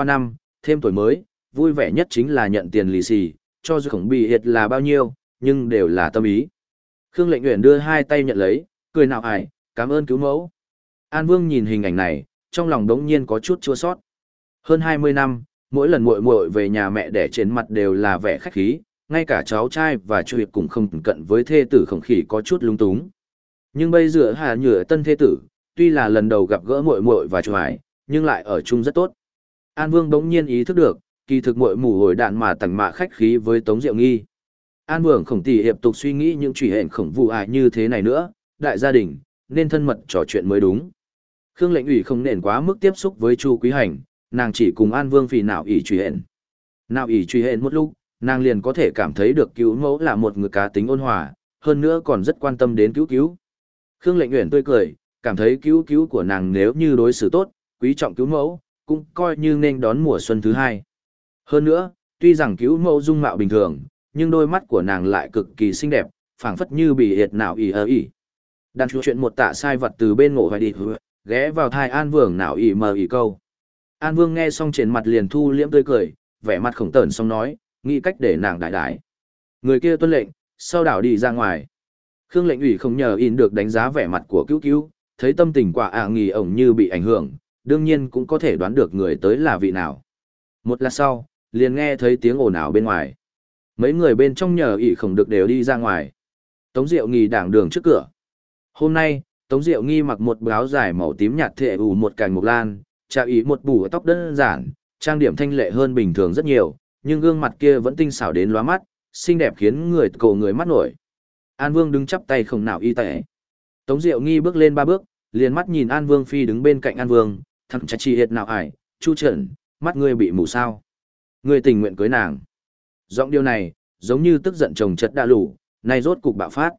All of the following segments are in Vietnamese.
Qua năm, thêm tuổi mới, vui vẻ nhất chính là nhận tiền lì xì, cho dù khổng bị hiệt là bao nhiêu, nhưng đều là tâm ý. Khương lệnh nguyện đưa hai tay nhận lấy, cười nào ải, cảm ơn cứu mẫu. An Vương nhìn hình ảnh này, trong lòng đống nhiên có chút chua sót. Hơn 20 năm, mỗi lần muội muội về nhà mẹ đẻ trên mặt đều là vẻ khách khí, ngay cả cháu trai và chu hiệp cũng không cận với thê tử khổng khỉ có chút lung túng. Nhưng bây giờ hà nhựa tân thê tử, tuy là lần đầu gặp gỡ muội muội và chu hải, nhưng lại ở chung rất tốt. An Vương đống nhiên ý thức được, kỳ thực muội mù hồi đạn mà tặng mạ khách khí với Tống Diệu Nghi. An Vương khổng tỷ hiệp tục suy nghĩ những chuyện hẹn khổng vụ ải như thế này nữa, đại gia đình, nên thân mật trò chuyện mới đúng. Khương lệnh ủy không nền quá mức tiếp xúc với Chu Quý Hành, nàng chỉ cùng An Vương vì nào ỷ truy hẹn. Nào ỷ truy hẹn một lúc, nàng liền có thể cảm thấy được cứu mẫu là một người cá tính ôn hòa, hơn nữa còn rất quan tâm đến cứu cứu. Khương lệnh uyển tươi cười, cảm thấy cứu cứu của nàng nếu như đối xử tốt, quý trọng cứu mẫu, cũng coi như nên đón mùa xuân thứ hai. Hơn nữa, tuy rằng cứu mẫu dung mạo bình thường, nhưng đôi mắt của nàng lại cực kỳ xinh đẹp, phảng phất như bị hiệt nào ỉ ơ ỉ. Đang chú chuyện một tạ sai vật từ bên ngộ hoài đi ghé vào thai An Vương nào ỉ mờ ỉ câu. An Vương nghe xong trên mặt liền thu liễm tươi cười, vẻ mặt khổng tởn xong nói, nghĩ cách để nàng đại đại. Người kia tuân lệnh, sau đảo đi ra ngoài. Khương lệnh ủy không nhờ in được đánh giá vẻ mặt của cứu cứu, thấy tâm tình quả ạ à nghỉ ổng như bị ảnh hưởng, đương nhiên cũng có thể đoán được người tới là vị nào. Một lát sau, liền nghe thấy tiếng ồn ào bên ngoài. Mấy người bên trong nhờ ỉ không được đều đi ra ngoài. Tống Diệu Nghi đảng đường trước cửa. Hôm nay, Tống Diệu Nghi mặc một áo dài màu tím nhạt thệ ủ một cành mộc lan, trà ý một bù tóc đơn giản, trang điểm thanh lệ hơn bình thường rất nhiều, nhưng gương mặt kia vẫn tinh xảo đến lóa mắt, xinh đẹp khiến người cổ người mắt nổi. An Vương đứng chắp tay không nào y tệ. Tống Diệu Nghi bước lên ba bước, liền mắt nhìn An Vương Phi đứng bên cạnh An Vương, thằng chả chi hiệt nào ải, chu trần, mắt ngươi bị mù sao. Ngươi tình nguyện cưới nàng. Giọng điều này, giống như tức giận chồng chất đã lủ, nay rốt cục bạo phát.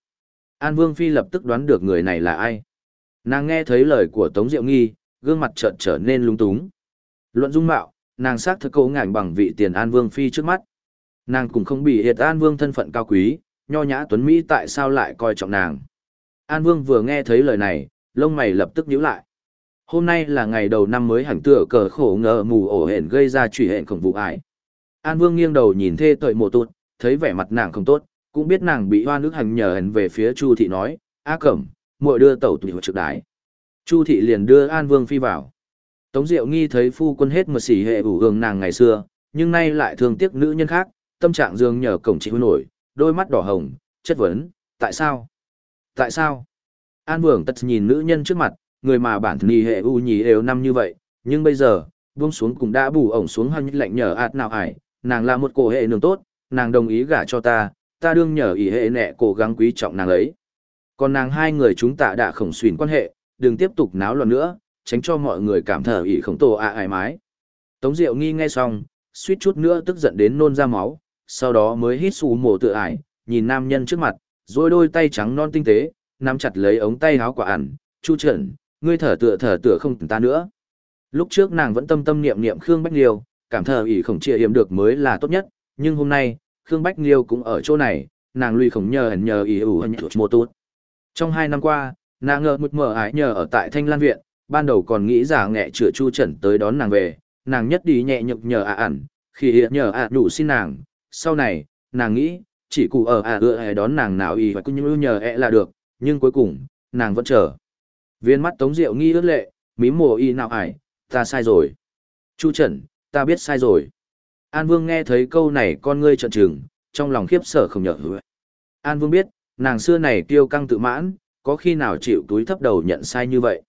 An Vương Phi lập tức đoán được người này là ai. Nàng nghe thấy lời của Tống Diệu Nghi, gương mặt chợt trở nên lung túng. Luận dung mạo, nàng xác thực cố ngảnh bằng vị tiền An Vương Phi trước mắt. Nàng cũng không bị hiệt An Vương thân phận cao quý, nho nhã tuấn Mỹ tại sao lại coi trọng nàng. An Vương vừa nghe thấy lời này, lông mày lập tức nhíu lại. Hôm nay là ngày đầu năm mới hẳn tựa cờ khổ ngờ mù ổ hển gây ra truy hển khổng vụ ải. An Vương nghiêng đầu nhìn thê tội mộ tụt, thấy vẻ mặt nàng không tốt, cũng biết nàng bị hoa nước hành nhờ hển về phía Chu thị nói, "A Cẩm, muội đưa tẩu tùy trực đái." Chu thị liền đưa An Vương phi vào. Tống Diệu nghi thấy phu quân hết một xỉ hệ ủ hương nàng ngày xưa, nhưng nay lại thương tiếc nữ nhân khác, tâm trạng dương nhờ cổng chị nổi, đôi mắt đỏ hồng, chất vấn, tại sao? Tại sao? An Vương tật nhìn nữ nhân trước mặt, người mà bản thân hệ u nhì đều năm như vậy, nhưng bây giờ, buông xuống cũng đã bù ổng xuống hăng lạnh nhờ ạt nào ải, nàng là một cổ hệ nương tốt, nàng đồng ý gả cho ta, ta đương nhờ ý hệ nẹ cố gắng quý trọng nàng ấy. Còn nàng hai người chúng ta đã khổng xuyên quan hệ, đừng tiếp tục náo loạn nữa, tránh cho mọi người cảm thở ý khổng tổ ạ à ải mái. Tống Diệu nghi nghe xong, suýt chút nữa tức giận đến nôn ra máu, sau đó mới hít xù mồ tự ải, nhìn nam nhân trước mặt, rồi đôi tay trắng non tinh tế, nắm chặt lấy ống tay áo quả ẩn, chu trần, ngươi thở tựa thở tựa không ta nữa. Lúc trước nàng vẫn tâm tâm niệm niệm Khương Bách Liêu, cảm thờ ỷ khổng chia hiểm được mới là tốt nhất, nhưng hôm nay, Khương Bách Liêu cũng ở chỗ này, nàng lui khổng nhờ hẳn nhờ ỷ ủ hẳn mô tốt. Trong hai năm qua, nàng ngờ một mở ái nhờ ở tại Thanh Lan Viện, ban đầu còn nghĩ giả nghệ chữa chu trần tới đón nàng về, nàng nhất đi nhẹ nhục nhờ ạ ẩn, khi hiện nhờ ạ đủ xin nàng, sau này, nàng nghĩ, chỉ cụ ở ạ ưa đón nàng nào y và cứ như nhờ ẹ là được, nhưng cuối cùng, nàng vẫn chờ. Viên mắt Tống Diệu nghi ước lệ, mí mồ y nào ải, ta sai rồi. Chu Trần, ta biết sai rồi. An Vương nghe thấy câu này con ngươi trợn trừng, trong lòng khiếp sợ không nhở hứa. An Vương biết, nàng xưa này kiêu căng tự mãn, có khi nào chịu túi thấp đầu nhận sai như vậy.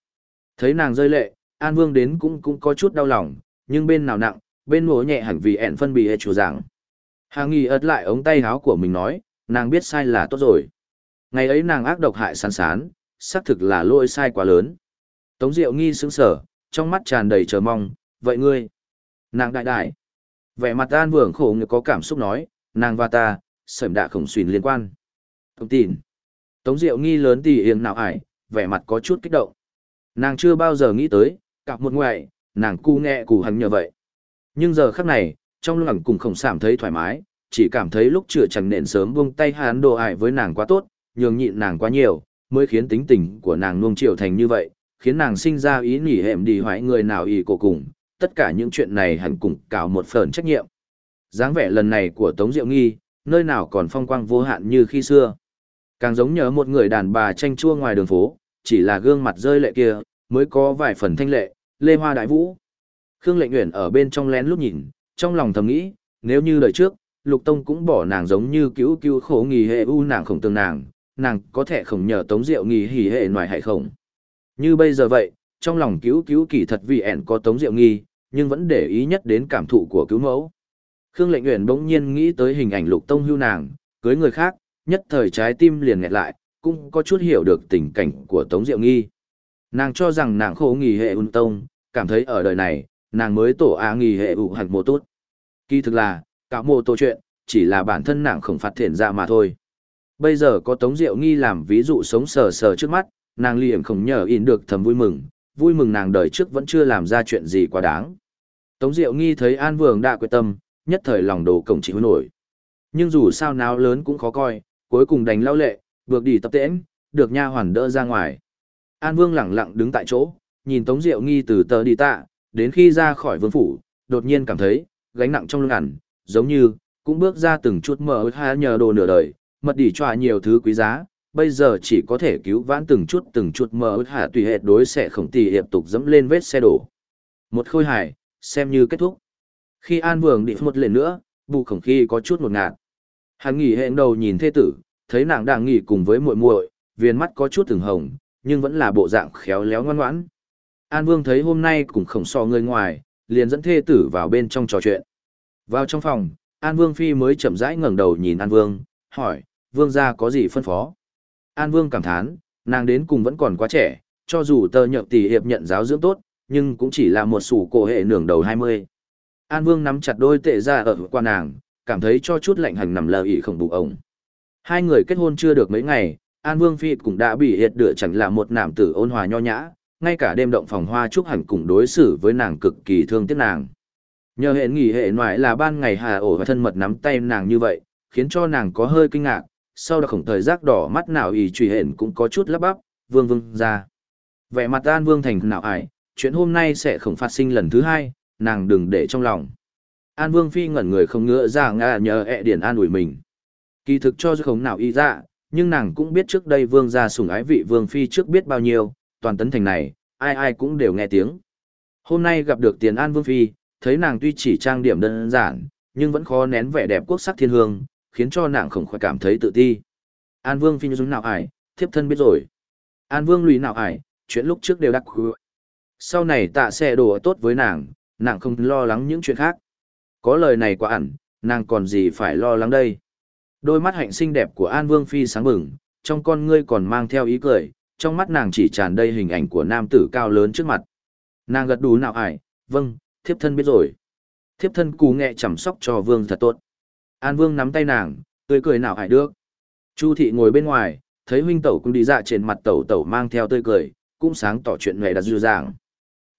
Thấy nàng rơi lệ, An Vương đến cũng cũng có chút đau lòng, nhưng bên nào nặng, bên mùa nhẹ hẳn vì ẹn phân bì hệ chủ giảng. Hà nghi ớt lại ống tay háo của mình nói, nàng biết sai là tốt rồi. Ngày ấy nàng ác độc hại sán sán, xác thực là lỗi sai quá lớn. Tống Diệu nghi sững sở, trong mắt tràn đầy chờ mong, vậy ngươi? Nàng đại đại. Vẻ mặt an vượng khổ người có cảm xúc nói, nàng và ta, sởm đạ khổng xuyên liên quan. Thông tin. Tống Diệu nghi lớn tỷ hiền nào ải, vẻ mặt có chút kích động. Nàng chưa bao giờ nghĩ tới, cặp một ngoại, nàng cu nghe củ hắn nhờ vậy. Nhưng giờ khắc này, trong lòng cùng khổng sảm thấy thoải mái, chỉ cảm thấy lúc chữa chẳng nện sớm buông tay hán đồ ải với nàng quá tốt, nhường nhịn nàng quá nhiều, mới khiến tính tình của nàng nuông chiều thành như vậy, khiến nàng sinh ra ý nỉ hệm đi hoại người nào ý cổ cùng, tất cả những chuyện này hẳn cùng cào một phần trách nhiệm. dáng vẻ lần này của Tống Diệu Nghi, nơi nào còn phong quang vô hạn như khi xưa. Càng giống nhớ một người đàn bà tranh chua ngoài đường phố, chỉ là gương mặt rơi lệ kia, mới có vài phần thanh lệ, lê hoa đại vũ. Khương Lệnh Uyển ở bên trong lén lút nhìn, trong lòng thầm nghĩ, nếu như đời trước, Lục Tông cũng bỏ nàng giống như cứu cứu khổ nghỉ hệ u nàng khổng tương nàng, nàng có thể không nhờ Tống Diệu nghi hỉ hệ ngoài hay không. Như bây giờ vậy, trong lòng cứu cứu kỳ thật vì ẻn có Tống Diệu nghi, nhưng vẫn để ý nhất đến cảm thụ của cứu mẫu. Khương Lệnh Uyển bỗng nhiên nghĩ tới hình ảnh Lục Tông hưu nàng, cưới người khác, nhất thời trái tim liền nghẹt lại, cũng có chút hiểu được tình cảnh của Tống Diệu Nghi. Nàng cho rằng nàng khổ nghỉ hệ ung tông, cảm thấy ở đời này, nàng mới tổ á nghỉ hệ ủ hạt mô tốt. Kỳ thực là, cả mô tô chuyện, chỉ là bản thân nàng không phát thiện ra mà thôi. Bây giờ có Tống Diệu Nghi làm ví dụ sống sờ sờ trước mắt, nàng liệm không nhờ in được thầm vui mừng, vui mừng nàng đời trước vẫn chưa làm ra chuyện gì quá đáng. Tống Diệu Nghi thấy An Vương đã quyết tâm, nhất thời lòng đồ cổng chịu nổi. Nhưng dù sao náo lớn cũng khó coi, cuối cùng đành lao lệ, vượt đi tập tễnh, được nha hoàn đỡ ra ngoài. An Vương lặng lặng đứng tại chỗ, nhìn Tống Diệu Nghi từ tờ đi tạ, đến khi ra khỏi vương phủ, đột nhiên cảm thấy, gánh nặng trong lưng ẩn, giống như, cũng bước ra từng chút mở hai nhờ đồ nửa đời, mật đỉ tròa nhiều thứ quý giá, bây giờ chỉ có thể cứu vãn từng chút từng chút mở hạ tùy hệ đối sẽ không tì hiệp tục dẫm lên vết xe đổ. Một khôi hài, xem như kết thúc. Khi An Vương đi một lần nữa, bù khổng khi có chút một ngạt. Hắn nghỉ hẹn đầu nhìn thê tử, thấy nàng đang nghỉ cùng với muội muội, viên mắt có chút từng hồng, nhưng vẫn là bộ dạng khéo léo ngoan ngoãn. An Vương thấy hôm nay cũng không so người ngoài, liền dẫn thê tử vào bên trong trò chuyện. Vào trong phòng, An Vương Phi mới chậm rãi ngẩng đầu nhìn An Vương, hỏi, Vương gia có gì phân phó? An Vương cảm thán, nàng đến cùng vẫn còn quá trẻ, cho dù tờ nhậm tỷ hiệp nhận giáo dưỡng tốt, nhưng cũng chỉ là một sủ cổ hệ nưởng đầu 20. An Vương nắm chặt đôi tệ ra ở qua nàng, cảm thấy cho chút lạnh hành nằm lờ ỉ không bụng ổng. Hai người kết hôn chưa được mấy ngày, An Vương Phi cũng đã bị hiệt đựa chẳng là một nam tử ôn hòa nho nhã, ngay cả đêm động phòng hoa chúc hẳn cùng đối xử với nàng cực kỳ thương tiếc nàng. Nhờ hệ nghỉ hệ ngoại là ban ngày hà ổ và thân mật nắm tay nàng như vậy, khiến cho nàng có hơi kinh ngạc, sau đó khổng thời giác đỏ mắt nào ý truy hển cũng có chút lắp bắp, vương vương ra. Vẻ mặt An Vương thành nào ải, chuyện hôm nay sẽ không phát sinh lần thứ hai, nàng đừng để trong lòng. An Vương Phi ngẩn người không ngựa ra ngã nhờ ẹ điển an ủi mình. Kỳ thực cho dù không nào ý ra, dạ, nhưng nàng cũng biết trước đây Vương gia sủng ái vị Vương Phi trước biết bao nhiêu, toàn tấn thành này, ai ai cũng đều nghe tiếng. Hôm nay gặp được tiền An Vương Phi, thấy nàng tuy chỉ trang điểm đơn giản, nhưng vẫn khó nén vẻ đẹp quốc sắc thiên hương, khiến cho nàng không khỏi cảm thấy tự ti. An Vương Phi như nào ải, thiếp thân biết rồi. An Vương lùi nào ải, chuyện lúc trước đều đắc hứa. Sau này tạ sẽ đồ tốt với nàng, nàng không lo lắng những chuyện khác. Có lời này quá ẩn, nàng còn gì phải lo lắng đây. Đôi mắt hạnh xinh đẹp của An Vương Phi sáng bừng, trong con ngươi còn mang theo ý cười, trong mắt nàng chỉ tràn đầy hình ảnh của nam tử cao lớn trước mặt. Nàng gật đủ nào ải, vâng, thiếp thân biết rồi. Thiếp thân cú nghệ chăm sóc cho Vương thật tốt. An Vương nắm tay nàng, tươi cười nào hải được. Chu thị ngồi bên ngoài, thấy huynh tẩu cũng đi dạ trên mặt tẩu tẩu mang theo tươi cười, cũng sáng tỏ chuyện này đặt dư dàng.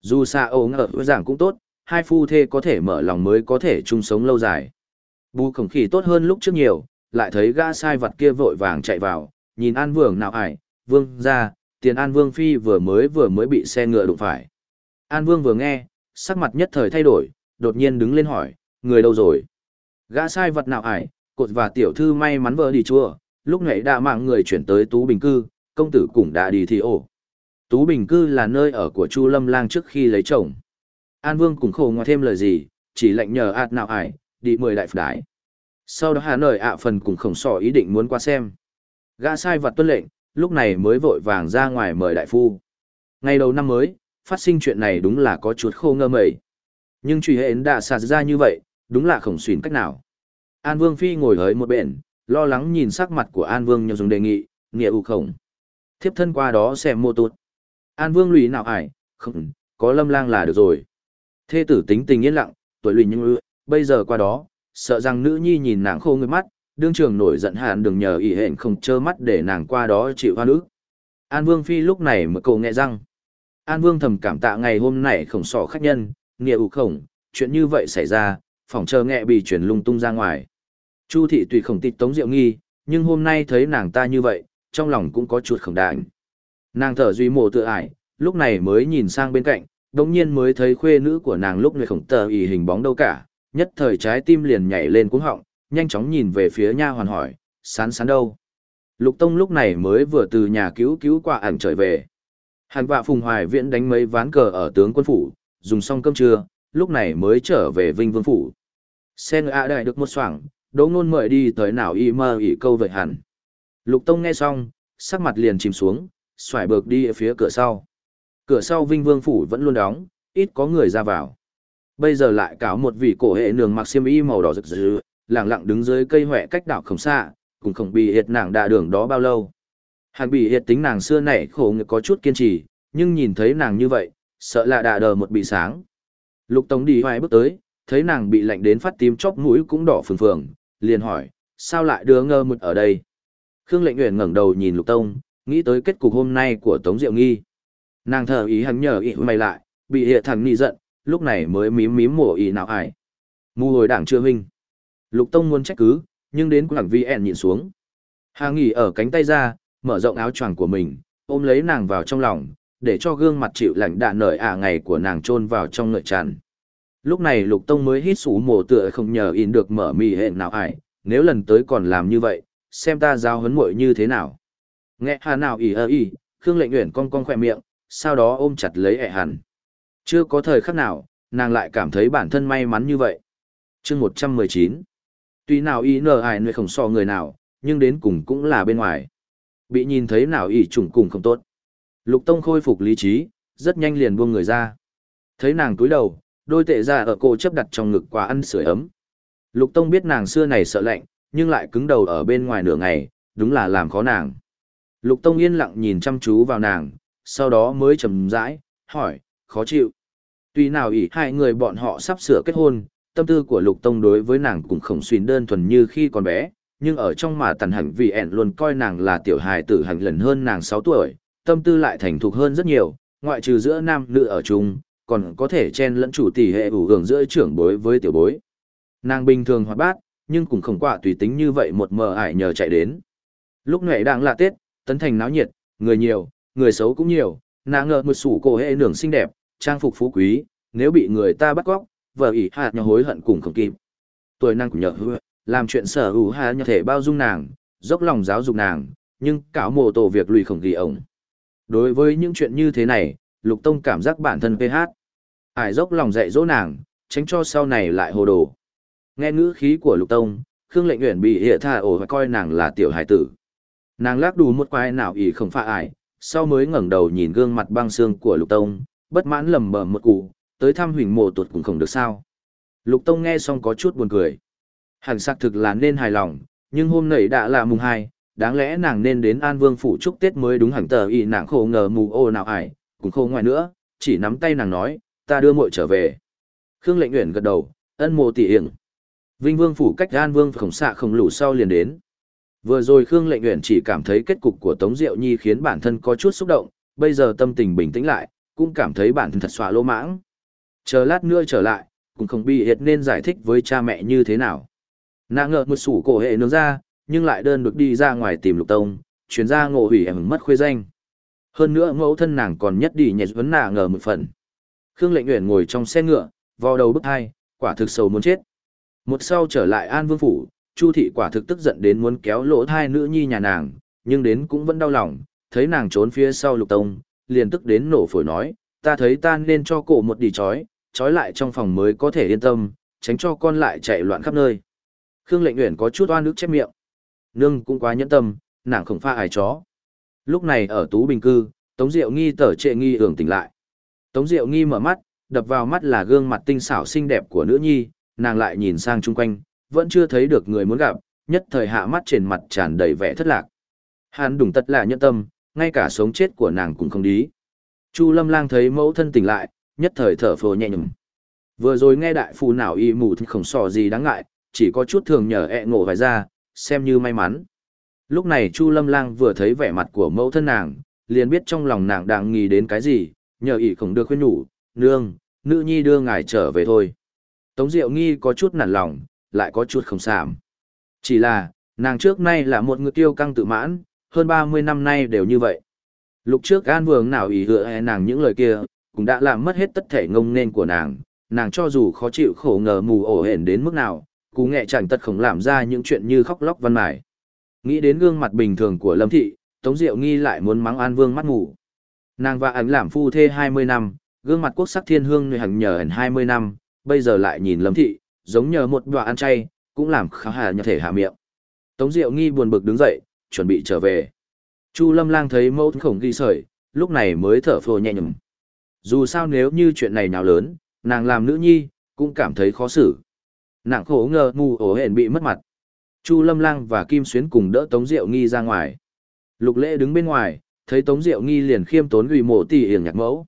Dù xa ấu ngờ giảng cũng tốt, hai phu thê có thể mở lòng mới có thể chung sống lâu dài. Bù khổng khỉ tốt hơn lúc trước nhiều, lại thấy gã sai vật kia vội vàng chạy vào, nhìn An Vương nào ải, Vương ra, tiền An Vương Phi vừa mới vừa mới bị xe ngựa đụng phải. An Vương vừa nghe, sắc mặt nhất thời thay đổi, đột nhiên đứng lên hỏi, người đâu rồi? Gã sai vật nào ải, cột và tiểu thư may mắn vợ đi chua, lúc nãy đã mạng người chuyển tới Tú Bình Cư, công tử cũng đã đi thì ổ. Tú Bình Cư là nơi ở của Chu Lâm Lang trước khi lấy chồng. An Vương cũng khổ ngoài thêm lời gì, chỉ lệnh nhờ ạt nào ải, đi mời đại phái. Sau đó Hà Nội ạ phần cũng khổng sỏ ý định muốn qua xem. Gã sai vật tuân lệnh, lúc này mới vội vàng ra ngoài mời đại phu. Ngày đầu năm mới, phát sinh chuyện này đúng là có chuột khô ngơ mẩy. Nhưng truy hến đã sạt ra như vậy, đúng là khổng xuyến cách nào. An Vương Phi ngồi hới một bên, lo lắng nhìn sắc mặt của An Vương nhờ dùng đề nghị, nghĩa ưu khổng. Thiếp thân qua đó xem mô tụt. An Vương lùi nào ải, không, có lâm lang là được rồi. Thê tử tính tình yên lặng, tuổi lùi nhưng ư, bây giờ qua đó, sợ rằng nữ nhi nhìn nàng khô người mắt, đương trường nổi giận hạn đừng nhờ ý hẹn không trơ mắt để nàng qua đó chịu hoa nữ. An Vương Phi lúc này mở cầu nghe răng. An Vương thầm cảm tạ ngày hôm nay khổng sỏ khách nhân, nghĩa ủ khổng, chuyện như vậy xảy ra, phòng chờ nghệ bị chuyển lung tung ra ngoài. Chu thị tùy khổng tịch tống diệu nghi, nhưng hôm nay thấy nàng ta như vậy, trong lòng cũng có chuột khổng đạn. Nàng thở duy mồ tự ải, lúc này mới nhìn sang bên cạnh, đồng nhiên mới thấy khuê nữ của nàng lúc người khổng tờ ý hình bóng đâu cả, nhất thời trái tim liền nhảy lên cuống họng, nhanh chóng nhìn về phía nha hoàn hỏi, sán sán đâu. Lục Tông lúc này mới vừa từ nhà cứu cứu qua ảnh trở về. Hàn vạ Phùng Hoài Viễn đánh mấy ván cờ ở tướng quân phủ, dùng xong cơm trưa, lúc này mới trở về Vinh Vương phủ. Sen ạ đại được một soảng, đỗ ngôn mời đi tới nào y mơ ỉ câu vậy hẳn. Lục Tông nghe xong, sắc mặt liền chìm xuống, xoài bược đi ở phía cửa sau. Cửa sau Vinh Vương phủ vẫn luôn đóng, ít có người ra vào. Bây giờ lại cáo một vị cổ hệ nường mặc xiêm y màu đỏ rực rỡ, lặng lặng đứng dưới cây hoẹ cách đảo không xa, cùng khổng bị hiệt nàng đà đường đó bao lâu. Hàn bị hiệt tính nàng xưa này khổ người có chút kiên trì, nhưng nhìn thấy nàng như vậy, sợ là đà đờ một bị sáng. Lục Tống đi hoài bước tới, thấy nàng bị lạnh đến phát tím chóp mũi cũng đỏ phừng phừng, liền hỏi, sao lại đưa ngơ mực ở đây? Khương lệnh nguyện ngẩng đầu nhìn Lục Tông, nghĩ tới kết cục hôm nay của Tống Diệu Nghi. Nàng thờ ý hắn nhờ ý mày lại, bị hệ thằng nị giận, lúc này mới mím mím mổ ý nào ải. Mù hồi đảng chưa huynh. Lục Tông muốn trách cứ, nhưng đến quảng vi ẹn nhịn xuống. Hà nghỉ ở cánh tay ra, mở rộng áo choàng của mình, ôm lấy nàng vào trong lòng, để cho gương mặt chịu lạnh đạn nở ả ngày của nàng chôn vào trong ngợi tràn. Lúc này Lục Tông mới hít sủ mồ tựa không nhờ in được mở mì hẹn nào ải, nếu lần tới còn làm như vậy, xem ta giao hấn muội như thế nào. Nghe hà nào ỉ ơ ỉ, Khương lệnh uyển cong cong khoe miệng, sau đó ôm chặt lấy ẹ hẳn. Chưa có thời khắc nào, nàng lại cảm thấy bản thân may mắn như vậy. chương một trăm mười chín Tuy nào y nờ ải nơi không so người nào, nhưng đến cùng cũng là bên ngoài. Bị nhìn thấy nào ỉ trùng cùng không tốt. Lục Tông khôi phục lý trí, rất nhanh liền buông người ra. Thấy nàng túi đầu, đôi tệ ra ở cô chấp đặt trong ngực quả ăn sưởi ấm. Lục Tông biết nàng xưa này sợ lạnh, nhưng lại cứng đầu ở bên ngoài nửa ngày, đúng là làm khó nàng. Lục Tông yên lặng nhìn chăm chú vào nàng, sau đó mới trầm rãi, hỏi, khó chịu. Tuy nào ỷ hai người bọn họ sắp sửa kết hôn, tâm tư của Lục Tông đối với nàng cũng không xuyên đơn thuần như khi còn bé, nhưng ở trong mà tần hẳn vì ẹn luôn coi nàng là tiểu hài tử hành lần hơn nàng 6 tuổi, tâm tư lại thành thục hơn rất nhiều, ngoại trừ giữa nam nữ ở chung, còn có thể chen lẫn chủ tỷ hệ ủ hưởng giữa trưởng bối với tiểu bối. Nàng bình thường hoạt bát, nhưng cũng không quả tùy tính như vậy một mờ ải nhờ chạy đến. Lúc nãy đang là Tết, tấn thành náo nhiệt, người nhiều, người xấu cũng nhiều, nàng ngờ một sủ cổ hệ nưởng xinh đẹp, trang phục phú quý, nếu bị người ta bắt cóc, vợ ỷ hạt nhau hối hận cùng không kịp. Tuổi nàng cũng nhờ hứa, làm chuyện sở hữu hạ như thể bao dung nàng, dốc lòng giáo dục nàng, nhưng cáo mồ tổ việc lùi khổng ghi ổng. Đối với những chuyện như thế này, Lục Tông cảm giác bản thân PH. Ải dốc lòng dạy dỗ nàng, tránh cho sau này lại hồ đồ. Nghe ngữ khí của Lục Tông, Khương Lệnh Uyển bị hiện tha ổ và coi nàng là tiểu hải tử. Nàng lắc đù một quai nào ỉ không pha ải, sau mới ngẩng đầu nhìn gương mặt băng xương của Lục Tông, bất mãn lầm bầm một cụ, tới thăm huỳnh mộ tuột cũng không được sao. Lục Tông nghe xong có chút buồn cười. Hẳn xác thực là nên hài lòng, nhưng hôm nay đã là mùng hai, đáng lẽ nàng nên đến An Vương phủ chúc Tết mới đúng hẳn tờ y nàng khổ ngờ mù ô nào ải, cũng khô ngoài nữa, chỉ nắm tay nàng nói, ta đưa muội trở về. Khương Lệnh nguyện gật đầu, ân mộ tỷ hiển. Vinh Vương phủ cách An Vương khổng xạ không lũ sau liền đến. Vừa rồi Khương Lệnh nguyện chỉ cảm thấy kết cục của Tống Diệu Nhi khiến bản thân có chút xúc động, bây giờ tâm tình bình tĩnh lại, cũng cảm thấy bản thân thật xóa lỗ mãng. Chờ lát nữa trở lại, cũng không bị hiệt nên giải thích với cha mẹ như thế nào. Nàng ngợt một sủ cổ hệ nướng ra, nhưng lại đơn được đi ra ngoài tìm lục tông, chuyến ra ngộ hủy em mất khuê danh. Hơn nữa mẫu thân nàng còn nhất đi nhẹ vấn nạ ngờ một phần. Khương lệnh nguyện ngồi trong xe ngựa, vào đầu bức hai, quả thực sầu muốn chết. Một sau trở lại An Vương Phủ, Chu thị quả thực tức giận đến muốn kéo lỗ thai nữ nhi nhà nàng, nhưng đến cũng vẫn đau lòng, thấy nàng trốn phía sau lục tông, liền tức đến nổ phổi nói, ta thấy ta nên cho cổ một đi chói, trói lại trong phòng mới có thể yên tâm, tránh cho con lại chạy loạn khắp nơi. Khương Lệnh Uyển có chút oan nước chép miệng. Nương cũng quá nhẫn tâm, nàng không pha ải chó. Lúc này ở Tú Bình Cư, Tống Diệu Nghi tở trệ nghi hưởng tỉnh lại. Tống Diệu Nghi mở mắt, đập vào mắt là gương mặt tinh xảo xinh đẹp của nữ nhi, nàng lại nhìn sang chung quanh, vẫn chưa thấy được người muốn gặp, nhất thời hạ mắt trên mặt tràn đầy vẻ thất lạc. Hắn đủng tất là nhân tâm, ngay cả sống chết của nàng cũng không đí. Chu Lâm Lang thấy mẫu thân tỉnh lại, nhất thời thở phồ nhẹ nhõm. Vừa rồi nghe đại phu nào y mù thì không sò gì đáng ngại, chỉ có chút thường nhờ ẹ ngộ vài ra, xem như may mắn. Lúc này Chu Lâm Lang vừa thấy vẻ mặt của mẫu thân nàng, liền biết trong lòng nàng đang nghĩ đến cái gì, nhờ ỷ không được khuyên nhủ, nương, nữ nhi đưa ngài trở về thôi. Tống Diệu Nghi có chút nản lòng, lại có chút không sảm. Chỉ là, nàng trước nay là một người tiêu căng tự mãn, hơn 30 năm nay đều như vậy. lúc trước An Vương nào ý hựa e nàng những lời kia, cũng đã làm mất hết tất thể ngông nên của nàng, nàng cho dù khó chịu khổ ngờ mù ổ hển đến mức nào, cú nghệ chẳng tật không làm ra những chuyện như khóc lóc văn mải. Nghĩ đến gương mặt bình thường của Lâm Thị, Tống Diệu Nghi lại muốn mắng An Vương mắt ngủ. Nàng và ảnh làm phu thê 20 năm, gương mặt quốc sắc thiên hương người hẳn nhờ ảnh 20 năm, bây giờ lại nhìn Lâm Thị, giống nhờ một đoạn ăn chay, cũng làm khá hà như thể hạ miệng. Tống Diệu Nghi buồn bực đứng dậy, chuẩn bị trở về. Chu Lâm Lang thấy mẫu khổng ghi sởi, lúc này mới thở phồ nhẹ nhõm. Dù sao nếu như chuyện này nào lớn, nàng làm nữ nhi, cũng cảm thấy khó xử. Nàng khổ ngờ mù ổ hển bị mất mặt. Chu Lâm Lang và Kim Xuyến cùng đỡ Tống Diệu Nghi ra ngoài. Lục Lễ đứng bên ngoài, thấy Tống Diệu Nghi liền khiêm tốn gửi mộ tỷ hiển nhạc mẫu.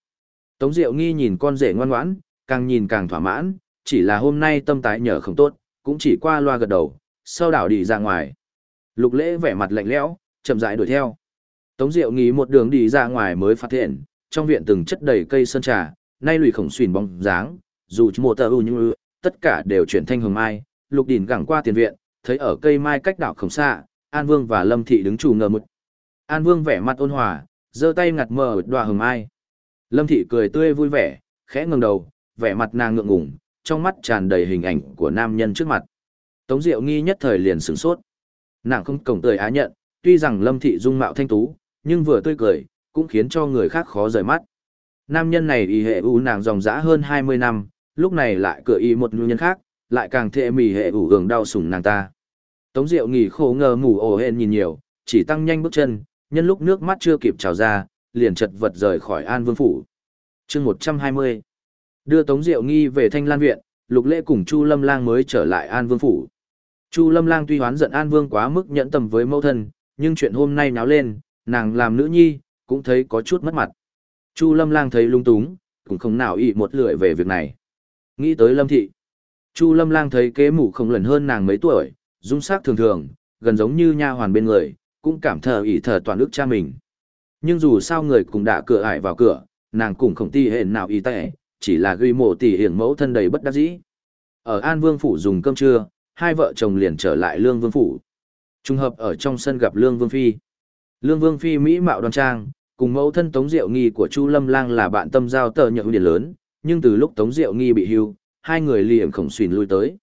Tống Diệu Nghi nhìn con rể ngoan ngoãn, càng nhìn càng thỏa mãn, chỉ là hôm nay tâm tái nhở không tốt, cũng chỉ qua loa gật đầu, sau đảo đi ra ngoài. Lục Lễ vẻ mặt lạnh lẽo, chậm rãi đuổi theo. Tống Diệu Nghi một đường đi ra ngoài mới phát hiện, trong viện từng chất đầy cây sơn trà, nay lùi khổng xuyên bóng dáng, dù mùa tờ u như tất cả đều chuyển thanh hồng mai, lục đỉnh gẳng qua tiền viện, thấy ở cây mai cách đảo không xa, An Vương và Lâm Thị đứng chủ ngờ một. An Vương vẻ mặt ôn hòa, giơ tay ngặt mờ đoà hồng mai. Lâm Thị cười tươi vui vẻ, khẽ ngẩng đầu, vẻ mặt nàng ngượng ngùng, trong mắt tràn đầy hình ảnh của nam nhân trước mặt. Tống Diệu nghi nhất thời liền sửng sốt. Nàng không cổng tươi á nhận, tuy rằng Lâm Thị dung mạo thanh tú, nhưng vừa tươi cười, cũng khiến cho người khác khó rời mắt. Nam nhân này y hệ u nàng dòng dã hơn 20 năm, lúc này lại cửa y một nguyên nhân khác, lại càng thệ mì hệ ủ hưởng đau sủng nàng ta. Tống Diệu nghỉ khổ ngờ ngủ ổ hên nhìn nhiều, chỉ tăng nhanh bước chân, nhân lúc nước mắt chưa kịp trào ra, liền chật vật rời khỏi An Vương Phủ. chương 120 Đưa Tống Diệu nghi về Thanh Lan Viện, Lục Lễ cùng Chu Lâm Lang mới trở lại An Vương Phủ. Chu Lâm Lang tuy hoán giận An Vương quá mức nhẫn tầm với mẫu thân, nhưng chuyện hôm nay náo lên, nàng làm nữ nhi, cũng thấy có chút mất mặt. Chu Lâm Lang thấy lung túng, cũng không nào ý một lưỡi về việc này. Nghĩ tới Lâm Thị. Chu Lâm Lang thấy kế mủ không lần hơn nàng mấy tuổi, dung sắc thường thường, gần giống như nha hoàn bên người, cũng cảm thờ ỷ thờ toàn ức cha mình. Nhưng dù sao người cũng đã cửa ải vào cửa, nàng cũng không ti hẹn nào y tệ, chỉ là ghi mộ tỷ hiển mẫu thân đầy bất đắc dĩ. Ở An Vương Phủ dùng cơm trưa, hai vợ chồng liền trở lại Lương Vương Phủ. Trùng hợp ở trong sân gặp Lương Vương Phi. Lương Vương Phi Mỹ mạo đoan trang, cùng mẫu thân Tống Diệu Nghi của Chu Lâm Lang là bạn tâm giao tờ nhậu điển lớn, nhưng từ lúc Tống Diệu Nghi bị hưu, hai người liền khổng xuyên lui tới.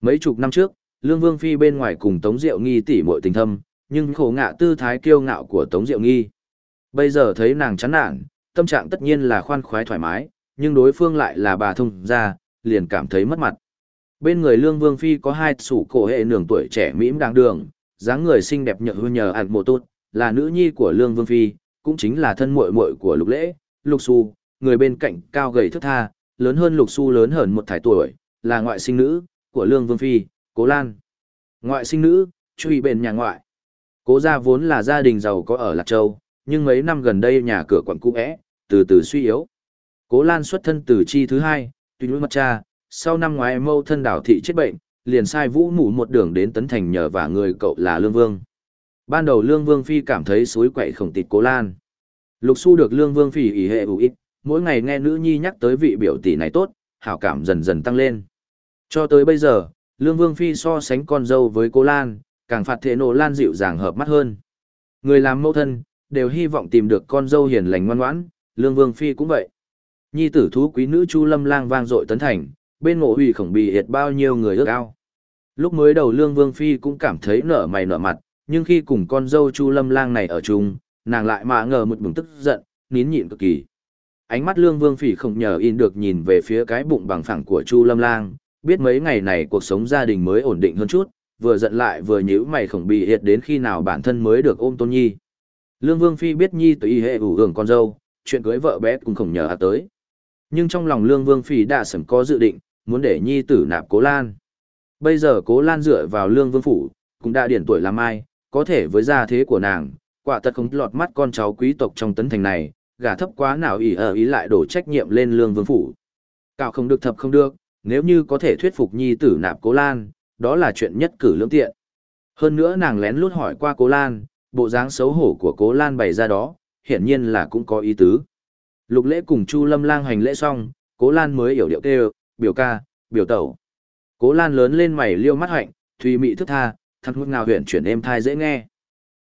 Mấy chục năm trước, Lương Vương Phi bên ngoài cùng Tống Diệu Nghi tỉ muội tình thâm, nhưng khổ ngạ tư thái kiêu ngạo của Tống Diệu Nghi. Bây giờ thấy nàng chán nản, tâm trạng tất nhiên là khoan khoái thoải mái, nhưng đối phương lại là bà thông gia, liền cảm thấy mất mặt. Bên người Lương Vương Phi có hai sủ cổ hệ nường tuổi trẻ mỹ đang đường, dáng người xinh đẹp nhợ hư nhờ ạt mộ tốt, là nữ nhi của Lương Vương Phi, cũng chính là thân muội muội của Lục Lễ, Lục Xu, người bên cạnh cao gầy thức tha, lớn hơn Lục Xu lớn hơn một thải tuổi, là ngoại sinh nữ của Lương Vương Phi, Cố Lan. Ngoại sinh nữ, truy bền nhà ngoại. Cố gia vốn là gia đình giàu có ở Lạc Châu, nhưng mấy năm gần đây nhà cửa quận cũ é, từ từ suy yếu. Cố Lan xuất thân từ chi thứ hai, tuy nuôi mặt cha, sau năm ngoái mâu thân đảo thị chết bệnh, liền sai vũ mủ một đường đến Tấn Thành nhờ và người cậu là Lương Vương. Ban đầu Lương Vương Phi cảm thấy suối quậy khổng tịt Cố Lan. Lục su được Lương Vương Phi ý hệ ủ ít, mỗi ngày nghe nữ nhi nhắc tới vị biểu tỷ này tốt, hảo cảm dần dần tăng lên. Cho tới bây giờ, Lương Vương Phi so sánh con dâu với cô Lan, càng phạt thế nổ Lan dịu dàng hợp mắt hơn. Người làm mẫu thân, đều hy vọng tìm được con dâu hiền lành ngoan ngoãn, Lương Vương Phi cũng vậy. Nhi tử thú quý nữ Chu Lâm Lang vang dội tấn thành, bên ngộ hủy khổng bị hiệt bao nhiêu người ước ao. Lúc mới đầu Lương Vương Phi cũng cảm thấy nở mày nở mặt, nhưng khi cùng con dâu Chu Lâm Lang này ở chung, nàng lại mà ngờ một bừng tức giận, nín nhịn cực kỳ. Ánh mắt Lương Vương Phi không nhờ in được nhìn về phía cái bụng bằng phẳng của Chu Lâm Lang, biết mấy ngày này cuộc sống gia đình mới ổn định hơn chút, vừa giận lại vừa nhíu mày khổng bị hiệt đến khi nào bản thân mới được ôm tôn nhi. Lương Vương Phi biết nhi tùy hệ ủ hưởng con dâu, chuyện cưới vợ bé cũng không nhờ tới. Nhưng trong lòng Lương Vương Phi đã sớm có dự định, muốn để nhi tử nạp cố lan. Bây giờ cố lan dựa vào Lương Vương Phủ, cũng đã điển tuổi làm ai, có thể với gia thế của nàng, quả thật không lọt mắt con cháu quý tộc trong tấn thành này, gả thấp quá nào ý ở ý lại đổ trách nhiệm lên Lương Vương Phủ. Cạo không được thập không được, nếu như có thể thuyết phục nhi tử nạp cố lan, đó là chuyện nhất cử lưỡng tiện. Hơn nữa nàng lén lút hỏi qua cố lan, bộ dáng xấu hổ của cố lan bày ra đó, hiển nhiên là cũng có ý tứ. Lục lễ cùng Chu Lâm lang hành lễ xong, cố lan mới hiểu điệu kêu, biểu ca, biểu tẩu. Cố lan lớn lên mày liêu mắt hạnh, thùy mị thức tha, thắt hút ngào huyện chuyển êm thai dễ nghe.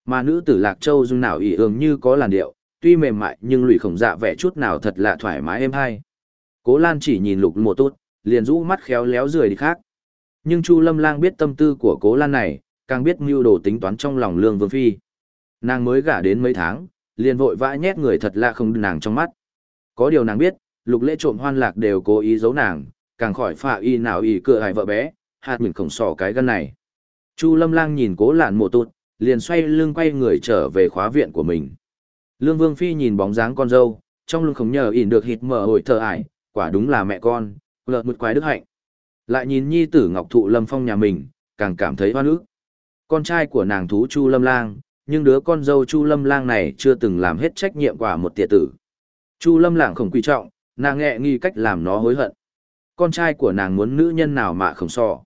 Mà nữ tử Lạc Châu dung nào ỉ ương như có làn điệu, tuy mềm mại nhưng lụy khổng dạ vẻ chút nào thật là thoải mái êm hay. Cố Lan chỉ nhìn lục mộ tốt, liền rũ mắt khéo léo rười đi khác. Nhưng Chu Lâm Lang biết tâm tư của Cố Lan này, càng biết mưu đồ tính toán trong lòng Lương Vương Phi. Nàng mới gả đến mấy tháng, liền vội vã nhét người thật lạ không nàng trong mắt. Có điều nàng biết, lục lễ trộm hoan lạc đều cố ý giấu nàng, càng khỏi phạ y nào y cửa hại vợ bé, hạt mình khổng sỏ cái gân này. Chu Lâm Lang nhìn cố Lan mộ tụt, liền xoay lưng quay người trở về khóa viện của mình. Lương Vương Phi nhìn bóng dáng con dâu, trong lưng không nhờ ỉn được hít mở hồi thở ải, quả đúng là mẹ con, lợt một quái đức hạnh. Lại nhìn nhi tử Ngọc Thụ Lâm Phong nhà mình, càng cảm thấy hoan ức. Con trai của nàng thú Chu Lâm Lang, nhưng đứa con dâu Chu Lâm Lang này chưa từng làm hết trách nhiệm quả một tiệt tử. Chu Lâm Lang không quý trọng, nàng nghe nghi cách làm nó hối hận. Con trai của nàng muốn nữ nhân nào mà không so.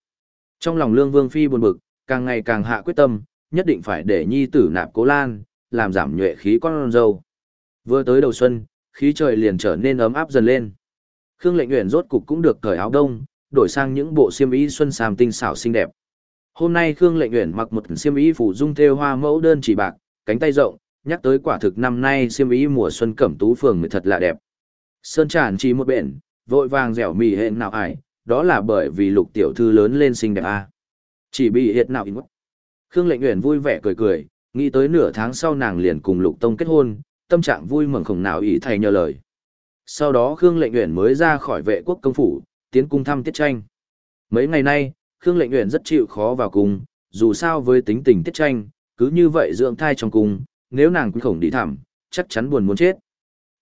Trong lòng Lương Vương Phi buồn bực, càng ngày càng hạ quyết tâm, nhất định phải để nhi tử nạp cố lan, làm giảm nhuệ khí con dâu. Vừa tới đầu xuân, khí trời liền trở nên ấm áp dần lên. Khương Lệnh Uyển rốt cục cũng được cởi áo đông, đổi sang những bộ xiêm y xuân sam tinh xảo xinh đẹp. Hôm nay Khương Lệnh Uyển mặc một xiêm y phủ dung thêu hoa mẫu đơn chỉ bạc, cánh tay rộng, nhắc tới quả thực năm nay xiêm y mùa xuân cẩm tú phường mới thật là đẹp. Sơn tràn chỉ một bện, vội vàng dẻo mì hẹn nào ải, đó là bởi vì lục tiểu thư lớn lên xinh đẹp a. À. Chỉ bị hiện nào in Khương Lệnh Uyển vui vẻ cười cười, nghĩ tới nửa tháng sau nàng liền cùng Lục Tông kết hôn, tâm trạng vui mừng không nào ý thầy nhờ lời. Sau đó Khương Lệnh Uyển mới ra khỏi vệ quốc công phủ, tiến cung thăm Tiết Tranh. Mấy ngày nay, Khương Lệnh Uyển rất chịu khó vào cung, dù sao với tính tình Tiết Tranh, cứ như vậy dưỡng thai trong cung, nếu nàng cũng khổng đi thảm, chắc chắn buồn muốn chết.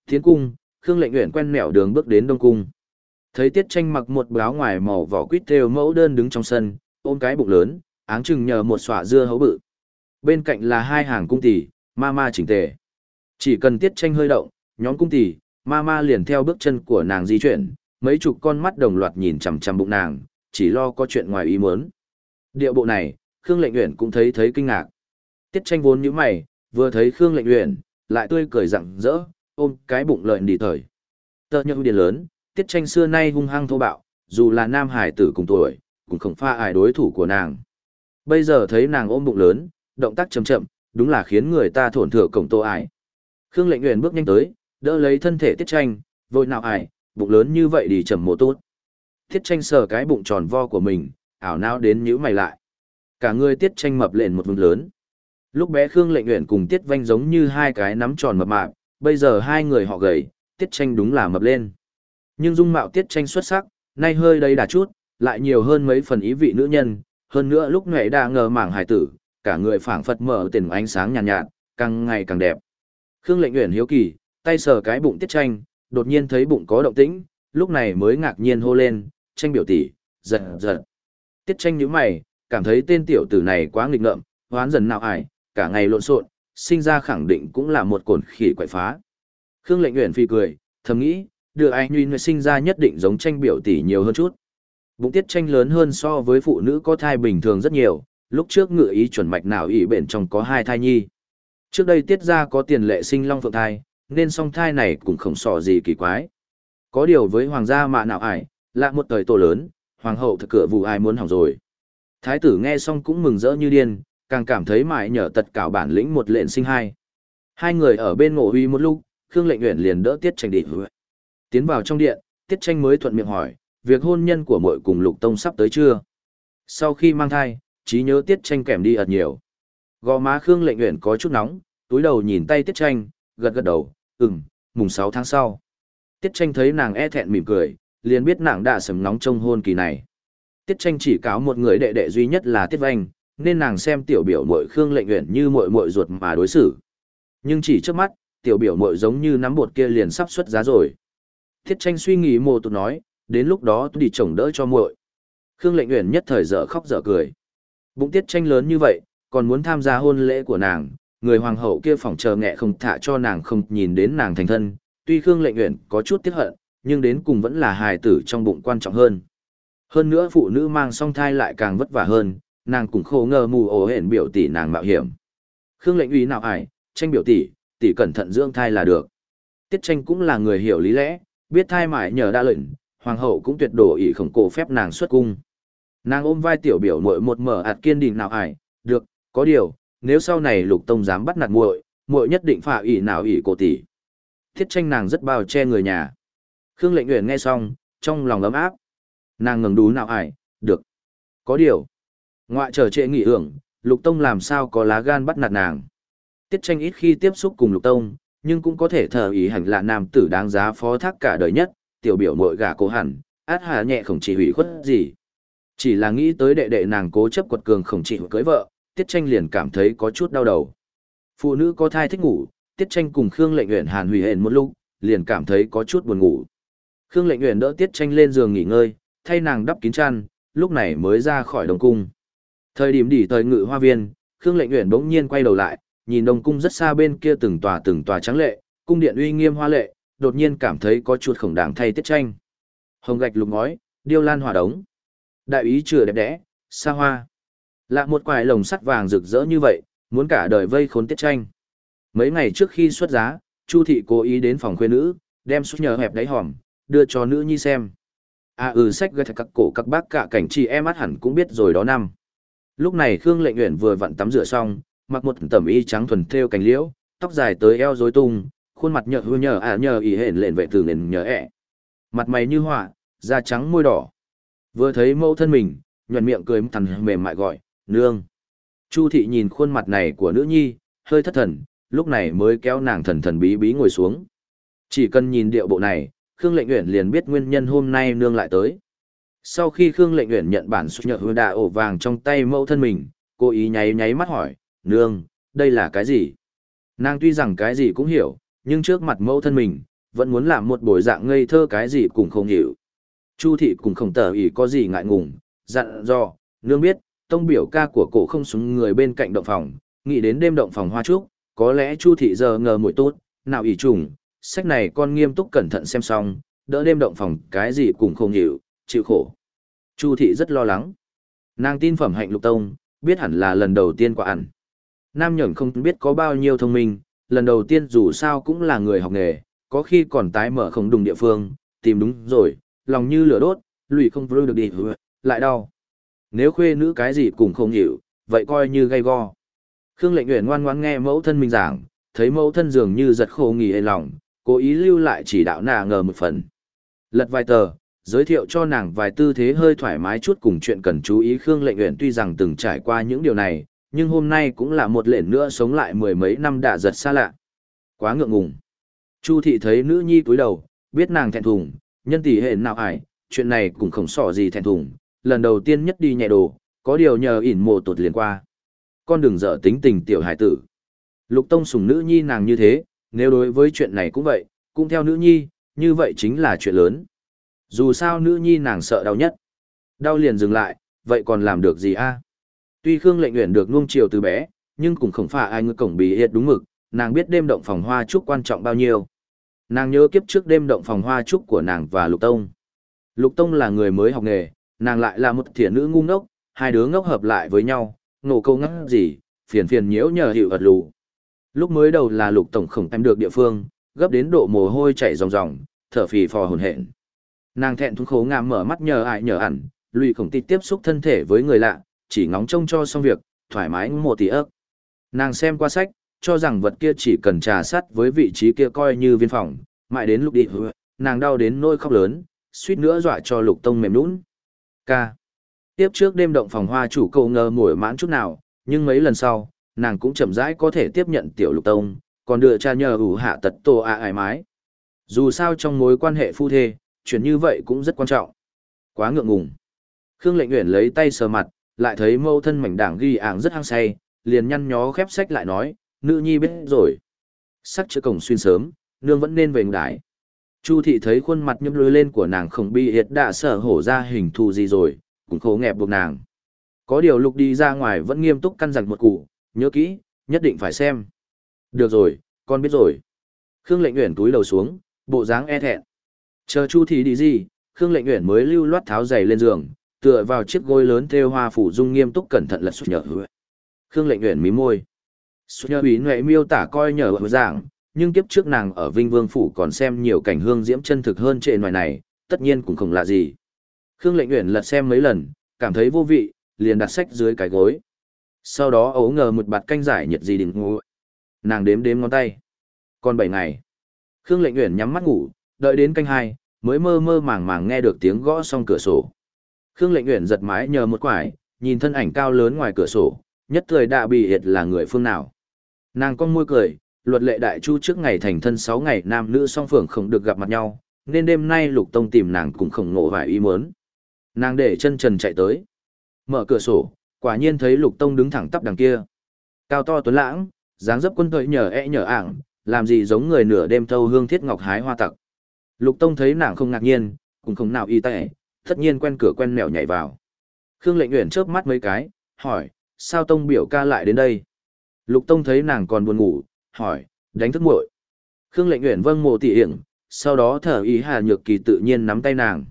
Tiến cung, Khương Lệnh Uyển quen mẹo đường bước đến Đông cung. Thấy Tiết Tranh mặc một áo ngoài màu vỏ quýt thêu mẫu đơn đứng trong sân, ôm cái bụng lớn, áng chừng nhờ một xỏa dưa hấu bự. Bên cạnh là hai hàng cung tỷ, ma ma chỉnh tề. Chỉ cần Tiết Tranh hơi động, nhóm cung tỷ, ma ma liền theo bước chân của nàng di chuyển, mấy chục con mắt đồng loạt nhìn chằm chằm bụng nàng, chỉ lo có chuyện ngoài ý muốn. Điệu bộ này, Khương Lệnh Uyển cũng thấy thấy kinh ngạc. Tiết Tranh vốn nhíu mày, vừa thấy Khương Lệnh Uyển, lại tươi cười rạng rỡ, ôm cái bụng lợn đi thời. Tơ nhẫn điền lớn, Tiết Tranh xưa nay hung hăng thô bạo, dù là nam hải tử cùng tuổi, cũng không pha ải đối thủ của nàng. Bây giờ thấy nàng ôm bụng lớn, động tác chậm chậm, đúng là khiến người ta thổn thừa cổng tô ải. Khương Lệnh Uyển bước nhanh tới, đỡ lấy thân thể Tiết Tranh, vội nào ải, bụng lớn như vậy đi trầm mồ tốt. Tiết Tranh sờ cái bụng tròn vo của mình, ảo não đến nhíu mày lại. Cả người Tiết Tranh mập lên một vùng lớn. Lúc bé Khương Lệnh Uyển cùng Tiết Vanh giống như hai cái nắm tròn mập mạp, bây giờ hai người họ gầy, Tiết Tranh đúng là mập lên. Nhưng dung mạo Tiết Tranh xuất sắc, nay hơi đầy đà chút, lại nhiều hơn mấy phần ý vị nữ nhân, hơn nữa lúc nghệ đã ngờ mảng hài tử, cả người phảng phật mở tiền ánh sáng nhàn nhạt, nhạt, càng ngày càng đẹp. Khương Lệnh Uyển hiếu kỳ, tay sờ cái bụng Tiết Tranh, đột nhiên thấy bụng có động tĩnh, lúc này mới ngạc nhiên hô lên, "Tranh biểu tỷ, giật giật." Tiết Tranh nhíu mày, cảm thấy tên tiểu tử này quá nghịch ngợm, hoán dần nào ải, cả ngày lộn xộn, sinh ra khẳng định cũng là một cồn khỉ quậy phá. Khương Lệnh nguyện phi cười, thầm nghĩ, đưa anh Nguyên sinh ra nhất định giống tranh biểu tỷ nhiều hơn chút. Bụng tiết tranh lớn hơn so với phụ nữ có thai bình thường rất nhiều, lúc trước ngựa ý chuẩn mạch nào ý bền trong có hai thai nhi. Trước đây tiết ra có tiền lệ sinh long phượng thai, nên song thai này cũng không sò gì kỳ quái. Có điều với hoàng gia mạ nào ải, lạ một thời tổ lớn, hoàng hậu thật cửa vụ ai muốn hỏng rồi. Thái tử nghe xong cũng mừng rỡ như điên, càng cảm thấy mãi nhờ tật cảo bản lĩnh một lệnh sinh hai. Hai người ở bên ngộ huy một lúc, Khương Lệnh nguyện liền đỡ Tiết Tranh đi. Tiến vào trong điện, Tiết Tranh mới thuận miệng hỏi, việc hôn nhân của muội cùng Lục Tông sắp tới chưa? Sau khi mang thai, trí nhớ Tiết Tranh kèm đi ật nhiều. Gò má Khương Lệnh nguyện có chút nóng, túi đầu nhìn tay Tiết Tranh, gật gật đầu, ừm, mùng 6 tháng sau. Tiết Tranh thấy nàng e thẹn mỉm cười, liền biết nàng đã sầm nóng trong hôn kỳ này. Tiết Tranh chỉ cáo một người đệ đệ duy nhất là Tiết Vanh, nên nàng xem tiểu biểu muội Khương Lệnh Uyển như muội muội ruột mà đối xử. Nhưng chỉ trước mắt, tiểu biểu muội giống như nắm bột kia liền sắp xuất giá rồi. Thiết tranh suy nghĩ mồ tụt nói, đến lúc đó tôi đi chồng đỡ cho muội. Khương Lệnh Uyển nhất thời dở khóc dở cười. Bụng tiết tranh lớn như vậy, còn muốn tham gia hôn lễ của nàng, người hoàng hậu kia phỏng chờ nghẹ không thả cho nàng không nhìn đến nàng thành thân. Tuy Khương Lệnh Uyển có chút tiếc hận, nhưng đến cùng vẫn là hài tử trong bụng quan trọng hơn. Hơn nữa phụ nữ mang song thai lại càng vất vả hơn, nàng cũng khổ ngờ mù ổ hển biểu tỷ nàng mạo hiểm. Khương lệnh uy nào ải, tranh biểu tỷ, tỷ cẩn thận dưỡng thai là được. Tiết tranh cũng là người hiểu lý lẽ, biết thai mãi nhờ đa lệnh, hoàng hậu cũng tuyệt đổ ỷ khổng cổ phép nàng xuất cung. Nàng ôm vai tiểu biểu muội một mở ạt kiên định nào ải, được, có điều, nếu sau này lục tông dám bắt nạt muội, muội nhất định phạ ỷ nào ỷ cổ tỷ. Thiết tranh nàng rất bao che người nhà. Khương lệnh uyển nghe xong, trong lòng ấm áp. Nàng ngừng đú nào ải, được. Có điều. Ngoại trở trệ nghỉ hưởng, Lục Tông làm sao có lá gan bắt nạt nàng. Tiết tranh ít khi tiếp xúc cùng Lục Tông, nhưng cũng có thể thờ ý hành là nam tử đáng giá phó thác cả đời nhất, tiểu biểu mội gà cố hẳn, át hà nhẹ khổng chỉ hủy khuất gì. Chỉ là nghĩ tới đệ đệ nàng cố chấp quật cường khổng chỉ cưới vợ, Tiết tranh liền cảm thấy có chút đau đầu. Phụ nữ có thai thích ngủ, Tiết tranh cùng Khương lệnh uyển hàn hủy hển một lúc, liền cảm thấy có chút buồn ngủ. Khương lệnh uyển đỡ Tiết tranh lên giường nghỉ ngơi, thay nàng đắp kín chăn, lúc này mới ra khỏi đồng cung. Thời điểm đỉ thời ngự hoa viên, Khương Lệnh Uyển bỗng nhiên quay đầu lại, nhìn đồng cung rất xa bên kia từng tòa từng tòa trắng lệ, cung điện uy nghiêm hoa lệ, đột nhiên cảm thấy có chuột khổng đảng thay tiết tranh. Hồng gạch lục ngói, điêu lan hỏa đống. Đại ý chừa đẹp đẽ, xa hoa. Lạ một quài lồng sắt vàng rực rỡ như vậy, muốn cả đời vây khốn tiết tranh. Mấy ngày trước khi xuất giá, Chu thị cố ý đến phòng khuê nữ, đem suốt nhờ hẹp đáy hòm, đưa cho nữ nhi xem. À ừ sách gây thật các cổ các bác cả cảnh chị em mắt hẳn cũng biết rồi đó năm. Lúc này Khương Lệnh Uyển vừa vặn tắm rửa xong, mặc một tẩm y trắng thuần thêu cành liễu, tóc dài tới eo rối tung, khuôn mặt nhợ hư nhờ à nhờ ý hển lện vệ từ nền nhờ ẹ. Mặt mày như họa, da trắng môi đỏ. Vừa thấy mẫu thân mình, nhuận miệng cười thằn mềm mại gọi, nương. Chu thị nhìn khuôn mặt này của nữ nhi, hơi thất thần, lúc này mới kéo nàng thần thần bí bí ngồi xuống. Chỉ cần nhìn điệu bộ này, Khương Lệnh Uyển liền biết nguyên nhân hôm nay nương lại tới. Sau khi Khương Lệnh Uyển nhận bản xuất nhợ hư đà ổ vàng trong tay mẫu thân mình, cô ý nháy nháy mắt hỏi, nương, đây là cái gì? Nàng tuy rằng cái gì cũng hiểu, nhưng trước mặt mẫu thân mình, vẫn muốn làm một buổi dạng ngây thơ cái gì cũng không hiểu. Chu thị cũng không tờ ý có gì ngại ngùng, dặn dò, nương biết, tông biểu ca của cổ không xuống người bên cạnh động phòng, nghĩ đến đêm động phòng hoa trúc, có lẽ Chu thị giờ ngờ mùi tốt, nào ỷ trùng, sách này con nghiêm túc cẩn thận xem xong, đỡ đêm động phòng cái gì cũng không hiểu, chịu khổ. Chu thị rất lo lắng. Nàng tin phẩm hạnh lục tông, biết hẳn là lần đầu tiên quả ăn. Nam nhẫn không biết có bao nhiêu thông minh, lần đầu tiên dù sao cũng là người học nghề, có khi còn tái mở không đúng địa phương, tìm đúng rồi, lòng như lửa đốt, lùi không vư được đi, lại đau. Nếu khuê nữ cái gì cũng không hiểu, vậy coi như gây go. Khương lệnh nguyện ngoan ngoãn nghe mẫu thân mình giảng, thấy mẫu thân dường như giật khổ nghỉ lòng, cố ý lưu lại chỉ đạo nà ngờ một phần. Lật vài tờ, giới thiệu cho nàng vài tư thế hơi thoải mái chút cùng chuyện cần chú ý Khương Lệnh Uyển tuy rằng từng trải qua những điều này, nhưng hôm nay cũng là một lệnh nữa sống lại mười mấy năm đã giật xa lạ. Quá ngượng ngùng. Chu thị thấy nữ nhi túi đầu, biết nàng thẹn thùng, nhân tỷ hệ nào ải, chuyện này cũng không sỏ gì thẹn thùng, lần đầu tiên nhất đi nhẹ đồ, có điều nhờ ỉn mộ tụt liền qua. Con đừng dở tính tình tiểu hải tử. Lục Tông sủng nữ nhi nàng như thế, nếu đối với chuyện này cũng vậy, cũng theo nữ nhi, như vậy chính là chuyện lớn. Dù sao nữ nhi nàng sợ đau nhất. Đau liền dừng lại, vậy còn làm được gì a? Tuy Khương lệnh nguyện được nuông chiều từ bé, nhưng cũng không phải ai ngư cổng bị hiệt đúng mực, nàng biết đêm động phòng hoa trúc quan trọng bao nhiêu. Nàng nhớ kiếp trước đêm động phòng hoa trúc của nàng và Lục Tông. Lục Tông là người mới học nghề, nàng lại là một thiện nữ ngu ngốc, hai đứa ngốc hợp lại với nhau, nổ câu ngắc gì, phiền phiền nhiễu nhờ hiệu ật lù. Lúc mới đầu là Lục Tổng khổng em được địa phương, gấp đến độ mồ hôi chảy ròng ròng, thở phì phò hồn hển. Nàng thẹn thùng khố ngàm mở mắt nhờ ai nhờ ẩn, lùi khổng tịt tiếp xúc thân thể với người lạ, chỉ ngóng trông cho xong việc, thoải mái một tí ớt. Nàng xem qua sách, cho rằng vật kia chỉ cần trà sắt với vị trí kia coi như viên phòng, mãi đến lúc đi nàng đau đến nỗi khóc lớn, suýt nữa dọa cho lục tông mềm nũng. K. Tiếp trước đêm động phòng hoa chủ cầu ngờ mỏi mãn chút nào, nhưng mấy lần sau, nàng cũng chậm rãi có thể tiếp nhận tiểu lục tông, còn đưa cha nhờ ủ hạ tật tổ ạ ải mái. Dù sao trong mối quan hệ phu thê, chuyện như vậy cũng rất quan trọng. Quá ngượng ngùng. Khương Lệnh Uyển lấy tay sờ mặt, lại thấy mâu thân mảnh đảng ghi ảng rất hăng say, liền nhăn nhó khép sách lại nói, nữ nhi biết rồi. Sắc chữ cổng xuyên sớm, nương vẫn nên về ngải. Chu thị thấy khuôn mặt nhâm lưới lên của nàng không bị hiệt đã sở hổ ra hình thù gì rồi, cũng khổ nghẹp buộc nàng. Có điều lục đi ra ngoài vẫn nghiêm túc căn dặn một cụ, nhớ kỹ, nhất định phải xem. Được rồi, con biết rồi. Khương lệnh nguyện túi đầu xuống, bộ dáng e thẹn. Chờ Chu thị đi gì, Khương Lệnh Uyển mới lưu loát tháo giày lên giường, tựa vào chiếc gối lớn thêu hoa phủ dung nghiêm túc cẩn thận lật xuất nhở hứa. Khương Lệnh Uyển mí môi. Xuất nhở bí nhuệ miêu tả coi nhở hứa dạng, nhưng kiếp trước nàng ở Vinh Vương phủ còn xem nhiều cảnh hương diễm chân thực hơn trệ ngoài này, tất nhiên cũng không lạ gì. Khương Lệnh Uyển lật xem mấy lần, cảm thấy vô vị, liền đặt sách dưới cái gối. Sau đó ấu ngờ một bạt canh giải nhiệt gì đỉnh ngủ. Nàng đếm đếm ngón tay. Còn 7 ngày. Khương Lệnh Uyển nhắm mắt ngủ, đợi đến canh hai, mới mơ mơ màng màng nghe được tiếng gõ xong cửa sổ. Khương Lệnh Uyển giật mái nhờ một quải, nhìn thân ảnh cao lớn ngoài cửa sổ, nhất thời đã bị hiệt là người phương nào. Nàng con môi cười, luật lệ đại chu trước ngày thành thân 6 ngày nam nữ song phượng không được gặp mặt nhau, nên đêm nay Lục Tông tìm nàng cũng không ngộ vài ý muốn. Nàng để chân trần chạy tới. Mở cửa sổ, quả nhiên thấy Lục Tông đứng thẳng tắp đằng kia. Cao to tuấn lãng, dáng dấp quân tội nhờ ẽ nhờ ảng, làm gì giống người nửa đêm thâu hương thiết ngọc hái hoa tặc. Lục Tông thấy nàng không ngạc nhiên, cũng không nào y tệ, tất nhiên quen cửa quen mèo nhảy vào. Khương Lệnh Uyển chớp mắt mấy cái, hỏi, sao Tông biểu ca lại đến đây? Lục Tông thấy nàng còn buồn ngủ, hỏi, đánh thức muội. Khương Lệnh Uyển vâng mộ tỉ hiển, sau đó thở ý Hà Nhược Kỳ tự nhiên nắm tay nàng.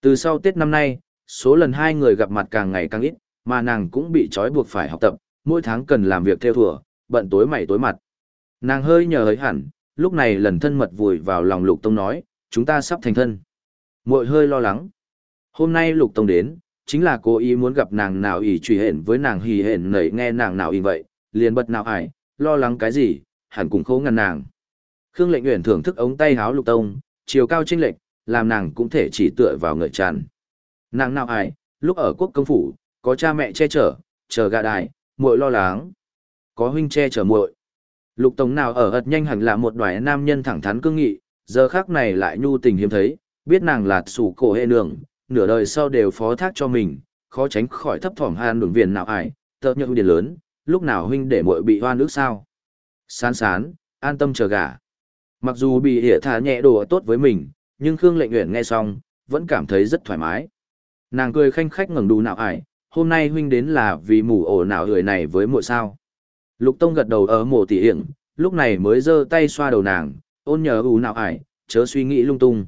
Từ sau Tết năm nay, số lần hai người gặp mặt càng ngày càng ít, mà nàng cũng bị trói buộc phải học tập, mỗi tháng cần làm việc theo thùa, bận tối mày tối mặt. Nàng hơi nhờ hới hẳn, lúc này lần thân mật vùi vào lòng Lục Tông nói, chúng ta sắp thành thân. Muội hơi lo lắng. Hôm nay Lục Tông đến, chính là cố ý muốn gặp nàng nào ỉ truy hển với nàng hì hển nảy nghe nàng nào ỉ vậy, liền bật nào ải, lo lắng cái gì, hẳn cũng khố ngăn nàng. Khương Lệnh Uyển thưởng thức ống tay háo Lục Tông, chiều cao chênh lệch, làm nàng cũng thể chỉ tựa vào ngợi tràn. Nàng nào ai, lúc ở quốc công phủ, có cha mẹ che chở, chờ gà đài, muội lo lắng. Có huynh che chở muội. Lục Tông nào ở ật nhanh hẳn là một đoài nam nhân thẳng thắn cương nghị, giờ khác này lại nhu tình hiếm thấy, biết nàng là sủ cổ hệ nương, nửa đời sau đều phó thác cho mình, khó tránh khỏi thấp thỏm han đường viền nào ải, tợ nhượng điền lớn, lúc nào huynh để muội bị hoan ước sao. Sán sán, an tâm chờ gả. Mặc dù bị hiểu thả nhẹ đồ tốt với mình, nhưng Khương Lệnh Uyển nghe xong, vẫn cảm thấy rất thoải mái. Nàng cười khanh khách ngẩng đù nào ải, hôm nay huynh đến là vì mù ổ nào người này với muội sao. Lục Tông gật đầu ờ, ở mồ tỉ hiển, lúc này mới giơ tay xoa đầu nàng, ôn nhờ ủ nào ải, chớ suy nghĩ lung tung.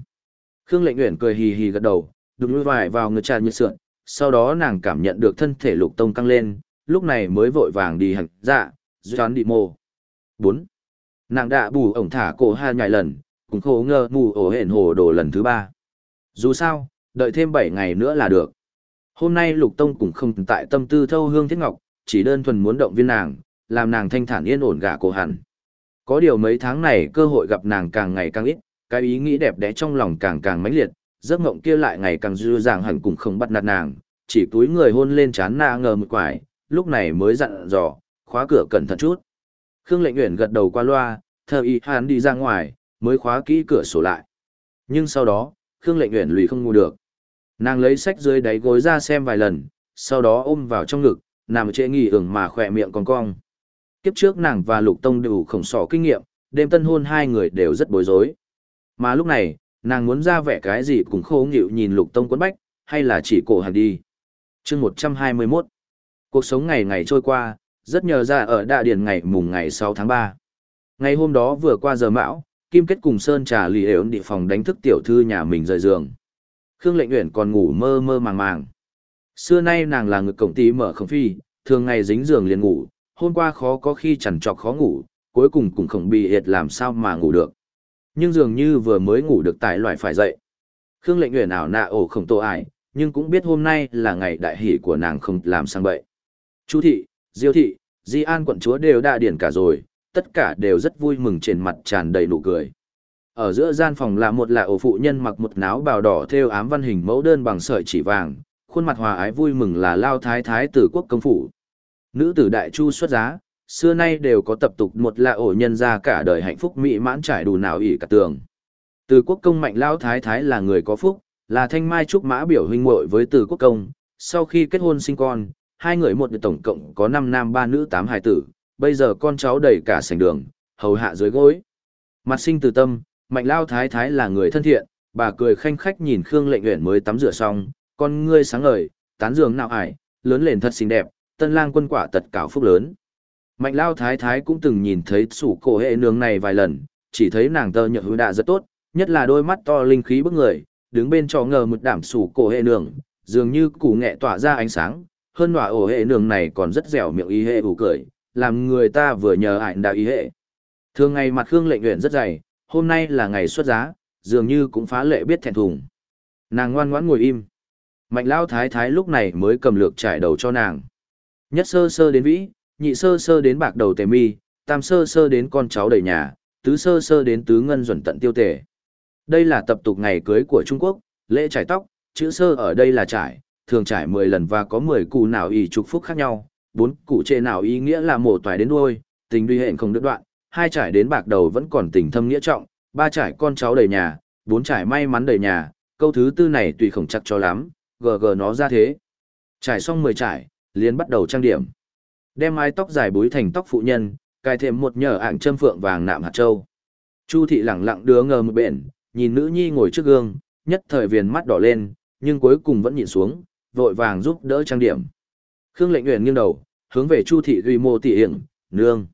Khương Lệnh Uyển cười hì hì gật đầu, đụng lui vải vào ngực tràn như sượn, sau đó nàng cảm nhận được thân thể Lục Tông căng lên, lúc này mới vội vàng đi hành dạ, doán đi mồ. 4. Nàng đã bù ổng thả cổ hai nhảy lần, cũng khổ ngơ mù ổ hển hồ đồ lần thứ ba. Dù sao, đợi thêm 7 ngày nữa là được. Hôm nay Lục Tông cũng không tại tâm tư thâu hương thiết ngọc, chỉ đơn thuần muốn động viên nàng, làm nàng thanh thản yên ổn gả cổ hẳn. Có điều mấy tháng này cơ hội gặp nàng càng ngày càng ít, cái ý nghĩ đẹp đẽ trong lòng càng càng mãnh liệt, giấc mộng kia lại ngày càng dư dàng hẳn cũng không bắt nạt nàng, chỉ túi người hôn lên chán na ngờ một quải, lúc này mới dặn dò, khóa cửa cẩn thận chút. Khương Lệnh Uyển gật đầu qua loa, thờ y hắn đi ra ngoài, mới khóa kỹ cửa sổ lại. Nhưng sau đó, Khương Lệnh Uyển lùi không ngủ được. Nàng lấy sách dưới đáy gối ra xem vài lần, sau đó ôm vào trong ngực, nằm trễ nghỉ ưởng mà khỏe miệng còn cong. Kiếp trước nàng và Lục Tông đều khổng sỏ kinh nghiệm, đêm tân hôn hai người đều rất bối rối. Mà lúc này, nàng muốn ra vẻ cái gì cũng khô nghịu nhìn Lục Tông quấn bách, hay là chỉ cổ hàng đi. chương 121 Cuộc sống ngày ngày trôi qua, rất nhờ ra ở đạ điển ngày mùng ngày 6 tháng 3. Ngày hôm đó vừa qua giờ mão, Kim Kết cùng Sơn trà lì ổn địa phòng đánh thức tiểu thư nhà mình rời giường. Khương Lệnh Uyển còn ngủ mơ mơ màng màng. Xưa nay nàng là ngực cổng tí mở không phi, thường ngày dính giường liền ngủ, hôm qua khó có khi chẳng trọc khó ngủ, cuối cùng cũng không bị hiệt làm sao mà ngủ được. Nhưng dường như vừa mới ngủ được tại loại phải dậy. Khương Lệnh Uyển ảo nạ ổ không tổ ải, nhưng cũng biết hôm nay là ngày đại hỷ của nàng không làm sang bậy. Chu thị, Diêu thị, Di An quận chúa đều đã điển cả rồi, tất cả đều rất vui mừng trên mặt tràn đầy nụ cười. Ở giữa gian phòng là một là ổ phụ nhân mặc một náo bào đỏ theo ám văn hình mẫu đơn bằng sợi chỉ vàng, khuôn mặt hòa ái vui mừng là lao thái thái tử quốc công phủ. Nữ tử đại chu xuất giá, xưa nay đều có tập tục một là ổ nhân ra cả đời hạnh phúc mỹ mãn trải đủ nào ỉ cả tường. Từ quốc công mạnh lao thái thái là người có phúc, là thanh mai trúc mã biểu huynh muội với từ quốc công, sau khi kết hôn sinh con, hai người một tổng cộng có năm nam ba nữ tám hài tử, bây giờ con cháu đầy cả sảnh đường, hầu hạ dưới gối. Mặt sinh từ tâm, mạnh lao thái thái là người thân thiện, bà cười khanh khách nhìn Khương lệnh nguyện mới tắm rửa xong, con ngươi sáng ngời, tán giường nào ải, lớn lên thật xinh đẹp, tân lang quân quả tật cảo phúc lớn. Mạnh lao thái thái cũng từng nhìn thấy sủ cổ hệ nương này vài lần, chỉ thấy nàng tơ nhợ hữu đạ rất tốt, nhất là đôi mắt to linh khí bức người, đứng bên trò ngờ một đảm sủ cổ hệ nương, dường như củ nghệ tỏa ra ánh sáng, hơn nọa ổ hệ nường này còn rất dẻo miệng ý hệ ủ cười, làm người ta vừa nhờ ải đạo ý hệ. Thường ngày mặt Khương lệnh nguyện rất dày, hôm nay là ngày xuất giá, dường như cũng phá lệ biết thẹn thùng. Nàng ngoan ngoãn ngồi im. Mạnh Lão thái thái lúc này mới cầm lược trải đầu cho nàng. Nhất sơ sơ đến vĩ, nhị sơ sơ đến bạc đầu tề mi, tam sơ sơ đến con cháu đầy nhà, tứ sơ sơ đến tứ ngân duẩn tận tiêu tề. Đây là tập tục ngày cưới của Trung Quốc, lễ trải tóc, chữ sơ ở đây là trải, thường trải 10 lần và có 10 cụ nào ý chúc phúc khác nhau, bốn cụ trệ nào ý nghĩa là mổ toài đến đuôi, tình duy hẹn không đứt đoạn, hai trải đến bạc đầu vẫn còn tình thâm nghĩa trọng, ba trải con cháu đầy nhà, bốn trải may mắn đầy nhà, câu thứ tư này tùy khổng chắc cho lắm, gờ gờ nó ra thế. Trải xong 10 trải, liền bắt đầu trang điểm. Đem mái tóc dài búi thành tóc phụ nhân, cài thêm một nhờ ảnh châm phượng vàng nạm hạt châu. Chu thị lẳng lặng đứa ngờ một bện, nhìn nữ nhi ngồi trước gương, nhất thời viền mắt đỏ lên, nhưng cuối cùng vẫn nhìn xuống, vội vàng giúp đỡ trang điểm. Khương Lệnh Uyển nghiêng đầu, hướng về Chu thị Duy mô tỉ hiển, nương.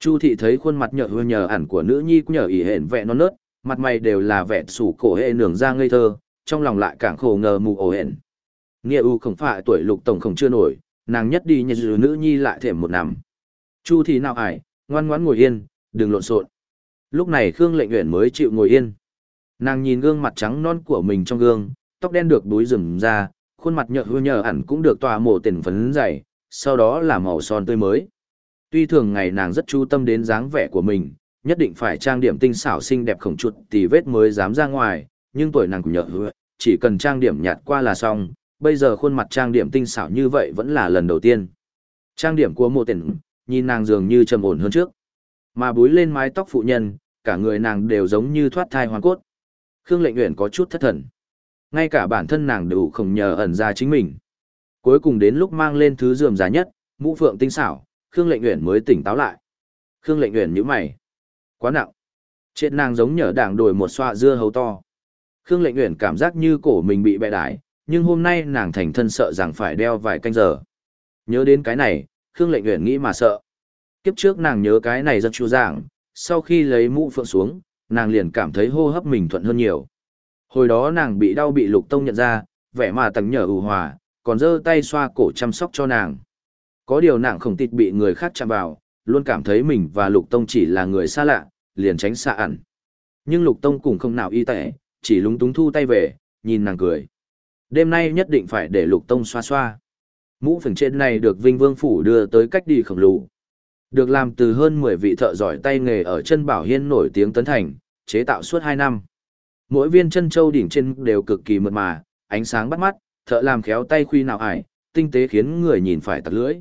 Chu thị thấy khuôn mặt nhợ nhơ nhờ ẩn của nữ nhi cũng nhờ ỉ hển vẻ non nớt, mặt mày đều là vẻ sủ cổ hệ nường ra ngây thơ, trong lòng lại càng khổ ngờ mù ổ hển. Nghĩa u không phải tuổi lục tổng không chưa nổi, nàng nhất đi nhờ dư nữ nhi lại thèm một năm. Chu thị nào ải, ngoan ngoãn ngồi yên, đừng lộn xộn. Lúc này Khương Lệnh Uyển mới chịu ngồi yên. Nàng nhìn gương mặt trắng non của mình trong gương, tóc đen được đuối rừng ra, khuôn mặt nhợ hư nhờ ẩn cũng được tòa mổ tiền phấn dày, sau đó là màu son tươi mới. Tuy thường ngày nàng rất chú tâm đến dáng vẻ của mình, nhất định phải trang điểm tinh xảo xinh đẹp khổng chuột thì vết mới dám ra ngoài, nhưng tuổi nàng cũng nhợ hứa, chỉ cần trang điểm nhạt qua là xong, bây giờ khuôn mặt trang điểm tinh xảo như vậy vẫn là lần đầu tiên. Trang điểm của mộ tiền, nhìn nàng dường như trầm ổn hơn trước. Mà búi lên mái tóc phụ nhân, cả người nàng đều giống như thoát thai hoàn cốt. Khương Lệnh Uyển có chút thất thần. Ngay cả bản thân nàng đều không nhờ ẩn ra chính mình. Cuối cùng đến lúc mang lên thứ dườm giá nhất, mũ phượng tinh xảo, Khương Lệnh Uyển mới tỉnh táo lại. Khương Lệnh Uyển nhíu mày. Quá nặng. Trên nàng giống nhờ đảng đổi một xoa dưa hấu to. Khương Lệnh Uyển cảm giác như cổ mình bị bẻ đái, nhưng hôm nay nàng thành thân sợ rằng phải đeo vài canh giờ. Nhớ đến cái này, Khương Lệnh Uyển nghĩ mà sợ. Kiếp trước nàng nhớ cái này rất chu dạng, sau khi lấy mũ phượng xuống, nàng liền cảm thấy hô hấp mình thuận hơn nhiều. Hồi đó nàng bị đau bị Lục Tông nhận ra, vẻ mà tầng nhở ủ hòa, còn giơ tay xoa cổ chăm sóc cho nàng. Có điều nàng không tịt bị người khác chạm vào, luôn cảm thấy mình và Lục Tông chỉ là người xa lạ, liền tránh xa ẩn. Nhưng Lục Tông cũng không nào y tệ, chỉ lúng túng thu tay về, nhìn nàng cười. Đêm nay nhất định phải để Lục Tông xoa xoa. Mũ phỉnh trên này được Vinh Vương Phủ đưa tới cách đi khổng lồ. Được làm từ hơn 10 vị thợ giỏi tay nghề ở chân Bảo Hiên nổi tiếng tấn thành, chế tạo suốt 2 năm. Mỗi viên chân châu đỉnh trên đều cực kỳ mượt mà, ánh sáng bắt mắt, thợ làm khéo tay khuy nào ải, tinh tế khiến người nhìn phải tặc lưỡi.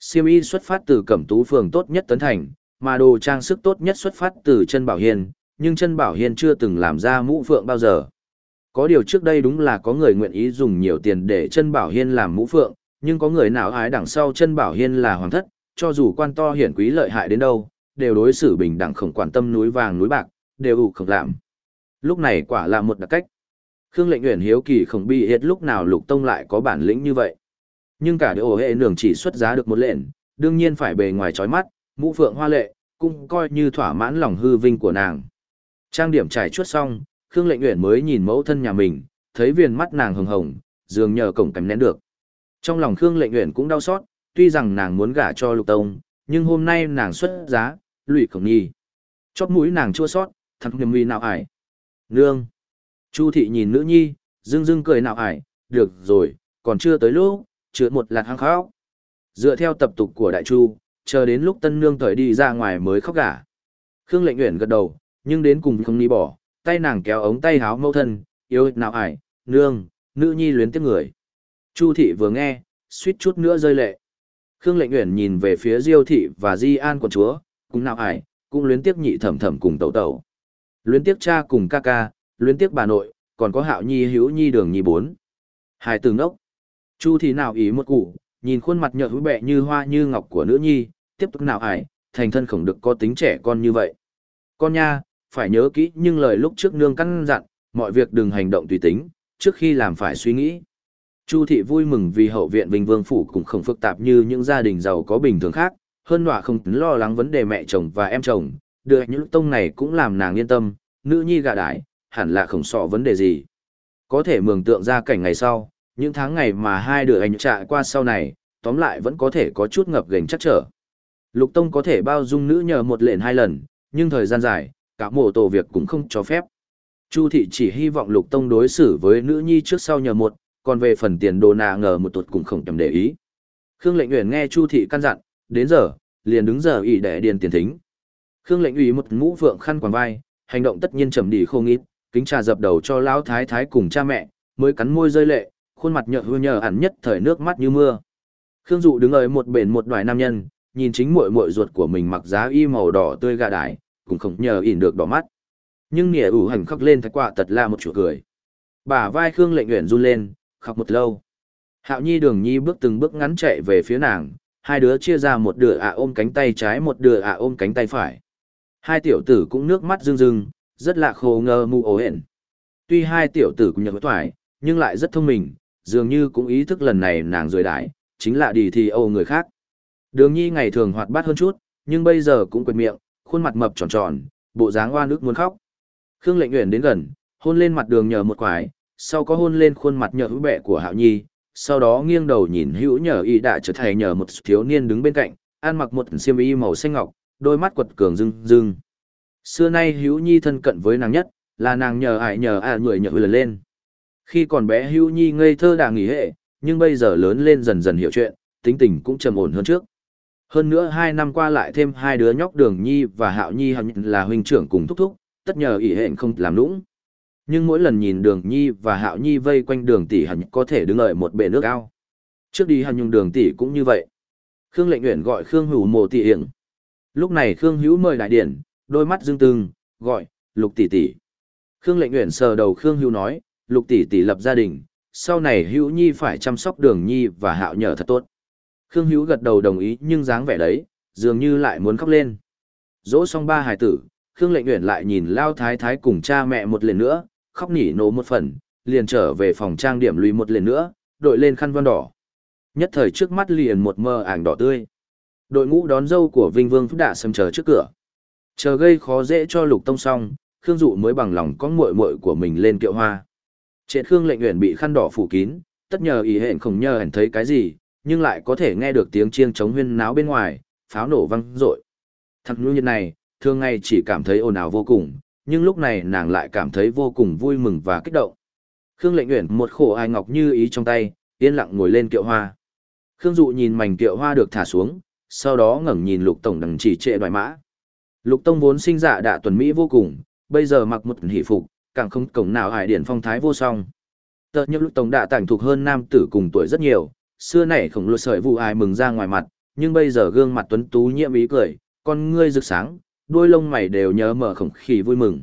Siêu y xuất phát từ cẩm tú phường tốt nhất tấn thành, mà đồ trang sức tốt nhất xuất phát từ chân Bảo Hiền, nhưng chân Bảo Hiền chưa từng làm ra mũ phượng bao giờ. Có điều trước đây đúng là có người nguyện ý dùng nhiều tiền để chân Bảo Hiên làm mũ phượng, nhưng có người nào ái đằng sau chân Bảo Hiên là hoàng thất, cho dù quan to hiển quý lợi hại đến đâu, đều đối xử bình đẳng không quan tâm núi vàng núi bạc, đều ủ không làm. Lúc này quả là một đặc cách. Khương lệnh uyển hiếu kỳ không bi hết lúc nào lục tông lại có bản lĩnh như vậy. Nhưng cả điều hệ nường chỉ xuất giá được một lệnh, đương nhiên phải bề ngoài trói mắt, mũ phượng hoa lệ, cũng coi như thỏa mãn lòng hư vinh của nàng. Trang điểm trải chuốt xong, Khương lệnh uyển mới nhìn mẫu thân nhà mình, thấy viền mắt nàng hồng hồng, dường nhờ cổng cánh nén được. Trong lòng Khương lệnh uyển cũng đau xót, tuy rằng nàng muốn gả cho lục tông, nhưng hôm nay nàng xuất giá, lụy khổng nhi. chót mũi nàng chua sót, thằng niềm uy nào ải. Nương. Chu thị nhìn nữ nhi, dưng dưng cười nạo ải, được rồi, còn chưa tới lúc, chữa một lạt hăng khóc. Dựa theo tập tục của đại chu, chờ đến lúc tân nương thời đi ra ngoài mới khóc gả. Khương lệnh nguyện gật đầu, nhưng đến cùng không đi bỏ, tay nàng kéo ống tay háo mâu thân, yêu nạo ải, nương, nữ nhi luyến tiếc người. Chu thị vừa nghe, suýt chút nữa rơi lệ. Khương Lệnh Nguyện nhìn về phía Diêu thị và Di An quận chúa, cũng nạo ải, cũng luyến tiếc nhị thẩm thẩm cùng tẩu tẩu. Luyến tiếc cha cùng ca ca, luyến tiếc bà nội, còn có Hạo Nhi hữu nhi đường nhi bốn. Hai từ ngốc. Chu thì nào ý một cụ, nhìn khuôn mặt nhợt hữu bẹ như hoa như ngọc của nữ nhi, tiếp tục nào ải, thành thân khổng được có tính trẻ con như vậy. Con nha, phải nhớ kỹ nhưng lời lúc trước nương căn dặn, mọi việc đừng hành động tùy tính, trước khi làm phải suy nghĩ. Chu thị vui mừng vì hậu viện Vinh Vương phủ cũng không phức tạp như những gia đình giàu có bình thường khác, hơn nọa không lo lắng vấn đề mẹ chồng và em chồng, được những tông này cũng làm nàng yên tâm, nữ nhi gà đái, hẳn là không sợ vấn đề gì. Có thể mường tượng ra cảnh ngày sau, những tháng ngày mà hai đứa anh trại qua sau này, tóm lại vẫn có thể có chút ngập gành chắc trở. Lục Tông có thể bao dung nữ nhờ một lệnh hai lần, nhưng thời gian dài, cả mộ tổ việc cũng không cho phép. Chu thị chỉ hy vọng Lục Tông đối xử với nữ nhi trước sau nhờ một, còn về phần tiền đồ nà ngờ một tuột cũng không thèm để ý. Khương Lệnh Uyển nghe Chu thị căn dặn, đến giờ, liền đứng giờ ỉ để điền tiền thính. Khương lệnh ủy một mũ vượng khăn quàng vai, hành động tất nhiên trầm đi không ít, kính trà dập đầu cho lão thái thái cùng cha mẹ, mới cắn môi rơi lệ, khuôn mặt nhợ hư nhờ hẳn nhất thời nước mắt như mưa. Khương dụ đứng ở một bền một đoài nam nhân, nhìn chính muội muội ruột của mình mặc giá y màu đỏ tươi gà đái, cũng không nhờ ỉn được đỏ mắt. Nhưng nỉa ủ hành khóc lên thái quả tật là một chủ cười. Bả vai Khương lệnh uyển run lên, khóc một lâu. Hạo Nhi đường nhi bước từng bước ngắn chạy về phía nàng, hai đứa chia ra một đứa ạ ôm cánh tay trái một đứa ạ ôm cánh tay phải. Hai tiểu tử cũng nước mắt rưng rưng, rất là khô ngơ mù ổ hển. Tuy hai tiểu tử cũng nhớ thoải, nhưng lại rất thông minh, dường như cũng ý thức lần này nàng rời đại, chính là đi thì âu người khác. Đường nhi ngày thường hoạt bát hơn chút, nhưng bây giờ cũng quệt miệng, khuôn mặt mập tròn tròn, bộ dáng oan ức muốn khóc. Khương lệnh nguyện đến gần, hôn lên mặt đường nhờ một quải, sau có hôn lên khuôn mặt nhờ hữu bẹ của hạo nhi, sau đó nghiêng đầu nhìn hữu nhờ y đã trở thành nhờ một thiếu niên đứng bên cạnh, ăn mặc một xiêm y màu xanh ngọc, đôi mắt quật cường rưng rưng. Xưa nay hữu nhi thân cận với nàng nhất, là nàng nhờ ải nhờ à người nhờ lần lên. Khi còn bé hữu nhi ngây thơ đã nghỉ hệ, nhưng bây giờ lớn lên dần dần hiểu chuyện, tính tình cũng trầm ổn hơn trước. Hơn nữa hai năm qua lại thêm hai đứa nhóc đường nhi và hạo nhi hẳn là huynh trưởng cùng thúc thúc, tất nhờ ỷ hẹn không làm lũng. Nhưng mỗi lần nhìn đường nhi và hạo nhi vây quanh đường tỷ hẳn có thể đứng ở một bể nước ao. Trước đi hẳn nhung đường tỷ cũng như vậy. Khương lệnh uyển gọi Khương hữu Mộ tỷ hiển. Lúc này Khương hữu mời đại điển, đôi mắt dương tưng, gọi, lục tỷ tỷ. Khương lệnh Uyển sờ đầu Khương hữu nói, lục tỷ tỷ lập gia đình, sau này hữu nhi phải chăm sóc đường nhi và hạo nhờ thật tốt. Khương hữu gật đầu đồng ý nhưng dáng vẻ đấy, dường như lại muốn khóc lên. Dỗ xong ba hài tử, Khương lệnh Uyển lại nhìn Lao Thái Thái cùng cha mẹ một lần nữa, khóc nỉ nổ một phần, liền trở về phòng trang điểm lùi một lần nữa, đội lên khăn voan đỏ. Nhất thời trước mắt liền một mơ ảng đỏ tươi. Đội ngũ đón dâu của Vinh Vương Phúc Đạ sầm chờ trước cửa. Chờ gây khó dễ cho Lục Tông xong, Khương Dụ mới bằng lòng con muội muội của mình lên kiệu hoa. Triệt Khương lệnh uyển bị khăn đỏ phủ kín, tất nhờ ý hẹn không nhờ hẳn thấy cái gì, nhưng lại có thể nghe được tiếng chiêng chống huyên náo bên ngoài, pháo nổ vang rội. Thằng nhu nhân này, thường ngày chỉ cảm thấy ồn ào vô cùng, nhưng lúc này nàng lại cảm thấy vô cùng vui mừng và kích động. Khương lệnh uyển một khổ ai ngọc như ý trong tay, yên lặng ngồi lên kiệu hoa. Khương dụ nhìn mảnh kiệu hoa được thả xuống, sau đó ngẩng nhìn lục tổng đằng chỉ trệ đoài mã. Lục tông vốn sinh dạ đạ tuần Mỹ vô cùng, bây giờ mặc một hỷ phục, càng không cổng nào hải điển phong thái vô song. Tờ nhược lục tổng đạ tảnh thuộc hơn nam tử cùng tuổi rất nhiều, xưa này khổng lồ sợi vụ ai mừng ra ngoài mặt, nhưng bây giờ gương mặt tuấn tú nhiễm ý cười, con ngươi rực sáng, đuôi lông mày đều nhớ mở khổng khí vui mừng.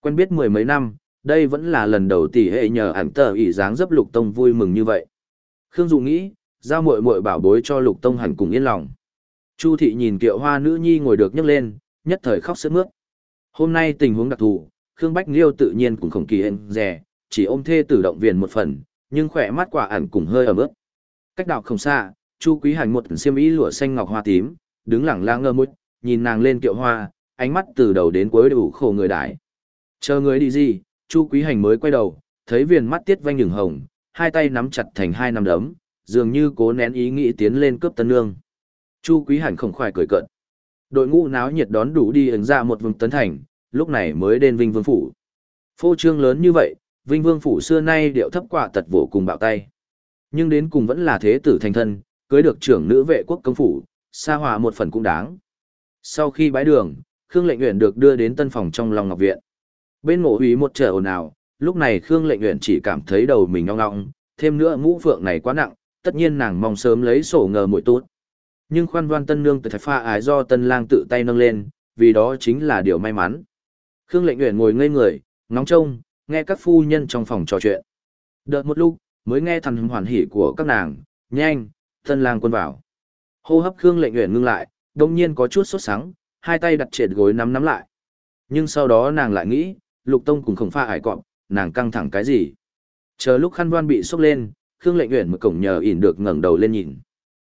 Quen biết mười mấy năm, đây vẫn là lần đầu tỷ hệ nhờ ảnh tờ ỷ dáng dấp lục tông vui mừng như vậy. Khương Dụ nghĩ, giao muội muội bảo bối cho lục tông hẳn cùng yên lòng. Chu thị nhìn kiệu hoa nữ nhi ngồi được nhấc lên, nhất thời khóc sướt mướt. Hôm nay tình huống đặc thù, Khương Bách Liêu tự nhiên cũng không kỳ hên rẻ, chỉ ôm thê tử động viên một phần, nhưng khỏe mắt quả ẩn cùng hơi ở mức. Cách đạo không xa, Chu Quý Hành một xiêm y lụa xanh ngọc hoa tím, đứng lẳng lang ngơ mũi, nhìn nàng lên kiệu hoa, ánh mắt từ đầu đến cuối đủ khổ người đại. Chờ người đi gì, Chu Quý Hành mới quay đầu, thấy viền mắt tiết vanh nhường hồng, hai tay nắm chặt thành hai nắm đấm, dường như cố nén ý nghĩ tiến lên cướp tân nương. Chu Quý Hàn không khoái cười cợt. Đội ngũ náo nhiệt đón đủ đi ứng ra một vùng tấn thành, lúc này mới đến Vinh Vương Phủ. Phô trương lớn như vậy, Vinh Vương Phủ xưa nay điệu thấp quả tật vô cùng bạo tay. Nhưng đến cùng vẫn là thế tử thành thân, cưới được trưởng nữ vệ quốc công phủ, xa hòa một phần cũng đáng. Sau khi bái đường, Khương Lệnh Uyển được đưa đến tân phòng trong Long Ngọc Viện. Bên ngộ hủy một trở ồn ào, lúc này Khương Lệnh Uyển chỉ cảm thấy đầu mình ngong ngong, thêm nữa mũ phượng này quá nặng, tất nhiên nàng mong sớm lấy sổ ngờ mũi tốt. Nhưng khoan đoan tân nương từ thạch pha ái do tân lang tự tay nâng lên, vì đó chính là điều may mắn. Khương Lệnh Uyển ngồi ngây người, ngóng trông, nghe các phu nhân trong phòng trò chuyện. Đợi một lúc, mới nghe thằng hoàn hỉ của các nàng, nhanh, tân lang quân vào. Hô hấp Khương Lệnh Uyển ngưng lại, đông nhiên có chút sốt sắng, hai tay đặt trệt gối nắm nắm lại. Nhưng sau đó nàng lại nghĩ, Lục Tông cùng khổng pha ải cọp, nàng căng thẳng cái gì. Chờ lúc khăn đoan bị sốc lên, Khương Lệnh Uyển mở cổng nhờ ỉn được ngẩng đầu lên nhìn.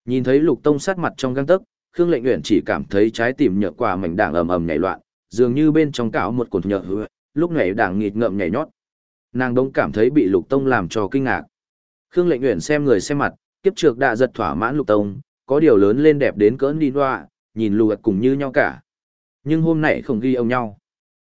Nhìn thấy Lục Tông sát mặt trong găng tấc, Khương Lệnh Uyển chỉ cảm thấy trái tim nhợ quả mảnh đảng ầm ầm nhảy loạn, dường như bên trong cảo một cột nhợ hứa, lúc nhảy đảng nghịt ngậm nhảy nhót. Nàng đông cảm thấy bị Lục Tông làm cho kinh ngạc. Khương Lệnh Uyển xem người xem mặt, kiếp trược đã giật thỏa mãn Lục Tông, có điều lớn lên đẹp đến cỡ đi loa, nhìn lùa cùng như nhau cả. Nhưng hôm nay không ghi ông nhau.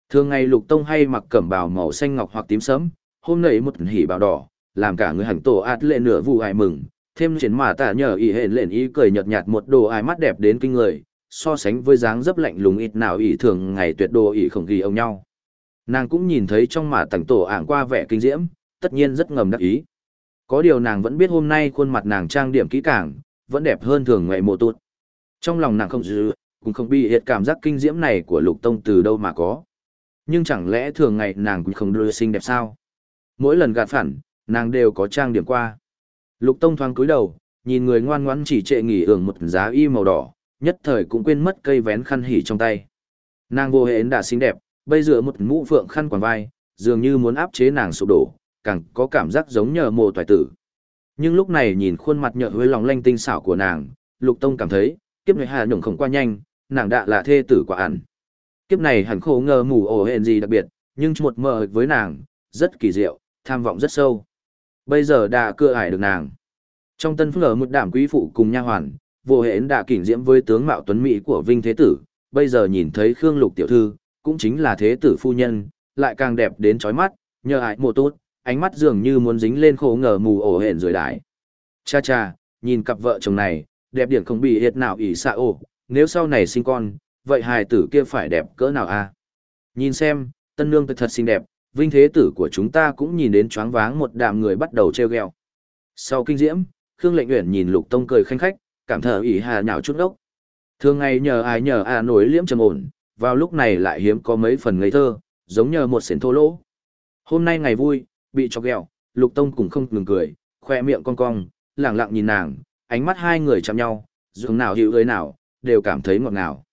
Thường ngày Lục Tông hay mặc cẩm bào màu xanh ngọc hoặc tím sẫm, hôm nay một hỉ bào đỏ, làm cả người hành tổ ạt lệ nửa vụ ai mừng, thêm chiến mà tả nhờ ý hẹn lên ý cười nhợt nhạt một đồ ai mắt đẹp đến kinh người, so sánh với dáng dấp lạnh lùng ít nào ý thường ngày tuyệt đồ ý không ghi ông nhau. Nàng cũng nhìn thấy trong mà tảnh tổ ảng qua vẻ kinh diễm, tất nhiên rất ngầm đắc ý. Có điều nàng vẫn biết hôm nay khuôn mặt nàng trang điểm kỹ càng, vẫn đẹp hơn thường ngày mùa tụt. Trong lòng nàng không dư, cũng không bị hiện cảm giác kinh diễm này của lục tông từ đâu mà có. Nhưng chẳng lẽ thường ngày nàng cũng không đưa xinh đẹp sao? Mỗi lần gạt phản, nàng đều có trang điểm qua. Lục tông thoáng cúi đầu, nhìn người ngoan ngoãn chỉ trệ nghỉ hưởng một giá y màu đỏ, nhất thời cũng quên mất cây vén khăn hỉ trong tay. Nàng vô hệ đã xinh đẹp, bây giờ một mũ phượng khăn quàng vai, dường như muốn áp chế nàng sụp đổ, càng có cảm giác giống nhờ mồ toại tử. Nhưng lúc này nhìn khuôn mặt nhợ với lòng lanh tinh xảo của nàng, Lục Tông cảm thấy, kiếp này hà nhổng không qua nhanh, nàng đã là thê tử quả ẩn. Kiếp này hẳn khổ ngờ mù ổ hẹn gì đặc biệt, nhưng một mờ với nàng, rất kỳ diệu, tham vọng rất sâu. Bây giờ đã cưa ải được nàng. Trong tân phước một đảm quý phụ cùng nha hoàn, vô hẹn đã kỉnh diễm với tướng mạo tuấn mỹ của Vinh Thế Tử, bây giờ nhìn thấy Khương Lục Tiểu Thư, cũng chính là Thế Tử Phu Nhân, lại càng đẹp đến chói mắt, nhờ ải mùa tốt, ánh mắt dường như muốn dính lên khổ ngờ mù ổ hển rồi đái. Cha cha, nhìn cặp vợ chồng này, đẹp điển không bị hiệt nào ỷ xạ ổ, nếu sau này sinh con, vậy hài tử kia phải đẹp cỡ nào a? Nhìn xem, tân nương thật xinh đẹp, vinh thế tử của chúng ta cũng nhìn đến choáng váng một đám người bắt đầu treo gheo. Sau kinh diễm, Khương Lệnh Uyển nhìn Lục Tông cười khanh khách, cảm thở ỉ hà nhạo chút ốc. Thường ngày nhờ ai nhờ à nổi liễm trầm ổn, vào lúc này lại hiếm có mấy phần ngây thơ, giống nhờ một sến thô lỗ. Hôm nay ngày vui, bị cho ghẹo, Lục Tông cũng không ngừng cười, khoe miệng cong cong, lẳng lặng nhìn nàng, ánh mắt hai người chạm nhau, dường nào hiểu người nào, đều cảm thấy ngọt ngào.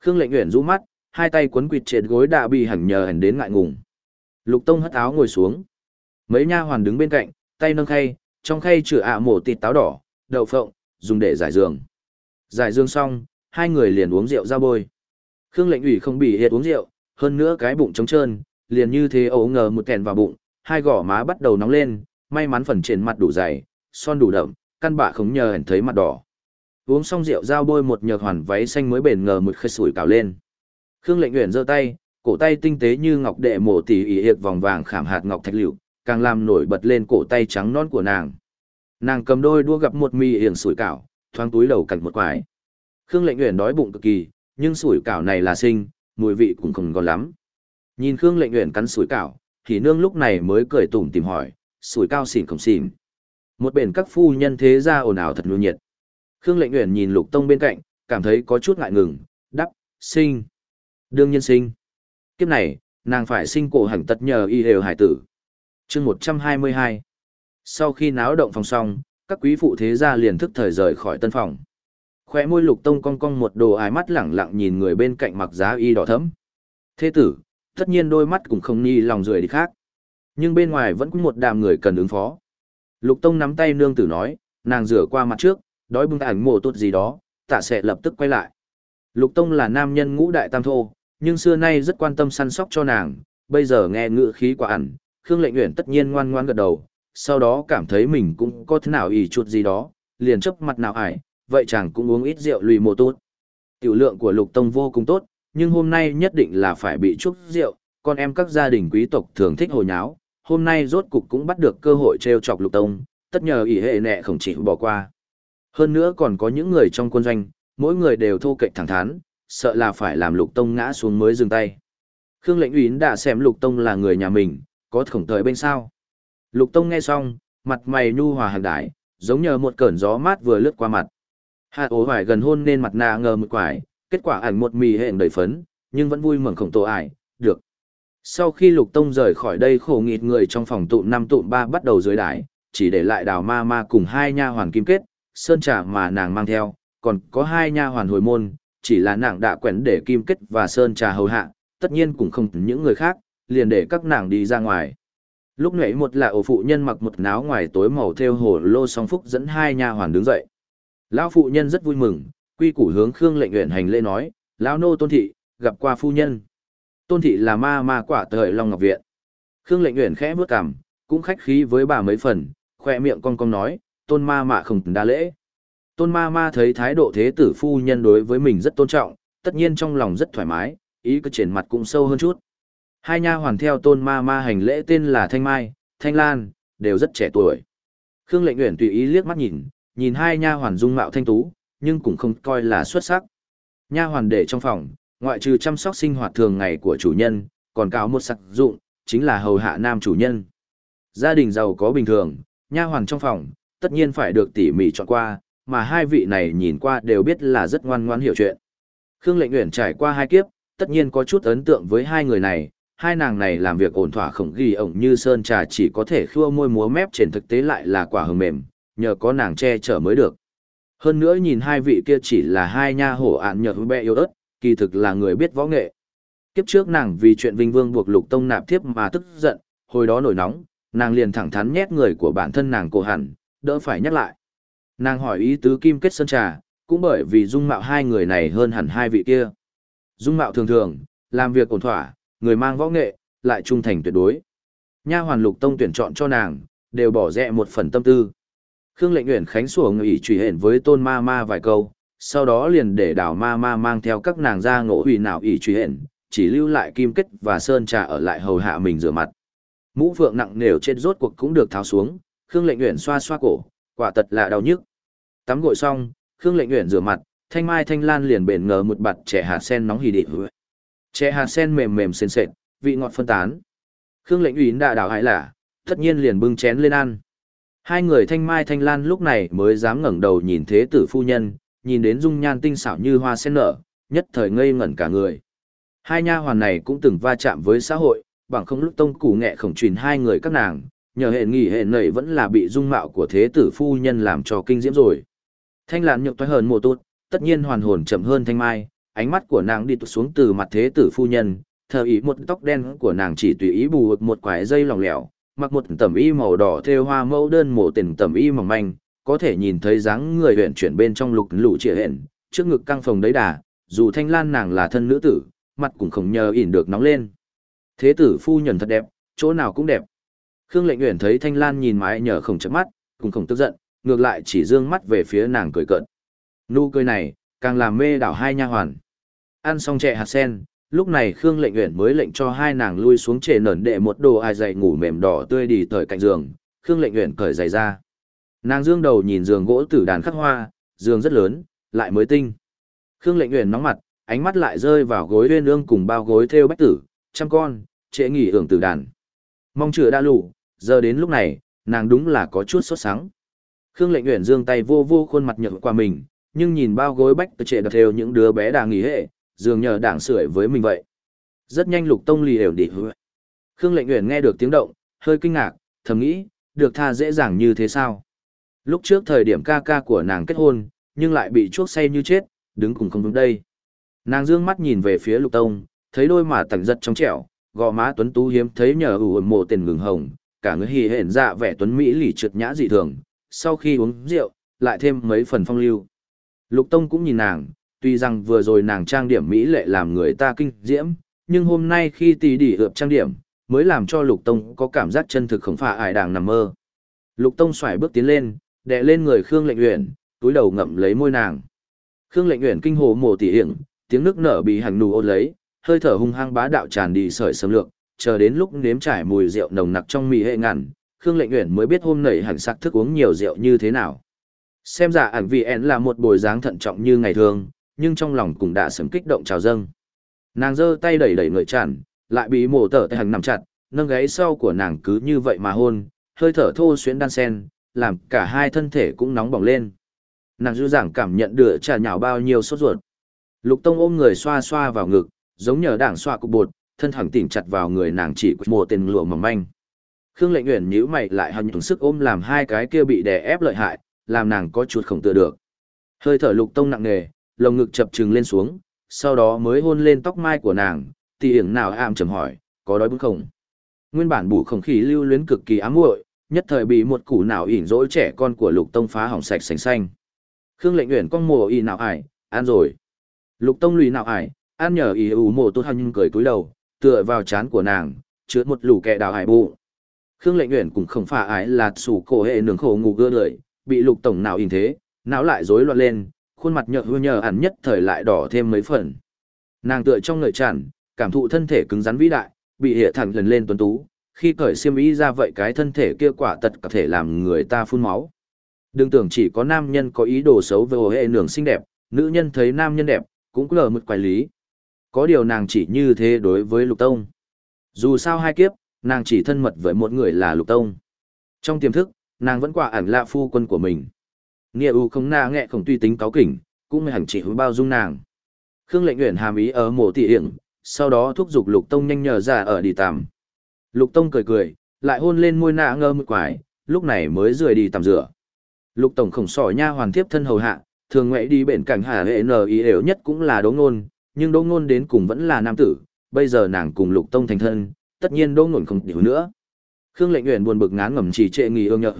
Khương Lệnh Uyển rũ mắt, hai tay quấn quịt trên gối đã bị hẳn nhờ hẳn đến ngại ngùng. Lục Tông hất áo ngồi xuống. Mấy nha hoàn đứng bên cạnh, tay nâng khay, trong khay chứa ạ mổ tịt táo đỏ, đậu phộng, dùng để giải giường. Giải giường xong, hai người liền uống rượu ra bôi. Khương Lệnh ủy không bị hiệt uống rượu, hơn nữa cái bụng trống trơn, liền như thế ấu ngờ một kèn vào bụng, hai gò má bắt đầu nóng lên, may mắn phần trên mặt đủ dày, son đủ đậm, căn bạ không nhờ hẳn thấy mặt đỏ. Uống xong rượu giao bôi một nhược hoàn váy xanh mới bền ngờ một khơi sủi cào lên. Khương Lệnh Uyển giơ tay, cổ tay tinh tế như ngọc đệ mổ tỉ ỉ hiệp vòng vàng khảm hạt ngọc thạch liệu, càng làm nổi bật lên cổ tay trắng non của nàng. Nàng cầm đôi đua gặp một mì hiển sủi cảo, thoáng túi đầu cạnh một quái. Khương Lệnh Uyển đói bụng cực kỳ, nhưng sủi cảo này là sinh, mùi vị cũng không ngon lắm. Nhìn Khương Lệnh Uyển cắn sủi cảo, thì nương lúc này mới cười tủm tìm hỏi, sủi cao xỉn không xỉn. Một bển các phu nhân thế ra ồn ào thật nhu nhiệt. Khương Lệnh Uyển nhìn Lục Tông bên cạnh, cảm thấy có chút ngại ngừng, đắp, sinh. Đương nhiên sinh. Kiếp này, nàng phải sinh cổ hành tật nhờ y đều hải tử. chương 122. Sau khi náo động phòng xong, các quý phụ thế gia liền thức thời rời khỏi tân phòng. Khoe môi Lục Tông cong cong một đồ ái mắt lẳng lặng nhìn người bên cạnh mặc giá y đỏ thẫm. Thế tử, tất nhiên đôi mắt cũng không ni lòng rười đi khác. Nhưng bên ngoài vẫn có một đàm người cần ứng phó. Lục Tông nắm tay nương tử nói, nàng rửa qua mặt trước, đói bưng ảnh mồ tốt gì đó, tạ sẽ lập tức quay lại. Lục Tông là nam nhân ngũ đại tam thô, nhưng xưa nay rất quan tâm săn sóc cho nàng, bây giờ nghe ngữ khí quả ẩn, Khương Lệnh Uyển tất nhiên ngoan ngoan gật đầu, sau đó cảm thấy mình cũng có thế nào ỷ chuột gì đó, liền chớp mặt nào ải, vậy chàng cũng uống ít rượu lùi mồ tốt. Tiểu lượng của Lục Tông vô cùng tốt, nhưng hôm nay nhất định là phải bị chuốc rượu, con em các gia đình quý tộc thường thích hồi nháo, hôm nay rốt cục cũng bắt được cơ hội treo chọc Lục Tông, tất nhờ ỷ hệ nệ không chỉ bỏ qua. Hơn nữa còn có những người trong quân doanh, mỗi người đều thô kệch thẳng thắn, sợ là phải làm lục tông ngã xuống mới dừng tay. Khương lệnh uyến đã xem lục tông là người nhà mình, có khổng thời bên sao. Lục tông nghe xong, mặt mày nhu hòa hàng đại, giống như một cơn gió mát vừa lướt qua mặt. Hạ ố hoài gần hôn nên mặt nạ ngờ một quải, kết quả ảnh một mì hẹn đầy phấn, nhưng vẫn vui mừng khổng tổ ải, được. Sau khi lục tông rời khỏi đây khổ nghịt người trong phòng tụ năm tụ ba bắt đầu dưới đại, chỉ để lại đào ma ma cùng hai nha hoàn kim kết, sơn trà mà nàng mang theo, còn có hai nha hoàn hồi môn, chỉ là nàng đã quen để kim kết và sơn trà hầu hạ, tất nhiên cũng không những người khác, liền để các nàng đi ra ngoài. Lúc nãy một là ổ phụ nhân mặc một náo ngoài tối màu theo hồ lô song phúc dẫn hai nha hoàn đứng dậy. Lão phụ nhân rất vui mừng, quy củ hướng Khương lệnh nguyện hành lễ nói, lão nô tôn thị, gặp qua phu nhân. Tôn thị là ma ma quả thời Long Ngọc Viện. Khương lệnh nguyện khẽ bước cằm, cũng khách khí với bà mấy phần, khoe miệng cong cong nói, tôn ma mạ không đa lễ. Tôn ma ma thấy thái độ thế tử phu nhân đối với mình rất tôn trọng, tất nhiên trong lòng rất thoải mái, ý cứ triển mặt cũng sâu hơn chút. Hai nha hoàn theo tôn ma ma hành lễ tên là Thanh Mai, Thanh Lan, đều rất trẻ tuổi. Khương lệnh nguyện tùy ý liếc mắt nhìn, nhìn hai nha hoàn dung mạo thanh tú, nhưng cũng không coi là xuất sắc. Nha hoàn để trong phòng, ngoại trừ chăm sóc sinh hoạt thường ngày của chủ nhân, còn cáo một sặc dụng, chính là hầu hạ nam chủ nhân. Gia đình giàu có bình thường, nha hoàn trong phòng, tất nhiên phải được tỉ mỉ chọn qua, mà hai vị này nhìn qua đều biết là rất ngoan ngoan hiểu chuyện. Khương Lệnh Uyển trải qua hai kiếp, tất nhiên có chút ấn tượng với hai người này, hai nàng này làm việc ổn thỏa khổng ghi ổng như sơn trà chỉ có thể khua môi múa mép trên thực tế lại là quả hừng mềm, nhờ có nàng che chở mới được. Hơn nữa nhìn hai vị kia chỉ là hai nha hổ ạn nhờ bẹ yếu ớt, kỳ thực là người biết võ nghệ. Kiếp trước nàng vì chuyện Vinh Vương buộc Lục Tông nạp thiếp mà tức giận, hồi đó nổi nóng, nàng liền thẳng thắn nhét người của bản thân nàng cổ hẳn, đỡ phải nhắc lại. Nàng hỏi ý tứ Kim Kết Sơn Trà, cũng bởi vì dung mạo hai người này hơn hẳn hai vị kia. Dung mạo thường thường, làm việc ổn thỏa, người mang võ nghệ, lại trung thành tuyệt đối. Nha hoàn Lục Tông tuyển chọn cho nàng, đều bỏ rẽ một phần tâm tư. Khương Lệnh Uyển Khánh sủa ủy trùy hển với Tôn Ma Ma vài câu, sau đó liền để đảo Ma Ma mang theo các nàng ra ngộ hủy nào ủy trùy hển, chỉ lưu lại kim kết và sơn trà ở lại hầu hạ mình rửa mặt. Mũ phượng nặng nề trên rốt cuộc cũng được tháo xuống, Khương Lệnh Uyển xoa xoa cổ, quả thật là đau nhức. Tắm gội xong, Khương Lệnh Uyển rửa mặt, Thanh Mai Thanh Lan liền bền ngờ một bạt trẻ hạt sen nóng hì đị. Trẻ hạt sen mềm mềm sền sệt, vị ngọt phân tán. Khương Lệnh Uyển đã đảo hại là, tất nhiên liền bưng chén lên ăn. Hai người Thanh Mai Thanh Lan lúc này mới dám ngẩng đầu nhìn thế tử phu nhân, nhìn đến dung nhan tinh xảo như hoa sen nở, nhất thời ngây ngẩn cả người. Hai nha hoàn này cũng từng va chạm với xã hội, bằng không lúc tông củ nghệ khổng truyền hai người các nàng, nhờ hệ nghỉ hệ nảy vẫn là bị dung mạo của thế tử phu nhân làm cho kinh diễm rồi. Thanh làn nhược toái hờn mùa tốt, tất nhiên hoàn hồn chậm hơn thanh mai, ánh mắt của nàng đi tụt xuống từ mặt thế tử phu nhân, thờ ý một tóc đen của nàng chỉ tùy ý bù một quải dây lỏng lẻo, mặc một tẩm y màu đỏ thêu hoa mẫu đơn mổ tình tẩm y mỏng manh, có thể nhìn thấy dáng người huyện chuyển bên trong lục lũ trịa hẹn, trước ngực căng phồng đấy đà, dù thanh lan nàng là thân nữ tử, mặt cũng không nhờ ỉn được nóng lên. Thế tử phu nhân thật đẹp, chỗ nào cũng đẹp. Khương Lệnh Uyển thấy Thanh Lan nhìn mái nhờ không chớp mắt, cũng không tức giận, ngược lại chỉ dương mắt về phía nàng cười cợt. Nụ cười này, càng làm mê đảo hai nha hoàn. Ăn xong chè hạt sen, lúc này Khương Lệnh Uyển mới lệnh cho hai nàng lui xuống trề nẩn đệ một đồ ai dậy ngủ mềm đỏ tươi đi tới cạnh giường, Khương Lệnh Uyển cởi giày ra. Nàng dương đầu nhìn giường gỗ tử đàn khắc hoa, giường rất lớn, lại mới tinh. Khương Lệnh Uyển nóng mặt, ánh mắt lại rơi vào gối uyên ương cùng bao gối theo bách tử, trăm con, trễ nghỉ hưởng tử đàn. Mong chữa đã lủ, giờ đến lúc này, nàng đúng là có chút sốt sắng. Khương Lệnh Uyển dương tay vô vô khuôn mặt nhợt qua mình, nhưng nhìn bao gối bách tự trệ đặt theo những đứa bé đang nghỉ hệ, dường nhờ đảng sưởi với mình vậy. Rất nhanh Lục Tông lì đều đi hứa. Khương Lệnh Uyển nghe được tiếng động, hơi kinh ngạc, thầm nghĩ, được tha dễ dàng như thế sao? Lúc trước thời điểm ca ca của nàng kết hôn, nhưng lại bị chuốc say như chết, đứng cùng không đúng đây. Nàng dương mắt nhìn về phía Lục Tông, thấy đôi mà tặng giật trong trẻo, gò má tuấn tú hiếm thấy nhờ ủ mộ tiền ngừng hồng, cả người hì hển dạ vẻ tuấn mỹ lì trượt nhã dị thường, sau khi uống rượu, lại thêm mấy phần phong lưu. Lục Tông cũng nhìn nàng, tuy rằng vừa rồi nàng trang điểm mỹ lệ làm người ta kinh diễm, nhưng hôm nay khi tỷ đỉ ượp trang điểm, mới làm cho Lục Tông có cảm giác chân thực không phải ải đàng nằm mơ. Lục Tông xoài bước tiến lên, đè lên người Khương Lệnh Uyển, túi đầu ngậm lấy môi nàng. Khương Lệnh Uyển kinh hồ mồ tỉ hiển, tiếng nước nở bị hàng nù ô lấy, hơi thở hung hăng bá đạo tràn đi sợi sấm lược, chờ đến lúc nếm trải mùi rượu nồng nặc trong mì hệ ngàn, Khương Lệnh Uyển mới biết hôm nảy hẳn sắc thức uống nhiều rượu như thế nào. Xem ra ẩn vì én là một bồi dáng thận trọng như ngày thường, nhưng trong lòng cũng đã sớm kích động trào dâng. Nàng giơ tay đẩy đẩy người tràn, lại bị mổ tở tay hằng nằm chặt, nâng gáy sau của nàng cứ như vậy mà hôn, hơi thở thô xuyến đan sen, làm cả hai thân thể cũng nóng bỏng lên. Nàng dư dàng cảm nhận được trà nhào bao nhiêu sốt ruột. Lục Tông ôm người xoa xoa vào ngực, giống nhờ đảng xoa cục bột, thân thẳng tỉnh chặt vào người nàng chỉ của mùa tên lụa mỏng manh. Khương Lệnh Uyển nhíu mày lại hằng những sức ôm làm hai cái kia bị đè ép lợi hại, làm nàng có chút không tựa được. Hơi thở Lục Tông nặng nề, lồng ngực chập trừng lên xuống, sau đó mới hôn lên tóc mai của nàng, tỷ hiển nào ảm trầm hỏi, có đói bụng không? Nguyên bản bù không khí lưu luyến cực kỳ ám muội, nhất thời bị một củ nào ỉn dỗi trẻ con của Lục Tông phá hỏng sạch sành xanh. Khương Lệnh Uyển con mồ y nào ải, ăn rồi. Lục Tông lùi nào ải, ăn nhờ ý ủ mồ tốt hăng cười cúi đầu, tựa vào chán của nàng, chứa một lũ kẹ đào hải bụ. Khương Lệnh nguyện cũng không phà ái là sủ cổ hệ nướng khổ ngủ gưa đợi, bị Lục Tổng nào in thế, não lại rối loạn lên, khuôn mặt nhợt hư nhờ hẳn nhất thời lại đỏ thêm mấy phần. Nàng tựa trong ngợi tràn, cảm thụ thân thể cứng rắn vĩ đại, bị hệ thẳng lần lên tuấn tú, khi cởi xiêm y ra vậy cái thân thể kia quả tật có thể làm người ta phun máu. Đừng tưởng chỉ có nam nhân có ý đồ xấu với hệ nường xinh đẹp, nữ nhân thấy nam nhân đẹp, cũng lờ mực quái lý. Có điều nàng chỉ như thế đối với Lục Tông. Dù sao hai kiếp, nàng chỉ thân mật với một người là Lục Tông. Trong tiềm thức, nàng vẫn quả ẩn lạ phu quân của mình. Nghĩa u không na nghe không tuy tính cáo kỉnh, cũng hẳn chỉ hứa bao dung nàng. Khương lệnh nguyện hàm ý ở mộ tỷ hiển, sau đó thúc giục Lục Tông nhanh nhờ ra ở đi tạm. Lục Tông cười cười, lại hôn lên môi nạ ngơ mực quải, lúc này mới rời đi tắm rửa. Lục Tổng khổng sỏ nha hoàn thiếp thân hầu hạ, thường ngoại đi bệnh cảnh hà hệ n ý đều nhất cũng là đỗ ngôn, nhưng đỗ ngôn đến cùng vẫn là nam tử, bây giờ nàng cùng Lục Tông thành thân, tất nhiên đỗ ngôn không điều nữa. Khương lệnh nguyện buồn bực ngán ngẩm chỉ trệ nghỉ ương nhợ,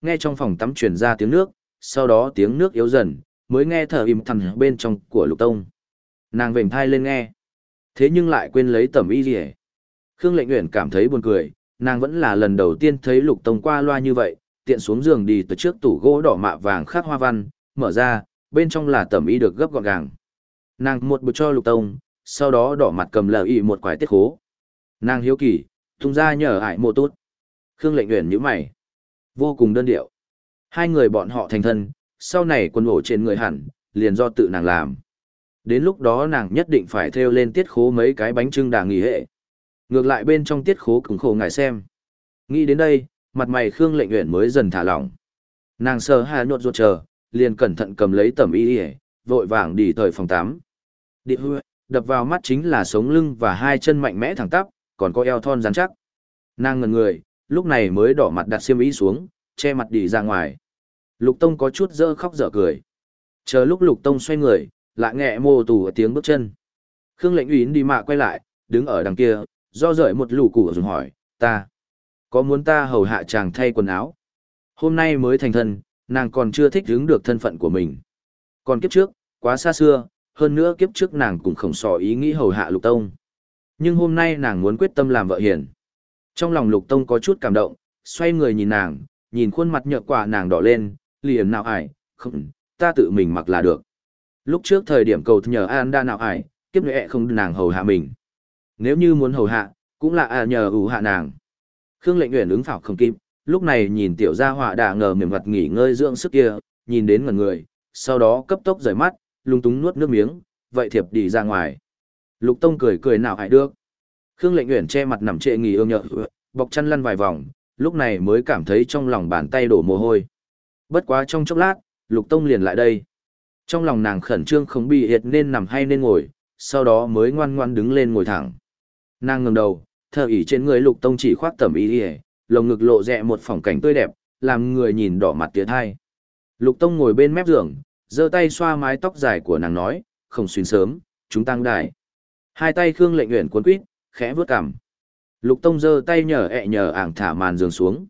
nghe trong phòng tắm truyền ra tiếng nước, sau đó tiếng nước yếu dần, mới nghe thở im thầm bên trong của Lục Tông. Nàng vểnh thai lên nghe. Thế nhưng lại quên lấy tẩm y rỉa. Khương lệnh nguyện cảm thấy buồn cười, nàng vẫn là lần đầu tiên thấy lục tông qua loa như vậy, tiện xuống giường đi từ trước tủ gỗ đỏ mạ vàng khắc hoa văn, mở ra, bên trong là tẩm y được gấp gọn gàng. Nàng một bực cho lục tông, sau đó đỏ mặt cầm lờ y một quải tiết khố. Nàng hiếu kỳ, tung ra nhờ ải mộ tốt. Khương lệnh nguyện như mày. Vô cùng đơn điệu. Hai người bọn họ thành thân, sau này quân ổ trên người hẳn, liền do tự nàng làm. Đến lúc đó nàng nhất định phải theo lên tiết khố mấy cái bánh trưng đà nghỉ hệ. Ngược lại bên trong tiết khố cứng khổ ngài xem. Nghĩ đến đây, mặt mày Khương lệnh nguyện mới dần thả lỏng. Nàng sờ hà nhột ruột chờ, liền cẩn thận cầm lấy tẩm y y, vội vàng đi thời phòng tắm. Đi hư, đập vào mắt chính là sống lưng và hai chân mạnh mẽ thẳng tắp, còn có eo thon rắn chắc. Nàng ngần người, lúc này mới đỏ mặt đặt xiêm y xuống, che mặt đi ra ngoài. Lục Tông có chút dơ khóc dở cười. Chờ lúc Lục Tông xoay người, lại nghe mô tù ở tiếng bước chân. Khương lệnh uyến đi mạ quay lại, đứng ở đằng kia, do rời một lũ củ dùng hỏi, ta, có muốn ta hầu hạ chàng thay quần áo? Hôm nay mới thành thân, nàng còn chưa thích hứng được thân phận của mình. Còn kiếp trước, quá xa xưa, hơn nữa kiếp trước nàng cũng không sò ý nghĩ hầu hạ lục tông. Nhưng hôm nay nàng muốn quyết tâm làm vợ hiền. Trong lòng lục tông có chút cảm động, xoay người nhìn nàng, nhìn khuôn mặt nhợt quả nàng đỏ lên, liền nào ải, không, ta tự mình mặc là được. Lúc trước thời điểm cầu nhờ An đa nào ải, kiếp nệ không nàng hầu hạ mình. Nếu như muốn hầu hạ, cũng là à nhờ ủ hạ nàng. Khương lệnh nguyện ứng phảo không kịp, lúc này nhìn tiểu gia họa đã ngờ mềm mặt nghỉ ngơi dưỡng sức kia, nhìn đến ngần người, sau đó cấp tốc rời mắt, lung túng nuốt nước miếng, vậy thiệp đi ra ngoài. Lục Tông cười cười nào hại được. Khương lệnh Uyển che mặt nằm trệ nghỉ ương nhợ, bọc chăn lăn vài vòng, lúc này mới cảm thấy trong lòng bàn tay đổ mồ hôi. Bất quá trong chốc lát, Lục Tông liền lại đây. Trong lòng nàng khẩn trương không bị hiệt nên nằm hay nên ngồi, sau đó mới ngoan ngoan đứng lên ngồi thẳng. Nàng ngẩng đầu, thở ỉ trên người lục tông chỉ khoác tẩm ý ỉa lồng ngực lộ rẽ một phỏng cảnh tươi đẹp làm người nhìn đỏ mặt tiệt hai lục tông ngồi bên mép giường giơ tay xoa mái tóc dài của nàng nói không xuyên sớm chúng tăng đại hai tay khương lệnh nguyện cuốn quýt khẽ vớt cằm. lục tông giơ tay nhờ ẹ nhờ ảng thả màn giường xuống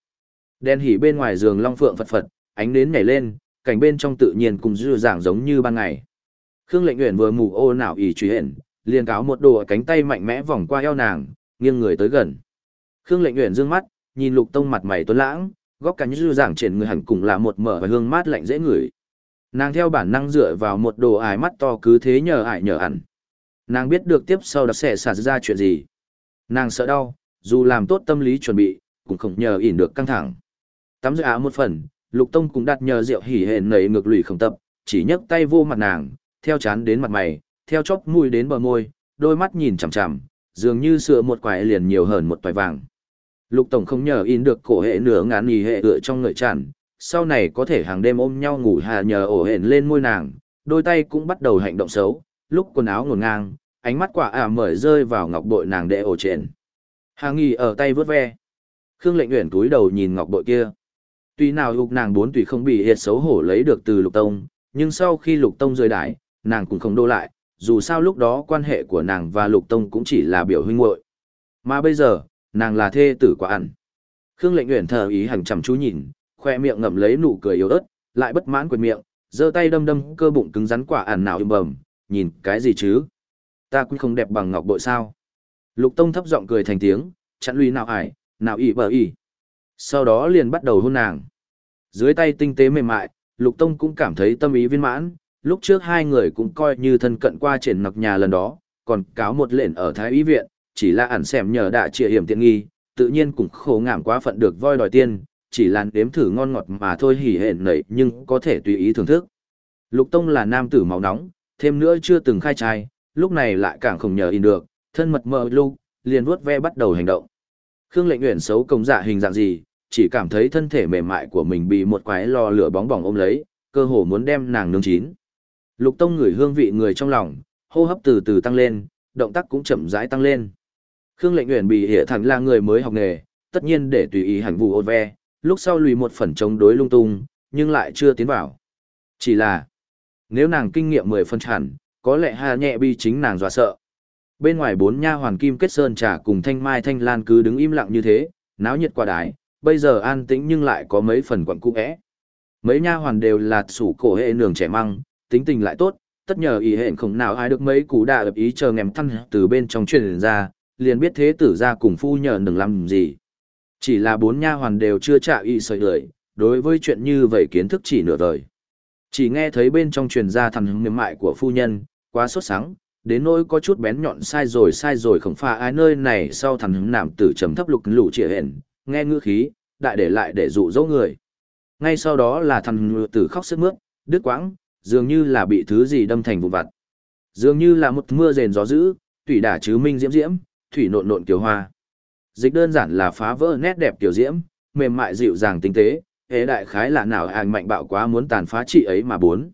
đen hỉ bên ngoài giường long phượng phật phật ánh nến nhảy lên cảnh bên trong tự nhiên cùng dư dạng giống như ban ngày khương lệnh nguyện vừa mù ô nào ỉ truy hển liền cáo một đồ cánh tay mạnh mẽ vòng qua eo nàng nghiêng người tới gần. Khương Lệnh Uyển dương mắt, nhìn Lục Tông mặt mày tuấn lãng, góc cánh dư giảng trên người hẳn cùng là một mở và hương mát lạnh dễ ngửi. Nàng theo bản năng dựa vào một đồ ái mắt to cứ thế nhờ ải nhờ ẩn. Nàng biết được tiếp sau đập sẽ xảy ra chuyện gì. Nàng sợ đau, dù làm tốt tâm lý chuẩn bị, cũng không nhờ ỉn được căng thẳng. Tắm rửa một phần, Lục Tông cũng đặt nhờ rượu hỉ hển nảy ngược lùi không tập, chỉ nhấc tay vô mặt nàng, theo chán đến mặt mày, theo chóp mũi đến bờ môi, đôi mắt nhìn chằm chằm, dường như sửa một quải liền nhiều hơn một toài vàng. Lục Tổng không nhờ in được cổ hệ nửa ngàn nghỉ hệ tựa trong ngợi tràn, sau này có thể hàng đêm ôm nhau ngủ hà nhờ ổ hển lên môi nàng, đôi tay cũng bắt đầu hành động xấu, lúc quần áo ngổn ngang, ánh mắt quả ả à mở rơi vào ngọc bội nàng đệ ổ trên. Hà nghi ở tay vớt ve. Khương lệnh nguyện túi đầu nhìn ngọc bội kia. Tuy nào lục nàng bốn tùy không bị hiệt xấu hổ lấy được từ lục tông, nhưng sau khi lục tông rời đái, nàng cũng không đô lại, dù sao lúc đó quan hệ của nàng và lục tông cũng chỉ là biểu huynh muội mà bây giờ nàng là thê tử quả ăn khương lệnh uyển thờ ý hằng chằm chú nhìn khoe miệng ngậm lấy nụ cười yếu ớt lại bất mãn quyền miệng giơ tay đâm đâm cơ bụng cứng rắn quả ăn nào im bầm nhìn cái gì chứ? Ta cũng không đẹp bằng ngọc bội sao? Lục tông thấp giọng cười thành tiếng chặn lùi nào ải nào ỉ bờ ỉ sau đó liền bắt đầu hôn nàng. Dưới tay tinh tế mềm mại lục tông cũng cảm thấy tâm ý viên mãn lúc trước hai người cũng coi như thân cận qua triển nọc nhà lần đó, còn cáo một lệnh ở Thái Y Viện, chỉ là ẩn xẻm nhờ đạ trịa hiểm tiện nghi, tự nhiên cũng khổ ngảm quá phận được voi đòi tiên, chỉ là đếm thử ngon ngọt mà thôi hỉ hển nảy nhưng có thể tùy ý thưởng thức. Lục Tông là nam tử máu nóng, thêm nữa chưa từng khai trai, lúc này lại càng không nhờ in được, thân mật mờ lúc, liền vuốt ve bắt đầu hành động. Khương Lệnh Uyển xấu công dạ hình dạng gì, chỉ cảm thấy thân thể mềm mại của mình bị một quái lò lửa bóng bỏng ôm lấy, cơ hồ muốn đem nàng nướng chín. Lục Tông ngửi hương vị người trong lòng, hô hấp từ từ tăng lên, động tác cũng chậm rãi tăng lên. Khương Lệnh Uyển bị hệ thẳng là người mới học nghề, tất nhiên để tùy ý hành vụ ôn ve, lúc sau lùi một phần chống đối lung tung, nhưng lại chưa tiến vào. Chỉ là, nếu nàng kinh nghiệm mười phân hẳn, có lẽ hà nhẹ bi chính nàng dọa sợ. Bên ngoài bốn nha hoàn kim kết sơn trà cùng thanh mai thanh lan cứ đứng im lặng như thế, náo nhiệt quả đái, bây giờ an tĩnh nhưng lại có mấy phần quặn cũ ẽ. Mấy nha hoàn đều là sủ cổ hệ nường trẻ măng, tính tình lại tốt, tất nhờ ý hẹn không nào ai được mấy cú đà ập ý chờ ngèm thăng từ bên trong truyền ra, liền biết thế tử ra cùng phu nhờ đừng làm gì. Chỉ là bốn nha hoàn đều chưa trả ý sợi đời, đối với chuyện như vậy kiến thức chỉ nửa đời. Chỉ nghe thấy bên trong truyền ra thằng hứng mềm mại của phu nhân, quá sốt sáng, đến nỗi có chút bén nhọn sai rồi sai rồi không pha ai nơi này sau thằng hứng nảm tử trầm thấp lục lũ trịa hển, nghe ngữ khí, đại để lại để dụ dỗ người. Ngay sau đó là thằng tử khóc sức mướt, đứt quãng, dường như là bị thứ gì đâm thành vụn vặt. Dường như là một mưa rền gió dữ, thủy đả chứ minh diễm diễm, thủy nộn nộn kiều hoa. Dịch đơn giản là phá vỡ nét đẹp tiểu diễm, mềm mại dịu dàng tinh tế, hế đại khái là nào ảnh mạnh bạo quá muốn tàn phá chị ấy mà bốn.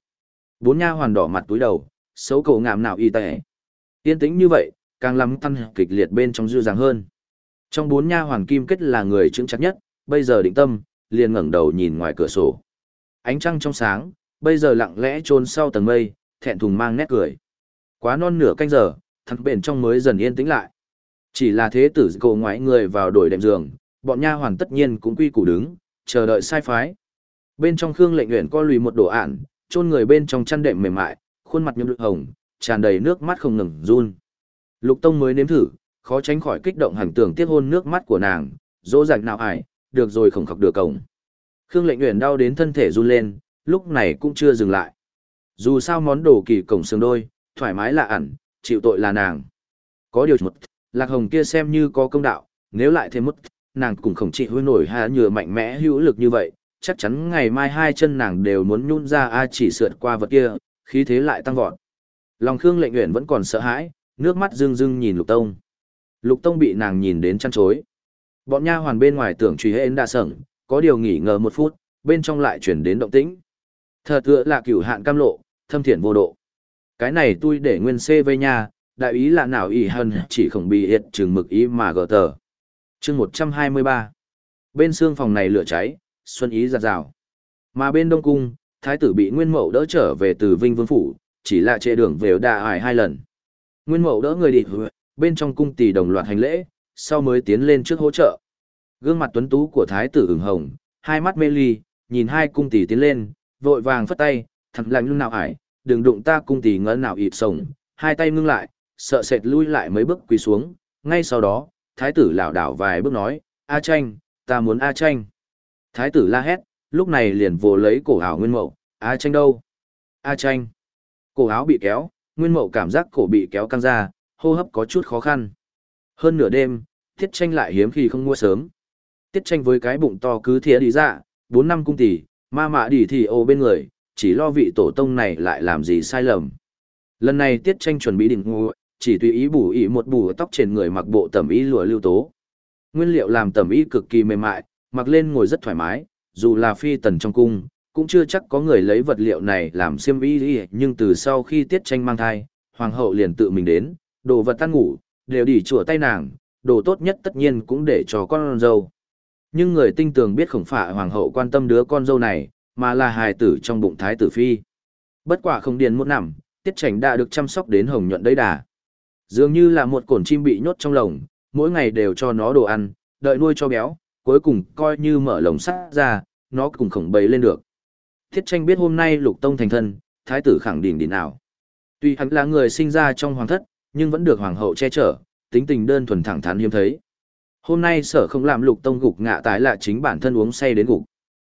Bốn nha hoàn đỏ mặt túi đầu, xấu cầu ngạm nào y tệ. Yên tĩnh như vậy, càng lắm tăng kịch liệt bên trong dư dàng hơn. Trong bốn nha hoàn kim kết là người chứng chắc nhất, bây giờ định tâm, liền ngẩng đầu nhìn ngoài cửa sổ. Ánh trăng trong sáng, bây giờ lặng lẽ trôn sau tầng mây, thẹn thùng mang nét cười. Quá non nửa canh giờ, thằng bền trong mới dần yên tĩnh lại. Chỉ là thế tử cổ ngoái người vào đổi đệm giường, bọn nha hoàn tất nhiên cũng quy củ đứng, chờ đợi sai phái. Bên trong Khương Lệnh Uyển co lùi một đồ ản, chôn người bên trong chăn đệm mềm mại, khuôn mặt nhâm hồng, tràn đầy nước mắt không ngừng run. Lục Tông mới nếm thử, khó tránh khỏi kích động hành tưởng tiếc hôn nước mắt của nàng, dỗ dành nào ải, được rồi khổng khọc được cổng. Khương Lệnh Uyển đau đến thân thể run lên, lúc này cũng chưa dừng lại. Dù sao món đồ kỳ cổng xương đôi, thoải mái là ẩn, chịu tội là nàng. Có điều một, Lạc Hồng kia xem như có công đạo, nếu lại thêm mất, nàng cũng không chỉ hôi nổi hà nhựa mạnh mẽ hữu lực như vậy, chắc chắn ngày mai hai chân nàng đều muốn nhún ra a chỉ sượt qua vật kia, khí thế lại tăng vọt. Lòng Khương Lệnh Uyển vẫn còn sợ hãi, nước mắt rưng rưng nhìn Lục Tông. Lục Tông bị nàng nhìn đến chăn chối. Bọn nha hoàn bên ngoài tưởng truy hên đã sẩn, có điều nghỉ ngờ một phút, bên trong lại chuyển đến động tĩnh. Thờ tựa là cửu hạn cam lộ, thâm thiện vô độ. Cái này tôi để nguyên C với nha, đại ý là nào ý hơn chỉ không bị hiệt chừng mực ý mà gờ tờ. chương 123. Bên xương phòng này lửa cháy, xuân ý giặt rào. Mà bên Đông Cung, thái tử bị Nguyên Mậu đỡ trở về từ Vinh Vương Phủ, chỉ là trệ đường về đà ải hai lần. Nguyên Mậu đỡ người đi bên trong cung tỷ đồng loạt hành lễ, sau mới tiến lên trước hỗ trợ. Gương mặt tuấn tú của thái tử ửng hồng, hai mắt mê ly, nhìn hai cung tỷ tiến lên, vội vàng phất tay, thật lạnh lưng nào ải, đừng đụng ta cung tỷ ngỡ nào ịt sổng, hai tay ngưng lại, sợ sệt lui lại mấy bước quỳ xuống, ngay sau đó, thái tử lảo đảo vài bước nói, A tranh, ta muốn A tranh. Thái tử la hét, lúc này liền vồ lấy cổ áo nguyên mậu, A tranh đâu? A tranh. Cổ áo bị kéo, nguyên mậu cảm giác cổ bị kéo căng ra, hô hấp có chút khó khăn. Hơn nửa đêm, tiết tranh lại hiếm khi không mua sớm. Tiết tranh với cái bụng to cứ thía đi ra, bốn năm cung tỷ, ma mạ đi thì ô bên người, chỉ lo vị tổ tông này lại làm gì sai lầm. Lần này tiết tranh chuẩn bị đỉnh ngủ, chỉ tùy ý bù ý một bù tóc trên người mặc bộ tẩm y lụa lưu tố. Nguyên liệu làm tẩm y cực kỳ mềm mại, mặc lên ngồi rất thoải mái, dù là phi tần trong cung, cũng chưa chắc có người lấy vật liệu này làm xiêm y nhưng từ sau khi tiết tranh mang thai, hoàng hậu liền tự mình đến, đồ vật tan ngủ, đều đỉ chùa tay nàng, đồ tốt nhất tất nhiên cũng để cho con dâu. Nhưng người tinh tường biết không phải hoàng hậu quan tâm đứa con dâu này, mà là hài tử trong bụng thái tử phi. Bất quả không điền một năm, tiết tranh đã được chăm sóc đến hồng nhuận đấy đà. Dường như là một cổn chim bị nhốt trong lồng, mỗi ngày đều cho nó đồ ăn, đợi nuôi cho béo, cuối cùng coi như mở lồng sắt ra, nó cũng khổng bấy lên được. Thiết tranh biết hôm nay lục tông thành thân, thái tử khẳng định đỉnh nào. Tuy hắn là người sinh ra trong hoàng thất, nhưng vẫn được hoàng hậu che chở, tính tình đơn thuần thẳng thắn hiếm thấy. Hôm nay sở không làm lục tông gục ngạ tái là chính bản thân uống say đến gục.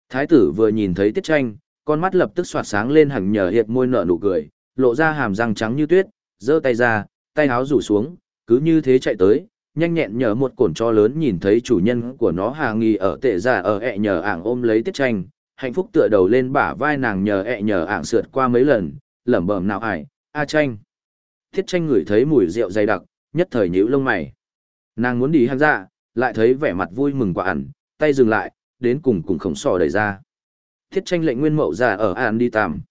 Thái tử vừa nhìn thấy tiết tranh, con mắt lập tức soạt sáng lên hẳn nhờ hiệp môi nở nụ cười, lộ ra hàm răng trắng như tuyết, giơ tay ra, tay áo rủ xuống, cứ như thế chạy tới, nhanh nhẹn nhờ một cổn cho lớn nhìn thấy chủ nhân của nó hà nghi ở tệ giả ở ẹ nhờ ảng ôm lấy tiết tranh, hạnh phúc tựa đầu lên bả vai nàng nhờ ẹ nhờ ảng sượt qua mấy lần, lẩm bẩm nào ải, A tranh. Thiết tranh ngửi thấy mùi rượu dày đặc, nhất thời nhíu lông mày. Nàng muốn đi hàng ra, dạ, lại thấy vẻ mặt vui mừng quả ẩn, tay dừng lại, đến cùng cùng khổng sò đẩy ra. Thiết tranh lệnh nguyên mậu ra ở ản đi tạm.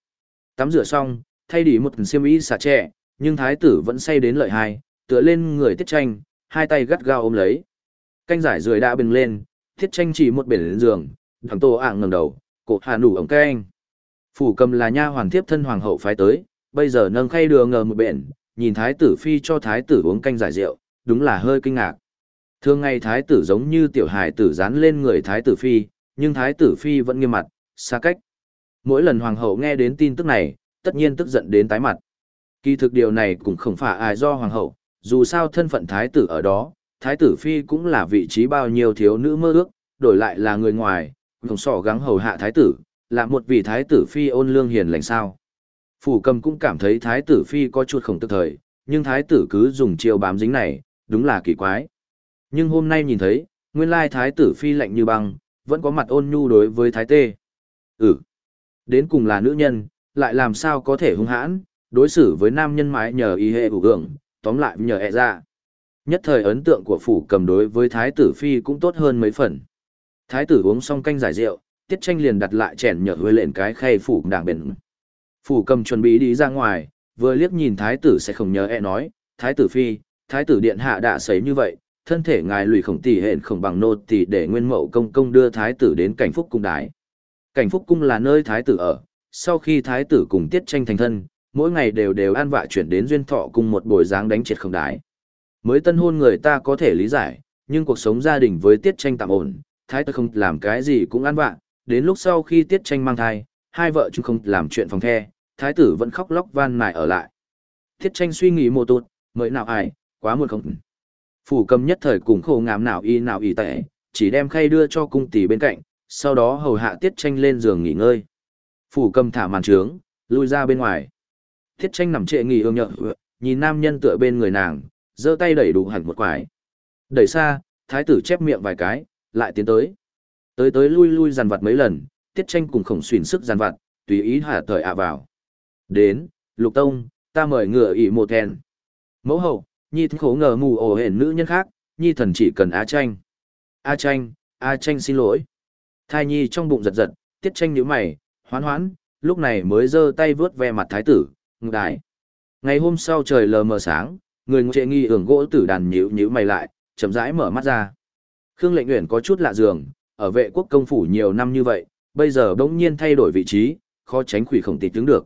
Tắm rửa xong, thay đi một siêm y xà trẻ, nhưng thái tử vẫn say đến lợi hai, tựa lên người tiết tranh, hai tay gắt gao ôm lấy. Canh giải rưỡi đã bừng lên, thiết tranh chỉ một biển lên giường, thằng tô ạng ngẩng đầu, cổ hà nủ ống canh. Phủ cầm là nha hoàn thiếp thân hoàng hậu phái tới, bây giờ nâng khay đường ngờ một bện, nhìn thái tử phi cho thái tử uống canh giải rượu, đúng là hơi kinh ngạc. Thường ngày thái tử giống như tiểu hài tử dán lên người thái tử phi, nhưng thái tử phi vẫn nghiêm mặt, xa cách. Mỗi lần hoàng hậu nghe đến tin tức này, tất nhiên tức giận đến tái mặt. Kỳ thực điều này cũng không phải ai do hoàng hậu, dù sao thân phận thái tử ở đó, thái tử phi cũng là vị trí bao nhiêu thiếu nữ mơ ước, đổi lại là người ngoài, không sỏ gắng hầu hạ thái tử, là một vị thái tử phi ôn lương hiền lành sao. Phủ cầm cũng cảm thấy thái tử phi có chút khổng tức thời, nhưng thái tử cứ dùng chiêu bám dính này, đúng là kỳ quái. Nhưng hôm nay nhìn thấy, nguyên lai thái tử phi lạnh như băng, vẫn có mặt ôn nhu đối với thái tê. Ừ, đến cùng là nữ nhân, lại làm sao có thể hung hãn, đối xử với nam nhân mái nhờ y hệ hữu gượng, tóm lại nhờ e ra. Nhất thời ấn tượng của phủ cầm đối với thái tử phi cũng tốt hơn mấy phần. Thái tử uống xong canh giải rượu, tiết tranh liền đặt lại chèn nhở huê lên cái khay phủ đảng bền. Phủ cầm chuẩn bị đi ra ngoài, vừa liếc nhìn thái tử sẽ không nhớ e nói, thái tử phi, thái tử điện hạ đã sấy như vậy, thân thể ngài lùi khổng tỷ hện khổng bằng nô tỷ để nguyên mậu công công đưa thái tử đến cảnh phúc cung đái. Cảnh phúc cung là nơi thái tử ở, sau khi thái tử cùng tiết tranh thành thân, mỗi ngày đều đều an vạ chuyển đến duyên thọ cùng một bồi dáng đánh triệt không đái. Mới tân hôn người ta có thể lý giải, nhưng cuộc sống gia đình với tiết tranh tạm ổn, thái tử không làm cái gì cũng an vạ, đến lúc sau khi tiết tranh mang thai, hai vợ chúng không làm chuyện phòng the, thái tử vẫn khóc lóc van nài ở lại. Tiết tranh suy nghĩ một tụt, mới nào ai, quá muộn không. Phủ cầm nhất thời cùng khổ ngàm nào y nào y tệ, chỉ đem khay đưa cho cung tỷ bên cạnh, sau đó hầu hạ tiết tranh lên giường nghỉ ngơi. Phủ cầm thả màn trướng, lui ra bên ngoài. Thiết tranh nằm trệ nghỉ ương nhợ, ừ, nhìn nam nhân tựa bên người nàng, giơ tay đẩy đủ hẳn một quải. Đẩy xa, thái tử chép miệng vài cái, lại tiến tới. Tới tới lui lui dàn vặt mấy lần, tiết tranh cùng khổng xuyển sức dàn vặt, tùy ý hạ thời ạ vào. Đến, lục tông, ta mời ngựa ỉ một thèn. Mẫu hậu, nhi thí khổ ngờ mù ổ hển nữ nhân khác, nhi thần chỉ cần A tranh. A tranh, A tranh xin lỗi. Thai nhi trong bụng giật giật, tiết tranh nhíu mày, hoán hoán, lúc này mới giơ tay vướt ve mặt thái tử, ngực đại. Ngày hôm sau trời lờ mờ sáng, người ngộ trệ nghi hưởng gỗ tử đàn nhíu nhíu mày lại, chậm rãi mở mắt ra. Khương lệnh nguyện có chút lạ giường, ở vệ quốc công phủ nhiều năm như vậy, bây giờ bỗng nhiên thay đổi vị trí, khó tránh quỷ khổng tịch chứng được.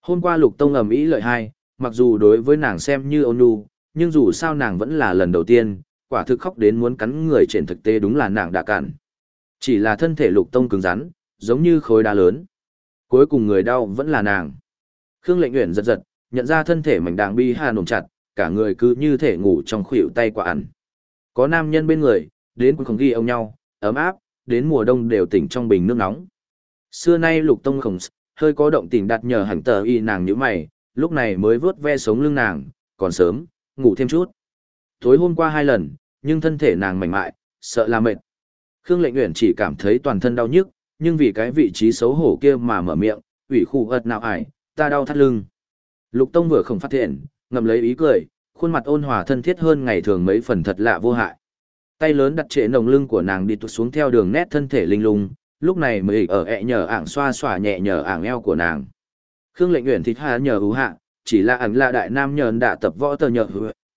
Hôm qua lục tông ầm ĩ lợi hai, mặc dù đối với nàng xem như ôn nhu, nhưng dù sao nàng vẫn là lần đầu tiên, quả thực khóc đến muốn cắn người trên thực tế đúng là nàng đã cản. Chỉ là thân thể lục tông cứng rắn, giống như khối đá lớn. Cuối cùng người đau vẫn là nàng. Khương lệnh Uyển giật giật, nhận ra thân thể mảnh đàng bi hà nồng chặt, cả người cứ như thể ngủ trong khuỷu tay quả ẩn. Có nam nhân bên người, đến cũng không ghi ông nhau, ấm áp, đến mùa đông đều tỉnh trong bình nước nóng. Xưa nay lục tông khổng hơi có động tình đặt nhờ hẳn tờ y nàng nhíu mày, lúc này mới vớt ve sống lưng nàng, còn sớm, ngủ thêm chút. Tối hôm qua hai lần, nhưng thân thể nàng mảnh mại, sợ là mệt. Khương lệnh Uyển chỉ cảm thấy toàn thân đau nhức, nhưng vì cái vị trí xấu hổ kia mà mở miệng, ủy khu ợt nào ải, ta đau thắt lưng. Lục Tông vừa không phát hiện, ngầm lấy ý cười, khuôn mặt ôn hòa thân thiết hơn ngày thường mấy phần thật lạ vô hại. Tay lớn đặt trễ nồng lưng của nàng đi tụt xuống theo đường nét thân thể linh lung, lúc này mới ở ẹ nhờ ảng xoa xòa nhẹ nhờ ảng eo của nàng. Khương lệnh nguyện thịt hà nhờ hữu hạ, chỉ là ảnh là đại nam nhờn đã tập võ tờ nhờ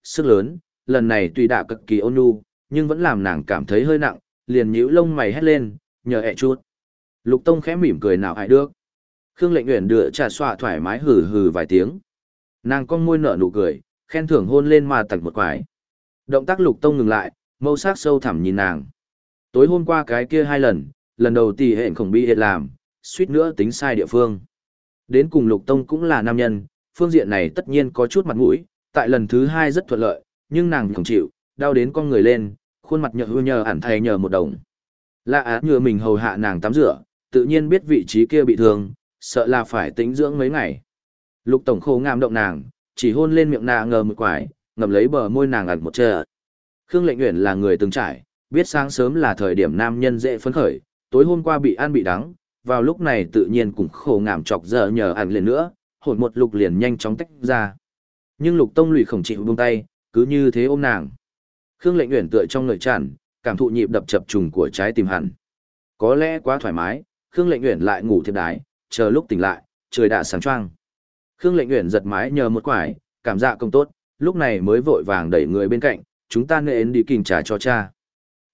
sức lớn, lần này tuy đã cực kỳ ôn nhu, nhưng vẫn làm nàng cảm thấy hơi nặng, liền nhíu lông mày hét lên, nhờ ẹ chút. Lục Tông khẽ mỉm cười nào ai được. Khương Lệnh Uyển đựa trà xoa thoải mái hừ hừ vài tiếng. Nàng con môi nở nụ cười, khen thưởng hôn lên mà tặc một quải. Động tác Lục Tông ngừng lại, mâu sắc sâu thẳm nhìn nàng. Tối hôm qua cái kia hai lần, lần đầu tỷ hẹn khổng bi hiện làm, suýt nữa tính sai địa phương. Đến cùng Lục Tông cũng là nam nhân, phương diện này tất nhiên có chút mặt mũi, tại lần thứ hai rất thuận lợi, nhưng nàng không chịu, đau đến con người lên, khuôn mặt nhợ hư nhờ ẩn thay nhờ một đồng. Lạ á nhựa mình hầu hạ nàng tắm rửa, tự nhiên biết vị trí kia bị thương, sợ là phải tính dưỡng mấy ngày. Lục tổng khô ngạm động nàng, chỉ hôn lên miệng nàng ngờ một quải, ngậm lấy bờ môi nàng ẩn một chờ. Khương Lệnh Uyển là người từng trải, biết sáng sớm là thời điểm nam nhân dễ phấn khởi, tối hôm qua bị ăn bị đắng, vào lúc này tự nhiên cũng khổ ngảm chọc giờ nhờ ăn liền nữa, hồn một lục liền nhanh chóng tách ra. Nhưng lục tông lụy khổng chịu buông tay, cứ như thế ôm nàng. Khương lệnh uyển tựa trong người tràn, cảm thụ nhịp đập chập trùng của trái tim hẳn. Có lẽ quá thoải mái, Khương lệnh uyển lại ngủ thiếp đái, chờ lúc tỉnh lại, trời đã sáng choang. Khương lệnh uyển giật mái nhờ một quải, cảm dạ công tốt, lúc này mới vội vàng đẩy người bên cạnh, chúng ta nên đi kinh trà cho cha.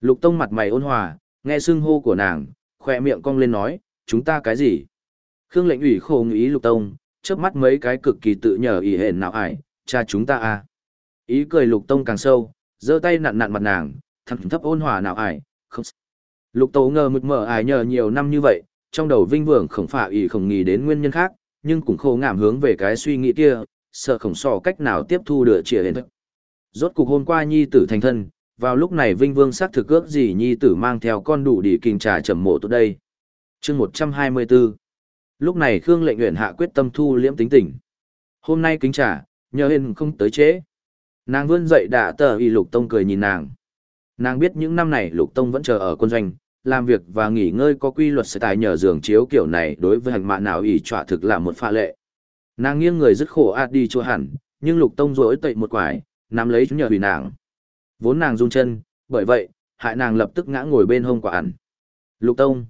Lục tông mặt mày ôn hòa, nghe xưng hô của nàng, khỏe miệng cong lên nói, chúng ta cái gì? Khương lệnh ủy khổ ý lục tông, chớp mắt mấy cái cực kỳ tự nhờ ý hển nào ải, cha chúng ta à. Ý cười lục tông càng sâu, giơ tay nặn nặn mặt nàng, thẳng thấp ôn hòa nào ải, không. Lục tố ngờ mực mở ải nhờ nhiều năm như vậy, trong đầu vinh vượng khổng phạ ý không nghĩ đến nguyên nhân khác, nhưng cũng khô ngảm hướng về cái suy nghĩ kia, sợ khổng sò cách nào tiếp thu được trịa hiện thức. Rốt cuộc hôm qua nhi tử thành thân, vào lúc này Vinh Vương xác thực ước gì nhi tử mang theo con đủ đi kinh trà trầm mộ tốt đây. chương 124 Lúc này Khương lệnh nguyện hạ quyết tâm thu liễm tính tình. Hôm nay kính trà, nhờ hên không tới chế. Nàng vươn dậy đã tờ y lục tông cười nhìn nàng. Nàng biết những năm này lục tông vẫn chờ ở quân doanh, làm việc và nghỉ ngơi có quy luật sẽ tài nhờ giường chiếu kiểu này đối với hành mạ nào ỷ trọa thực là một pha lệ. Nàng nghiêng người dứt khổ ạt đi chua hẳn, nhưng lục tông rỗi tậy một quải, nắm lấy nhờ hủy nàng. Vốn nàng run chân, bởi vậy, hại nàng lập tức ngã ngồi bên hông quả ẩn. Lục tông.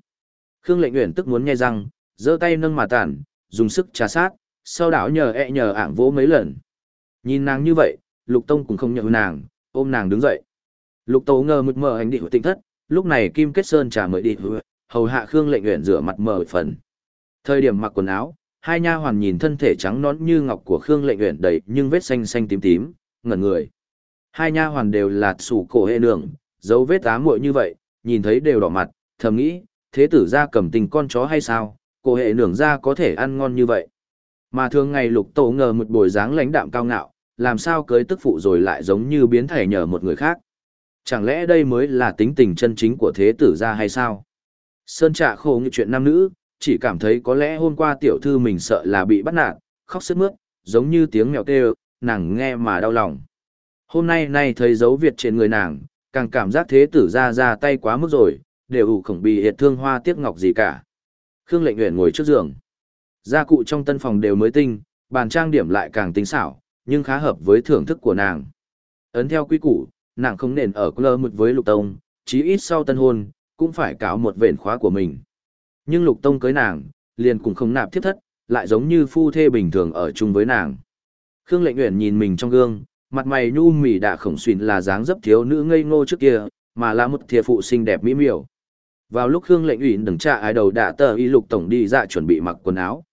Khương lệnh nguyện tức muốn nghe răng, giơ tay nâng mà tản, dùng sức trà sát, sau đảo nhờ ẹ e nhờ ảng vỗ mấy lần. Nhìn nàng như vậy, lục tông cũng không nhờ nàng, ôm nàng đứng dậy. Lục tố ngờ mực mờ hành định tịnh thất, lúc này kim kết sơn trà mới đi hầu hạ khương lệnh nguyện rửa mặt mở phần. Thời điểm mặc quần áo, hai nha hoàn nhìn thân thể trắng nõn như ngọc của khương lệnh nguyện đầy nhưng vết xanh xanh tím tím ngẩn người. Hai nha hoàn đều là sủ cổ hệ nương dấu vết á muội như vậy nhìn thấy đều đỏ mặt thầm nghĩ thế tử ra cầm tình con chó hay sao? Cổ hệ nương ra có thể ăn ngon như vậy? Mà thường ngày lục tổ ngờ một bồi dáng lãnh đạm cao ngạo làm sao cưới tức phụ rồi lại giống như biến thể nhờ một người khác chẳng lẽ đây mới là tính tình chân chính của thế tử gia hay sao sơn trạ khổ như chuyện nam nữ chỉ cảm thấy có lẽ hôm qua tiểu thư mình sợ là bị bắt nạt, khóc sướt mướt, giống như tiếng mèo kêu, nàng nghe mà đau lòng. Hôm nay nay thấy dấu Việt trên người nàng, càng cảm giác thế tử ra ra tay quá mức rồi, đều ủ khổng bị hiệt thương hoa tiếc ngọc gì cả. Khương lệnh nguyện ngồi trước giường. Gia cụ trong tân phòng đều mới tinh, bàn trang điểm lại càng tinh xảo, nhưng khá hợp với thưởng thức của nàng. Ấn theo quy củ, nàng không nền ở lơ mực với lục tông, chí ít sau tân hôn, cũng phải cáo một vện khóa của mình. Nhưng lục tông cưới nàng, liền cũng không nạp thiết thất, lại giống như phu thê bình thường ở chung với nàng. Khương lệnh uyển nhìn mình trong gương, mặt mày nhu mì đạ khổng xuyên là dáng dấp thiếu nữ ngây ngô trước kia, mà là một thiề phụ xinh đẹp mỹ miều. Vào lúc Khương lệnh uyển đừng trạ ái đầu đã tờ y lục tổng đi ra chuẩn bị mặc quần áo.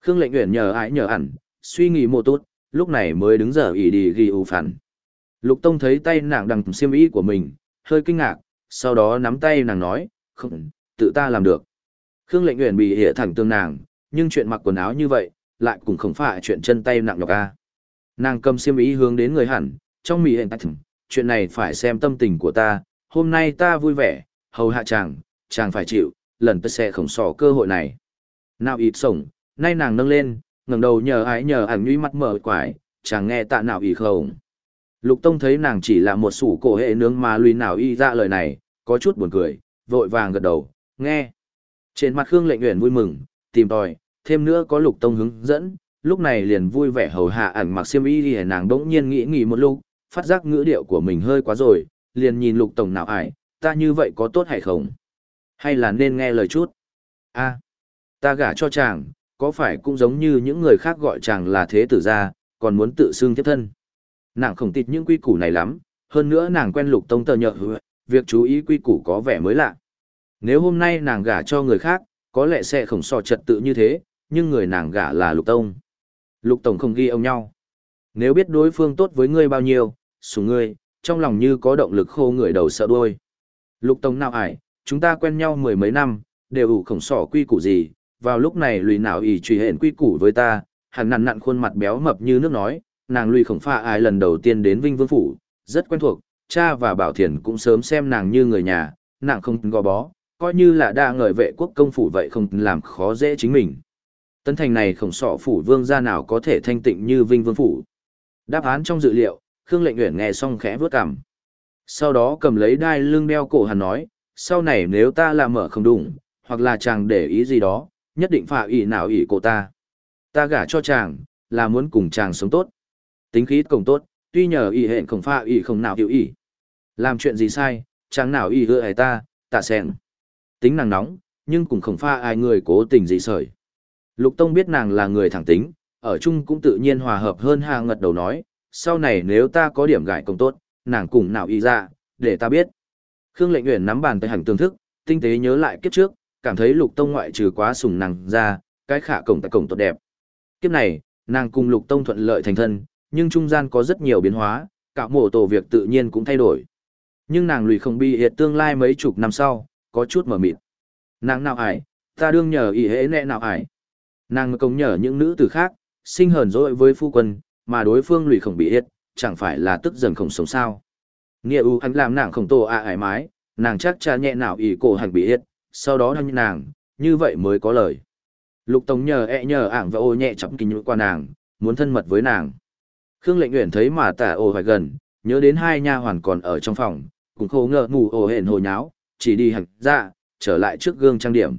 Khương lệnh uyển nhờ ái nhờ ẩn, suy nghĩ một tốt, lúc này mới đứng giờ ỉ đi ghi ưu phản. Lục tông thấy tay nàng đằng xiêm y của mình, hơi kinh ngạc, sau đó nắm tay nàng nói, không, tự ta làm được. Khương lệnh nguyện bị hệ thẳng tương nàng, nhưng chuyện mặc quần áo như vậy, lại cũng không phải chuyện chân tay nặng nhọc a. Nàng cầm xiêm ý hướng đến người hẳn, trong mì hẹn tách chuyện này phải xem tâm tình của ta, hôm nay ta vui vẻ, hầu hạ chàng, chàng phải chịu, lần tới sẽ không sỏ cơ hội này. Nào ít sổng, nay nàng nâng lên, ngẩng đầu nhờ ái nhờ ảnh nhũy mắt mở quải, chàng nghe tạ nào ý không. Lục Tông thấy nàng chỉ là một sủ cổ hệ nướng mà lùi nào y ra lời này, có chút buồn cười, vội vàng gật đầu, nghe. Trên mặt Khương Lệnh Uyển vui mừng, tìm tòi, thêm nữa có Lục Tông hướng dẫn, lúc này liền vui vẻ hầu hạ ảnh mặc xiêm y thì nàng đỗng nhiên nghĩ nghĩ một lúc, phát giác ngữ điệu của mình hơi quá rồi, liền nhìn Lục Tổng nào ải, ta như vậy có tốt hay không? Hay là nên nghe lời chút? a ta gả cho chàng, có phải cũng giống như những người khác gọi chàng là thế tử gia, còn muốn tự xưng tiếp thân? Nàng không tịt những quy củ này lắm, hơn nữa nàng quen Lục Tông tờ nhợ việc chú ý quy củ có vẻ mới lạ. Nếu hôm nay nàng gả cho người khác, có lẽ sẽ không so trật tự như thế, nhưng người nàng gả là Lục Tông. Lục Tổng không ghi ông nhau. Nếu biết đối phương tốt với ngươi bao nhiêu, sủng ngươi, trong lòng như có động lực khô người đầu sợ đuôi. Lục Tông nào ải, chúng ta quen nhau mười mấy năm, đều ủ khổng sỏ quy củ gì, vào lúc này lùi nào ỉ truy hển quy củ với ta, hẳn nặn nặn khuôn mặt béo mập như nước nói, nàng lùi khổng pha ai lần đầu tiên đến Vinh Vương Phủ, rất quen thuộc, cha và Bảo Thiền cũng sớm xem nàng như người nhà, nàng không gò bó, coi như là đa ngợi vệ quốc công phủ vậy không làm khó dễ chính mình. Tấn thành này khổng sọ phủ vương gia nào có thể thanh tịnh như vinh vương phủ. Đáp án trong dự liệu, Khương lệnh Uyển nghe xong khẽ vớt cằm. Sau đó cầm lấy đai lưng đeo cổ hắn nói, sau này nếu ta làm mở không đúng, hoặc là chàng để ý gì đó, nhất định phải ỷ nào ỷ cô ta. ta gả cho chàng, là muốn cùng chàng sống tốt. Tính khí cổng tốt, tuy nhờ y hẹn không pha y không nào hiểu y. Làm chuyện gì sai, chẳng nào y hứa ai ta, tạ sẹn. Tính nàng nóng, nhưng cũng không pha ai người cố tình gì sởi. Lục Tông biết nàng là người thẳng tính, ở chung cũng tự nhiên hòa hợp hơn hà ngật đầu nói, sau này nếu ta có điểm gại công tốt, nàng cùng nào y ra, để ta biết. Khương lệnh Uyển nắm bàn tay hành tương thức, tinh tế nhớ lại kiếp trước, cảm thấy lục tông ngoại trừ quá sùng nàng ra, cái khả cổng tại cổng tốt đẹp. Kiếp này, nàng cùng lục tông thuận lợi thành thân, nhưng trung gian có rất nhiều biến hóa, cả mổ tổ việc tự nhiên cũng thay đổi. Nhưng nàng lùi không bi hiệt tương lai mấy chục năm sau, có chút mở mịt. Nàng nào ải, ta đương nhờ ý hễ nẹ nào ải. Nàng công nhờ những nữ tử khác, sinh hờn dỗi với phu quân, mà đối phương lùi không bị hiệt, chẳng phải là tức dần không sống sao. Nghĩa ưu hành làm nàng không tổ à ải mái, nàng chắc cha nhẹ nào ý cổ hành bị hiệt, sau đó như nàng, như vậy mới có lời. Lục Tống nhờ ẹ e nhờ ảng và ô nhẹ chậm kinh qua nàng, muốn thân mật với nàng. Khương lệnh Uyển thấy mà tả ồ hoài gần, nhớ đến hai nha hoàn còn ở trong phòng, cũng khô ngờ mù ồ hển hồi nháo, chỉ đi hạch ra, trở lại trước gương trang điểm.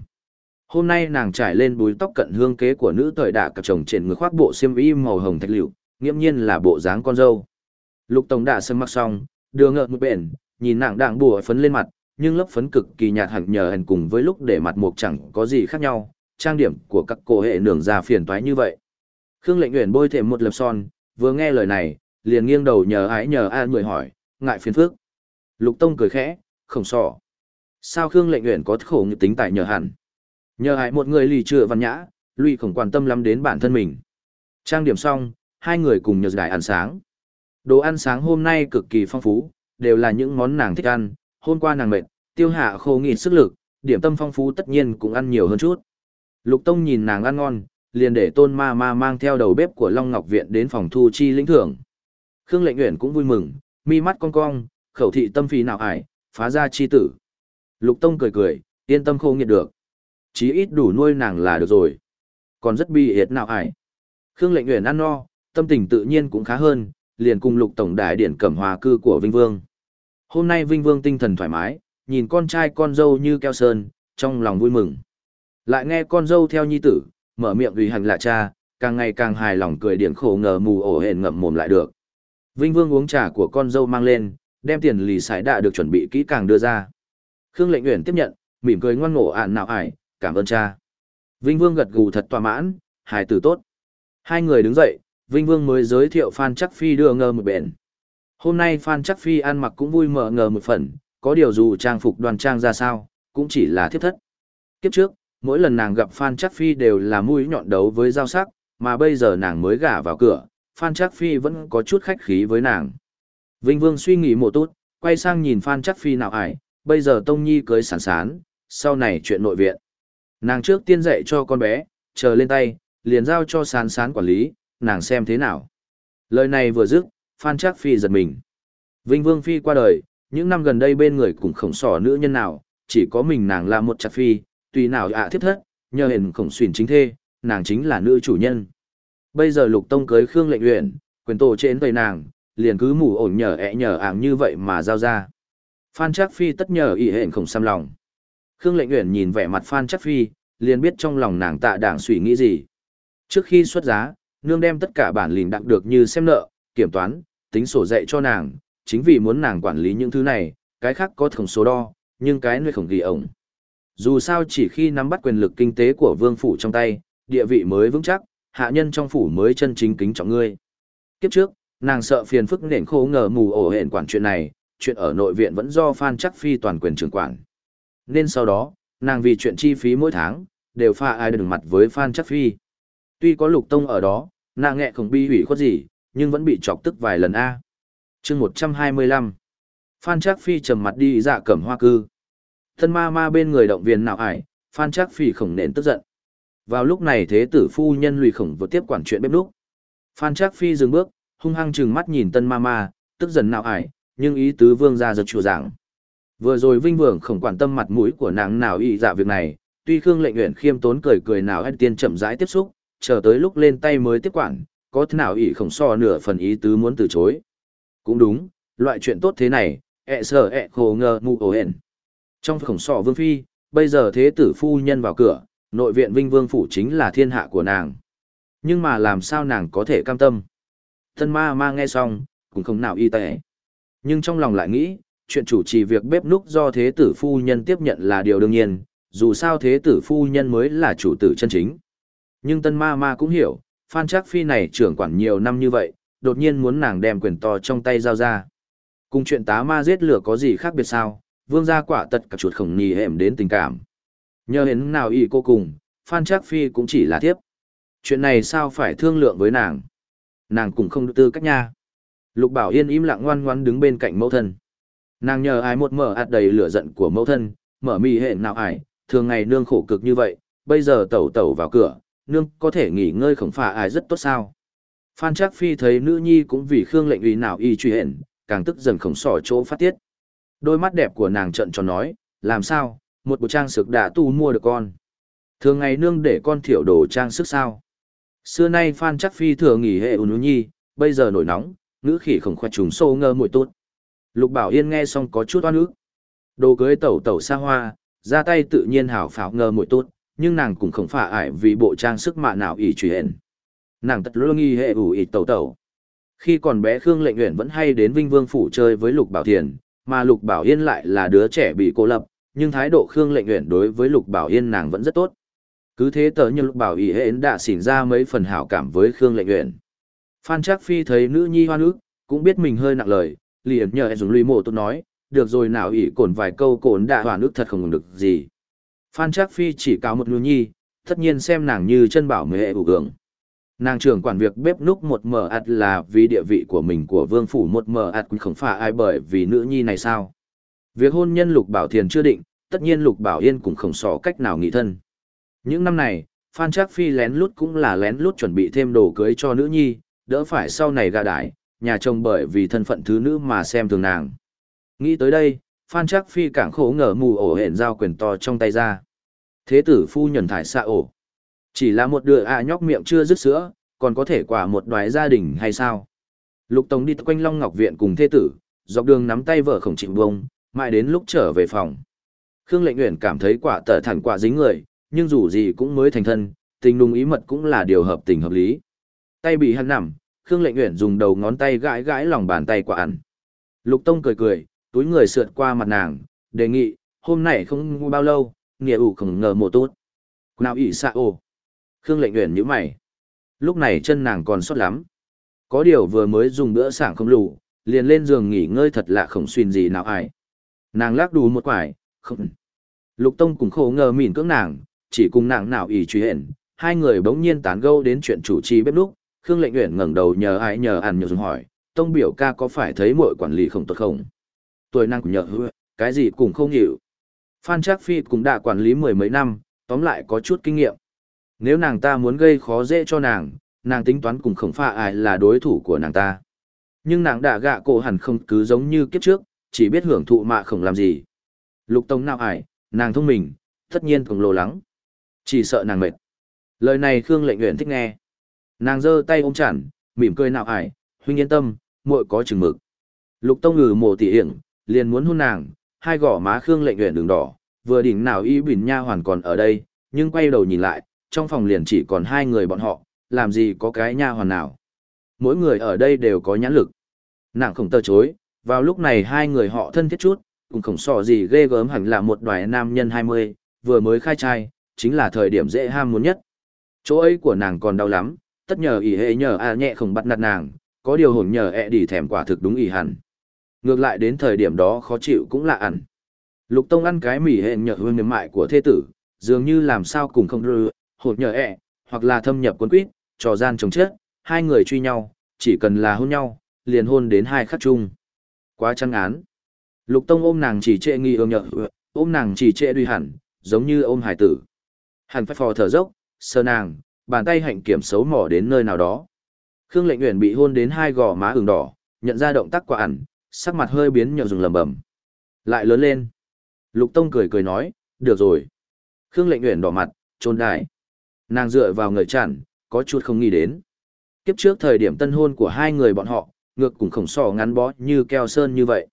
Hôm nay nàng trải lên búi tóc cận hương kế của nữ thời đạ cặp chồng trên người khoác bộ xiêm y màu hồng thạch liệu, nghiễm nhiên là bộ dáng con dâu. Lục tổng đã sơn mặc xong, đưa ngợt một bền, nhìn nàng đang bùa phấn lên mặt, nhưng lớp phấn cực kỳ nhạt hẳn nhờ hẳn cùng với lúc để mặt mục chẳng có gì khác nhau, trang điểm của các cô hệ nường ra phiền toái như vậy. Khương lệnh nguyện bôi thêm một lập son, vừa nghe lời này, liền nghiêng đầu nhờ ái nhờ a người hỏi, ngại phiền phước. Lục Tông cười khẽ, không sỏ. Sao Khương lệnh nguyện có khổ như tính tại nhờ hẳn? Nhờ hại một người lì trựa văn nhã, lụy không quan tâm lắm đến bản thân mình. Trang điểm xong, hai người cùng nhờ giải ăn sáng. Đồ ăn sáng hôm nay cực kỳ phong phú, đều là những món nàng thích ăn, hôm qua nàng mệt, tiêu hạ khô nghỉ sức lực, điểm tâm phong phú tất nhiên cũng ăn nhiều hơn chút. Lục Tông nhìn nàng ăn ngon, liền để tôn ma ma mang theo đầu bếp của Long Ngọc Viện đến phòng thu chi lĩnh thưởng. Khương lệnh Uyển cũng vui mừng, mi mắt cong cong, khẩu thị tâm phì nào ải, phá ra chi tử. Lục Tông cười cười, yên tâm khô nghiệt được. Chí ít đủ nuôi nàng là được rồi. Còn rất bi hiệt nào ải. Khương lệnh Uyển ăn no, tâm tình tự nhiên cũng khá hơn, liền cùng lục tổng đại điển cẩm hòa cư của Vinh Vương. Hôm nay Vinh Vương tinh thần thoải mái, nhìn con trai con dâu như keo sơn, trong lòng vui mừng. Lại nghe con dâu theo nhi tử, mở miệng vì hành lạ cha, càng ngày càng hài lòng cười điển khổ ngờ mù ổ hển ngậm mồm lại được. Vinh Vương uống trà của con dâu mang lên, đem tiền lì xài đã được chuẩn bị kỹ càng đưa ra. Khương Lệnh Uyển tiếp nhận, mỉm cười ngoan ngộ ạn nào ải, cảm ơn cha. Vinh Vương gật gù thật thỏa mãn, hài tử tốt. Hai người đứng dậy, Vinh Vương mới giới thiệu Phan Chắc Phi đưa ngờ một bền. Hôm nay Phan Chắc Phi ăn mặc cũng vui mở ngờ một phần, có điều dù trang phục đoàn trang ra sao, cũng chỉ là thiếp thất. Kiếp trước, mỗi lần nàng gặp Phan Chắc Phi đều là mũi nhọn đấu với giao sắc, mà bây giờ nàng mới gả vào cửa, Phan Chắc Phi vẫn có chút khách khí với nàng. Vinh Vương suy nghĩ một chút, quay sang nhìn Phan Chắc Phi nào ải, bây giờ Tông Nhi cưới Sàn sán, sau này chuyện nội viện. Nàng trước tiên dạy cho con bé, chờ lên tay, liền giao cho sán sán quản lý, nàng xem thế nào. Lời này vừa dứt, Phan Trác Phi giật mình. Vinh Vương Phi qua đời, những năm gần đây bên người cũng không sỏ nữ nhân nào, chỉ có mình nàng là một Trác Phi, tùy nào ạ à thiếp thất, nhờ hình khổng xuyên chính thê, nàng chính là nữ chủ nhân. Bây giờ Lục Tông cưới Khương Lệnh Uyển, quyền tổ trên tay nàng, liền cứ mù ổn nhờ ẹ nhờ ảng như vậy mà giao ra. Phan Trác Phi tất nhờ ý hẹn khổng xăm lòng. Khương Lệnh Uyển nhìn vẻ mặt Phan Trác Phi, liền biết trong lòng nàng tạ đảng suy nghĩ gì. Trước khi xuất giá, nương đem tất cả bản lìn đặng được như xem nợ, kiểm toán, tính sổ dạy cho nàng, chính vì muốn nàng quản lý những thứ này, cái khác có thổng số đo, nhưng cái nơi không ghi ổng. Dù sao chỉ khi nắm bắt quyền lực kinh tế của vương phủ trong tay, địa vị mới vững chắc, hạ nhân trong phủ mới chân chính kính trọng ngươi. Kiếp trước, nàng sợ phiền phức nền khô ngờ mù ổ hển quản chuyện này, chuyện ở nội viện vẫn do Phan Chắc Phi toàn quyền trưởng quản. Nên sau đó, nàng vì chuyện chi phí mỗi tháng, đều pha ai đừng mặt với Phan Chắc Phi. Tuy có lục tông ở đó, nàng nghẹ không bi hủy khuất gì, nhưng vẫn bị chọc tức vài lần a. Chương 125. Phan Trác Phi trầm mặt đi dạ cẩm hoa cư. Thân ma ma bên người động viên nào ải, Phan Trác Phi khổng nện tức giận. Vào lúc này thế tử phu nhân lùi khổng vừa tiếp quản chuyện bếp núc. Phan Trác Phi dừng bước, hung hăng trừng mắt nhìn tân ma ma, tức giận nào ải, nhưng ý tứ vương ra giật chùa giảng. Vừa rồi vinh vượng không quản tâm mặt mũi của nàng nào ý dạ việc này, tuy Khương lệnh nguyện khiêm tốn cười cười nào hay tiên chậm rãi tiếp xúc, chờ tới lúc lên tay mới tiếp quản, có thế nào ị khổng so nửa phần ý tứ muốn từ chối. Cũng đúng, loại chuyện tốt thế này, ẹ sợ ẹ khổ ngờ mù ổ hển. Trong khổng sọ vương phi, bây giờ thế tử phu nhân vào cửa, nội viện vinh vương phủ chính là thiên hạ của nàng. Nhưng mà làm sao nàng có thể cam tâm? Tân ma ma nghe xong, cũng không nào y tế Nhưng trong lòng lại nghĩ, chuyện chủ trì việc bếp núc do thế tử phu nhân tiếp nhận là điều đương nhiên, dù sao thế tử phu nhân mới là chủ tử chân chính. Nhưng tân ma ma cũng hiểu, Phan Trác Phi này trưởng quản nhiều năm như vậy, đột nhiên muốn nàng đem quyền to trong tay giao ra. Cùng chuyện tá ma giết lửa có gì khác biệt sao, vương gia quả tật cả chuột khổng nhì hẻm đến tình cảm. Nhờ hến nào y cô cùng, Phan Trác Phi cũng chỉ là tiếp. Chuyện này sao phải thương lượng với nàng? Nàng cũng không tư cách nha. Lục Bảo Yên im lặng ngoan ngoãn đứng bên cạnh mẫu thân. Nàng nhờ ai một mở ạt đầy lửa giận của mẫu thân, mở mì hệ nào ải, thường ngày nương khổ cực như vậy, bây giờ tẩu tẩu vào cửa, nương có thể nghỉ ngơi không phải ai rất tốt sao. Phan Trác Phi thấy nữ nhi cũng vì Khương lệnh ủy nào y truy hẹn, càng tức dần khổng sỏ chỗ phát tiết. Đôi mắt đẹp của nàng trận tròn nói, làm sao, một bộ trang sức đã tu mua được con. Thường ngày nương để con thiểu đồ trang sức sao. Xưa nay Phan Trác Phi thừa nghỉ hệ unu nhi, bây giờ nổi nóng, ngữ khỉ khổng khoe trùng sâu ngơ mùi tốt. Lục Bảo Yên nghe xong có chút oan ức. Đồ cưới tẩu tẩu xa hoa, ra tay tự nhiên hảo pháo ngơ mùi tốt, nhưng nàng cũng không phải ải vì bộ trang sức mạ nào ỷ truy hẹn. Nàng tật lương nghi hệ ủ ỷ tẩu tẩu. Khi còn bé Khương Lệnh Uyển vẫn hay đến Vinh Vương phủ chơi với Lục Bảo Thiền, mà Lục Bảo Yên lại là đứa trẻ bị cô lập, nhưng thái độ Khương Lệnh Uyển đối với Lục Bảo Yên nàng vẫn rất tốt. Cứ thế tớ như Lục Bảo ỷ hễn đã xỉn ra mấy phần hảo cảm với Khương Lệnh Uyển. Phan Trác Phi thấy nữ nhi hoa nước, cũng biết mình hơi nặng lời, liền nhờ dùng lùi mộ tôi nói, được rồi nào ỷ cồn vài câu cồn đã hòa nước thật không được gì. Phan Trác Phi chỉ cáo một nữ nhi, tất nhiên xem nàng như chân bảo mẹ ủ gượng. Nàng trưởng quản việc bếp núc một mờ ạt là vì địa vị của mình của vương phủ một mờ ạt cũng không phải ai bởi vì nữ nhi này sao. Việc hôn nhân Lục Bảo Thiền chưa định, tất nhiên Lục Bảo Yên cũng không xỏ cách nào nghị thân. Những năm này, Phan Trác Phi lén lút cũng là lén lút chuẩn bị thêm đồ cưới cho nữ nhi, đỡ phải sau này gà đái, nhà chồng bởi vì thân phận thứ nữ mà xem thường nàng. Nghĩ tới đây, Phan Trác Phi càng khổ ngờ mù ổ hển giao quyền to trong tay ra. Thế tử phu nhuần thải xạ ổ. Chỉ là một đứa ạ nhóc miệng chưa dứt sữa, còn có thể quả một đoái gia đình hay sao? Lục Tống đi quanh Long Ngọc Viện cùng Thê tử, dọc đường nắm tay vợ khổng trịnh bông, mãi đến lúc trở về phòng. Khương Lệnh Uyển cảm thấy quả tở thẳng quả dính người, nhưng dù gì cũng mới thành thân, tình nung ý mật cũng là điều hợp tình hợp lý. Tay bị hắn nằm, Khương Lệnh Uyển dùng đầu ngón tay gãi gãi lòng bàn tay quả ăn. Lục Tông cười cười, túi người sượt qua mặt nàng, đề nghị, hôm nay không ngu bao lâu, nghĩa ủ không ngờ mùa tốt. Nào ỉ xạ ồ. Khương lệnh nguyện như mày. Lúc này chân nàng còn sót lắm. Có điều vừa mới dùng bữa sảng không lù, liền lên giường nghỉ ngơi thật lạ không xuyên gì nào ai. Nàng lắc đù một quải, không. Lục Tông cũng khổ ngờ mỉn cưỡng nàng, chỉ cùng nàng nào ỉ truy hển. Hai người bỗng nhiên tán gẫu đến chuyện chủ trì bếp lúc, Khương Lệnh Uyển ngẩng đầu nhờ ai nhờ ăn nhờ dùng hỏi, Tông biểu ca có phải thấy muội quản lý không tốt không? Tuổi năng cũng nhờ hứa, cái gì cũng không hiểu. Phan Trác Phi cũng đã quản lý mười mấy năm, tóm lại có chút kinh nghiệm. Nếu nàng ta muốn gây khó dễ cho nàng, nàng tính toán cùng khổng pha ai là đối thủ của nàng ta. Nhưng nàng đã gạ cổ hẳn không cứ giống như kiếp trước, chỉ biết hưởng thụ mạ không làm gì. Lục Tông nào ải, nàng thông minh, tất nhiên cũng lồ lắng. Chỉ sợ nàng mệt. Lời này Khương Lệnh Uyển thích nghe. Nàng giơ tay ôm chản, mỉm cười nào ải, huynh yên tâm, muội có chừng mực. Lục Tông ngừ mồ tỉ hiển, liền muốn hôn nàng, hai gò má Khương Lệnh Uyển đường đỏ, vừa đỉnh nào y bình nha hoàn còn ở đây, nhưng quay đầu nhìn lại, trong phòng liền chỉ còn hai người bọn họ, làm gì có cái nha hoàn nào. Mỗi người ở đây đều có nhãn lực. Nàng không tờ chối, vào lúc này hai người họ thân thiết chút, cũng không so gì ghê gớm hẳn là một đoài nam nhân 20, vừa mới khai trai, chính là thời điểm dễ ham muốn nhất. Chỗ ấy của nàng còn đau lắm, tất nhờ ỉ hệ nhờ à nhẹ không bắt nạt nàng, có điều hồn nhờ ẹ e đi thèm quả thực đúng ỉ hẳn. Ngược lại đến thời điểm đó khó chịu cũng là ẩn. Lục Tông ăn cái mỉ hẹn nhờ hương mềm mại của thê tử, dường như làm sao cùng không rư, hột nhờ ẹ, hoặc là thâm nhập quân quýt, trò gian chồng chết, hai người truy nhau, chỉ cần là hôn nhau, liền hôn đến hai khắc chung. Quá chăng án. Lục Tông ôm nàng chỉ trệ nghi ương nhợ, ôm nàng chỉ trệ đuôi hẳn, giống như ôm hải tử. Hàn phải phò thở dốc, sơ nàng, bàn tay hạnh kiểm xấu mỏ đến nơi nào đó. Khương Lệnh Uyển bị hôn đến hai gò má ửng đỏ, nhận ra động tác quả ẩn, sắc mặt hơi biến nhợt rừng lầm bầm. Lại lớn lên. Lục Tông cười cười nói, được rồi. Khương lệnh nguyện đỏ mặt, trôn đại. Nàng dựa vào người chản có chút không nghĩ đến. Kiếp trước thời điểm tân hôn của hai người bọn họ, ngược cùng khổng sò ngắn bó như keo sơn như vậy.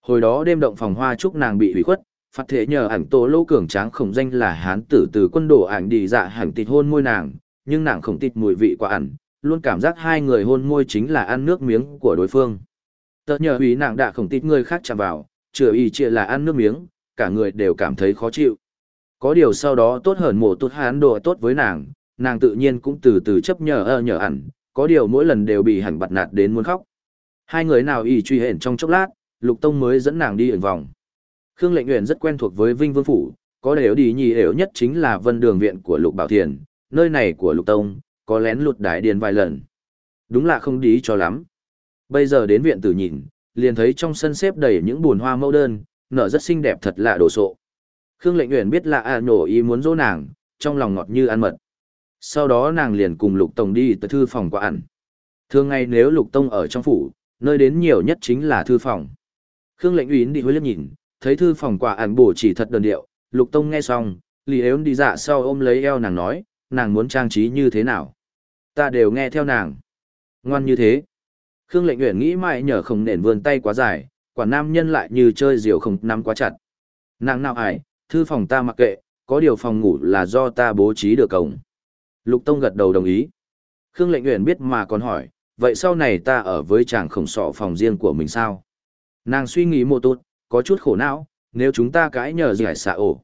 Hồi đó đêm động phòng hoa chúc nàng bị hủy khuất, phát thế nhờ ảnh tố lô cường tráng khổng danh là hán tử từ quân đồ ảnh đi dạ hành tịt hôn môi nàng, nhưng nàng không tịt mùi vị quả ẩn, luôn cảm giác hai người hôn môi chính là ăn nước miếng của đối phương. Tớ nhờ ý nàng đã không tịt người khác chạm vào, chữa ý chia là ăn nước miếng, cả người đều cảm thấy khó chịu. Có điều sau đó tốt hơn mộ tốt hán đồ tốt với nàng, nàng tự nhiên cũng từ từ chấp nhờ ơ nhờ ẩn, có điều mỗi lần đều bị hẳn bặt nạt đến muốn khóc. Hai người nào y truy hển trong chốc lát, Lục Tông mới dẫn nàng đi ẩn vòng. Khương Lệnh Uyển rất quen thuộc với Vinh Vương phủ, có đều đi nhì ểu nhất chính là Vân Đường viện của Lục Bảo Thiền, nơi này của Lục Tông, có lén lụt đại điền vài lần. Đúng là không đi cho lắm. Bây giờ đến viện tử nhìn, liền thấy trong sân xếp đầy những bùn hoa mẫu đơn, nở rất xinh đẹp thật lạ đồ sộ. Khương Lệnh Uyển biết là A nổ ý muốn dỗ nàng, trong lòng ngọt như ăn mật. Sau đó nàng liền cùng Lục Tông đi tới thư phòng qua ăn. Thường ngày nếu Lục Tông ở trong phủ, nơi đến nhiều nhất chính là thư phòng. Khương Lệnh Uyển đi hơi liếc nhìn, thấy thư phòng quả ẩn bổ chỉ thật đơn điệu, Lục Tông nghe xong, lì ếu đi dạ sau ôm lấy eo nàng nói, nàng muốn trang trí như thế nào. Ta đều nghe theo nàng. Ngoan như thế. Khương lệnh uyển nghĩ mãi nhờ không nền vươn tay quá dài, quả nam nhân lại như chơi diều không nắm quá chặt. Nàng nào ải, thư phòng ta mặc kệ, có điều phòng ngủ là do ta bố trí được cổng. Lục Tông gật đầu đồng ý. Khương lệnh Uyển biết mà còn hỏi, vậy sau này ta ở với chàng khổng sọ phòng riêng của mình sao? Nàng suy nghĩ một tốt, có chút khổ não, nếu chúng ta cãi nhờ giải xạ ổ.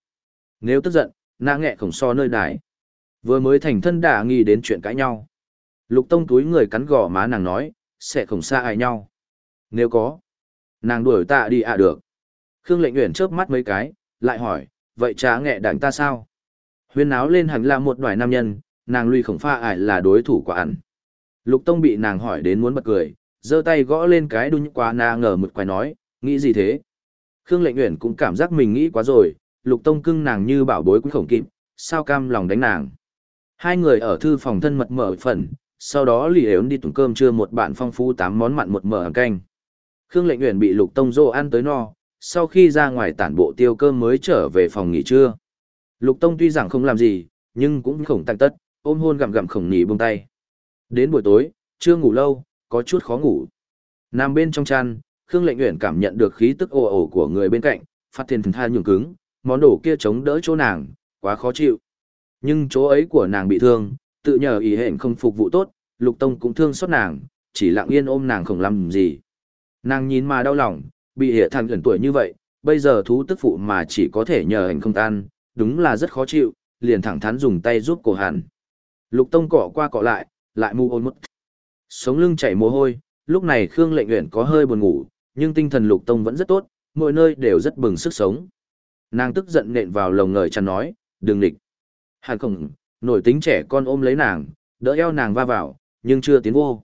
Nếu tức giận, nàng nghẹ khổng so nơi đài. Vừa mới thành thân đã nghĩ đến chuyện cãi nhau. Lục tông túi người cắn gò má nàng nói, sẽ không xa ai nhau. Nếu có, nàng đuổi ta đi à được. Khương lệnh Uyển chớp mắt mấy cái, lại hỏi, vậy cha nghệ đảng ta sao? Huyên áo lên hành là một đoài nam nhân, nàng lui khổng pha ải là đối thủ của ẩn. Lục tông bị nàng hỏi đến muốn bật cười, giơ tay gõ lên cái đun quá na ngờ một quay nói, nghĩ gì thế? Khương lệnh nguyện cũng cảm giác mình nghĩ quá rồi, lục tông cưng nàng như bảo bối quý khổng kịp, sao cam lòng đánh nàng. Hai người ở thư phòng thân mật mở phần, sau đó lì ếu đi tụng cơm trưa một bạn phong phú tám món mặn một mở hàng canh. Khương lệnh nguyện bị lục tông dô ăn tới no, sau khi ra ngoài tản bộ tiêu cơm mới trở về phòng nghỉ trưa. Lục tông tuy rằng không làm gì, nhưng cũng khổng tăng tất, ôm hôn gặm gặm khổng nỉ buông tay. Đến buổi tối, chưa ngủ lâu, có chút khó ngủ. Nằm bên trong chăn, Khương Lệnh Uyển cảm nhận được khí tức ồ ồ của người bên cạnh, phát thiên thần tha nhường cứng, món đồ kia chống đỡ chỗ nàng, quá khó chịu. Nhưng chỗ ấy của nàng bị thương, tự nhờ ý hẹn không phục vụ tốt, Lục Tông cũng thương xót nàng, chỉ lặng yên ôm nàng không làm gì. Nàng nhìn mà đau lòng, bị hệ thần gần tuổi như vậy, bây giờ thú tức phụ mà chỉ có thể nhờ hành không tan, đúng là rất khó chịu, liền thẳng thắn dùng tay giúp cổ hàn. Lục Tông cọ qua cọ lại, lại mu ôn mất. Sống lưng chảy mồ hôi, lúc này Khương Lệnh Uyển có hơi buồn ngủ, nhưng tinh thần Lục Tông vẫn rất tốt, mọi nơi đều rất bừng sức sống. Nàng tức giận nện vào lồng ngời chăn nói, đừng địch. Hàn khổng, nổi tính trẻ con ôm lấy nàng, đỡ eo nàng va vào, nhưng chưa tiến vô.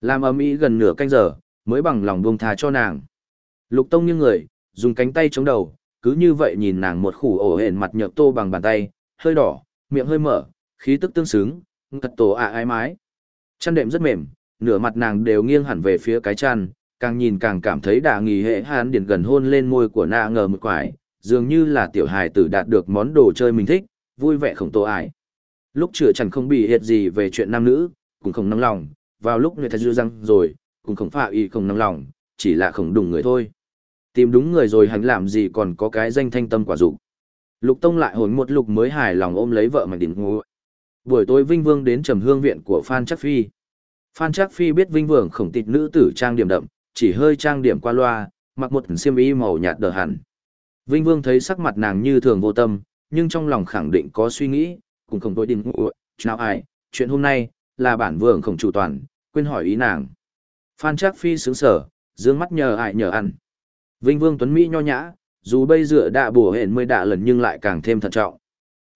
Làm ấm ý gần nửa canh giờ, mới bằng lòng buông thà cho nàng. Lục Tông như người, dùng cánh tay chống đầu, cứ như vậy nhìn nàng một khủ ổ hển mặt nhợt tô bằng bàn tay, hơi đỏ, miệng hơi mở, khí tức tương xứng, thật tổ ạ ái mái. Chăn đệm rất mềm, nửa mặt nàng đều nghiêng hẳn về phía cái chăn, càng nhìn càng cảm thấy đà nghỉ hệ hán điển gần hôn lên môi của nạ ngờ một quải, dường như là tiểu hài tử đạt được món đồ chơi mình thích, vui vẻ không tổ ải. Lúc chữa chẳng không bị hiệt gì về chuyện nam nữ, cũng không nóng lòng, vào lúc người ta dư răng rồi, cũng không phạ y không nóng lòng, chỉ là không đủ người thôi. Tìm đúng người rồi hắn làm gì còn có cái danh thanh tâm quả dục Lục Tông lại hồn một lục mới hài lòng ôm lấy vợ mạnh đỉnh ngủ. Buổi tối Vinh Vương đến trầm hương viện của Phan Trắc Phi. Phan Trác Phi biết Vinh Vương khổng tịch nữ tử trang điểm đậm, chỉ hơi trang điểm qua loa, mặc một xiêm y màu nhạt đờ hẳn. Vinh Vương thấy sắc mặt nàng như thường vô tâm, nhưng trong lòng khẳng định có suy nghĩ, cùng không tôi đình ngủ, nào ai, chuyện hôm nay, là bản vương khổng chủ toàn, quên hỏi ý nàng. Phan Trác Phi sướng sở, dương mắt nhờ ai nhờ ăn. Vinh Vương Tuấn Mỹ nho nhã, dù bây giờ đã bùa hẹn mười đạ lần nhưng lại càng thêm thận trọng.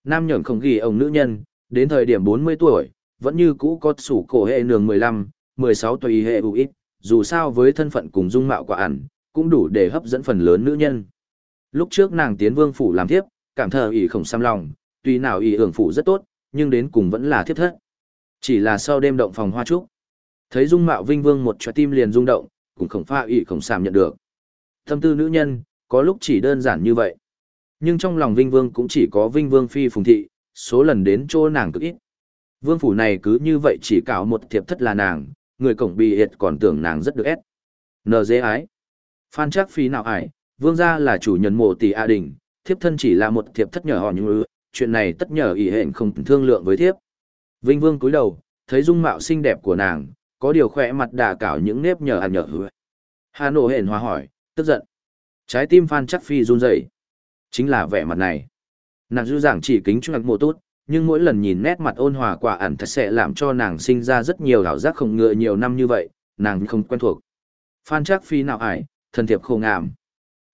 Nam nhẫn không ghi ông nữ nhân, đến thời điểm 40 tuổi, vẫn như cũ có sủ cổ hệ nường 15, 16 tuổi hệ ưu ít, dù sao với thân phận cùng dung mạo quả ẩn, cũng đủ để hấp dẫn phần lớn nữ nhân. Lúc trước nàng tiến vương phủ làm thiếp, cảm thờ ỷ không xăm lòng, tuy nào ỷ hưởng phủ rất tốt, nhưng đến cùng vẫn là thiếp thất. Chỉ là sau đêm động phòng hoa trúc, thấy dung mạo vinh vương một trái tim liền rung động, cũng không pha ỷ không xàm nhận được thâm tư nữ nhân, có lúc chỉ đơn giản như vậy. Nhưng trong lòng vinh vương cũng chỉ có vinh vương phi phùng thị, số lần đến chỗ nàng cực ít. Vương phủ này cứ như vậy chỉ cạo một thiệp thất là nàng, người cổng bị hiệt còn tưởng nàng rất được ép. Nờ dễ ái. Phan chắc phi nào ải, vương gia là chủ nhân mộ tỷ A Đình, thiếp thân chỉ là một thiệp thất nhờ họ như chuyện này tất nhờ ý hẹn không thương lượng với thiếp. Vinh Vương cúi đầu, thấy dung mạo xinh đẹp của nàng, có điều khỏe mặt đà cảo những nếp nhờ ăn nhờ hứa. Hà Nội hẹn hòa hỏi, tức giận. Trái tim Phan Chắc Phi run rẩy. Chính là vẻ mặt này. Nàng dư giảng chỉ kính trung mộ tốt, nhưng mỗi lần nhìn nét mặt ôn hòa quả ẩn thật sẽ làm cho nàng sinh ra rất nhiều ảo giác không ngựa nhiều năm như vậy, nàng không quen thuộc. Phan Chắc Phi nào ải, thần thiệp khô ngàm.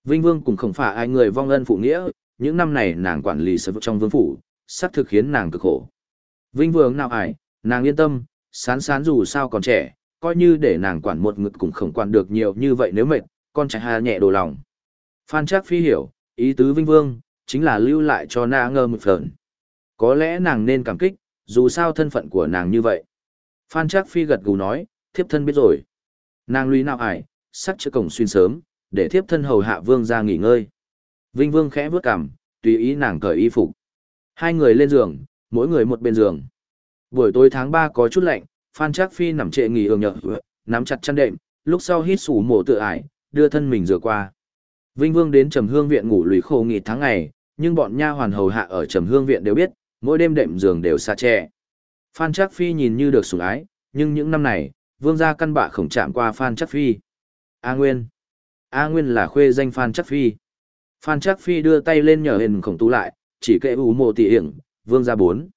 Vinh Vương cũng không phải ai người vong ân phụ nghĩa, những năm này nàng quản lý sở trong vương phủ, sắp thực khiến nàng cực khổ. Vinh Vương nào ải, nàng yên tâm, sán sán dù sao còn trẻ, coi như để nàng quản một ngực cũng không quản được nhiều như vậy nếu mệt, con trai hà nhẹ đồ lòng. Phan Trác Phi hiểu, ý tứ Vinh Vương, chính là lưu lại cho na ngơ một phần. Có lẽ nàng nên cảm kích, dù sao thân phận của nàng như vậy. Phan Trác Phi gật gù nói, thiếp thân biết rồi. Nàng lùi nào ải, sắc chữ cổng xuyên sớm, để thiếp thân hầu hạ vương ra nghỉ ngơi. Vinh Vương khẽ vướt cằm, tùy ý nàng cởi y phục. Hai người lên giường, mỗi người một bên giường. Buổi tối tháng 3 có chút lạnh, Phan Trác Phi nằm trệ nghỉ ương nhợ, nắm chặt chăn đệm, lúc sau hít sủ mổ tự ải, đưa thân mình rửa qua. Vinh Vương đến Trầm Hương viện ngủ lùi khổ nghỉ tháng ngày, nhưng bọn nha hoàn hầu hạ ở Trầm Hương viện đều biết, mỗi đêm đệm giường đều xa trẻ. Phan Trác Phi nhìn như được sủng ái, nhưng những năm này, Vương gia căn bạ không chạm qua Phan Trác Phi. A Nguyên. A Nguyên là khuê danh Phan Trác Phi. Phan Trác Phi đưa tay lên nhờ hình khổng tú lại, chỉ kệ ủ mộ tỷ hiển, Vương gia bốn.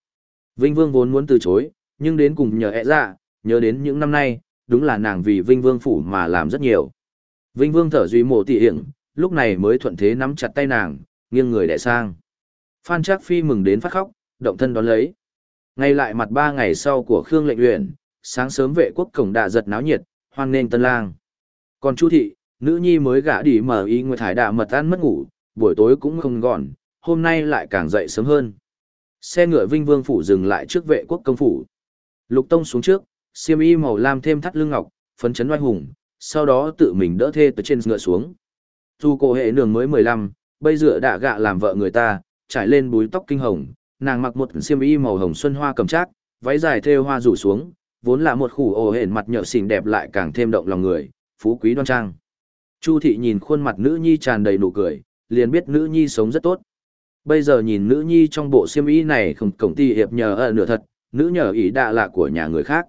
Vinh Vương vốn muốn từ chối, nhưng đến cùng nhờ ẹ dạ, nhớ đến những năm nay, đúng là nàng vì Vinh Vương phủ mà làm rất nhiều. Vinh Vương thở duy mộ tỉ hiển, lúc này mới thuận thế nắm chặt tay nàng, nghiêng người đẻ sang. Phan Trác Phi mừng đến phát khóc, động thân đón lấy. Ngay lại mặt ba ngày sau của Khương lệnh luyện, sáng sớm vệ quốc cổng đạ giật náo nhiệt, hoan nên tân lang. Còn Chu thị, nữ nhi mới gả đi mở ý nguyệt thải đạ mật ăn mất ngủ, buổi tối cũng không gọn, hôm nay lại càng dậy sớm hơn. Xe ngựa Vinh Vương phủ dừng lại trước vệ quốc công phủ. Lục Tông xuống trước, xiêm y màu lam thêm thắt lưng ngọc, phấn chấn oai hùng, sau đó tự mình đỡ thê từ trên ngựa xuống. Dù cổ hệ nương mới 15, bây giờ đã gạ làm vợ người ta, trải lên búi tóc kinh hồng, nàng mặc một xiêm y màu hồng xuân hoa cầm trác, váy dài thêu hoa rủ xuống, vốn là một khủ ổ hển mặt nhợ xinh đẹp lại càng thêm động lòng người, phú quý đoan trang. Chu thị nhìn khuôn mặt nữ nhi tràn đầy nụ cười, liền biết nữ nhi sống rất tốt. Bây giờ nhìn nữ nhi trong bộ xiêm y này không cổng ti hiệp nhờ ở nửa thật, nữ nhờ ý đạ lạ của nhà người khác.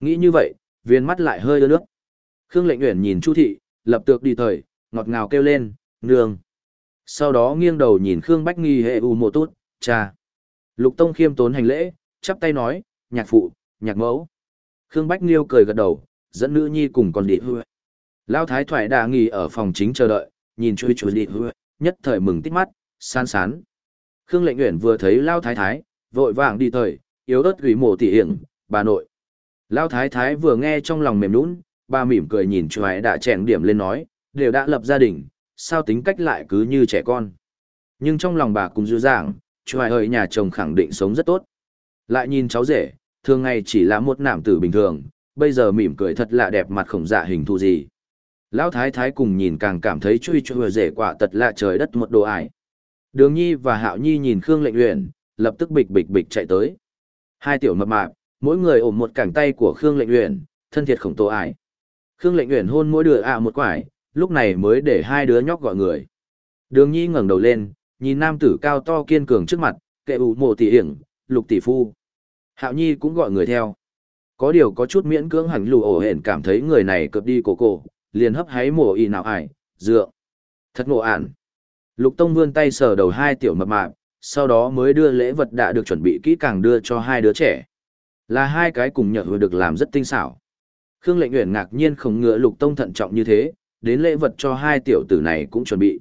Nghĩ như vậy, viên mắt lại hơi ướt nước. Khương lệnh Uyển nhìn Chu thị, lập tược đi thời, ngọt ngào kêu lên, nương. Sau đó nghiêng đầu nhìn Khương Bách Nghi hệ u mộ tốt, cha. Lục Tông khiêm tốn hành lễ, chắp tay nói, nhạc phụ, nhạc mẫu. Khương Bách Nghiêu cười gật đầu, dẫn nữ nhi cùng con đi hư. Lão Thái Thoại đã nghỉ ở phòng chính chờ đợi, nhìn chui chui đi hư, nhất thời mừng tít mắt, san sán. Khương lệnh Uyển vừa thấy Lão Thái Thái, vội vàng đi thời, yếu ớt gửi mổ tỉ hiển, bà nội. Lão Thái Thái vừa nghe trong lòng mềm nũng, bà mỉm cười nhìn chuái đã chèn điểm lên nói, đều đã lập gia đình, sao tính cách lại cứ như trẻ con. Nhưng trong lòng bà cũng dư dàng, chuái ơi nhà chồng khẳng định sống rất tốt. Lại nhìn cháu rể, thường ngày chỉ là một nạm tử bình thường, bây giờ mỉm cười thật lạ đẹp mặt khổng dạ hình thù gì. Lão Thái Thái cùng nhìn càng cảm thấy chui chui rể quả thật lạ trời đất một đồ ải. Đường Nhi và Hạo Nhi nhìn Khương lệnh luyện, lập tức bịch bịch bịch chạy tới. Hai tiểu mập mạp, mỗi người ôm một cẳng tay của Khương lệnh luyện, thân thiệt khổng tổ ải. Khương lệnh Nguyện hôn mỗi đứa ạ một quải, lúc này mới để hai đứa nhóc gọi người. Đường Nhi ngẩng đầu lên, nhìn nam tử cao to kiên cường trước mặt, kệ ủ mộ tỷ hiển, lục tỷ phu. Hạo Nhi cũng gọi người theo. Có điều có chút miễn cưỡng hẳn lù ổ hển cảm thấy người này cập đi cổ cổ, liền hấp háy mổ y nào ải, dựa. Thật ngộ ản. Lục Tông vươn tay sờ đầu hai tiểu mập mạp, sau đó mới đưa lễ vật đã được chuẩn bị kỹ càng đưa cho hai đứa trẻ. Là hai cái cùng nhờ vừa được làm rất tinh xảo. Khương Lệnh Uyển ngạc nhiên không ngựa Lục Tông thận trọng như thế, đến lễ vật cho hai tiểu tử này cũng chuẩn bị.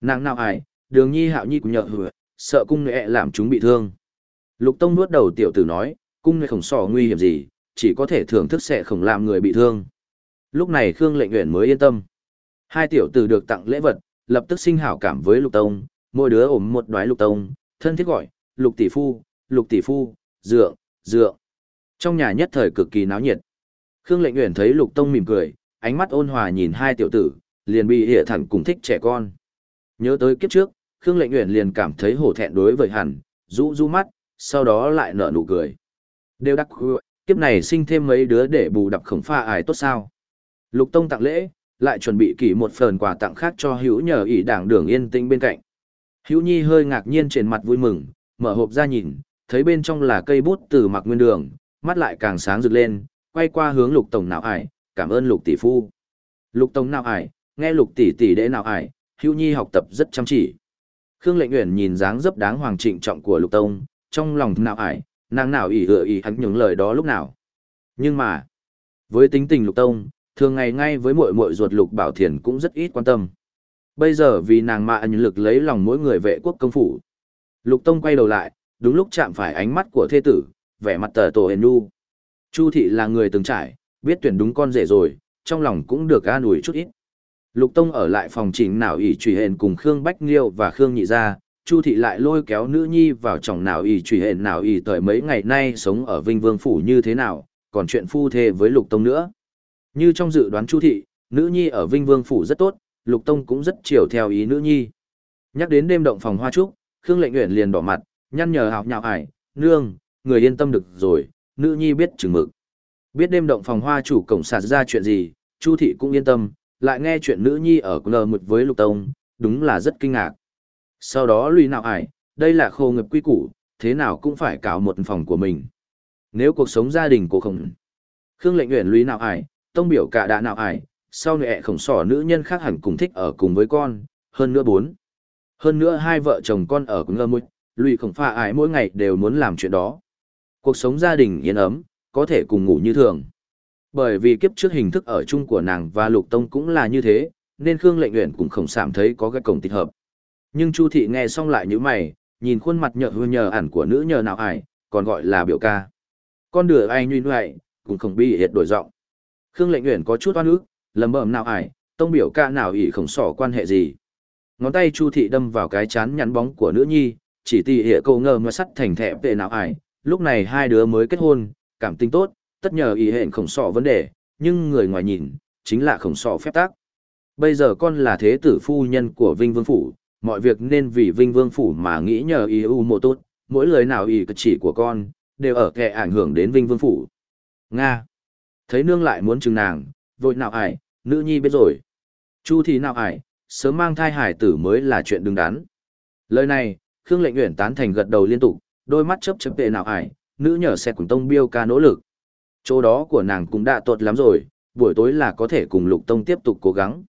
Nàng nào ải, đường nhi hạo nhi cũng nhợ hửa, sợ cung nghệ làm chúng bị thương. Lục Tông nuốt đầu tiểu tử nói, cung nghệ khổng sò nguy hiểm gì, chỉ có thể thưởng thức sẽ không làm người bị thương. Lúc này Khương Lệnh Uyển mới yên tâm. Hai tiểu tử được tặng lễ vật, lập tức sinh hảo cảm với Lục Tông, mỗi đứa ôm một đoái Lục Tông, thân thiết gọi, Lục tỷ phu, Lục tỷ phu, dựa, dựa. Trong nhà nhất thời cực kỳ náo nhiệt. Khương Lệnh Uyển thấy Lục Tông mỉm cười, ánh mắt ôn hòa nhìn hai tiểu tử, liền bị hiểu thẳng cùng thích trẻ con. Nhớ tới kiếp trước, Khương Lệnh Uyển liền cảm thấy hổ thẹn đối với hẳn, rũ rũ mắt, sau đó lại nở nụ cười. Đều đắc kiếp này sinh thêm mấy đứa để bù đắp khổng pha ải tốt sao. Lục Tông tặng lễ, lại chuẩn bị kỹ một phần quà tặng khác cho hữu nhờ ỷ đảng đường yên tĩnh bên cạnh. Hữu Nhi hơi ngạc nhiên trên mặt vui mừng, mở hộp ra nhìn, thấy bên trong là cây bút từ mặc nguyên đường, mắt lại càng sáng rực lên, quay qua hướng lục tổng nào ải, cảm ơn lục tỷ phu. Lục tổng nào ải, nghe lục tỷ tỷ đệ nào ải, hữu nhi học tập rất chăm chỉ. Khương lệnh uyển nhìn dáng dấp đáng hoàng trịnh trọng của lục tông, trong lòng nào ải, nàng nào ỉ ựa ỉ hắn những lời đó lúc nào. Nhưng mà, với tính tình lục tông, thường ngày ngay với muội muội ruột lục bảo thiền cũng rất ít quan tâm. Bây giờ vì nàng mạ nhân lực lấy lòng mỗi người vệ quốc công phủ. Lục tông quay đầu lại, đúng lúc chạm phải ánh mắt của thê tử, vẻ mặt tờ tổ hền nu. Chu thị là người từng trải, biết tuyển đúng con rể rồi, trong lòng cũng được an ủi chút ít. Lục Tông ở lại phòng chỉnh nào ỷ trùy hền cùng Khương Bách Nghiêu và Khương Nhị Gia, Chu Thị lại lôi kéo nữ nhi vào chồng nào ỷ trùy hền nào ỷ tới mấy ngày nay sống ở Vinh Vương Phủ như thế nào, còn chuyện phu thê với Lục Tông nữa. Như trong dự đoán Chu Thị, nữ nhi ở Vinh Vương Phủ rất tốt, Lục Tông cũng rất chiều theo ý nữ nhi. Nhắc đến đêm động phòng hoa trúc, Khương Lệnh Uyển liền đỏ mặt, nhăn nhở hào nhạo ải, nương, người yên tâm được rồi, nữ nhi biết chừng mực. Biết đêm động phòng hoa chủ cổng sạt ra chuyện gì, Chu Thị cũng yên tâm, lại nghe chuyện nữ nhi ở nờ mực với Lục Tông, đúng là rất kinh ngạc. Sau đó lùi nào ải, đây là khô ngập quy củ, thế nào cũng phải cạo một phòng của mình. Nếu cuộc sống gia đình của không... Khương lệnh nguyện lùi nào ải, tông biểu cả đã nào ải, sau nệ khổng sỏ nữ nhân khác hẳn cùng thích ở cùng với con, hơn nữa bốn. Hơn nữa hai vợ chồng con ở cùng ngơ mụi, lùi khổng pha ải mỗi ngày đều muốn làm chuyện đó. Cuộc sống gia đình yên ấm, có thể cùng ngủ như thường. Bởi vì kiếp trước hình thức ở chung của nàng và Lục Tông cũng là như thế, nên Khương Lệnh Uyển cũng không cảm thấy có cái cổng tịch hợp. Nhưng Chu thị nghe xong lại như mày, nhìn khuôn mặt nhợ nhơ nhờ ẩn của nữ nhờ nào ải, còn gọi là biểu ca. Con đứa ai như vậy, cũng không bị hiệt đổi giọng. Khương Lệnh Uyển có chút oan ức, lầm bẩm nào ải, tông biểu ca nào ỷ không sỏ quan hệ gì. Ngón tay Chu thị đâm vào cái chán nhắn bóng của nữ nhi, chỉ tì hệ cô ngờ mà sắt thành thẻ về nào ải, lúc này hai đứa mới kết hôn, cảm tình tốt, tất nhờ ý hẹn khổng sọ vấn đề, nhưng người ngoài nhìn, chính là khổng sọ phép tác. Bây giờ con là thế tử phu nhân của Vinh Vương Phủ, mọi việc nên vì Vinh Vương Phủ mà nghĩ nhờ ý ưu mộ tốt, mỗi lời nào ý chỉ của con, đều ở kẻ ảnh hưởng đến Vinh Vương Phủ. Nga. Thấy nương lại muốn chừng nàng, vội nào ải, nữ nhi biết rồi. Chu thì nào ải, sớm mang thai hải tử mới là chuyện đứng đắn. Lời này, Khương Lệnh Uyển tán thành gật đầu liên tục, đôi mắt chớp chớp tệ nào ải, nữ nhờ xe cùng tông biêu ca nỗ lực. Chỗ đó của nàng cũng đã tuột lắm rồi, buổi tối là có thể cùng lục tông tiếp tục cố gắng.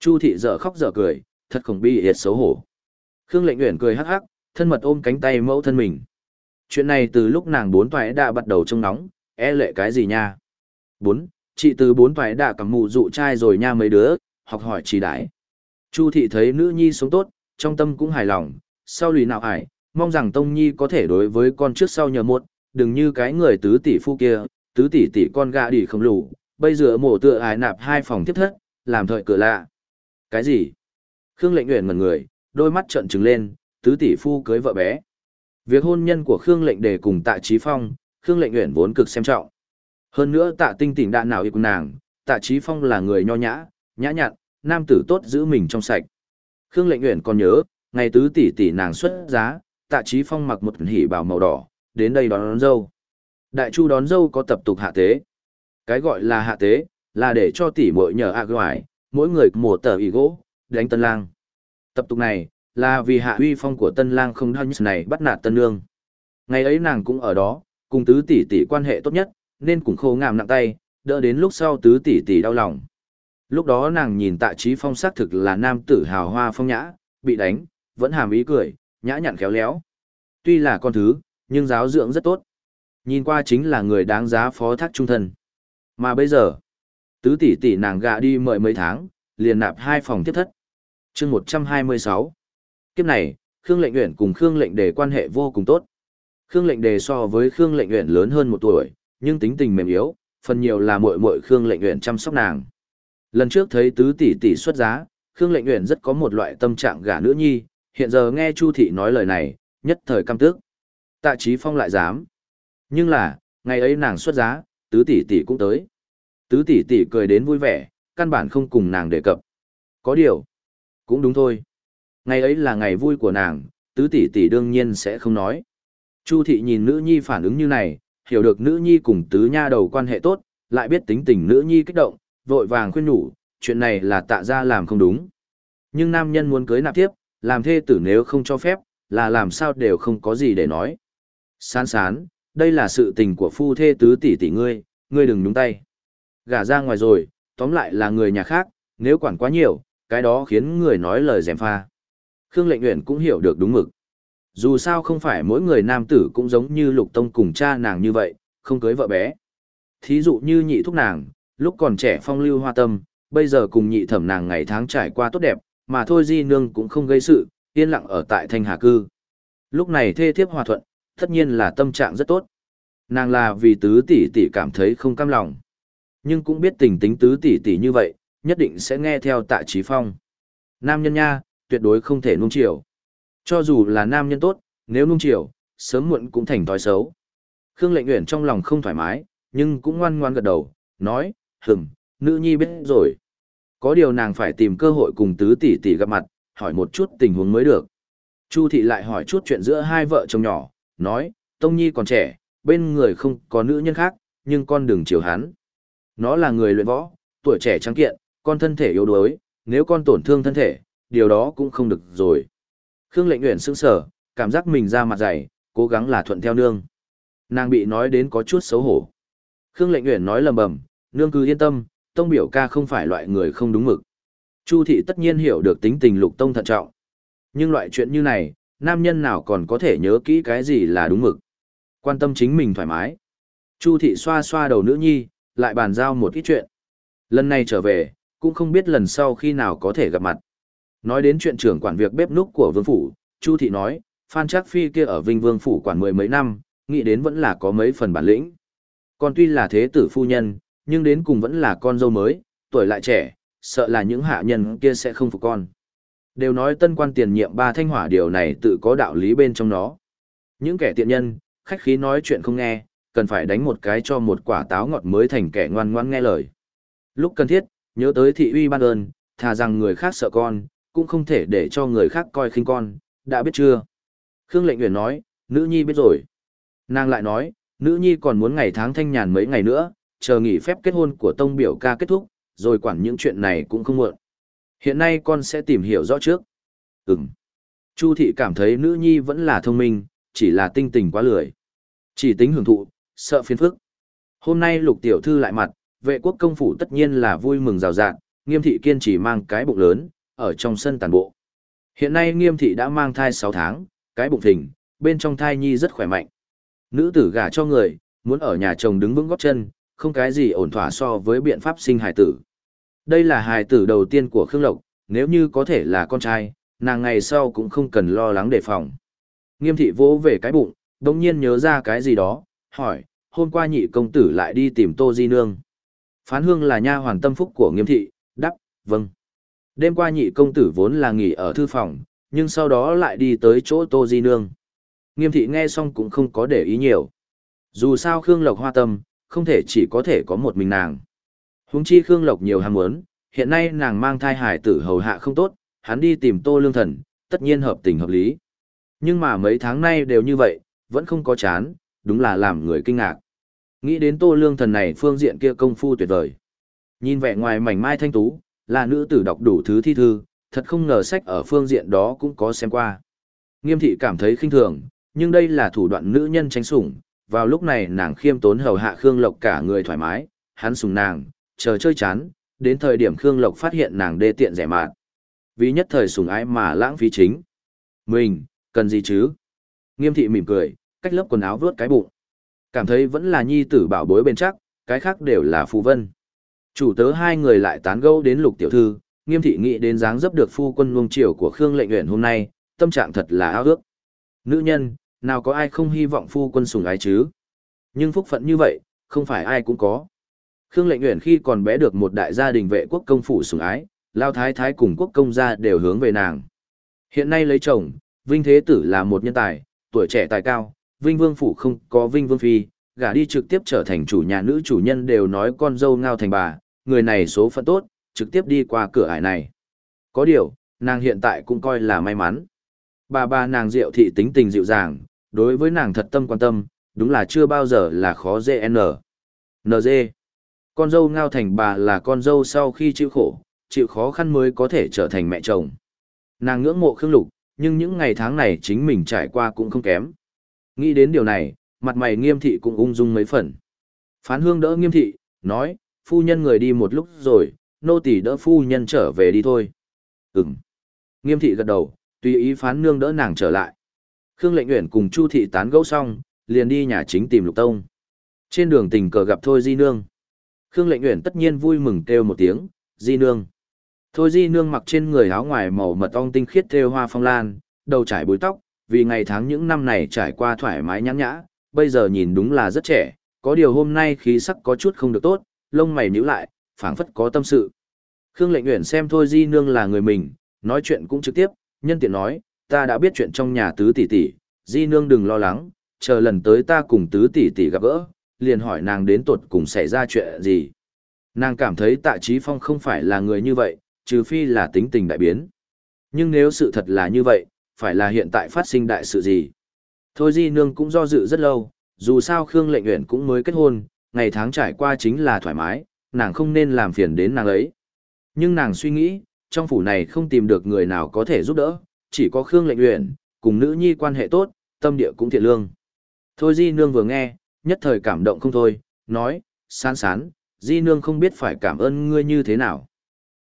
Chu thị dở khóc dở cười, thật không bi hiệt xấu hổ. Khương lệnh uyển cười hắc hắc, thân mật ôm cánh tay mẫu thân mình. Chuyện này từ lúc nàng bốn toái đã bắt đầu trông nóng, e lệ cái gì nha? Bốn, chị từ bốn toái đã cầm mụ dụ trai rồi nha mấy đứa, học hỏi chỉ đại. Chu thị thấy nữ nhi sống tốt, trong tâm cũng hài lòng, sau lùi nào ải, mong rằng Tông Nhi có thể đối với con trước sau nhờ một, đừng như cái người tứ tỷ phu kia, tứ tỷ tỷ con gà đi không lù, bây giờ mổ tựa ái nạp hai phòng tiếp thất, làm thời cửa lạ. Cái gì? Khương lệnh nguyện ngẩn người, đôi mắt trợn trừng lên, tứ tỷ phu cưới vợ bé. Việc hôn nhân của Khương lệnh đề cùng tạ trí phong, Khương lệnh nguyện vốn cực xem trọng. Hơn nữa tạ tinh tỉnh đạn nào yêu nàng, tạ trí phong là người nho nhã, nhã nhặn, nam tử tốt giữ mình trong sạch. Khương lệnh nguyện còn nhớ, ngày tứ tỷ tỷ nàng xuất giá, tạ trí phong mặc một hỉ bào màu đỏ, đến đây đón, đón dâu. Đại chu đón dâu có tập tục hạ tế. Cái gọi là hạ tế, là để cho tỷ muội nhờ ạ ngoài, mỗi người mùa tờ ý gỗ, đánh tân lang. Tập tục này, là vì hạ uy phong của tân lang không đau này bắt nạt tân nương. Ngày ấy nàng cũng ở đó, cùng tứ tỷ tỷ quan hệ tốt nhất, nên cũng khô ngàm nặng tay, đỡ đến lúc sau tứ tỷ tỷ đau lòng. Lúc đó nàng nhìn tạ trí phong xác thực là nam tử hào hoa phong nhã, bị đánh, vẫn hàm ý cười, nhã nhặn khéo léo. Tuy là con thứ, nhưng giáo dưỡng rất tốt. Nhìn qua chính là người đáng giá phó thác trung thân. Mà bây giờ, tứ tỷ tỷ nàng gạ đi mời mấy tháng, liền nạp hai phòng tiếp thất. chương 126. Kiếp này, Khương Lệnh Uyển cùng Khương Lệnh Đề quan hệ vô cùng tốt. Khương Lệnh Đề so với Khương Lệnh Uyển lớn hơn một tuổi, nhưng tính tình mềm yếu, phần nhiều là muội muội Khương Lệnh Uyển chăm sóc nàng. Lần trước thấy tứ tỷ tỷ xuất giá, Khương Lệnh Uyển rất có một loại tâm trạng gả nữ nhi, hiện giờ nghe Chu thị nói lời này, nhất thời căm tức. Tạ Chí Phong lại dám. Nhưng là, ngày ấy nàng xuất giá, tứ tỷ tỷ cũng tới. Tứ tỷ tỷ cười đến vui vẻ, căn bản không cùng nàng đề cập. Có điều, cũng đúng thôi. Ngày ấy là ngày vui của nàng, tứ tỷ tỷ đương nhiên sẽ không nói. Chu thị nhìn nữ nhi phản ứng như này, hiểu được nữ nhi cùng tứ nha đầu quan hệ tốt, lại biết tính tình nữ nhi kích động, vội vàng khuyên nhủ, chuyện này là tạ ra làm không đúng. Nhưng nam nhân muốn cưới nạp tiếp, làm thê tử nếu không cho phép, là làm sao đều không có gì để nói. Sán sán, đây là sự tình của phu thê tứ tỷ tỷ ngươi, ngươi đừng nhúng tay. Gả ra ngoài rồi, tóm lại là người nhà khác, nếu quản quá nhiều, cái đó khiến người nói lời dèm pha. Khương Lệnh Uyển cũng hiểu được đúng mực. Dù sao không phải mỗi người nam tử cũng giống như Lục Tông cùng cha nàng như vậy, không cưới vợ bé. Thí dụ như nhị thúc nàng, lúc còn trẻ phong lưu hoa tâm, bây giờ cùng nhị thẩm nàng ngày tháng trải qua tốt đẹp, mà thôi di nương cũng không gây sự, yên lặng ở tại thanh hà cư. Lúc này thê thiếp hòa thuận, tất nhiên là tâm trạng rất tốt. Nàng là vì tứ tỷ tỷ cảm thấy không cam lòng. Nhưng cũng biết tình tính tứ tỷ tỷ như vậy, nhất định sẽ nghe theo tạ trí phong. Nam nhân nha, tuyệt đối không thể nung chiều. Cho dù là nam nhân tốt, nếu nung chiều, sớm muộn cũng thành thói xấu. Khương lệnh nguyện trong lòng không thoải mái, nhưng cũng ngoan ngoan gật đầu, nói, hừm, nữ nhi biết rồi. Có điều nàng phải tìm cơ hội cùng tứ tỷ tỷ gặp mặt, hỏi một chút tình huống mới được. Chu thị lại hỏi chút chuyện giữa hai vợ chồng nhỏ, nói, Tông Nhi còn trẻ, bên người không có nữ nhân khác, nhưng con đừng chiều hắn. Nó là người luyện võ, tuổi trẻ trắng kiện, con thân thể yếu đuối, nếu con tổn thương thân thể, điều đó cũng không được rồi. Khương lệnh nguyện sững sở, cảm giác mình ra mặt dày, cố gắng là thuận theo nương. Nàng bị nói đến có chút xấu hổ. Khương lệnh nguyện nói lầm bầm, nương cứ yên tâm, tông biểu ca không phải loại người không đúng mực. Chu thị tất nhiên hiểu được tính tình lục tông thận trọng. Nhưng loại chuyện như này, nam nhân nào còn có thể nhớ kỹ cái gì là đúng mực. Quan tâm chính mình thoải mái. Chu thị xoa xoa đầu nữ nhi, lại bàn giao một ít chuyện. Lần này trở về, cũng không biết lần sau khi nào có thể gặp mặt. Nói đến chuyện trưởng quản việc bếp núc của vương phủ, Chu thị nói, Phan Trác Phi kia ở Vinh Vương phủ quản mười mấy năm, nghĩ đến vẫn là có mấy phần bản lĩnh. Còn tuy là thế tử phu nhân, nhưng đến cùng vẫn là con dâu mới, tuổi lại trẻ, sợ là những hạ nhân kia sẽ không phục con. Đều nói tân quan tiền nhiệm ba thanh hỏa điều này tự có đạo lý bên trong nó. Những kẻ tiện nhân, khách khí nói chuyện không nghe, cần phải đánh một cái cho một quả táo ngọt mới thành kẻ ngoan ngoan nghe lời. Lúc cần thiết, nhớ tới thị uy ban ơn, thà rằng người khác sợ con, cũng không thể để cho người khác coi khinh con, đã biết chưa? Khương lệnh nguyện nói, nữ nhi biết rồi. Nàng lại nói, nữ nhi còn muốn ngày tháng thanh nhàn mấy ngày nữa, chờ nghỉ phép kết hôn của tông biểu ca kết thúc, rồi quản những chuyện này cũng không muộn. Hiện nay con sẽ tìm hiểu rõ trước. Ừm. Chu thị cảm thấy nữ nhi vẫn là thông minh, chỉ là tinh tình quá lười. Chỉ tính hưởng thụ, sợ phiền phức. Hôm nay lục tiểu thư lại mặt, vệ quốc công phủ tất nhiên là vui mừng rào rạng, nghiêm thị kiên trì mang cái bụng lớn, ở trong sân tàn bộ. Hiện nay nghiêm thị đã mang thai 6 tháng, cái bụng thình, bên trong thai nhi rất khỏe mạnh. Nữ tử gả cho người, muốn ở nhà chồng đứng vững góp chân, không cái gì ổn thỏa so với biện pháp sinh hài tử. Đây là hài tử đầu tiên của Khương Lộc, nếu như có thể là con trai, nàng ngày sau cũng không cần lo lắng đề phòng. Nghiêm thị vỗ về cái bụng, đồng nhiên nhớ ra cái gì đó, hỏi, hôm qua nhị công tử lại đi tìm Tô Di Nương. Phán hương là nha hoàn tâm phúc của nghiêm thị, đáp, vâng. Đêm qua nhị công tử vốn là nghỉ ở thư phòng, nhưng sau đó lại đi tới chỗ Tô Di Nương. Nghiêm thị nghe xong cũng không có để ý nhiều. Dù sao Khương Lộc hoa tâm, không thể chỉ có thể có một mình nàng. Huống chi Khương Lộc nhiều ham muốn, hiện nay nàng mang thai hải tử hầu hạ không tốt, hắn đi tìm Tô Lương Thần, tất nhiên hợp tình hợp lý. Nhưng mà mấy tháng nay đều như vậy, vẫn không có chán, đúng là làm người kinh ngạc. Nghĩ đến Tô Lương Thần này phương diện kia công phu tuyệt vời. Nhìn vẻ ngoài mảnh mai thanh tú, là nữ tử đọc đủ thứ thi thư, thật không ngờ sách ở phương diện đó cũng có xem qua. Nghiêm thị cảm thấy khinh thường, nhưng đây là thủ đoạn nữ nhân tránh sủng, vào lúc này nàng khiêm tốn hầu hạ Khương Lộc cả người thoải mái, hắn sùng nàng, chờ chơi chán, đến thời điểm Khương Lộc phát hiện nàng đê tiện rẻ mạt. Vì nhất thời sùng ái mà lãng phí chính. Mình, cần gì chứ? Nghiêm thị mỉm cười, cách lớp quần áo vướt cái bụng. Cảm thấy vẫn là nhi tử bảo bối bên chắc, cái khác đều là phù vân. Chủ tớ hai người lại tán gẫu đến lục tiểu thư, nghiêm thị nghĩ đến dáng dấp được phu quân nuông chiều của Khương lệnh nguyện hôm nay, tâm trạng thật là ao ước. Nữ nhân, nào có ai không hy vọng phu quân sùng ái chứ? Nhưng phúc phận như vậy, không phải ai cũng có. Khương lệnh uyển khi còn bé được một đại gia đình vệ quốc công phủ sùng ái, lao thái thái cùng quốc công gia đều hướng về nàng. Hiện nay lấy chồng, Vinh Thế Tử là một nhân tài, tuổi trẻ tài cao, Vinh Vương phủ không có Vinh Vương Phi, gả đi trực tiếp trở thành chủ nhà nữ chủ nhân đều nói con dâu ngao thành bà, người này số phận tốt, trực tiếp đi qua cửa ải này. Có điều, nàng hiện tại cũng coi là may mắn. Bà bà nàng diệu thị tính tình dịu dàng, đối với nàng thật tâm quan tâm, đúng là chưa bao giờ là khó dễ n. NG. Con dâu ngao thành bà là con dâu sau khi chịu khổ, chịu khó khăn mới có thể trở thành mẹ chồng. Nàng ngưỡng mộ Khương Lục, nhưng những ngày tháng này chính mình trải qua cũng không kém. Nghĩ đến điều này, mặt mày nghiêm thị cũng ung dung mấy phần. Phán hương đỡ nghiêm thị, nói, phu nhân người đi một lúc rồi, nô tỳ đỡ phu nhân trở về đi thôi. Ừm. Nghiêm thị gật đầu, tùy ý phán nương đỡ nàng trở lại. Khương lệnh nguyện cùng Chu thị tán gẫu xong, liền đi nhà chính tìm lục tông. Trên đường tình cờ gặp Thôi Di Nương. Khương lệnh nguyện tất nhiên vui mừng kêu một tiếng, Di Nương. Thôi Di Nương mặc trên người áo ngoài màu mật ong tinh khiết thêu hoa phong lan, đầu trải búi tóc, vì ngày tháng những năm này trải qua thoải mái nhãn nhã, bây giờ nhìn đúng là rất trẻ, có điều hôm nay khí sắc có chút không được tốt, lông mày nhíu lại, phảng phất có tâm sự. Khương Lệnh Uyển xem thôi Di Nương là người mình, nói chuyện cũng trực tiếp, nhân tiện nói, ta đã biết chuyện trong nhà tứ tỷ tỷ, Di Nương đừng lo lắng, chờ lần tới ta cùng tứ tỷ tỷ gặp gỡ, liền hỏi nàng đến tuột cùng xảy ra chuyện gì. Nàng cảm thấy tạ trí phong không phải là người như vậy, trừ phi là tính tình đại biến. Nhưng nếu sự thật là như vậy, phải là hiện tại phát sinh đại sự gì. Thôi Di Nương cũng do dự rất lâu, dù sao Khương Lệnh Uyển cũng mới kết hôn, ngày tháng trải qua chính là thoải mái, nàng không nên làm phiền đến nàng ấy. Nhưng nàng suy nghĩ, trong phủ này không tìm được người nào có thể giúp đỡ, chỉ có Khương Lệnh Uyển, cùng nữ nhi quan hệ tốt, tâm địa cũng thiện lương. Thôi Di Nương vừa nghe, nhất thời cảm động không thôi, nói, sán sán, Di Nương không biết phải cảm ơn ngươi như thế nào.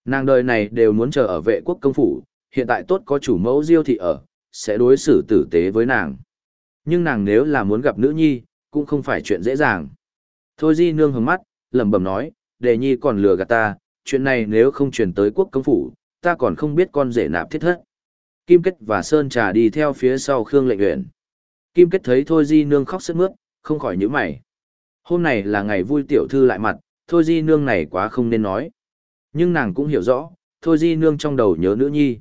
Nàng đời này đều muốn chờ ở vệ quốc công phủ, hiện tại tốt có chủ mẫu diêu thị ở, sẽ đối xử tử tế với nàng. Nhưng nàng nếu là muốn gặp nữ nhi, cũng không phải chuyện dễ dàng. Thôi Di Nương hướng mắt, lẩm bẩm nói, đề nhi còn lừa gạt ta, chuyện này nếu không truyền tới quốc công phủ, ta còn không biết con rể nạp thiết thất. Kim Kết và Sơn Trà đi theo phía sau Khương Lệnh Uyển. Kim Kết thấy Thôi Di Nương khóc sướt mướt, không khỏi nhíu mày. Hôm này là ngày vui tiểu thư lại mặt, Thôi Di Nương này quá không nên nói. Nhưng nàng cũng hiểu rõ, Thôi Di Nương trong đầu nhớ nữ nhi.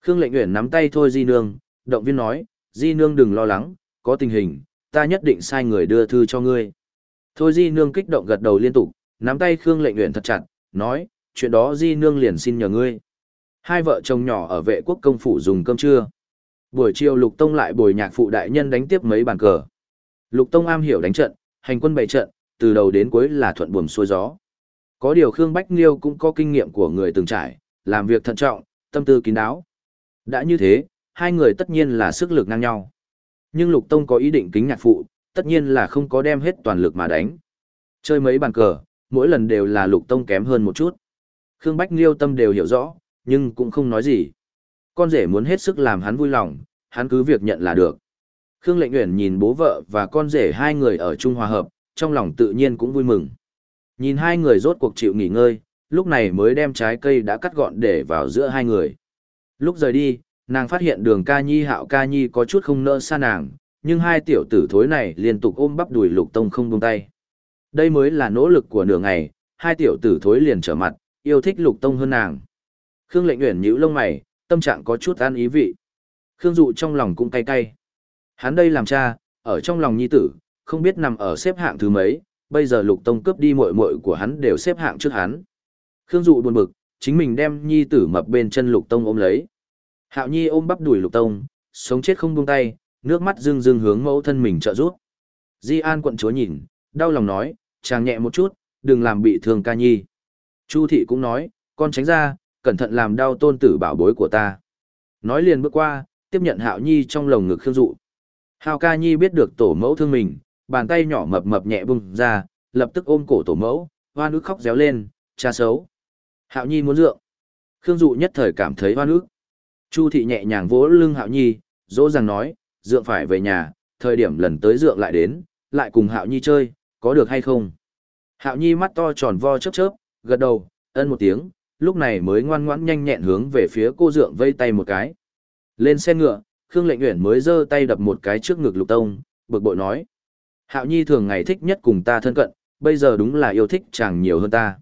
Khương Lệnh Uyển nắm tay Thôi Di Nương, động viên nói, Di Nương đừng lo lắng, có tình hình, ta nhất định sai người đưa thư cho ngươi. Thôi Di Nương kích động gật đầu liên tục, nắm tay Khương Lệnh Uyển thật chặt, nói, chuyện đó Di Nương liền xin nhờ ngươi. Hai vợ chồng nhỏ ở vệ quốc công phủ dùng cơm trưa. Buổi chiều Lục Tông lại bồi nhạc phụ đại nhân đánh tiếp mấy bàn cờ. Lục Tông am hiểu đánh trận, hành quân bày trận, từ đầu đến cuối là thuận buồm xuôi gió. Có điều Khương Bách Liêu cũng có kinh nghiệm của người từng trải, làm việc thận trọng, tâm tư kín đáo. Đã như thế, hai người tất nhiên là sức lực ngang nhau. Nhưng Lục Tông có ý định kính nhạc phụ, tất nhiên là không có đem hết toàn lực mà đánh. Chơi mấy bàn cờ, mỗi lần đều là Lục Tông kém hơn một chút. Khương Bách Liêu tâm đều hiểu rõ, nhưng cũng không nói gì. Con rể muốn hết sức làm hắn vui lòng, hắn cứ việc nhận là được. Khương Lệnh Uyển nhìn bố vợ và con rể hai người ở chung hòa hợp, trong lòng tự nhiên cũng vui mừng. Nhìn hai người rốt cuộc chịu nghỉ ngơi, lúc này mới đem trái cây đã cắt gọn để vào giữa hai người. Lúc rời đi, nàng phát hiện đường ca nhi hạo ca nhi có chút không nỡ xa nàng, nhưng hai tiểu tử thối này liên tục ôm bắp đùi lục tông không buông tay. Đây mới là nỗ lực của nửa ngày, hai tiểu tử thối liền trở mặt, yêu thích lục tông hơn nàng. Khương lệnh Uyển nhíu lông mày, tâm trạng có chút an ý vị. Khương dụ trong lòng cũng cay cay. Hắn đây làm cha, ở trong lòng nhi tử, không biết nằm ở xếp hạng thứ mấy, bây giờ lục tông cướp đi muội muội của hắn đều xếp hạng trước hắn. Khương dụ buồn bực, chính mình đem nhi tử mập bên chân lục tông ôm lấy. Hạo nhi ôm bắp đuổi lục tông, sống chết không buông tay, nước mắt rưng rưng hướng mẫu thân mình trợ giúp. Di An quận chúa nhìn, đau lòng nói, chàng nhẹ một chút, đừng làm bị thương ca nhi. Chu thị cũng nói, con tránh ra, cẩn thận làm đau tôn tử bảo bối của ta. Nói liền bước qua, tiếp nhận hạo nhi trong lồng ngực khương dụ. Hạo ca nhi biết được tổ mẫu thương mình, bàn tay nhỏ mập mập nhẹ bung ra, lập tức ôm cổ tổ mẫu, hoa nước khóc réo lên, cha xấu. Hạo nhi muốn dượng. Khương dụ nhất thời cảm thấy hoa nước. Chu thị nhẹ nhàng vỗ lưng hạo nhi, dỗ dàng nói, dượng phải về nhà, thời điểm lần tới dượng lại đến, lại cùng hạo nhi chơi, có được hay không? Hạo nhi mắt to tròn vo chớp chớp, gật đầu, ân một tiếng, lúc này mới ngoan ngoãn nhanh nhẹn hướng về phía cô dượng vây tay một cái. Lên xe ngựa, Khương Lệnh Uyển mới giơ tay đập một cái trước ngực Lục Tông, bực bội nói: "Hạo Nhi thường ngày thích nhất cùng ta thân cận, bây giờ đúng là yêu thích chàng nhiều hơn ta."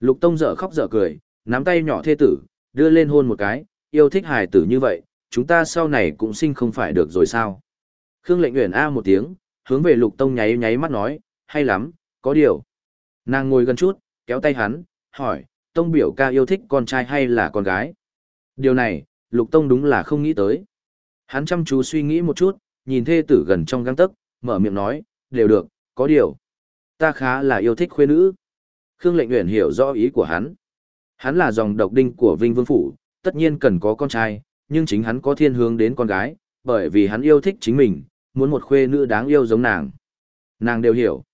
Lục Tông dở khóc dở cười, nắm tay nhỏ thê tử, đưa lên hôn một cái, yêu thích hài tử như vậy, chúng ta sau này cũng sinh không phải được rồi sao? Khương Lệnh Uyển a một tiếng, hướng về Lục Tông nháy nháy mắt nói: "Hay lắm, có điều." Nàng ngồi gần chút, kéo tay hắn, hỏi, Tông biểu ca yêu thích con trai hay là con gái? Điều này, Lục Tông đúng là không nghĩ tới. Hắn chăm chú suy nghĩ một chút, nhìn thê tử gần trong găng tấc, mở miệng nói, đều được, có điều. Ta khá là yêu thích khuê nữ. Khương Lệnh Uyển hiểu rõ ý của hắn. Hắn là dòng độc đinh của Vinh Vương Phủ, tất nhiên cần có con trai, nhưng chính hắn có thiên hướng đến con gái, bởi vì hắn yêu thích chính mình, muốn một khuê nữ đáng yêu giống nàng. Nàng đều hiểu.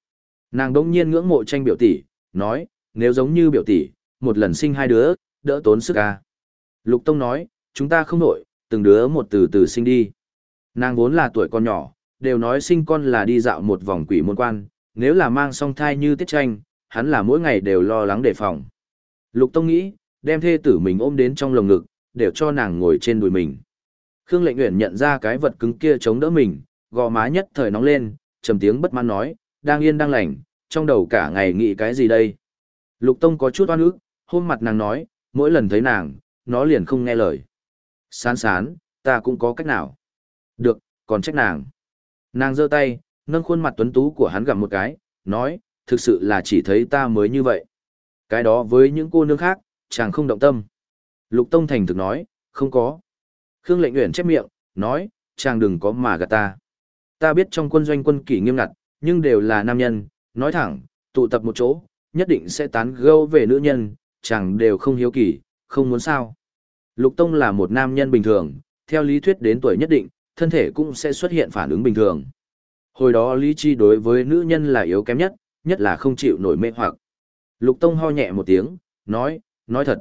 Nàng đỗng nhiên ngưỡng mộ tranh biểu tỷ, nói, nếu giống như biểu tỷ, một lần sinh hai đứa, đỡ tốn sức à. Lục Tông nói, chúng ta không nổi, từng đứa một từ từ sinh đi. Nàng vốn là tuổi con nhỏ, đều nói sinh con là đi dạo một vòng quỷ môn quan, nếu là mang song thai như tiết tranh, hắn là mỗi ngày đều lo lắng đề phòng. Lục Tông nghĩ, đem thê tử mình ôm đến trong lồng ngực, đều cho nàng ngồi trên đùi mình. Khương Lệnh Uyển nhận ra cái vật cứng kia chống đỡ mình, gò má nhất thời nóng lên, trầm tiếng bất mãn nói, đang yên đang lành, trong đầu cả ngày nghĩ cái gì đây? Lục Tông có chút oan ức, hôm mặt nàng nói, mỗi lần thấy nàng, nó liền không nghe lời. Sán sán, ta cũng có cách nào. Được, còn trách nàng. Nàng giơ tay, nâng khuôn mặt tuấn tú của hắn gặm một cái, nói, thực sự là chỉ thấy ta mới như vậy. Cái đó với những cô nương khác, chàng không động tâm. Lục Tông thành thực nói, không có. Khương lệnh nguyện chép miệng, nói, chàng đừng có mà gạt ta. Ta biết trong quân doanh quân kỷ nghiêm ngặt, nhưng đều là nam nhân, nói thẳng, tụ tập một chỗ, nhất định sẽ tán gẫu về nữ nhân, chàng đều không hiếu kỳ, không muốn sao. Lục Tông là một nam nhân bình thường, theo lý thuyết đến tuổi nhất định, thân thể cũng sẽ xuất hiện phản ứng bình thường. Hồi đó lý chi đối với nữ nhân là yếu kém nhất, nhất là không chịu nổi mê hoặc. Lục Tông ho nhẹ một tiếng, nói, nói thật.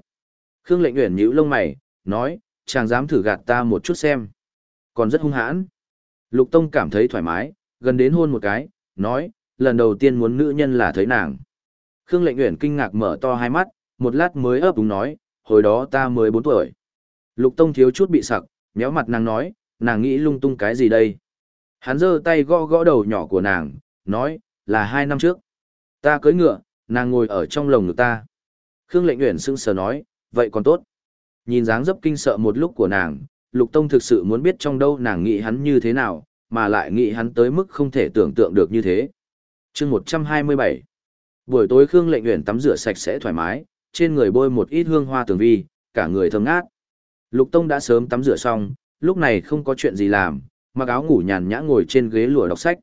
Khương lệnh nguyện nhíu lông mày, nói, chàng dám thử gạt ta một chút xem. Còn rất hung hãn. Lục Tông cảm thấy thoải mái, gần đến hôn một cái, nói, lần đầu tiên muốn nữ nhân là thấy nàng. Khương lệnh nguyện kinh ngạc mở to hai mắt, một lát mới ấp úng nói, hồi đó ta mới bốn tuổi. Lục Tông thiếu chút bị sặc, méo mặt nàng nói, nàng nghĩ lung tung cái gì đây? Hắn giơ tay gõ gõ đầu nhỏ của nàng, nói, là hai năm trước. Ta cưỡi ngựa, nàng ngồi ở trong lồng ngực ta. Khương lệnh nguyện sững sờ nói, vậy còn tốt. Nhìn dáng dấp kinh sợ một lúc của nàng, Lục Tông thực sự muốn biết trong đâu nàng nghĩ hắn như thế nào, mà lại nghĩ hắn tới mức không thể tưởng tượng được như thế. chương 127 Buổi tối Khương lệnh nguyện tắm rửa sạch sẽ thoải mái, trên người bôi một ít hương hoa tường vi, cả người thơm ngát. Lục Tông đã sớm tắm rửa xong, lúc này không có chuyện gì làm, mặc áo ngủ nhàn nhã ngồi trên ghế lụa đọc sách.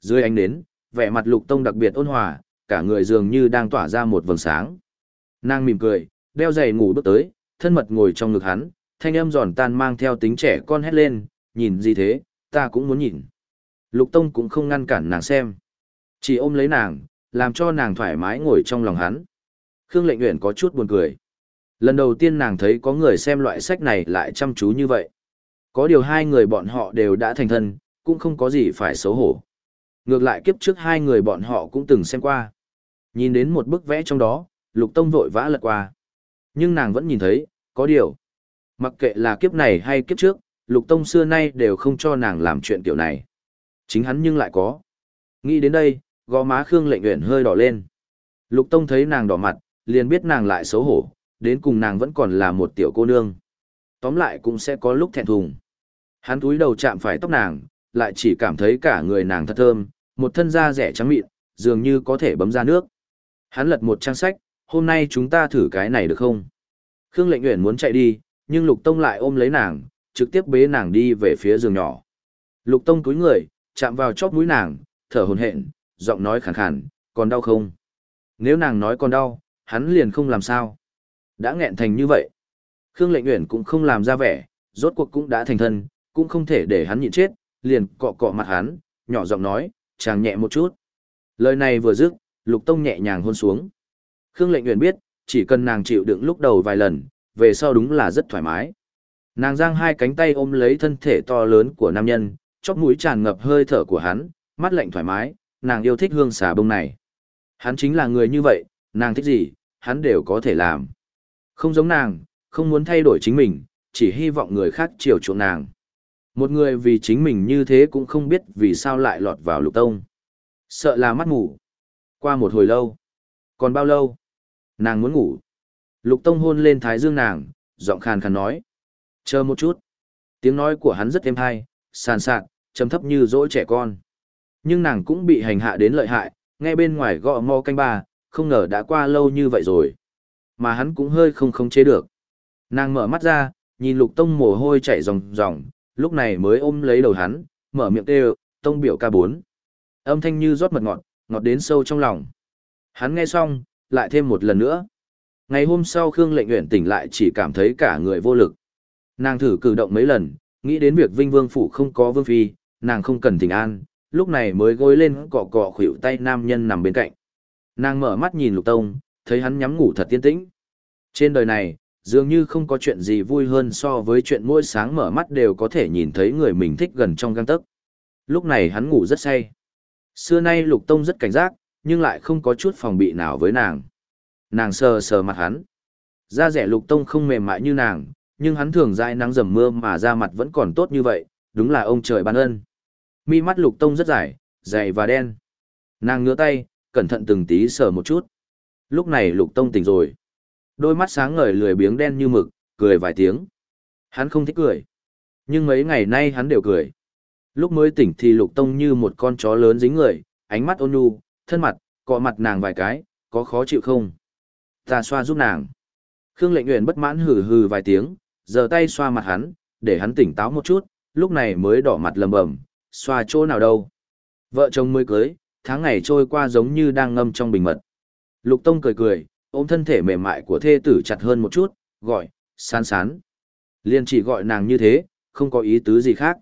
Dưới ánh nến, vẻ mặt Lục Tông đặc biệt ôn hòa, cả người dường như đang tỏa ra một vầng sáng. Nàng mỉm cười, đeo giày ngủ bước tới, thân mật ngồi trong ngực hắn, thanh âm giòn tan mang theo tính trẻ con hét lên, nhìn gì thế, ta cũng muốn nhìn. Lục Tông cũng không ngăn cản nàng xem. Chỉ ôm lấy nàng, làm cho nàng thoải mái ngồi trong lòng hắn. Khương Lệnh Uyển có chút buồn cười. Lần đầu tiên nàng thấy có người xem loại sách này lại chăm chú như vậy. Có điều hai người bọn họ đều đã thành thân, cũng không có gì phải xấu hổ. Ngược lại kiếp trước hai người bọn họ cũng từng xem qua. Nhìn đến một bức vẽ trong đó, Lục Tông vội vã lật qua. Nhưng nàng vẫn nhìn thấy, có điều. Mặc kệ là kiếp này hay kiếp trước, Lục Tông xưa nay đều không cho nàng làm chuyện kiểu này. Chính hắn nhưng lại có. Nghĩ đến đây, gò má Khương lệnh Uyển hơi đỏ lên. Lục Tông thấy nàng đỏ mặt, liền biết nàng lại xấu hổ, đến cùng nàng vẫn còn là một tiểu cô nương. Tóm lại cũng sẽ có lúc thẹn thùng. Hắn túi đầu chạm phải tóc nàng, lại chỉ cảm thấy cả người nàng thật thơm, một thân da rẻ trắng mịn, dường như có thể bấm ra nước. Hắn lật một trang sách, hôm nay chúng ta thử cái này được không? Khương lệnh nguyện muốn chạy đi, nhưng Lục Tông lại ôm lấy nàng, trực tiếp bế nàng đi về phía giường nhỏ. Lục Tông túi người, chạm vào chóp mũi nàng, thở hồn hện, giọng nói khàn khàn, còn đau không? Nếu nàng nói còn đau, hắn liền không làm sao. Đã nghẹn thành như vậy. Khương lệnh nguyễn cũng không làm ra vẻ, rốt cuộc cũng đã thành thân, cũng không thể để hắn nhịn chết, liền cọ cọ mặt hắn, nhỏ giọng nói, chàng nhẹ một chút. Lời này vừa dứt, Lục Tông nhẹ nhàng hôn xuống. Khương Lệnh Uyển biết, chỉ cần nàng chịu đựng lúc đầu vài lần, về sau đúng là rất thoải mái. Nàng giang hai cánh tay ôm lấy thân thể to lớn của nam nhân, chóp mũi tràn ngập hơi thở của hắn, mắt lạnh thoải mái, nàng yêu thích hương xà bông này. Hắn chính là người như vậy, nàng thích gì, hắn đều có thể làm. Không giống nàng, không muốn thay đổi chính mình, chỉ hy vọng người khác chiều chuộng nàng. Một người vì chính mình như thế cũng không biết vì sao lại lọt vào lục tông. Sợ là mắt ngủ. Qua một hồi lâu. Còn bao lâu? Nàng muốn ngủ. Lục tông hôn lên thái dương nàng, giọng khàn khàn nói. Chờ một chút. Tiếng nói của hắn rất êm hay, sàn sạt, trầm thấp như dỗ trẻ con. Nhưng nàng cũng bị hành hạ đến lợi hại, nghe bên ngoài gõ mò canh ba, không ngờ đã qua lâu như vậy rồi. Mà hắn cũng hơi không khống chế được. Nàng mở mắt ra, nhìn lục tông mồ hôi chảy ròng ròng, lúc này mới ôm lấy đầu hắn, mở miệng kêu, tông biểu ca bốn. Âm thanh như rót mật ngọt, ngọt đến sâu trong lòng. Hắn nghe xong, lại thêm một lần nữa. Ngày hôm sau Khương lệnh nguyện tỉnh lại chỉ cảm thấy cả người vô lực. Nàng thử cử động mấy lần, nghĩ đến việc Vinh Vương Phủ không có Vương Phi, nàng không cần tình an, lúc này mới gối lên cọ cọ khuỷu tay nam nhân nằm bên cạnh. Nàng mở mắt nhìn Lục Tông, thấy hắn nhắm ngủ thật tiên tĩnh. Trên đời này, dường như không có chuyện gì vui hơn so với chuyện mỗi sáng mở mắt đều có thể nhìn thấy người mình thích gần trong găng tấc. Lúc này hắn ngủ rất say. Xưa nay Lục Tông rất cảnh giác, nhưng lại không có chút phòng bị nào với nàng. Nàng sờ sờ mặt hắn. Da rẻ Lục Tông không mềm mại như nàng, nhưng hắn thường dãi nắng dầm mưa mà da mặt vẫn còn tốt như vậy, đúng là ông trời ban ơn. Mi mắt Lục Tông rất dài, dày và đen. Nàng ngửa tay, cẩn thận từng tí sờ một chút. Lúc này Lục Tông tỉnh rồi. Đôi mắt sáng ngời lười biếng đen như mực, cười vài tiếng. Hắn không thích cười. Nhưng mấy ngày nay hắn đều cười. Lúc mới tỉnh thì Lục Tông như một con chó lớn dính người, ánh mắt ôn nhu, thân mặt, cọ mặt nàng vài cái, có khó chịu không? Ta xoa giúp nàng. Khương Lệnh nguyện bất mãn hừ hừ vài tiếng, giơ tay xoa mặt hắn, để hắn tỉnh táo một chút, lúc này mới đỏ mặt lầm bầm, xoa chỗ nào đâu. Vợ chồng mới cưới, tháng ngày trôi qua giống như đang ngâm trong bình mật. Lục Tông cười cười, ôm thân thể mềm mại của thê tử chặt hơn một chút, gọi, sán sán. Liên chỉ gọi nàng như thế, không có ý tứ gì khác.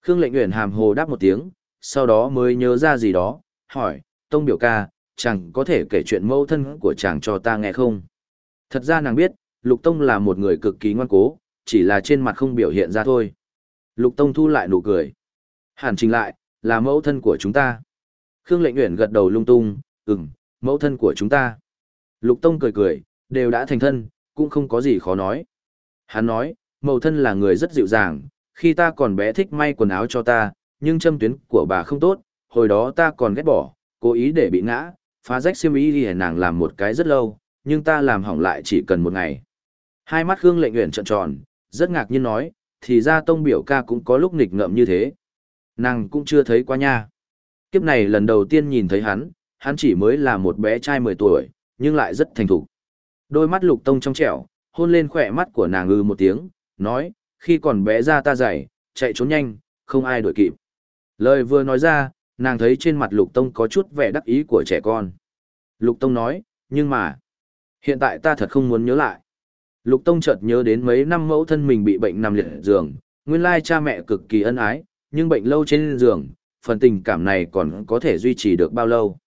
Khương lệnh nguyện hàm hồ đáp một tiếng, sau đó mới nhớ ra gì đó, hỏi, Tông biểu ca, chàng có thể kể chuyện mẫu thân của chàng cho ta nghe không? Thật ra nàng biết, Lục Tông là một người cực kỳ ngoan cố, chỉ là trên mặt không biểu hiện ra thôi. Lục Tông thu lại nụ cười. Hàn trình lại, là mẫu thân của chúng ta. Khương lệnh nguyện gật đầu lung tung, ừm, mẫu thân của chúng ta. Lục Tông cười cười, đều đã thành thân, cũng không có gì khó nói. Hắn nói, mẫu thân là người rất dịu dàng, khi ta còn bé thích may quần áo cho ta, nhưng châm tuyến của bà không tốt, hồi đó ta còn ghét bỏ, cố ý để bị ngã, phá rách xiêm y thì nàng làm một cái rất lâu, nhưng ta làm hỏng lại chỉ cần một ngày. Hai mắt Khương lệnh nguyện trợn tròn, rất ngạc nhiên nói, thì ra tông biểu ca cũng có lúc nghịch ngợm như thế. Nàng cũng chưa thấy qua nha. Kiếp này lần đầu tiên nhìn thấy hắn, hắn chỉ mới là một bé trai 10 tuổi, nhưng lại rất thành thục. Đôi mắt lục tông trong trẻo, hôn lên khỏe mắt của nàng ư một tiếng, nói, khi còn bé ra ta dạy, chạy trốn nhanh, không ai đuổi kịp. Lời vừa nói ra, nàng thấy trên mặt lục tông có chút vẻ đắc ý của trẻ con. Lục tông nói, nhưng mà, hiện tại ta thật không muốn nhớ lại. Lục tông chợt nhớ đến mấy năm mẫu thân mình bị bệnh nằm liệt giường, nguyên lai cha mẹ cực kỳ ân ái, nhưng bệnh lâu trên giường, phần tình cảm này còn có thể duy trì được bao lâu.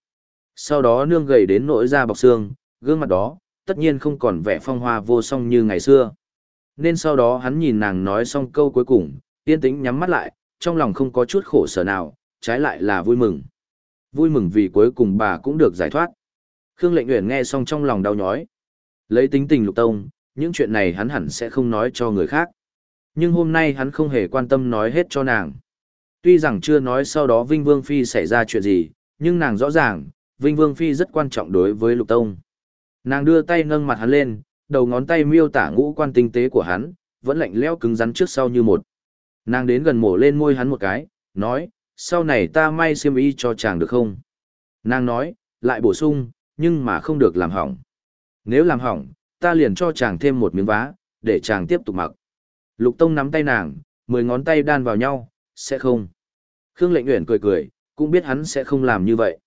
Sau đó nương gầy đến nỗi da bọc xương, gương mặt đó, tất nhiên không còn vẻ phong hoa vô song như ngày xưa. Nên sau đó hắn nhìn nàng nói xong câu cuối cùng, yên tĩnh nhắm mắt lại, trong lòng không có chút khổ sở nào, trái lại là vui mừng. Vui mừng vì cuối cùng bà cũng được giải thoát. Khương Lệnh Uyển nghe xong trong lòng đau nhói. Lấy tính tình lục tông, những chuyện này hắn hẳn sẽ không nói cho người khác. Nhưng hôm nay hắn không hề quan tâm nói hết cho nàng. Tuy rằng chưa nói sau đó Vinh Vương Phi xảy ra chuyện gì, nhưng nàng rõ ràng, Vinh Vương Phi rất quan trọng đối với Lục Tông. Nàng đưa tay nâng mặt hắn lên, đầu ngón tay miêu tả ngũ quan tinh tế của hắn, vẫn lạnh lẽo cứng rắn trước sau như một. Nàng đến gần mổ lên môi hắn một cái, nói, sau này ta may xiêm y cho chàng được không? Nàng nói, lại bổ sung, nhưng mà không được làm hỏng. Nếu làm hỏng, ta liền cho chàng thêm một miếng vá, để chàng tiếp tục mặc. Lục Tông nắm tay nàng, mười ngón tay đan vào nhau, sẽ không. Khương Lệnh nguyện cười cười, cũng biết hắn sẽ không làm như vậy.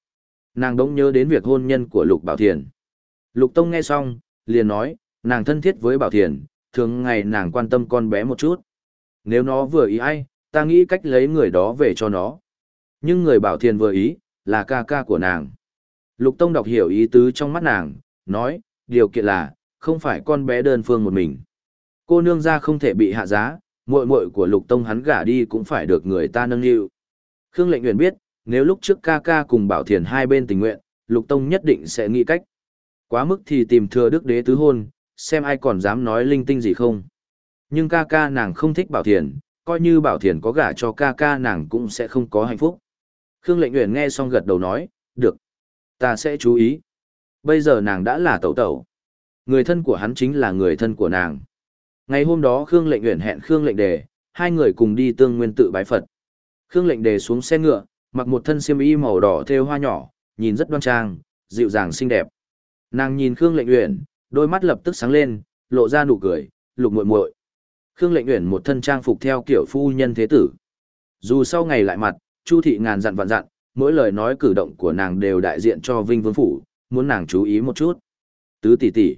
Nàng đống nhớ đến việc hôn nhân của Lục Bảo Thiền. Lục Tông nghe xong, liền nói, nàng thân thiết với Bảo Thiền, thường ngày nàng quan tâm con bé một chút. Nếu nó vừa ý ai, ta nghĩ cách lấy người đó về cho nó. Nhưng người Bảo Thiền vừa ý, là ca ca của nàng. Lục Tông đọc hiểu ý tứ trong mắt nàng, nói, điều kiện là, không phải con bé đơn phương một mình. Cô nương ra không thể bị hạ giá, muội muội của Lục Tông hắn gả đi cũng phải được người ta nâng niu. Khương Lệnh Uyển biết, nếu lúc trước ca ca cùng Bảo Thiền hai bên tình nguyện, Lục Tông nhất định sẽ nghĩ cách. Quá mức thì tìm thừa đức đế tứ hôn, xem ai còn dám nói linh tinh gì không. Nhưng ca ca nàng không thích Bảo Thiền, coi như Bảo Thiền có gả cho ca ca nàng cũng sẽ không có hạnh phúc. Khương Lệnh Uyển nghe xong gật đầu nói, được, ta sẽ chú ý. Bây giờ nàng đã là tẩu tẩu. Người thân của hắn chính là người thân của nàng. Ngày hôm đó Khương Lệnh Uyển hẹn Khương Lệnh Đề, hai người cùng đi tương nguyên tự bái Phật. Khương Lệnh Đề xuống xe ngựa, mặc một thân xiêm y màu đỏ thêu hoa nhỏ, nhìn rất đoan trang, dịu dàng xinh đẹp. Nàng nhìn Khương Lệnh Uyển, đôi mắt lập tức sáng lên, lộ ra nụ cười, lục muội muội. Khương Lệnh Uyển một thân trang phục theo kiểu phu nhân thế tử. Dù sau ngày lại mặt, Chu thị ngàn dặn vạn dặn, mỗi lời nói cử động của nàng đều đại diện cho Vinh Vương phủ, muốn nàng chú ý một chút. Tứ tỷ tỷ.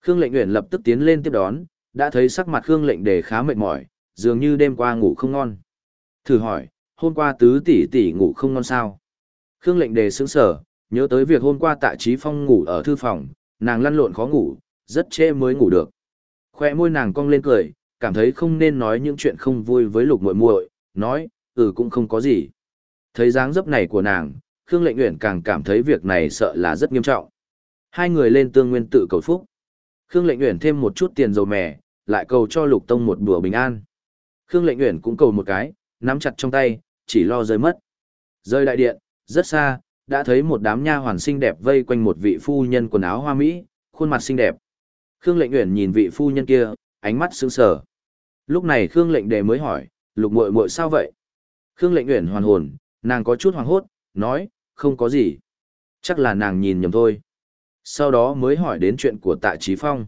Khương Lệnh Uyển lập tức tiến lên tiếp đón, đã thấy sắc mặt Khương lệnh đề khá mệt mỏi, dường như đêm qua ngủ không ngon. Thử hỏi, hôm qua tứ tỷ tỷ ngủ không ngon sao. Khương lệnh đề sững sở, nhớ tới việc hôm qua tạ trí phong ngủ ở thư phòng, nàng lăn lộn khó ngủ, rất trễ mới ngủ được. Khoe môi nàng cong lên cười, cảm thấy không nên nói những chuyện không vui với lục muội muội, nói, ừ cũng không có gì. Thấy dáng dấp này của nàng, Khương Lệnh Uyển càng cảm thấy việc này sợ là rất nghiêm trọng. Hai người lên tương nguyên tự cầu phúc. Khương Lệnh Uyển thêm một chút tiền dầu mè, lại cầu cho Lục Tông một bữa bình an. Khương Lệnh Uyển cũng cầu một cái, nắm chặt trong tay, chỉ lo rơi mất. Rơi đại điện, rất xa, đã thấy một đám nha hoàn xinh đẹp vây quanh một vị phu nhân quần áo hoa mỹ, khuôn mặt xinh đẹp. Khương Lệnh Uyển nhìn vị phu nhân kia, ánh mắt sững sờ. Lúc này Khương Lệnh Đề mới hỏi, "Lục muội muội sao vậy?" Khương Lệnh Uyển hoàn hồn, nàng có chút hoảng hốt, nói, "Không có gì." Chắc là nàng nhìn nhầm thôi. Sau đó mới hỏi đến chuyện của Tạ Chí Phong.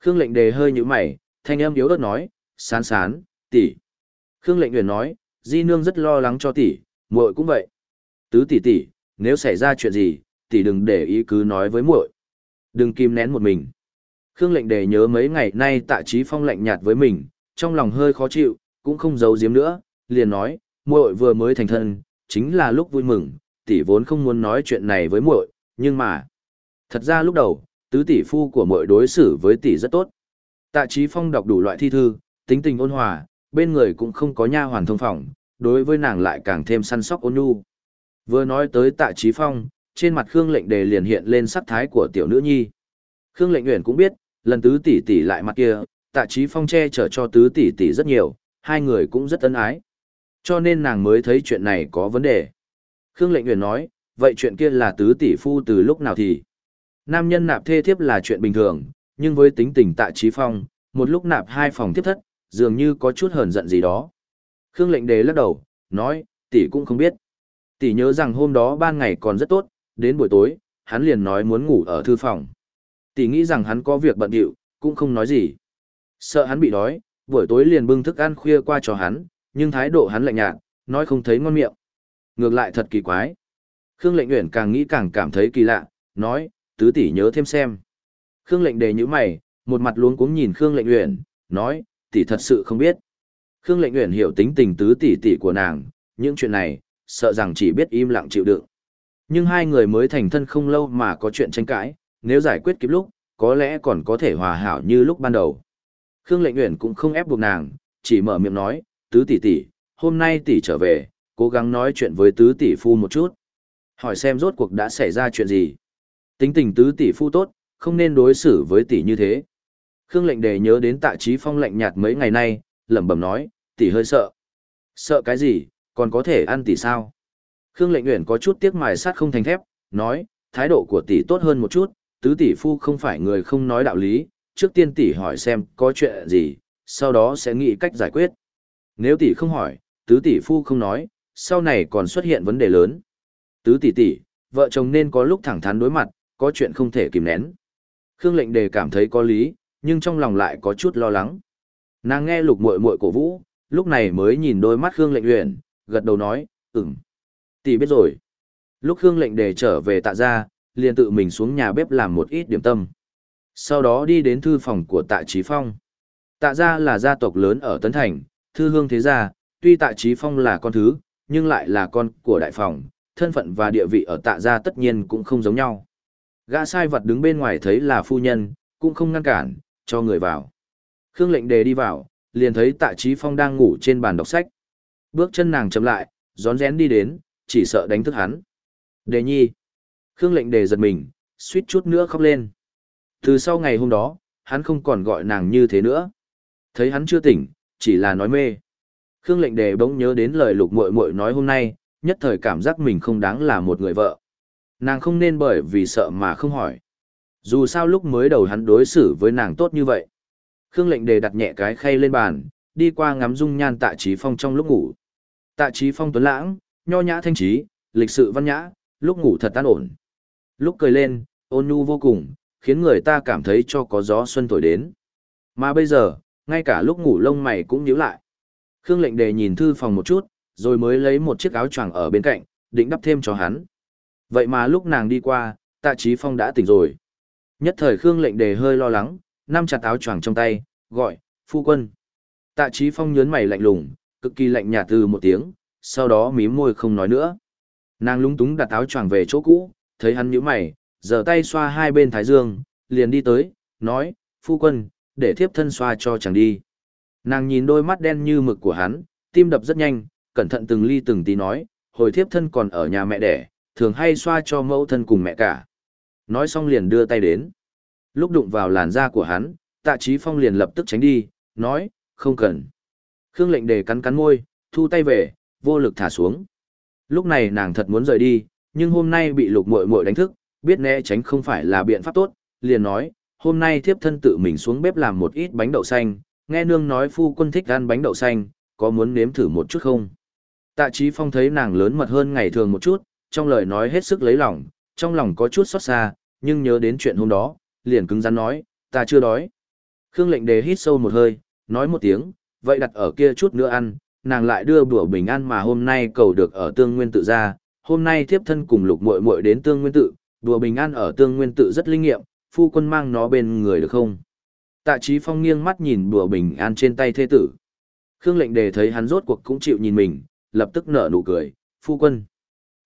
Khương Lệnh Đề hơi nhữ mày, thanh âm yếu ớt nói, "Sán sán, tỷ." Khương Lệnh Uyển nói, "Di nương rất lo lắng cho tỷ, muội cũng vậy." Tứ tỷ tỷ, nếu xảy ra chuyện gì, tỷ đừng để ý cứ nói với muội. Đừng kìm nén một mình. Khương lệnh đề nhớ mấy ngày nay tạ trí phong lạnh nhạt với mình, trong lòng hơi khó chịu, cũng không giấu giếm nữa, liền nói, muội vừa mới thành thân, chính là lúc vui mừng, tỷ vốn không muốn nói chuyện này với muội, nhưng mà, thật ra lúc đầu, tứ tỷ phu của muội đối xử với tỷ rất tốt. Tạ trí phong đọc đủ loại thi thư, tính tình ôn hòa, bên người cũng không có nha hoàn thông phòng, đối với nàng lại càng thêm săn sóc ôn nhu. Vừa nói tới tạ trí phong, trên mặt Khương lệnh đề liền hiện lên sắc thái của tiểu nữ nhi. Khương lệnh Uyển cũng biết, lần tứ tỷ tỷ lại mặt kia, tạ trí phong che chở cho tứ tỷ tỷ rất nhiều, hai người cũng rất ân ái. Cho nên nàng mới thấy chuyện này có vấn đề. Khương lệnh Uyển nói, vậy chuyện kia là tứ tỷ phu từ lúc nào thì? Nam nhân nạp thê thiếp là chuyện bình thường, nhưng với tính tình tạ trí phong, một lúc nạp hai phòng thiếp thất, dường như có chút hờn giận gì đó. Khương lệnh đề lắc đầu, nói, tỷ cũng không biết. Tỷ nhớ rằng hôm đó ban ngày còn rất tốt, đến buổi tối, hắn liền nói muốn ngủ ở thư phòng. Tỷ nghĩ rằng hắn có việc bận điệu, cũng không nói gì. Sợ hắn bị đói, buổi tối liền bưng thức ăn khuya qua cho hắn, nhưng thái độ hắn lạnh nhạt, nói không thấy ngon miệng. Ngược lại thật kỳ quái. Khương lệnh uyển càng nghĩ càng cảm thấy kỳ lạ, nói, tứ tỷ nhớ thêm xem. Khương lệnh đề như mày, một mặt luống cuống nhìn Khương lệnh uyển, nói, tỷ thật sự không biết. Khương lệnh uyển hiểu tính tình tứ tỷ tỷ của nàng, những chuyện này, sợ rằng chỉ biết im lặng chịu đựng. Nhưng hai người mới thành thân không lâu mà có chuyện tranh cãi, nếu giải quyết kịp lúc, có lẽ còn có thể hòa hảo như lúc ban đầu. Khương Lệnh Uyển cũng không ép buộc nàng, chỉ mở miệng nói, tứ tỷ tỷ, hôm nay tỷ trở về, cố gắng nói chuyện với tứ tỷ phu một chút. Hỏi xem rốt cuộc đã xảy ra chuyện gì. Tính tình tứ tỷ phu tốt, không nên đối xử với tỷ như thế. Khương Lệnh Đề nhớ đến tạ trí phong lạnh nhạt mấy ngày nay, lẩm bẩm nói, tỷ hơi sợ. Sợ cái gì, còn có thể ăn tỷ sao? Khương Lệnh Uyển có chút tiếc mài sát không thành thép, nói, thái độ của tỷ tốt hơn một chút, tứ tỷ phu không phải người không nói đạo lý, trước tiên tỷ hỏi xem có chuyện gì, sau đó sẽ nghĩ cách giải quyết. Nếu tỷ không hỏi, tứ tỷ phu không nói, sau này còn xuất hiện vấn đề lớn. Tứ tỷ tỷ, vợ chồng nên có lúc thẳng thắn đối mặt, có chuyện không thể kìm nén. Khương lệnh đề cảm thấy có lý, nhưng trong lòng lại có chút lo lắng. Nàng nghe lục muội muội cổ vũ, lúc này mới nhìn đôi mắt Khương lệnh uyển, gật đầu nói, ừm. Tỷ biết rồi. Lúc Khương lệnh đề trở về tạ ra, liền tự mình xuống nhà bếp làm một ít điểm tâm. Sau đó đi đến thư phòng của tạ Chí Phong. Tạ gia là gia tộc lớn ở Tấn Thành, thư hương thế gia, tuy tạ Chí Phong là con thứ, nhưng lại là con của đại phòng, thân phận và địa vị ở tạ gia tất nhiên cũng không giống nhau. Gã sai vật đứng bên ngoài thấy là phu nhân, cũng không ngăn cản, cho người vào. Khương lệnh đề đi vào, liền thấy tạ Chí Phong đang ngủ trên bàn đọc sách. Bước chân nàng chậm lại, rón rén đi đến, chỉ sợ đánh thức hắn. Đề nhi. Khương lệnh đề giật mình, suýt chút nữa khóc lên. Từ sau ngày hôm đó, hắn không còn gọi nàng như thế nữa. Thấy hắn chưa tỉnh, chỉ là nói mê. Khương lệnh đề bỗng nhớ đến lời lục muội muội nói hôm nay, nhất thời cảm giác mình không đáng là một người vợ. Nàng không nên bởi vì sợ mà không hỏi. Dù sao lúc mới đầu hắn đối xử với nàng tốt như vậy. Khương lệnh đề đặt nhẹ cái khay lên bàn, đi qua ngắm dung nhan tạ trí phong trong lúc ngủ. Tạ trí phong tuấn lãng, nho nhã thanh trí, lịch sự văn nhã, lúc ngủ thật an ổn. Lúc cười lên, ôn nhu vô cùng, khiến người ta cảm thấy cho có gió xuân thổi đến. Mà bây giờ, ngay cả lúc ngủ lông mày cũng nhíu lại. Khương lệnh đề nhìn thư phòng một chút, rồi mới lấy một chiếc áo choàng ở bên cạnh, định đắp thêm cho hắn. Vậy mà lúc nàng đi qua, tạ trí phong đã tỉnh rồi. Nhất thời Khương lệnh đề hơi lo lắng, nắm chặt áo choàng trong tay, gọi, phu quân. Tạ trí phong nhớn mày lạnh lùng, cực kỳ lạnh nhạt từ một tiếng, sau đó mím môi không nói nữa. Nàng lúng túng đặt áo choàng về chỗ cũ, thấy hắn nhíu mày, giở tay xoa hai bên thái dương, liền đi tới, nói, phu quân, để thiếp thân xoa cho chàng đi. Nàng nhìn đôi mắt đen như mực của hắn, tim đập rất nhanh, cẩn thận từng ly từng tí nói, hồi thiếp thân còn ở nhà mẹ đẻ, thường hay xoa cho mẫu thân cùng mẹ cả. Nói xong liền đưa tay đến. Lúc đụng vào làn da của hắn, tạ trí phong liền lập tức tránh đi, nói, không cần. Khương lệnh đề cắn cắn môi, thu tay về, vô lực thả xuống. Lúc này nàng thật muốn rời đi, nhưng hôm nay bị lục muội muội đánh thức, biết né tránh không phải là biện pháp tốt, liền nói, hôm nay thiếp thân tự mình xuống bếp làm một ít bánh đậu xanh, nghe nương nói phu quân thích ăn bánh đậu xanh, có muốn nếm thử một chút không? Tạ Chí Phong thấy nàng lớn mật hơn ngày thường một chút, trong lời nói hết sức lấy lòng, trong lòng có chút xót xa, nhưng nhớ đến chuyện hôm đó, liền cứng rắn nói, ta chưa đói. Khương lệnh đề hít sâu một hơi, nói một tiếng, vậy đặt ở kia chút nữa ăn, nàng lại đưa bữa bình an mà hôm nay cầu được ở tương nguyên tự ra, hôm nay thiếp thân cùng lục muội muội đến tương nguyên tự, bữa bình an ở tương nguyên tự rất linh nghiệm, phu quân mang nó bên người được không? Tạ Chí Phong nghiêng mắt nhìn bữa bình an trên tay thế tử. Khương lệnh đề thấy hắn rốt cuộc cũng chịu nhìn mình, lập tức nở nụ cười, phu quân.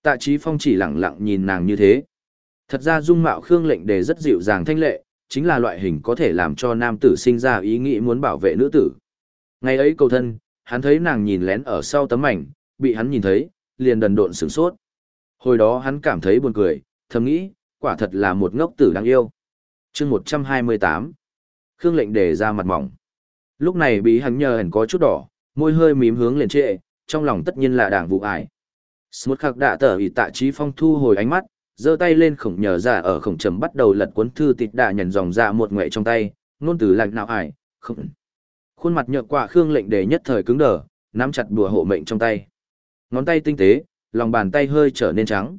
Tạ Chí Phong chỉ lặng lặng nhìn nàng như thế. Thật ra dung mạo Khương lệnh đề rất dịu dàng thanh lệ, chính là loại hình có thể làm cho nam tử sinh ra ý nghĩ muốn bảo vệ nữ tử. Ngày ấy cầu thân, hắn thấy nàng nhìn lén ở sau tấm ảnh, bị hắn nhìn thấy, liền đần độn sửng sốt. Hồi đó hắn cảm thấy buồn cười, thầm nghĩ, quả thật là một ngốc tử đáng yêu. chương 128 Khương lệnh đề ra mặt mỏng. Lúc này bị hắn nhờ hẳn có chút đỏ, môi hơi mím hướng lên trệ, trong lòng tất nhiên là đảng vụ ải. Smut khắc đạ tờ ý tạ trí phong thu hồi ánh mắt, giơ tay lên khổng nhờ ra ở khổng trầm bắt đầu lật cuốn thư tịt đạ nhận dòng ra một ngoại trong tay, ngôn từ lạnh nào ải, không. Khuôn mặt nhợt quạ Khương lệnh đề nhất thời cứng đờ, nắm chặt đùa hộ mệnh trong tay. Ngón tay tinh tế, lòng bàn tay hơi trở nên trắng.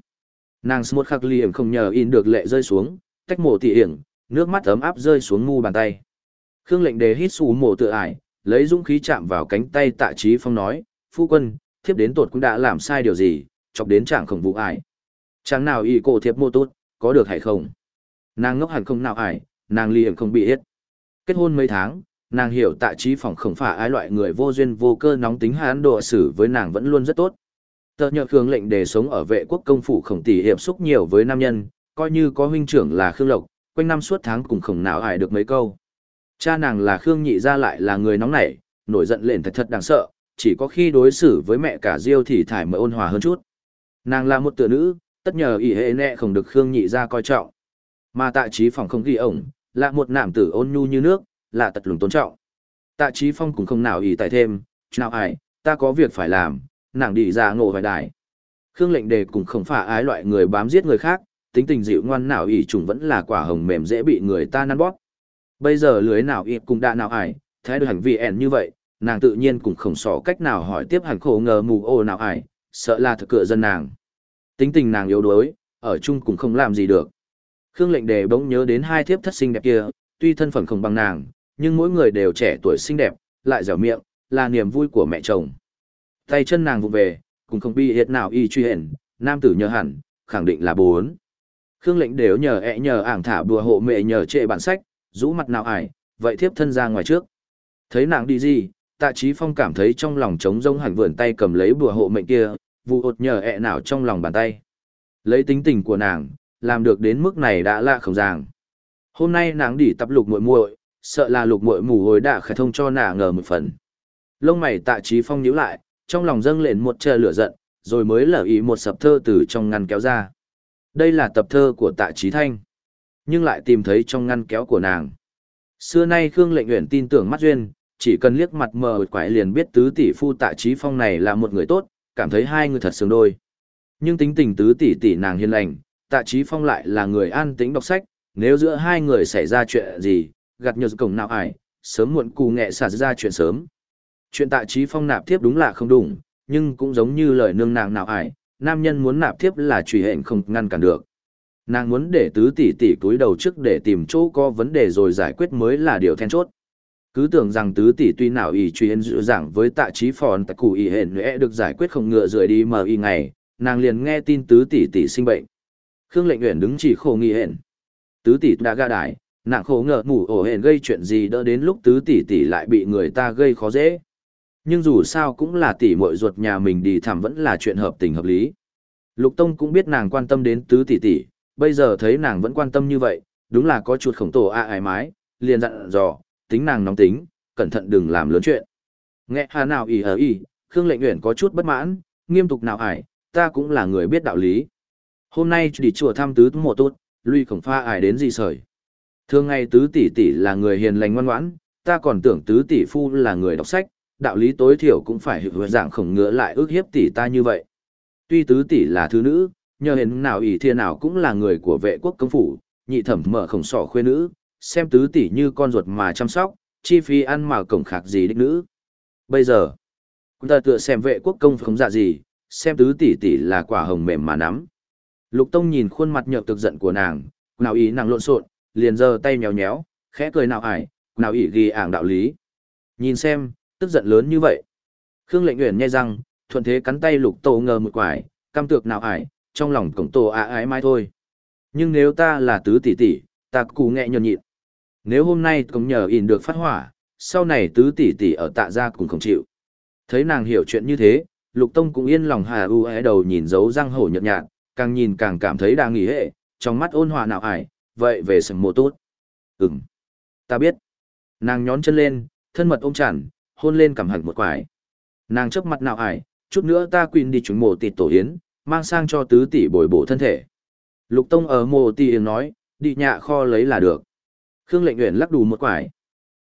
Nàng Smut khắc liềm không nhờ in được lệ rơi xuống, tách mổ tỉ hiển, nước mắt ấm áp rơi xuống mu bàn tay. Khương lệnh đề hít xù mổ tự ải, lấy dũng khí chạm vào cánh tay tạ trí phong nói, phu quân, thiếp đến tột cũng đã làm sai điều gì, chọc đến trạng khổng vụ ải. Chàng nào y cổ thiếp mô tốt, có được hay không? Nàng ngốc hẳn không nào ải, nàng liềm không bị hết. Kết hôn mấy tháng, nàng hiểu tạ trí phòng không phải ai loại người vô duyên vô cơ nóng tính hán độ xử với nàng vẫn luôn rất tốt. Tờ nhờ Khương lệnh đề sống ở vệ quốc công phủ khổng tỷ hiệp xúc nhiều với nam nhân, coi như có huynh trưởng là Khương Lộc, quanh năm suốt tháng cùng khổng nào ải được mấy câu. Cha nàng là Khương Nhị gia lại là người nóng nảy, nổi giận lên thật thật đáng sợ, chỉ có khi đối xử với mẹ cả Diêu thì thải mới ôn hòa hơn chút. Nàng là một tựa nữ, tất nhờ ỷ hệ nẹ không được Khương Nhị gia coi trọng. Mà tạ trí phòng không ghi ổng, là một nam tử ôn nhu như nước, là tật lùng tôn trọng. Tạ trí phong cũng không nào ỷ tại thêm, nào ai, ta có việc phải làm, nàng đi ra ngộ vài đài. Khương lệnh đề cũng không phải ái loại người bám giết người khác, tính tình dịu ngoan nào ỷ trùng vẫn là quả hồng mềm dễ bị người ta năn bóp. Bây giờ lưới nào ít cũng đã nào ải, thái độ hành vi ẻn như vậy, nàng tự nhiên cũng không xỏ cách nào hỏi tiếp hẳn khổ ngờ mù ô nào ải, sợ là thực cựa dân nàng. Tính tình nàng yếu đuối, ở chung cũng không làm gì được. Khương lệnh đề bỗng nhớ đến hai thiếp thất sinh đẹp kia, tuy thân phận không bằng nàng, nhưng mỗi người đều trẻ tuổi xinh đẹp, lại dẻo miệng, là niềm vui của mẹ chồng. Tay chân nàng vụng về, cũng không bi hiệt nào y truy hển, nam tử nhờ hẳn, khẳng định là bốn. Khương lệnh đều nhờ ẹ nhờ ảng thả đùa hộ mẹ nhờ trệ bản sách, rũ mặt nào ải, vậy thiếp thân ra ngoài trước. Thấy nàng đi gì, tạ trí phong cảm thấy trong lòng trống rông hẳn vườn tay cầm lấy bùa hộ mệnh kia, vụ ột nhờ ẹ nào trong lòng bàn tay. Lấy tính tình của nàng, làm được đến mức này đã lạ không ràng. Hôm nay nàng đi tập lục muội muội, sợ là lục muội mù hồi đã khải thông cho nàng ngờ một phần. Lông mày tạ trí phong nhíu lại, trong lòng dâng lên một chờ lửa giận, rồi mới lở ý một sập thơ từ trong ngăn kéo ra. Đây là tập thơ của tạ trí thanh nhưng lại tìm thấy trong ngăn kéo của nàng. Xưa nay Khương Lệnh Uyển tin tưởng mắt duyên, chỉ cần liếc mặt mờ quái liền biết tứ tỷ phu Tạ trí Phong này là một người tốt, cảm thấy hai người thật sướng đôi. Nhưng tính tình tứ tỷ tỷ nàng hiền lành, Tạ trí Phong lại là người an tĩnh đọc sách, nếu giữa hai người xảy ra chuyện gì, gặt nhờ cổng nào ải, sớm muộn cù nghệ xả ra chuyện sớm. Chuyện Tạ trí Phong nạp tiếp đúng là không đúng, nhưng cũng giống như lời nương nàng nào ải, nam nhân muốn nạp tiếp là truy hệnh không ngăn cản được nàng muốn để tứ tỷ tỷ túi đầu trước để tìm chỗ có vấn đề rồi giải quyết mới là điều then chốt cứ tưởng rằng tứ tỷ tuy nào ỷ truyền dự giảng với tạ trí phòn tạ cụ ỷ hển nhuệ được giải quyết không ngựa rời đi mờ ỷ ngày nàng liền nghe tin tứ tỷ tỷ sinh bệnh. Khương lệnh uyển đứng chỉ khổ nghi hển. Tứ tỷ đã ga đài nàng khổ ngờ ngủ ổ hển gây chuyện gì đỡ đến lúc tứ tỷ tỷ lại bị người ta gây khó dễ. Nhưng dù sao cũng là tỷ muội ruột nhà mình đi thảm vẫn là chuyện hợp tình hợp lý. Lục Tông cũng biết nàng quan tâm đến tứ tỷ tỷ, bây giờ thấy nàng vẫn quan tâm như vậy, đúng là có chuột khổng tổ a ái mái, liền dặn dò, tính nàng nóng tính, cẩn thận đừng làm lớn chuyện. Nghe hà nào ỉ ở ỉ, Khương Lệnh Uyển có chút bất mãn, nghiêm túc nào ải, ta cũng là người biết đạo lý. Hôm nay đi chùa thăm tứ mộ tốt, lui khổng pha ải đến gì sởi. Thường ngày tứ tỷ tỷ là người hiền lành ngoan ngoãn, ta còn tưởng tứ tỷ phu là người đọc sách, đạo lý tối thiểu cũng phải hữu dạng khổng ngựa lại ước hiếp tỷ ta như vậy. Tuy tứ tỷ là thứ nữ, nhờ hiền nào ỷ thiên nào cũng là người của vệ quốc công phủ, nhị thẩm mở khổng sỏ khuê nữ, xem tứ tỷ như con ruột mà chăm sóc, chi phí ăn mà cổng khạc gì đích nữ. Bây giờ, chúng ta tựa xem vệ quốc công không dạ gì, xem tứ tỷ tỷ là quả hồng mềm mà nắm. Lục Tông nhìn khuôn mặt nhợt tức giận của nàng, nào ý nàng lộn xộn, liền giơ tay nhéo nhéo, khẽ cười nào ải, nào ý ghi ảng đạo lý. Nhìn xem, tức giận lớn như vậy. Khương Lệnh Uyển nghe răng, thuận thế cắn tay Lục Tô ngờ một quải, cam tược nào ải, trong lòng cổng tổ á ái mai thôi. Nhưng nếu ta là tứ tỷ tỷ, ta cù nghe nhẫn nhịn. Nếu hôm nay cũng nhờ in được phát hỏa, sau này tứ tỷ tỷ ở tạ gia cũng không chịu. Thấy nàng hiểu chuyện như thế, Lục Tông cũng yên lòng hà u é đầu nhìn dấu răng hổ nhợt nhạt, càng nhìn càng cảm thấy đang nghỉ hệ, trong mắt ôn hòa nào ải, vậy về sầm mồ tốt. Ừm, ta biết. Nàng nhón chân lên, thân mật ôm chản, hôn lên cảm hẳn một quải. Nàng chớp mặt nào ải, chút nữa ta quên đi chúng mộ tịt tổ hiến, mang sang cho tứ tỷ bồi bổ thân thể. Lục Tông ở mồ tỉ nói, đi nhạ kho lấy là được. Khương lệnh uyển lắc đủ một quải.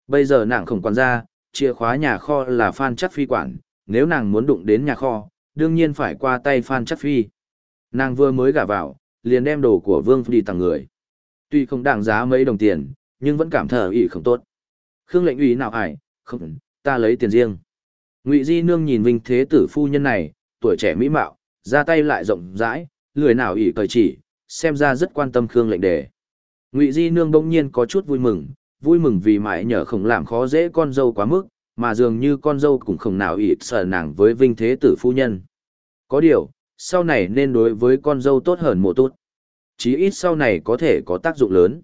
Bây giờ nàng không quản ra, chìa khóa nhà kho là Phan Chắc Phi quản, nếu nàng muốn đụng đến nhà kho, đương nhiên phải qua tay Phan Chắc Phi. Nàng vừa mới gả vào, liền đem đồ của Vương đi tặng người. Tuy không đáng giá mấy đồng tiền, nhưng vẫn cảm thở ý không tốt. Khương lệnh ủy nào ải, không, ta lấy tiền riêng. Ngụy Di Nương nhìn Vinh Thế Tử phu nhân này, tuổi trẻ mỹ mạo, ra tay lại rộng rãi, lười nào ỉ cởi chỉ, xem ra rất quan tâm Khương lệnh đề. Ngụy Di Nương bỗng nhiên có chút vui mừng, vui mừng vì mãi nhờ không làm khó dễ con dâu quá mức, mà dường như con dâu cũng không nào ỷ sợ nàng với Vinh Thế Tử phu nhân. Có điều, sau này nên đối với con dâu tốt hơn một tốt. Chí ít sau này có thể có tác dụng lớn.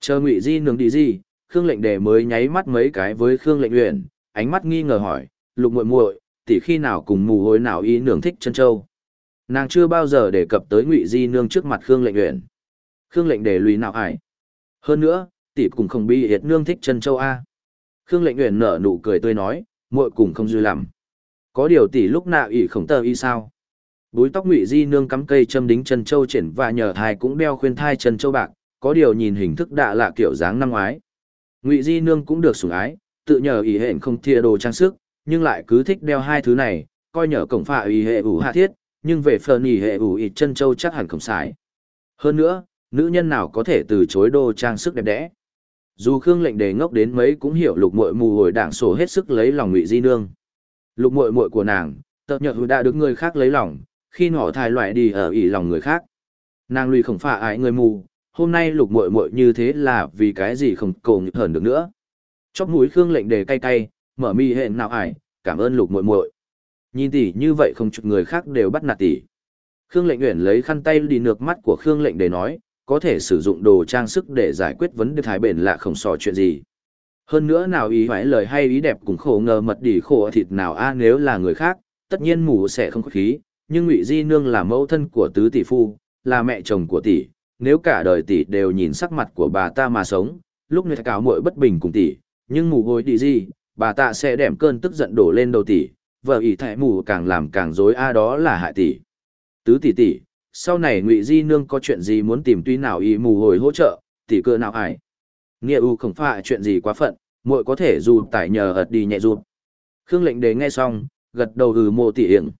Chờ Ngụy Di Nương đi gì, Khương lệnh đề mới nháy mắt mấy cái với Khương lệnh uyển, ánh mắt nghi ngờ hỏi, lục muội muội, tỷ khi nào cùng mù hối nào y nương thích chân châu. Nàng chưa bao giờ đề cập tới Ngụy Di nương trước mặt Khương Lệnh Uyển. Khương Lệnh để lùi nào ải. Hơn nữa, tỷ cùng không bi hiệt nương thích chân châu a. Khương Lệnh Uyển nở nụ cười tươi nói, muội cùng không dư làm. Có điều tỷ lúc nào ỷ khổng tờ y sao? Búi tóc Ngụy Di nương cắm cây châm đính chân châu triển và nhờ thai cũng đeo khuyên thai chân châu bạc, có điều nhìn hình thức đạ lạ kiểu dáng năm ngoái. Ngụy Di nương cũng được sủng ái, tự nhờ ỷ hẹn không thia đồ trang sức, nhưng lại cứ thích đeo hai thứ này, coi nhờ cổng phạ ỷ hệ ủ hạ thiết, nhưng về phần ỷ hệ ủ ỷ chân châu chắc hẳn không xài. Hơn nữa, nữ nhân nào có thể từ chối đồ trang sức đẹp đẽ. Dù Khương lệnh đề ngốc đến mấy cũng hiểu lục muội mù hồi đảng sổ hết sức lấy lòng ngụy di nương. Lục muội muội của nàng, tợ nhợ đã được người khác lấy lòng, khi nỏ thai loại đi ở ỷ lòng người khác. Nàng lùi không phạ ái người mù, hôm nay lục muội muội như thế là vì cái gì không cầu nghịch hờn được nữa. Chóp mũi Khương lệnh đề cay cay, mở mi hẹn nào ải, cảm ơn lục muội muội. Nhìn tỷ như vậy không chụp người khác đều bắt nạt tỷ. Khương Lệnh Uyển lấy khăn tay đi nước mắt của Khương Lệnh đề nói, có thể sử dụng đồ trang sức để giải quyết vấn đề thái bền là không sò chuyện gì. Hơn nữa nào ý hoãi lời hay ý đẹp cũng khổ ngờ mật đỉ khổ thịt nào a nếu là người khác, tất nhiên mù sẽ không có khí, nhưng Ngụy Di Nương là mẫu thân của tứ tỷ phu, là mẹ chồng của tỷ, nếu cả đời tỷ đều nhìn sắc mặt của bà ta mà sống, lúc người cáo muội bất bình cùng tỷ, nhưng mù gối đi gì, bà ta sẽ đẻm cơn tức giận đổ lên đầu tỷ, vợ ỷ thẻ mù càng làm càng dối a đó là hại tỷ. Tứ tỷ tỷ, sau này ngụy di nương có chuyện gì muốn tìm tuy nào y mù hồi hỗ trợ, tỷ cơ nào ải. Nghĩa u không phải chuyện gì quá phận, muội có thể dù tải nhờ ật đi nhẹ rụt. Khương lệnh đề nghe xong, gật đầu ừ mộ tỷ hiển.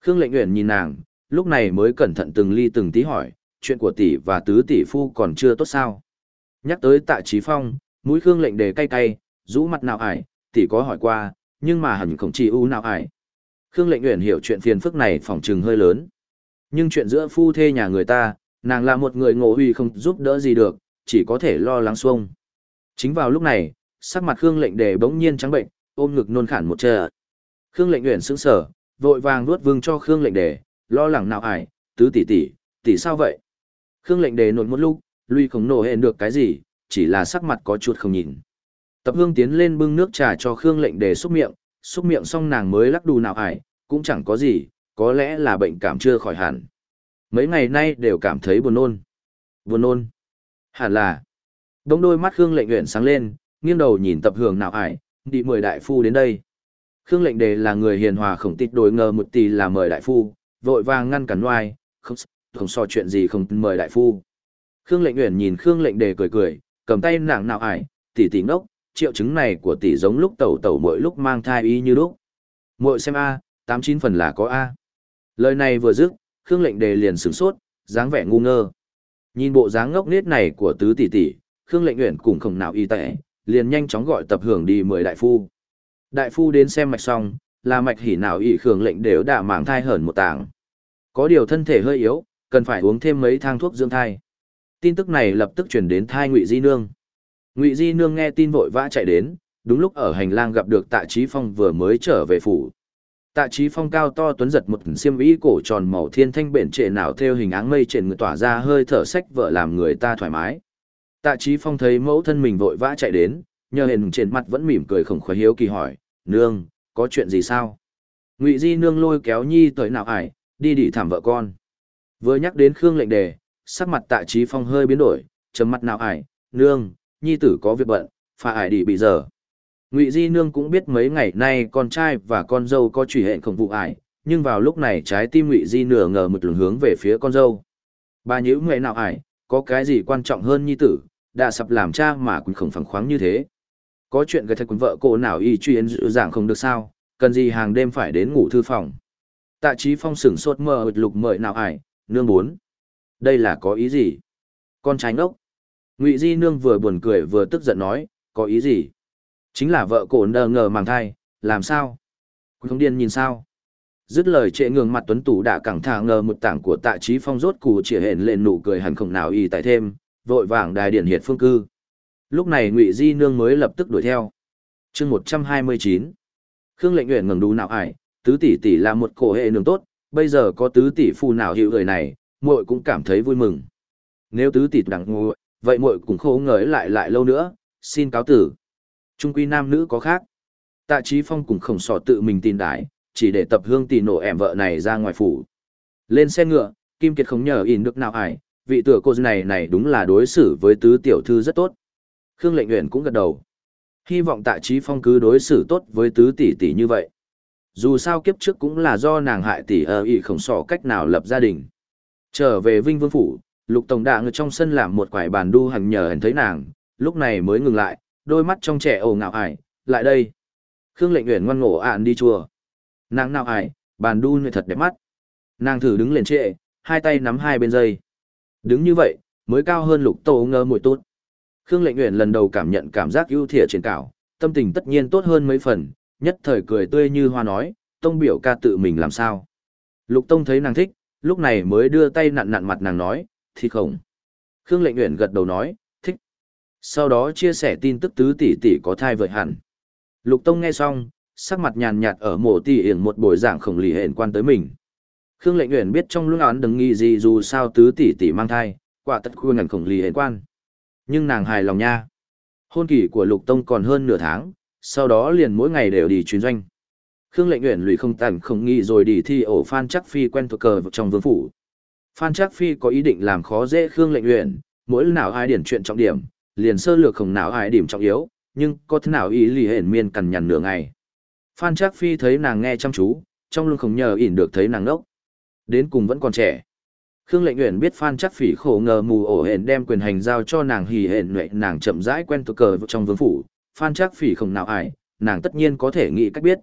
Khương lệnh uyển nhìn nàng, lúc này mới cẩn thận từng ly từng tí hỏi, chuyện của tỷ và tứ tỷ phu còn chưa tốt sao. Nhắc tới tạ trí phong, mũi Khương lệnh đề cay cay, rũ mặt nào ải, tỷ có hỏi qua, nhưng mà hẳn không chỉ u nào ải. Khương lệnh uyển hiểu chuyện phiền phức này phỏng chừng hơi lớn. Nhưng chuyện giữa phu thê nhà người ta, nàng là một người ngộ huy không giúp đỡ gì được, chỉ có thể lo lắng xuông. Chính vào lúc này, sắc mặt Khương lệnh đề bỗng nhiên trắng bệnh, ôm ngực nôn khản một chờ. Khương lệnh uyển sững sờ vội vàng nuốt vương cho Khương lệnh đề, lo lắng nào ải, tứ tỷ tỷ, tỷ sao vậy? Khương lệnh đề nổi một lúc, lui không nổ hẹn được cái gì, chỉ là sắc mặt có chút không nhìn. Tập hương tiến lên bưng nước trà cho Khương lệnh đề xúc miệng, xúc miệng xong nàng mới lắc đù nào ải, cũng chẳng có gì, có lẽ là bệnh cảm chưa khỏi hẳn. Mấy ngày nay đều cảm thấy buồn nôn. Buồn nôn. Hẳn là. đống đôi mắt Khương lệnh nguyện sáng lên, nghiêng đầu nhìn tập hưởng nào ải, đi mời đại phu đến đây. Khương lệnh đề là người hiền hòa khổng tít đối ngờ một tỷ là mời đại phu, vội vàng ngăn cản oai, không, không so chuyện gì không mời đại phu. Khương lệnh nguyện nhìn Khương lệnh đề cười cười, cầm tay nàng nào ải, tỷ tỷ ngốc, triệu chứng này của tỷ giống lúc tẩu tẩu mỗi lúc mang thai y như lúc. Muội xem a, tám chín phần là có a. Lời này vừa dứt, Khương lệnh đề liền sửng sốt, dáng vẻ ngu ngơ. Nhìn bộ dáng ngốc nghếch này của tứ tỷ tỷ, Khương lệnh nguyện cùng không nào y tệ, liền nhanh chóng gọi tập hưởng đi mời đại phu. Đại phu đến xem mạch xong, là mạch hỉ nào y Khương lệnh đều đã mang thai hởn một tảng. Có điều thân thể hơi yếu, cần phải uống thêm mấy thang thuốc dưỡng thai. Tin tức này lập tức truyền đến thai Ngụy Di Nương. Ngụy Di Nương nghe tin vội vã chạy đến, đúng lúc ở hành lang gặp được Tạ Chí Phong vừa mới trở về phủ. Tạ Chí Phong cao to tuấn giật một xiêm y cổ tròn màu thiên thanh bện trệ nào theo hình áng mây trên người tỏa ra hơi thở sách vợ làm người ta thoải mái. Tạ Chí Phong thấy mẫu thân mình vội vã chạy đến, nhờ hình trên mặt vẫn mỉm cười khổng khoái hiếu kỳ hỏi, nương, có chuyện gì sao? Ngụy Di nương lôi kéo nhi tới nào ải, đi đi thảm vợ con. Vừa nhắc đến Khương lệnh đề, sắc mặt Tạ Chí Phong hơi biến đổi, chấm mặt nào ải, nương, nhi tử có việc bận, phải ải đi bị giờ. Ngụy Di Nương cũng biết mấy ngày nay con trai và con dâu có truy hẹn khổng vụ ải, nhưng vào lúc này trái tim Ngụy Di nửa ngờ một lường hướng về phía con dâu. Bà nhữ người nào ải, có cái gì quan trọng hơn nhi tử, đã sập làm cha mà cũng không phẳng khoáng như thế. Có chuyện gây thật quần vợ cô nào y truy dự dạng không được sao, cần gì hàng đêm phải đến ngủ thư phòng. Tạ trí phong sửng sốt mờ lục mời nào ải, nương bốn. Đây là có ý gì? Con trai ngốc. Ngụy Di nương vừa buồn cười vừa tức giận nói, có ý gì? Chính là vợ cổ nờ ngờ mang thai, làm sao? Không điên nhìn sao? Dứt lời trệ ngường mặt tuấn tủ đã cẳng thả ngờ một tảng của tạ trí phong rốt cù chỉ hển lên nụ cười hẳn không nào y tại thêm, vội vàng đài điển hiệt phương cư. Lúc này Ngụy Di nương mới lập tức đuổi theo. chương một trăm hai mươi chín Khương lệnh nguyện ngừng đú nào ải, tứ tỷ tỷ là một cổ hệ nương tốt, bây giờ có tứ tỷ phu nào hiệu người này, muội cũng cảm thấy vui mừng. Nếu tứ tỷ đặng ngồi vậy muội cũng khô ngời lại lại lâu nữa, xin cáo tử. Trung quy nam nữ có khác. Tạ Chí Phong cùng khổng sọ tự mình tin đái, chỉ để tập hương tỷ nổ ẻm vợ này ra ngoài phủ. Lên xe ngựa, Kim Kiệt không nhờ in được nào ải, vị tựa cô này này đúng là đối xử với tứ tiểu thư rất tốt. Khương Lệnh Uyển cũng gật đầu. Hy vọng Tạ Chí Phong cứ đối xử tốt với tứ tỷ tỷ như vậy. Dù sao kiếp trước cũng là do nàng hại tỷ ơ y khổng sọ cách nào lập gia đình. Trở về Vinh Vương Phủ, Lục Tổng Đạ ngồi trong sân làm một quải bàn đu hành nhờ hẳn thấy nàng, lúc này mới ngừng lại, đôi mắt trong trẻ ồ ngạo ải, lại đây. Khương lệnh nguyện ngoan ngổ ạn đi chùa. Nàng nào ải, bàn đu nơi thật đẹp mắt. Nàng thử đứng lên trệ, hai tay nắm hai bên dây. Đứng như vậy, mới cao hơn lục tô ngơ mùi tốt. Khương lệnh nguyện lần đầu cảm nhận cảm giác ưu thiện trên cảo, tâm tình tất nhiên tốt hơn mấy phần, nhất thời cười tươi như hoa nói, tông biểu ca tự mình làm sao. Lục tông thấy nàng thích, lúc này mới đưa tay nặn nặn mặt nàng nói, thì không. Khương lệnh nguyện gật đầu nói, sau đó chia sẻ tin tức tứ tỷ tỷ có thai vợ hẳn. Lục Tông nghe xong, sắc mặt nhàn nhạt ở mộ tỷ hiển một buổi giảng khổng lì hển quan tới mình. Khương Lệnh Uyển biết trong lúc án đừng nghi gì dù sao tứ tỷ tỷ mang thai, quả tất khuyên ngẩn khổng lì hển quan. Nhưng nàng hài lòng nha. Hôn kỳ của Lục Tông còn hơn nửa tháng, sau đó liền mỗi ngày đều đi chuyến doanh. Khương Lệnh Uyển lùi không tàn không nghi rồi đi thi ổ Phan Chắc Phi quen thuộc cờ trong vương phủ. Phan Chắc Phi có ý định làm khó dễ Khương Lệnh Uyển, mỗi nào ai điển chuyện trọng điểm, liền sơ lược không nào ai điểm trọng yếu, nhưng có thế nào ý lì hển miên cằn nhằn nửa ngày. Phan Trác Phi thấy nàng nghe chăm chú, trong lưng không nhờ ỉn được thấy nàng ngốc. Đến cùng vẫn còn trẻ. Khương Lệnh Uyển biết Phan Trác Phỉ khổ ngờ mù ổ hển đem quyền hành giao cho nàng hỉ hển nệ nàng chậm rãi quen thuộc cờ trong vương phủ, Phan Trác Phỉ không nào ải, nàng tất nhiên có thể nghĩ cách biết.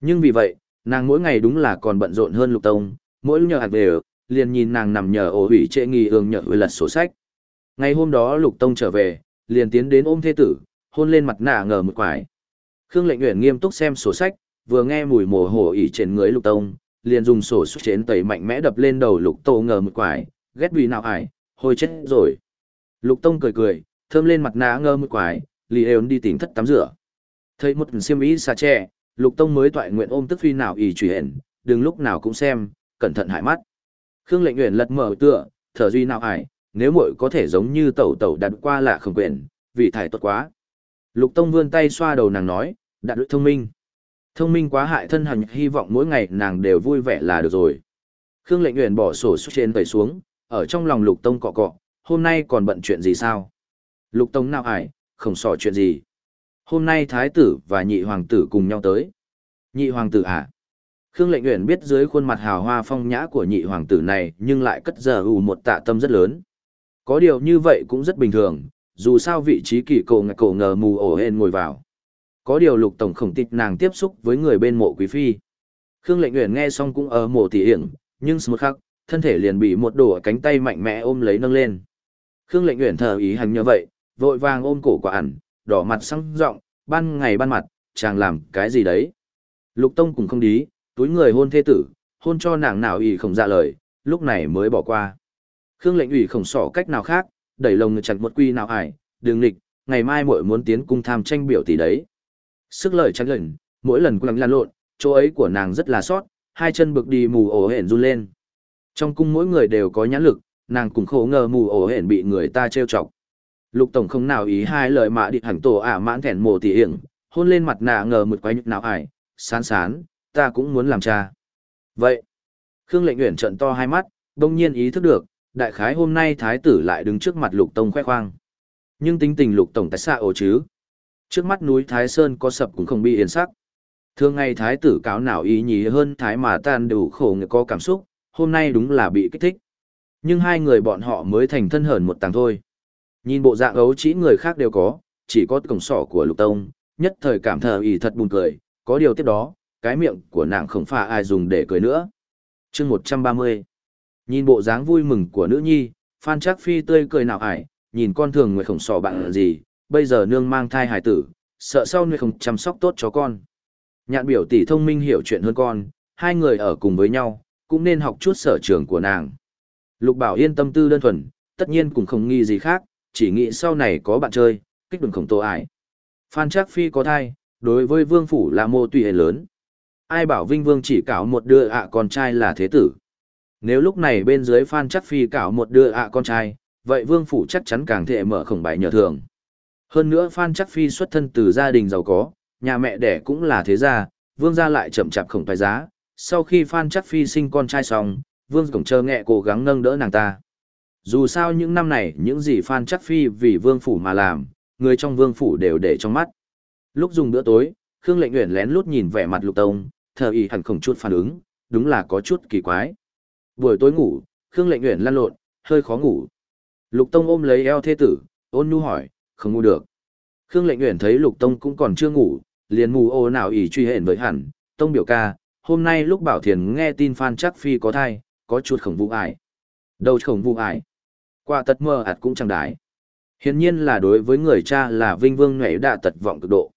Nhưng vì vậy, nàng mỗi ngày đúng là còn bận rộn hơn Lục Tông, mỗi nhờ hạt về liền nhìn nàng nằm nhờ ổ hủy trệ nghi ương nhờ lật sổ sách. Ngày hôm đó Lục Tông trở về, liền tiến đến ôm thê tử, hôn lên mặt nạ ngờ một quải. Khương Lệnh Uyển nghiêm túc xem sổ sách, vừa nghe mùi mồ hổ ỉ trên người Lục Tông, liền dùng sổ sách chén tẩy mạnh mẽ đập lên đầu Lục Tô ngờ một quải, ghét vì nào ải, hồi chết rồi. Lục Tông cười cười, thơm lên mặt nạ ngơ một quải, lì ơn đi tìm thất tắm rửa. Thấy một xiêm ý xa trẻ, Lục Tông mới toại nguyện ôm tức phi nào ỉ truy hển, đừng lúc nào cũng xem, cẩn thận hại mắt. Khương Lệnh Uyển lật mở tựa, thở duy nào ải, nếu muội có thể giống như tẩu tẩu đặt qua là không quyền, vì thải tốt quá. Lục Tông vươn tay xoa đầu nàng nói, đạt được thông minh. Thông minh quá hại thân hành hy vọng mỗi ngày nàng đều vui vẻ là được rồi. Khương lệnh nguyện bỏ sổ xuất trên tẩy xuống, ở trong lòng lục tông cọ cọ, hôm nay còn bận chuyện gì sao? Lục tông nào ải, không sò chuyện gì. Hôm nay thái tử và nhị hoàng tử cùng nhau tới. Nhị hoàng tử à? Khương lệnh nguyện biết dưới khuôn mặt hào hoa phong nhã của nhị hoàng tử này nhưng lại cất giờ ủ một tạ tâm rất lớn. Có điều như vậy cũng rất bình thường, dù sao vị trí kỳ cổ ngạc cổ ngờ mù ổ hên ngồi vào. Có điều lục tổng khổng tịch nàng tiếp xúc với người bên mộ quý phi. Khương lệnh nguyện nghe xong cũng ở mộ tỉ hiển, nhưng một khắc, thân thể liền bị một đổ cánh tay mạnh mẽ ôm lấy nâng lên. Khương lệnh nguyện thờ ý hành như vậy, vội vàng ôm cổ quả ẩn, đỏ mặt sang rộng, ban ngày ban mặt, chàng làm cái gì đấy. Lục tông cũng không đí, túi người hôn thê tử, hôn cho nàng nào ý không dạ lời, lúc này mới bỏ qua. Khương lệnh ủy không sỏ cách nào khác, đẩy lồng chặt một quy nào ải, đường lịch, ngày mai muội muốn tiến cung tham tranh biểu tỷ đấy. Sức lời tránh lệnh, mỗi lần quăng lan lộn, chỗ ấy của nàng rất là sót, hai chân bực đi mù ổ hển run lên. Trong cung mỗi người đều có nhãn lực, nàng cũng khổ ngờ mù ổ hển bị người ta trêu chọc. Lục tổng không nào ý hai lời mạ đi hẳn tổ ả mãn thẻn mồ tỉ hiển, hôn lên mặt nạ ngờ một quái nhức nào ải, sán sán, ta cũng muốn làm cha. Vậy, Khương lệnh uyển trận to hai mắt, đông nhiên ý thức được, đại khái hôm nay thái tử lại đứng trước mặt lục tông khoe khoang. Nhưng tính tình lục tổng tại sao ổ chứ? Trước mắt núi Thái Sơn có sập cũng không bị yên sắc. Thường ngày thái tử cáo nào ý nhí hơn thái mà tan đủ khổ người có cảm xúc, hôm nay đúng là bị kích thích. Nhưng hai người bọn họ mới thành thân hờn một tàng thôi. Nhìn bộ dạng ấu chỉ người khác đều có, chỉ có cổng sỏ của lục tông, nhất thời cảm thờ ý thật buồn cười, có điều tiếp đó, cái miệng của nàng không phải ai dùng để cười nữa. chương 130 Nhìn bộ dáng vui mừng của nữ nhi, Phan Trác Phi tươi cười nào ải, nhìn con thường người khổng sỏ bạn gì, bây giờ nương mang thai hải tử, sợ sau nuôi không chăm sóc tốt cho con. Nhạn biểu tỷ thông minh hiểu chuyện hơn con, hai người ở cùng với nhau, cũng nên học chút sở trường của nàng. Lục Bảo yên tâm tư đơn thuần, tất nhiên cũng không nghi gì khác, chỉ nghĩ sau này có bạn chơi, kích đừng khổng tổ ải. Phan Trác Phi có thai, đối với vương phủ là mô tùy hệ lớn. Ai bảo Vinh Vương chỉ cáo một đứa ạ à, con trai là thế tử. Nếu lúc này bên dưới Phan chắc phi cảo một đứa ạ con trai, vậy Vương Phủ chắc chắn càng thể mở khổng bài nhờ thường. Hơn nữa Phan chắc phi xuất thân từ gia đình giàu có, nhà mẹ đẻ cũng là thế gia, Vương gia lại chậm chạp khổng bài giá. Sau khi Phan chắc phi sinh con trai xong, Vương cổng chờ nghẹ cố gắng nâng đỡ nàng ta. Dù sao những năm này những gì Phan chắc phi vì Vương Phủ mà làm, người trong Vương Phủ đều để trong mắt. Lúc dùng bữa tối, Khương Lệnh Uyển lén lút nhìn vẻ mặt Lục Tông, thờ ý hẳn không chút phản ứng, đúng là có chút kỳ quái. Buổi tối ngủ, Khương Lệnh Uyển lăn lộn, hơi khó ngủ. Lục Tông ôm lấy eo thê tử, ôn nhu hỏi, không ngủ được. Khương Lệnh Uyển thấy Lục Tông cũng còn chưa ngủ, liền mù ô nào ỉ truy hển với hẳn, Tông biểu ca, hôm nay lúc Bảo Thiền nghe tin Phan Chắc Phi có thai, có chút khổng vụ ải. Đâu khổng vụ ải. Qua tật mơ ạt cũng chẳng đái. Hiển nhiên là đối với người cha là Vinh Vương nhảy đạ tật vọng cực độ.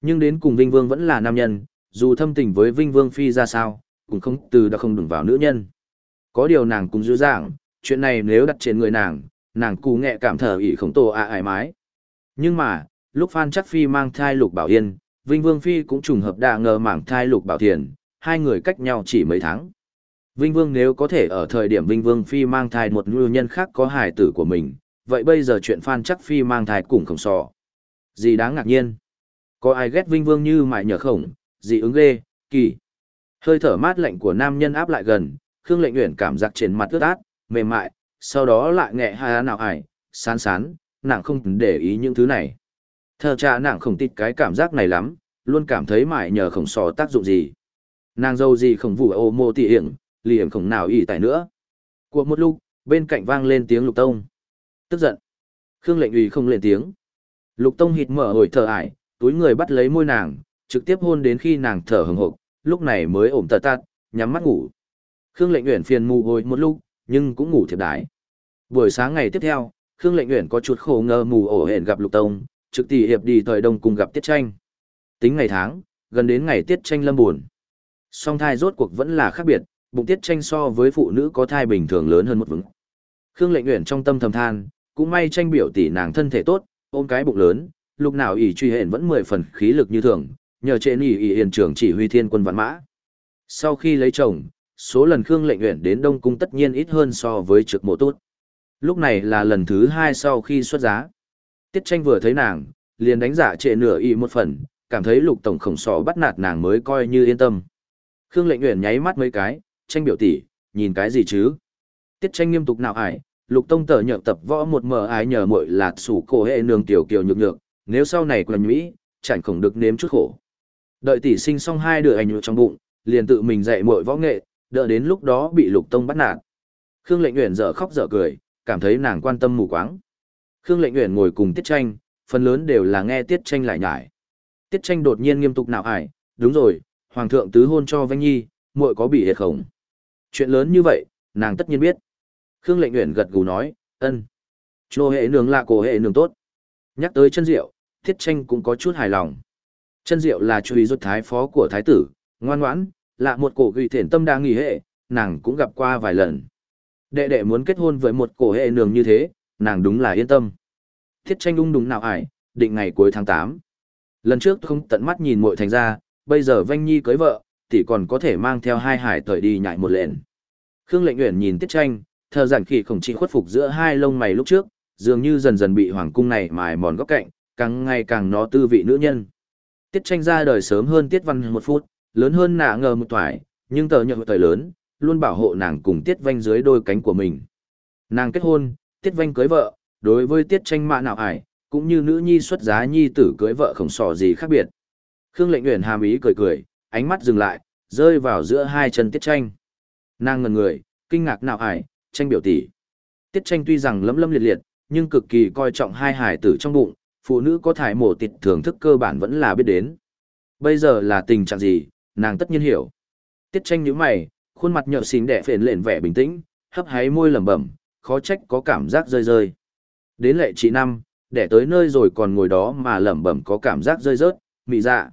Nhưng đến cùng Vinh Vương vẫn là nam nhân, dù thâm tình với Vinh Vương Phi ra sao, cũng không từ đã không đừng vào nữ nhân. Có điều nàng cũng dữ dàng, chuyện này nếu đặt trên người nàng, nàng cù nghệ cảm thở ỉ khổng tổ ạ ải mái. Nhưng mà, lúc Phan Chắc Phi mang thai Lục Bảo Yên, Vinh Vương Phi cũng trùng hợp đà ngờ mảng thai Lục Bảo Thiền, hai người cách nhau chỉ mấy tháng. Vinh Vương nếu có thể ở thời điểm Vinh Vương Phi mang thai một ngư nhân khác có hài tử của mình, vậy bây giờ chuyện Phan Chắc Phi mang thai cũng không sò. Gì đáng ngạc nhiên? Có ai ghét Vinh Vương như mại nhờ khổng, gì ứng ghê, kỳ. Hơi thở mát lạnh của nam nhân áp lại gần, Khương Lệnh Uyển cảm giác trên mặt ướt át, mềm mại, sau đó lại nhẹ hai nào ải, sán sán, nàng không để ý những thứ này. Thơ cha nàng không tít cái cảm giác này lắm, luôn cảm thấy mãi nhờ khổng sò tác dụng gì. Nàng dâu gì không vụ ô mô tỉ hiểm, lì hiểm khổng nào ý tại nữa. Của một lúc, bên cạnh vang lên tiếng lục tông. Tức giận. Khương lệnh ủy không lên tiếng. Lục tông hít mở hồi thở ải, túi người bắt lấy môi nàng, trực tiếp hôn đến khi nàng thở hừng hộp, lúc này mới ổm tật tạt, nhắm mắt ngủ. Khương Lệnh Uyển phiền mù hồi một lúc, nhưng cũng ngủ thiệp đái. Buổi sáng ngày tiếp theo, Khương Lệnh Uyển có chút khổ ngờ mù ổ hẹn gặp Lục Tông, trực tỷ hiệp đi thời đồng cùng gặp Tiết Tranh. Tính ngày tháng, gần đến ngày Tiết Tranh lâm buồn. Song thai rốt cuộc vẫn là khác biệt, bụng Tiết Tranh so với phụ nữ có thai bình thường lớn hơn một vững. Khương Lệnh Uyển trong tâm thầm than, cũng may tranh biểu tỷ nàng thân thể tốt, ôm cái bụng lớn, lúc nào ỷ truy hẹn vẫn mười phần khí lực như thường, nhờ trên ỷ ỷ hiền trưởng chỉ huy thiên quân vạn mã. Sau khi lấy chồng, số lần Khương Lệnh Uyển đến Đông Cung tất nhiên ít hơn so với trực mộ tốt. Lúc này là lần thứ hai sau khi xuất giá. Tiết tranh vừa thấy nàng, liền đánh giả trệ nửa y một phần, cảm thấy lục tổng khổng sọ bắt nạt nàng mới coi như yên tâm. Khương lệnh Uyển nháy mắt mấy cái, tranh biểu tỷ, nhìn cái gì chứ? Tiết tranh nghiêm túc nào ải, lục tông tờ nhợ tập võ một mờ ái nhờ muội lạt sủ cổ hệ nương tiểu kiều nhược nhược, nếu sau này quần mỹ, chẳng khổng được nếm chút khổ. Đợi tỷ sinh xong hai đứa ảnh trong bụng, liền tự mình dạy muội võ nghệ, đợi đến lúc đó bị lục tông bắt nạt. Khương lệnh uyển dở khóc dở cười, cảm thấy nàng quan tâm mù quáng. Khương lệnh uyển ngồi cùng tiết tranh, phần lớn đều là nghe tiết tranh lại nhải. Tiết tranh đột nhiên nghiêm túc nào ải, đúng rồi, hoàng thượng tứ hôn cho Vanh Nhi, muội có bị hệt khổng. Chuyện lớn như vậy, nàng tất nhiên biết. Khương lệnh uyển gật gù nói, ân. Chô hệ nướng là cổ hệ nướng tốt. Nhắc tới chân diệu, tiết tranh cũng có chút hài lòng. Chân diệu là chú ý rút thái phó của thái tử, ngoan ngoãn, là một cổ gửi thiện tâm đang nghỉ hệ, nàng cũng gặp qua vài lần. Đệ đệ muốn kết hôn với một cổ hệ nương như thế, nàng đúng là yên tâm. Thiết tranh ung đúng nào ải, định ngày cuối tháng 8. Lần trước không tận mắt nhìn muội thành ra, bây giờ Vanh Nhi cưới vợ, tỷ còn có thể mang theo hai hải tởi đi nhảy một lện. Khương Lệnh Uyển nhìn Tiết Tranh, thờ giản khỉ khổng chỉ khuất phục giữa hai lông mày lúc trước, dường như dần dần bị hoàng cung này mài mòn góc cạnh, càng ngày càng nó tư vị nữ nhân. Tiết Tranh ra đời sớm hơn Tiết Văn một phút, lớn hơn nạ ngờ một tuổi, nhưng tờ nhậm thời lớn, luôn bảo hộ nàng cùng Tiết Vanh dưới đôi cánh của mình. Nàng kết hôn, Tiết Vanh cưới vợ, đối với Tiết Tranh mạ nào ải, cũng như nữ nhi xuất giá nhi tử cưới vợ không sò gì khác biệt. Khương Lệnh Uyển hàm ý cười cười, ánh mắt dừng lại, rơi vào giữa hai chân Tiết Tranh. Nàng ngần người, kinh ngạc nào ải, tranh biểu tỷ. Tiết Tranh tuy rằng lấm lấm liệt liệt, nhưng cực kỳ coi trọng hai hải tử trong bụng, phụ nữ có thải mổ tịt thưởng thức cơ bản vẫn là biết đến. Bây giờ là tình trạng gì, nàng tất nhiên hiểu. Tiết Tranh nhíu mày, khuôn mặt nhợt xín đẻ phền lên vẻ bình tĩnh, hấp háy môi lẩm bẩm, khó trách có cảm giác rơi rơi. Đến lệ chị năm, đẻ tới nơi rồi còn ngồi đó mà lẩm bẩm có cảm giác rơi rớt, mị dạ.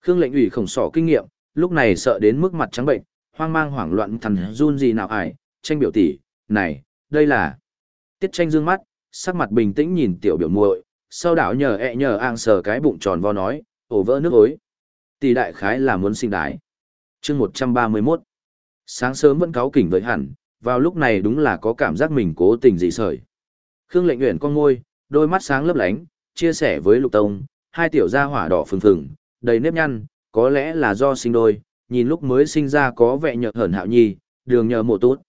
Khương lệnh ủy khổng sỏ kinh nghiệm, lúc này sợ đến mức mặt trắng bệnh, hoang mang hoảng loạn thằn run gì nào ải, tranh biểu tỷ, này, đây là. Tiết tranh dương mắt, sắc mặt bình tĩnh nhìn tiểu biểu muội, sau đảo nhờ ẹ nhờ ang sờ cái bụng tròn vo nói, ổ vỡ nước ối. Tỷ đại khái là muốn sinh đái. chương 131. Sáng sớm vẫn cáo kỉnh với hẳn, vào lúc này đúng là có cảm giác mình cố tình dị sởi. Khương lệnh nguyện con ngôi, đôi mắt sáng lấp lánh, chia sẻ với lục tông, hai tiểu gia hỏa đỏ phừng phừng, đầy nếp nhăn, có lẽ là do sinh đôi, nhìn lúc mới sinh ra có vẻ nhợt hởn hạo nhi, đường nhờ mộ tốt.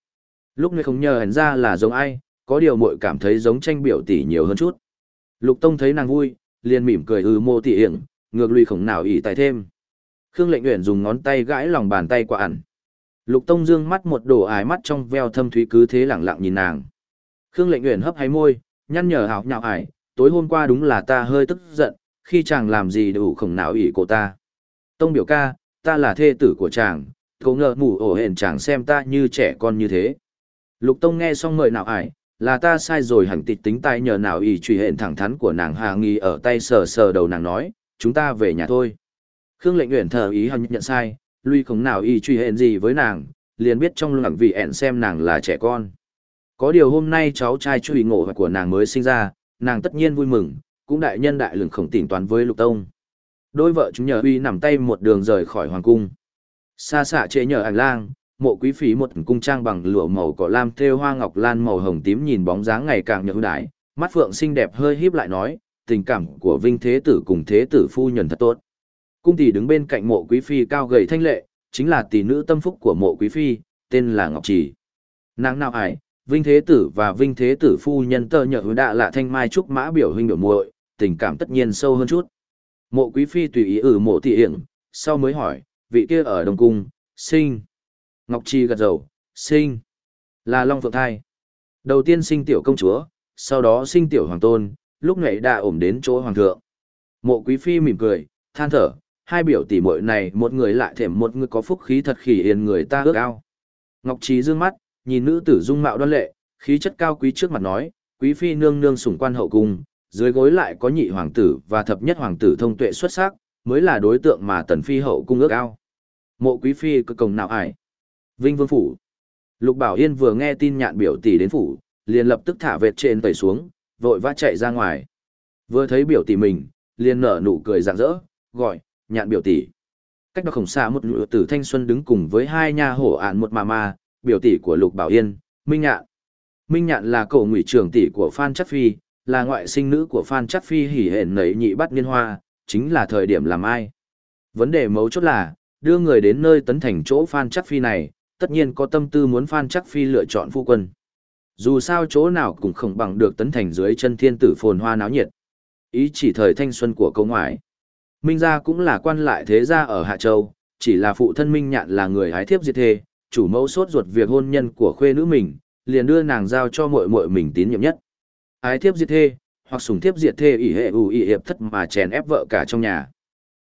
Lúc này không nhờ hẳn ra là giống ai, có điều muội cảm thấy giống tranh biểu tỷ nhiều hơn chút. Lục Tông thấy nàng vui, liền mỉm cười ư mô tỷ hiển, ngược lùi khổng nào ỷ tài thêm. Khương Lệnh Uyển dùng ngón tay gãi lòng bàn tay quả ẩn. Lục Tông dương mắt một đổ ái mắt trong veo thâm thúy cứ thế lẳng lặng nhìn nàng. Khương Lệnh Uyển hấp háy môi, nhăn nhở hào nhạo ải, tối hôm qua đúng là ta hơi tức giận, khi chàng làm gì đủ khổng não ỷ của ta. Tông biểu ca, ta là thê tử của chàng, cố ngờ mù ổ hển chàng xem ta như trẻ con như thế. Lục Tông nghe xong mời nào ải, là ta sai rồi hẳn tịch tính tay nhờ nào ỷ truy hển thẳng thắn của nàng hà nghi ở tay sờ sờ đầu nàng nói, chúng ta về nhà thôi. Khương lệnh nguyện thờ ý hằng nhận sai, lui không nào y truy hẹn gì với nàng, liền biết trong lặng vì ẹn xem nàng là trẻ con. Có điều hôm nay cháu trai truy ngộ của nàng mới sinh ra, nàng tất nhiên vui mừng, cũng đại nhân đại lượng khổng tỉnh toán với lục tông. Đôi vợ chúng nhờ uy nằm tay một đường rời khỏi hoàng cung. Xa xạ chế nhờ ảnh lang, mộ quý phí một cung trang bằng lụa màu cỏ lam thêu hoa ngọc lan màu hồng tím nhìn bóng dáng ngày càng nhớ đại, mắt phượng xinh đẹp hơi híp lại nói, tình cảm của vinh thế tử cùng thế tử phu nhân thật tốt. Cung tỷ đứng bên cạnh mộ quý phi cao gầy thanh lệ, chính là tỷ nữ tâm phúc của mộ quý phi, tên là Ngọc Trì. Nàng nào ải, Vinh Thế Tử và Vinh Thế Tử phu nhân tơ nhờ hứa đạ là thanh mai trúc mã biểu huynh biểu muội, tình cảm tất nhiên sâu hơn chút. Mộ Quý Phi tùy ý ử mộ tỷ hiển, sau mới hỏi, vị kia ở Đông Cung, sinh. Ngọc Trì gật đầu, sinh. Là Long Phượng Thai. Đầu tiên sinh tiểu công chúa, sau đó sinh tiểu hoàng tôn, lúc này đã ổm đến chỗ hoàng thượng. Mộ Quý Phi mỉm cười, than thở, hai biểu tỷ muội này một người lại thèm một người có phúc khí thật khỉ hiền người ta ước ao. Ngọc Trí dương mắt, nhìn nữ tử dung mạo đoan lệ, khí chất cao quý trước mặt nói, quý phi nương nương sủng quan hậu cung, dưới gối lại có nhị hoàng tử và thập nhất hoàng tử thông tuệ xuất sắc, mới là đối tượng mà tần phi hậu cung ước ao. Mộ quý phi cực cổng nào ải? Vinh vương phủ. Lục Bảo Yên vừa nghe tin nhạn biểu tỷ đến phủ, liền lập tức thả vệt trên tẩy xuống, vội vã chạy ra ngoài. Vừa thấy biểu tỷ mình, liền nở nụ cười rạng rỡ, gọi, nhạn biểu tỷ. Cách đó không xa một lụa tử thanh xuân đứng cùng với hai nha hổ ạn một mà ma, biểu tỷ của Lục Bảo Yên, Minh Nhạn. Minh Nhạn là cậu ngụy trưởng tỷ của Phan Chắc Phi, là ngoại sinh nữ của Phan Chắc Phi hỉ hển nấy nhị bắt niên hoa, chính là thời điểm làm ai. Vấn đề mấu chốt là, đưa người đến nơi tấn thành chỗ Phan Chắc Phi này, tất nhiên có tâm tư muốn Phan Chắc Phi lựa chọn phu quân. Dù sao chỗ nào cũng không bằng được tấn thành dưới chân thiên tử phồn hoa náo nhiệt. Ý chỉ thời thanh xuân của câu ngoại. Minh gia cũng là quan lại thế gia ở Hạ Châu, chỉ là phụ thân Minh Nhạn là người hái thiếp diệt thê, chủ mẫu sốt ruột việc hôn nhân của khuê nữ mình, liền đưa nàng giao cho muội muội mình tín nhiệm nhất. Ái thiếp diệt thê, hoặc sủng thiếp diệt thê ỷ hệ ủ ỷ hiệp thất mà chèn ép vợ cả trong nhà.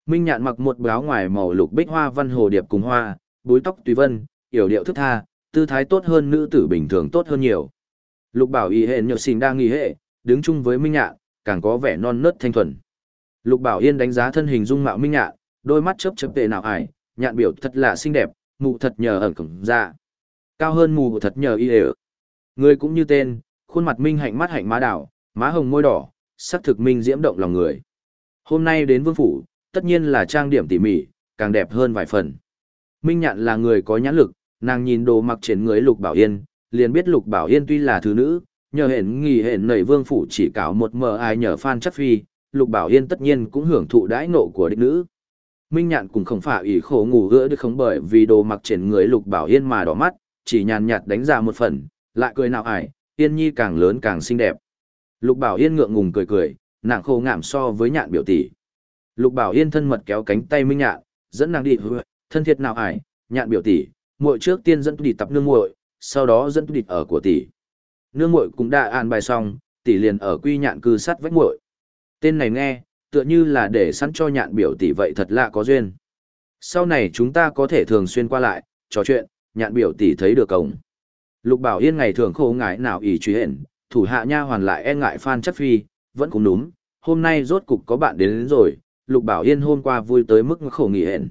Minh Nhạn mặc một áo ngoài màu lục bích hoa văn hồ điệp cùng hoa, búi tóc tùy vân, yểu điệu thức tha, tư thái tốt hơn nữ tử bình thường tốt hơn nhiều. Lục Bảo y hệ nhược sinh đang nghi hệ, đứng chung với Minh Nhạn, càng có vẻ non nớt thanh thuần. Lục Bảo Yên đánh giá thân hình dung mạo Minh Nhạn, đôi mắt chớp chớp tệ nào ải, nhạn biểu thật là xinh đẹp, mụ thật nhờ ẩn cổng ra. Cao hơn mù thật nhờ y đều. Người cũng như tên, khuôn mặt minh hạnh mắt hạnh má đảo, má hồng môi đỏ, sắc thực minh diễm động lòng người. Hôm nay đến vương phủ, tất nhiên là trang điểm tỉ mỉ, càng đẹp hơn vài phần. Minh Nhạn là người có nhãn lực, nàng nhìn đồ mặc trên người Lục Bảo Yên, liền biết Lục Bảo Yên tuy là thứ nữ, nhờ hẹn nghỉ hẹn nảy vương phủ chỉ cáo một mờ ai nhờ phan chắc phi, Lục Bảo Yên tất nhiên cũng hưởng thụ đãi nộ của đích nữ. Minh Nhạn cũng không phải ủy khổ ngủ gỡ được không bởi vì đồ mặc trên người Lục Bảo Yên mà đỏ mắt, chỉ nhàn nhạt đánh ra một phần, lại cười nào ải, Yên Nhi càng lớn càng xinh đẹp. Lục Bảo Yên ngượng ngùng cười cười, nàng khô ngảm so với nhạn biểu tỷ. Lục Bảo Yên thân mật kéo cánh tay Minh Nhạn, dẫn nàng đi, thân thiết nào ải, nhạn biểu tỷ, muội trước tiên dẫn đi tập nương muội, sau đó dẫn đi ở của tỷ. Nương muội cũng đã an bài xong, tỷ liền ở quy nhạn cư sát vách muội. Tên này nghe, tựa như là để sẵn cho nhạn biểu tỷ vậy thật lạ có duyên. Sau này chúng ta có thể thường xuyên qua lại, trò chuyện, nhạn biểu tỷ thấy được cổng. Lục Bảo Yên ngày thường khổ ngại nào ỷ truy hển, thủ hạ nha hoàn lại e ngại Phan Chất Phi, vẫn cũng đúng, hôm nay rốt cục có bạn đến, đến rồi, Lục Bảo Yên hôm qua vui tới mức khổ nghỉ hển.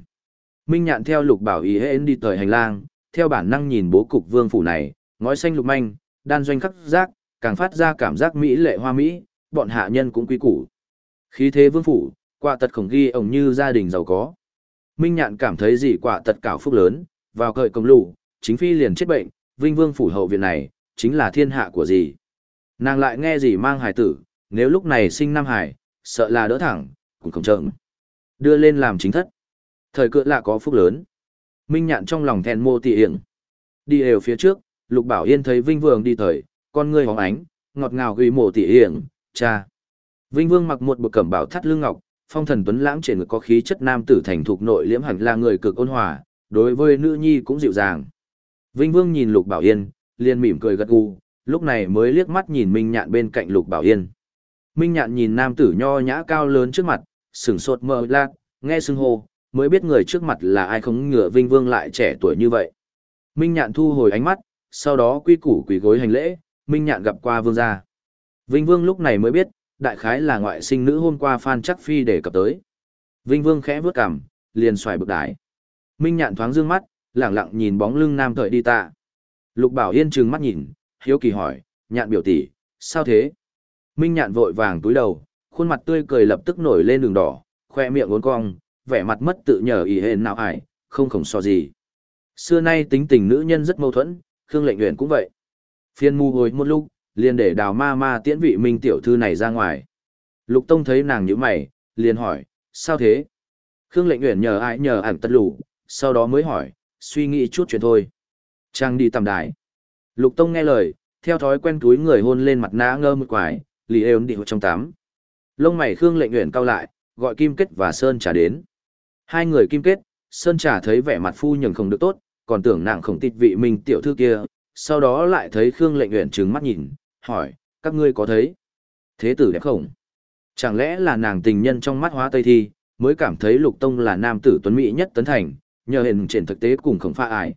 Minh Nhạn theo Lục Bảo Yên đi tới hành lang, theo bản năng nhìn bố cục vương phủ này, ngói xanh lục manh, đan doanh khắc giác, càng phát ra cảm giác mỹ lệ hoa mỹ, bọn hạ nhân cũng quý củ. Khí thế vương phủ, quả tật khổng ghi ổng như gia đình giàu có. Minh Nhạn cảm thấy gì quả tật cảo phúc lớn, vào cợi công lũ, chính phi liền chết bệnh, vinh vương phủ hậu viện này, chính là thiên hạ của gì. Nàng lại nghe gì mang hải tử, nếu lúc này sinh nam hải sợ là đỡ thẳng, cũng không trợn. Đưa lên làm chính thất. Thời cựa lạ có phúc lớn. Minh nhạn trong lòng thẹn mô tị hiển. Đi đều phía trước, Lục Bảo Yên thấy Vinh Vương đi thời, con ngươi hóng ánh, ngọt ngào ghi mộ tỉ hiển, cha. Vinh Vương mặc một bộ cẩm bảo thắt lưng ngọc, phong thần tuấn lãng trên người có khí chất nam tử thành thục nội liễm hẳn là người cực ôn hòa, đối với nữ nhi cũng dịu dàng. Vinh Vương nhìn Lục Bảo Yên, liền mỉm cười gật gù, lúc này mới liếc mắt nhìn Minh Nhạn bên cạnh Lục Bảo Yên. Minh Nhạn nhìn nam tử nho nhã cao lớn trước mặt, sừng sốt mờ lạc, nghe xưng hô, mới biết người trước mặt là ai không ngờ Vinh Vương lại trẻ tuổi như vậy. Minh Nhạn thu hồi ánh mắt, sau đó quy củ quỳ gối hành lễ, Minh Nhạn gặp qua vương gia. Vinh Vương lúc này mới biết, đại khái là ngoại sinh nữ hôm qua Phan Chắc Phi đề cập tới. Vinh Vương khẽ vướt cằm, liền xoài bực đái. Minh Nhạn thoáng dương mắt, lẳng lặng nhìn bóng lưng nam thời đi tạ. Lục Bảo Yên trừng mắt nhìn, hiếu kỳ hỏi, Nhạn biểu tỷ, sao thế? Minh Nhạn vội vàng túi đầu, khuôn mặt tươi cười lập tức nổi lên đường đỏ, khoe miệng uốn cong, vẻ mặt mất tự nhờ ý hên nào ải, không khổng so gì. Xưa nay tính tình nữ nhân rất mâu thuẫn, Khương Lệnh Uyển cũng vậy. Phiên mu hồi một lúc, liền để đào ma ma tiễn vị minh tiểu thư này ra ngoài. Lục Tông thấy nàng như mày, liền hỏi, sao thế? Khương Lệnh Uyển nhờ ai nhờ ảnh tất lù, sau đó mới hỏi, suy nghĩ chút chuyện thôi. Trang đi tầm đái. Lục Tông nghe lời, theo thói quen túi người hôn lên mặt nã ngơ một quái, lì êu đi trong tắm. Lông mày Khương Lệnh Uyển cau lại, gọi Kim Kết và Sơn Trà đến. Hai người Kim Kết, Sơn Trà thấy vẻ mặt phu nhường không được tốt, còn tưởng nàng không tịt vị mình tiểu thư kia, sau đó lại thấy Khương Lệnh Uyển trừng mắt nhìn, hỏi, các ngươi có thấy? Thế tử đẹp không? Chẳng lẽ là nàng tình nhân trong mắt hóa tây thi, mới cảm thấy Lục Tông là nam tử tuấn mỹ nhất tấn thành, nhờ hình triển thực tế cùng khổng pha ải.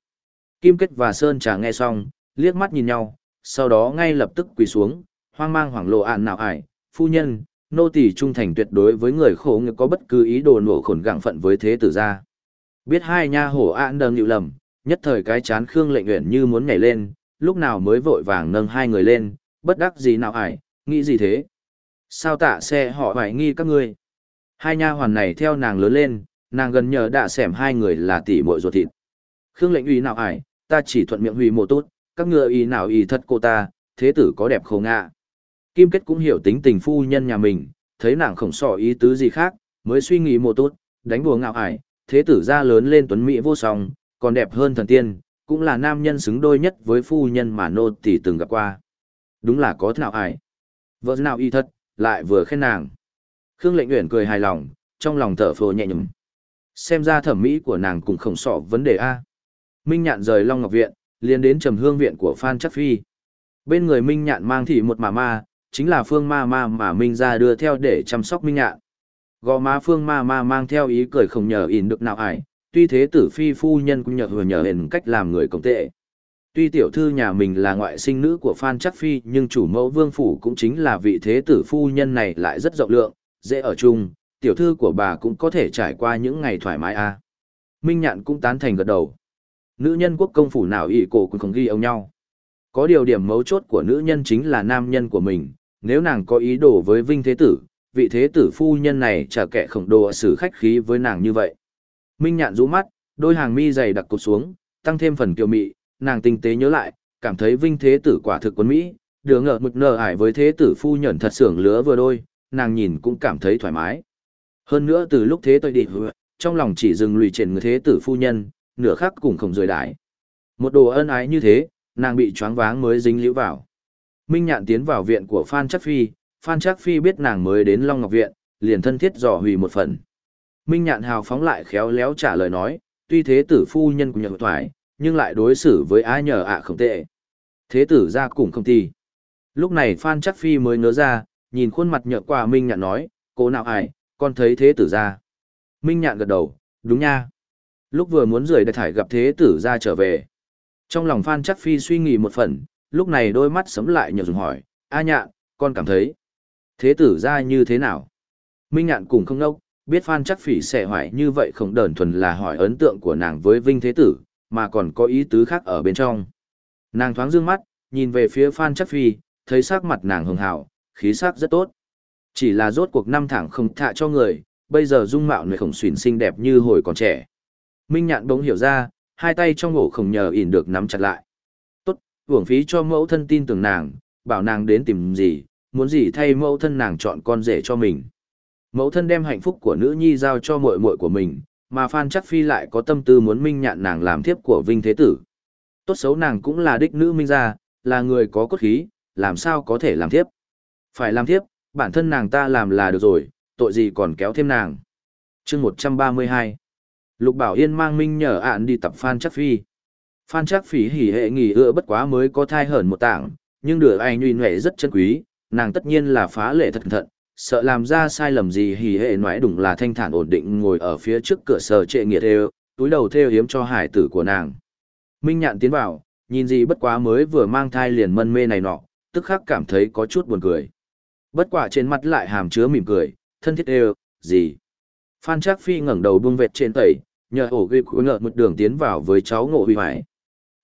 Kim Kết và Sơn Trà nghe xong, liếc mắt nhìn nhau, sau đó ngay lập tức quỳ xuống, hoang mang hoảng lộ ạn nào ải, phu nhân, nô tỳ trung thành tuyệt đối với người khổ người có bất cứ ý đồ nổ khổn gặng phận với thế tử gia. Biết hai nha hổ ạn đơn nhịu lầm, nhất thời cái chán Khương lệnh nguyện như muốn nhảy lên, lúc nào mới vội vàng nâng hai người lên, bất đắc gì nào ải, nghĩ gì thế? Sao tạ xe họ hoài nghi các ngươi? Hai nha hoàn này theo nàng lớn lên, nàng gần nhờ đã xẻm hai người là tỷ muội ruột thịt. Khương lệnh uy nào ải, ta chỉ thuận miệng hủy mộ tốt, các ngựa ý nào ý thật cô ta, thế tử có đẹp khổ ngạ. Kim Kết cũng hiểu tính tình phu nhân nhà mình, thấy nàng khổng sỏ ý tứ gì khác, Mới suy nghĩ mộ tốt, đánh bùa ngạo ải, thế tử ra lớn lên tuấn mỹ vô song, còn đẹp hơn thần tiên, cũng là nam nhân xứng đôi nhất với phu nhân mà nô tỷ từng gặp qua. Đúng là có nào ai Vợ nào y thật, lại vừa khen nàng. Khương lệnh uyển cười hài lòng, trong lòng thở phồ nhẹ nhõm. Xem ra thẩm mỹ của nàng cũng không sọ vấn đề A. Minh nhạn rời Long Ngọc Viện, liền đến trầm hương viện của Phan Chắc Phi. Bên người Minh nhạn mang thị một mà ma, chính là phương ma ma mà Minh ra đưa theo để chăm sóc Minh nhạn. Gò má phương ma ma mang theo ý cười không nhờ ỉn được nào ải, tuy thế tử phi phu nhân cũng nhờ hừa nhờ hình cách làm người công tệ. Tuy tiểu thư nhà mình là ngoại sinh nữ của Phan Chắc Phi nhưng chủ mẫu vương phủ cũng chính là vị thế tử phu nhân này lại rất rộng lượng, dễ ở chung, tiểu thư của bà cũng có thể trải qua những ngày thoải mái. À. Minh Nhạn cũng tán thành gật đầu. Nữ nhân quốc công phủ nào ỷ cổ cũng không ghi ông nhau. Có điều điểm mấu chốt của nữ nhân chính là nam nhân của mình, nếu nàng có ý đồ với Vinh Thế Tử, vị Thế Tử phu nhân này chả kẻ khổng đồ xử khách khí với nàng như vậy. Minh Nhạn rũ mắt, đôi hàng mi dày đặc cụt xuống, tăng thêm phần kiều mị, nàng tinh tế nhớ lại, cảm thấy Vinh Thế Tử quả thực quân Mỹ, đứa ngờ mực nở ải với Thế Tử phu nhân thật sưởng lứa vừa đôi, nàng nhìn cũng cảm thấy thoải mái. Hơn nữa từ lúc thế tôi đi trong lòng chỉ dừng lùi trên người thế tử phu nhân, nửa khắc cũng không rời đái. Một đồ ân ái như thế, nàng bị choáng váng mới dính liễu vào. Minh Nhạn tiến vào viện của Phan Chắc Phi, Phan Chắc Phi biết nàng mới đến Long Ngọc Viện, liền thân thiết dò hủy một phần. Minh Nhạn hào phóng lại khéo léo trả lời nói, tuy thế tử phu nhân cũng nhận thoại, nhưng lại đối xử với ai nhờ ạ không tệ. Thế tử ra cùng không thi Lúc này Phan Chắc Phi mới ngớ ra, nhìn khuôn mặt nhợt qua Minh Nhạn nói, cô nào ai, con thấy thế tử ra. Minh Nhạn gật đầu, đúng nha. Lúc vừa muốn rời đại thải gặp thế tử ra trở về. Trong lòng Phan Chắc Phi suy nghĩ một phần, lúc này đôi mắt sấm lại nhờ dùng hỏi, a nhạn, con cảm thấy. Thế tử ra như thế nào? Minh Nhạn cùng không ngốc, biết Phan Chắc Phi sẽ hỏi như vậy không đơn thuần là hỏi ấn tượng của nàng với Vinh Thế Tử, mà còn có ý tứ khác ở bên trong. Nàng thoáng dương mắt, nhìn về phía Phan Chắc Phi, thấy sắc mặt nàng hường hảo, khí sắc rất tốt. Chỉ là rốt cuộc năm tháng không thạ cho người, bây giờ dung mạo người khổng xuyển xinh đẹp như hồi còn trẻ. Minh nhạn bỗng hiểu ra, hai tay trong ổ không nhờ ỉn được nắm chặt lại. Tốt, hưởng phí cho mẫu thân tin tưởng nàng, bảo nàng đến tìm gì, muốn gì thay mẫu thân nàng chọn con rể cho mình. Mẫu thân đem hạnh phúc của nữ nhi giao cho muội muội của mình, mà Phan Chắc Phi lại có tâm tư muốn minh nhạn nàng làm thiếp của Vinh Thế Tử. Tốt xấu nàng cũng là đích nữ minh gia, là người có cốt khí, làm sao có thể làm thiếp. Phải làm thiếp, bản thân nàng ta làm là được rồi, tội gì còn kéo thêm nàng. chương 132 Lục Bảo Yên mang Minh nhờ ạn đi tập Phan Chắc Phi. Phan Chắc Phi hỉ hệ nghỉ ưa bất quá mới có thai hởn một tảng, nhưng đứa anh uy nhuệ rất chân quý, nàng tất nhiên là phá lệ thật thận, sợ làm ra sai lầm gì hỉ hệ nói đúng là thanh thản ổn định ngồi ở phía trước cửa sở trệ nghiệt theo, túi đầu theo hiếm cho hải tử của nàng. Minh nhạn tiến vào, nhìn gì bất quá mới vừa mang thai liền mân mê này nọ, tức khắc cảm thấy có chút buồn cười. Bất quả trên mặt lại hàm chứa mỉm cười, thân thiết đều, gì. Phan Trác Phi ngẩng đầu buông vẹt trên tẩy, nhờ ổ ghê cuối ngợt một đường tiến vào với cháu ngộ huy hoài.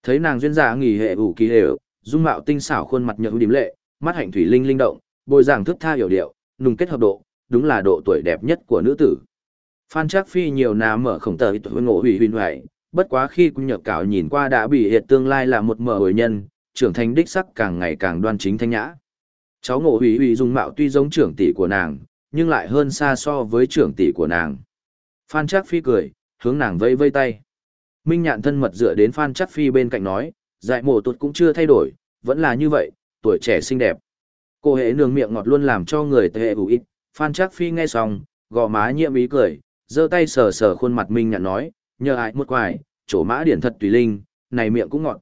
Thấy nàng duyên giả nghỉ hệ ủ kỳ đều dung mạo tinh xảo khuôn mặt nhợ điểm lệ, mắt hạnh thủy linh linh động, bồi giảng thức tha hiểu điệu, nùng kết hợp độ, đúng là độ tuổi đẹp nhất của nữ tử. Phan Trác Phi nhiều nám mở khổng tờ tuổi ngộ hủy huyền hoại, bất quá khi cũng nhập cảo nhìn qua đã bị hiệt tương lai là một mở hồi nhân, trưởng thành đích sắc càng ngày càng đoan chính thanh nhã. Cháu ngộ hủy hủy dung mạo tuy giống trưởng tỷ của nàng, nhưng lại hơn xa so với trưởng tỷ của nàng. Phan Trác Phi cười, hướng nàng vây vây tay. Minh nhạn thân mật dựa đến Phan Trác Phi bên cạnh nói, dại mổ tuột cũng chưa thay đổi, vẫn là như vậy, tuổi trẻ xinh đẹp. Cô hệ nương miệng ngọt luôn làm cho người tệ ủ ít. Phan Trác Phi nghe xong, gò má nhiệm ý cười, giơ tay sờ sờ khuôn mặt Minh nhạn nói, nhờ ai một quài, chỗ mã điển thật tùy linh, này miệng cũng ngọt.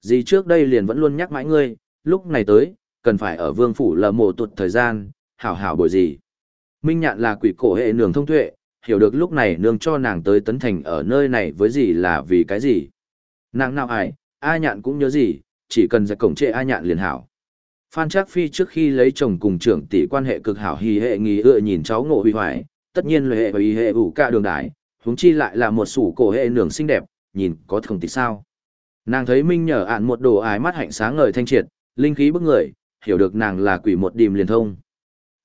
Gì trước đây liền vẫn luôn nhắc mãi ngươi, lúc này tới, cần phải ở vương phủ lờ mổ tụt thời gian, hảo hảo bồi gì. Minh nhạn là quỷ cổ hệ nương thông tuệ, hiểu được lúc này nương cho nàng tới tấn thành ở nơi này với gì là vì cái gì. Nàng nào ai, A nhạn cũng nhớ gì, chỉ cần ra cổng trệ A nhạn liền hảo. Phan Trác Phi trước khi lấy chồng cùng trưởng tỷ quan hệ cực hảo hì hệ nghi ựa nhìn cháu ngộ huy hoài, tất nhiên là hệ và ý hệ ủ cả đường đại, huống chi lại là một sủ cổ hệ nương xinh đẹp, nhìn có thông tỷ sao. Nàng thấy Minh nhờ ạn một đồ ái mắt hạnh sáng ngời thanh triệt, linh khí bức người, hiểu được nàng là quỷ một đìm liền thông.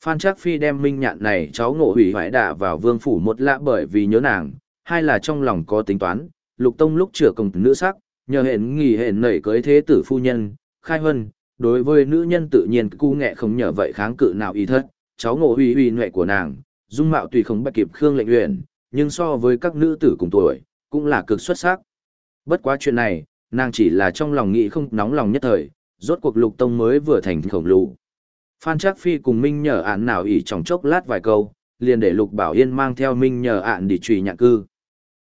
Phan Trác Phi đem minh nhạn này cháu ngộ hủy hoại đạ vào vương phủ một lạ bởi vì nhớ nàng, hai là trong lòng có tính toán, lục tông lúc chữa công nữ sắc, nhờ hẹn nghỉ hẹn nảy cưới thế tử phu nhân, khai huân, đối với nữ nhân tự nhiên cu nghệ không nhờ vậy kháng cự nào ý thất, cháu ngộ huy huy nhuệ của nàng, dung mạo tùy không bắt kịp Khương Lệnh Uyển, nhưng so với các nữ tử cùng tuổi, cũng là cực xuất sắc. Bất quá chuyện này, nàng chỉ là trong lòng nghĩ không nóng lòng nhất thời, rốt cuộc lục tông mới vừa thành khổng lồ. Phan Trác Phi cùng Minh nhờ ạn nào ỉ trong chốc lát vài câu, liền để Lục Bảo Yên mang theo Minh nhờ ạn đi trùy nhạn cư.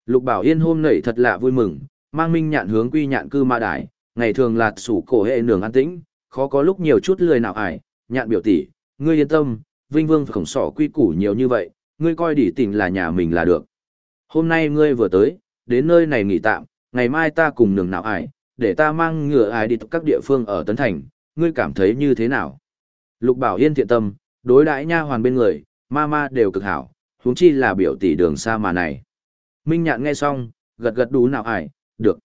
Lục Bảo Yên hôm nảy thật lạ vui mừng, mang Minh nhạn hướng quy nhạn cư ma đài, ngày thường lạt sủ cổ hệ nường an tĩnh, khó có lúc nhiều chút lười nào ải, nhạn biểu tỷ, ngươi yên tâm, Vinh Vương khổng sỏ quy củ nhiều như vậy, ngươi coi đỉ tình là nhà mình là được. Hôm nay ngươi vừa tới, đến nơi này nghỉ tạm, ngày mai ta cùng nường nào ải, để ta mang ngựa ải đi các địa phương ở Tấn Thành, ngươi cảm thấy như thế nào? Lục Bảo Yên thiện tâm, đối đãi nha hoàn bên người, ma ma đều cực hảo, huống chi là biểu tỷ đường xa mà này. Minh Nhạn nghe xong, gật gật đủ nào ải, được.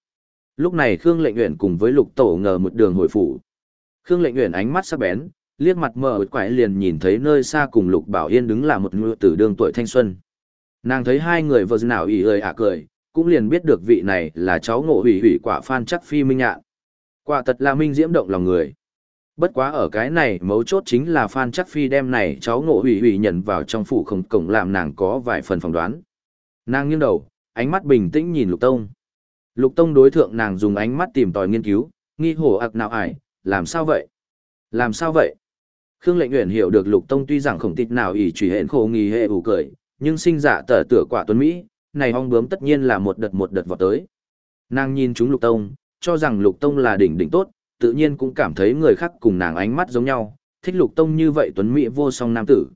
Lúc này Khương Lệnh Uyển cùng với Lục Tổ ngờ một đường hồi phủ. Khương Lệnh Uyển ánh mắt sắc bén, liếc mặt mở quải liền nhìn thấy nơi xa cùng Lục Bảo Yên đứng là một nữ tử đương tuổi thanh xuân. Nàng thấy hai người vừa nào ỉ ơi ả cười, cũng liền biết được vị này là cháu ngộ hủy hủy quả phan chắc phi minh nhạn. Quả thật là minh diễm động lòng người. Bất quá ở cái này mấu chốt chính là Phan Chắc Phi đem này cháu ngộ hủy hủy nhận vào trong phủ không cổng làm nàng có vài phần phỏng đoán. Nàng nghiêng đầu, ánh mắt bình tĩnh nhìn Lục Tông. Lục Tông đối thượng nàng dùng ánh mắt tìm tòi nghiên cứu, nghi hổ ạc nào ải, làm sao vậy? Làm sao vậy? Khương Lệnh Uyển hiểu được Lục Tông tuy rằng không tịt nào ỷ truy hẹn khổ nghỉ hệ ủ cười, nhưng sinh giả tở tửa quả tuấn Mỹ, này hong bướm tất nhiên là một đợt một đợt vọt tới. Nàng nhìn chúng Lục Tông, cho rằng Lục Tông là đỉnh đỉnh tốt, tự nhiên cũng cảm thấy người khác cùng nàng ánh mắt giống nhau, thích lục tông như vậy tuấn Mỹ vô song nam tử.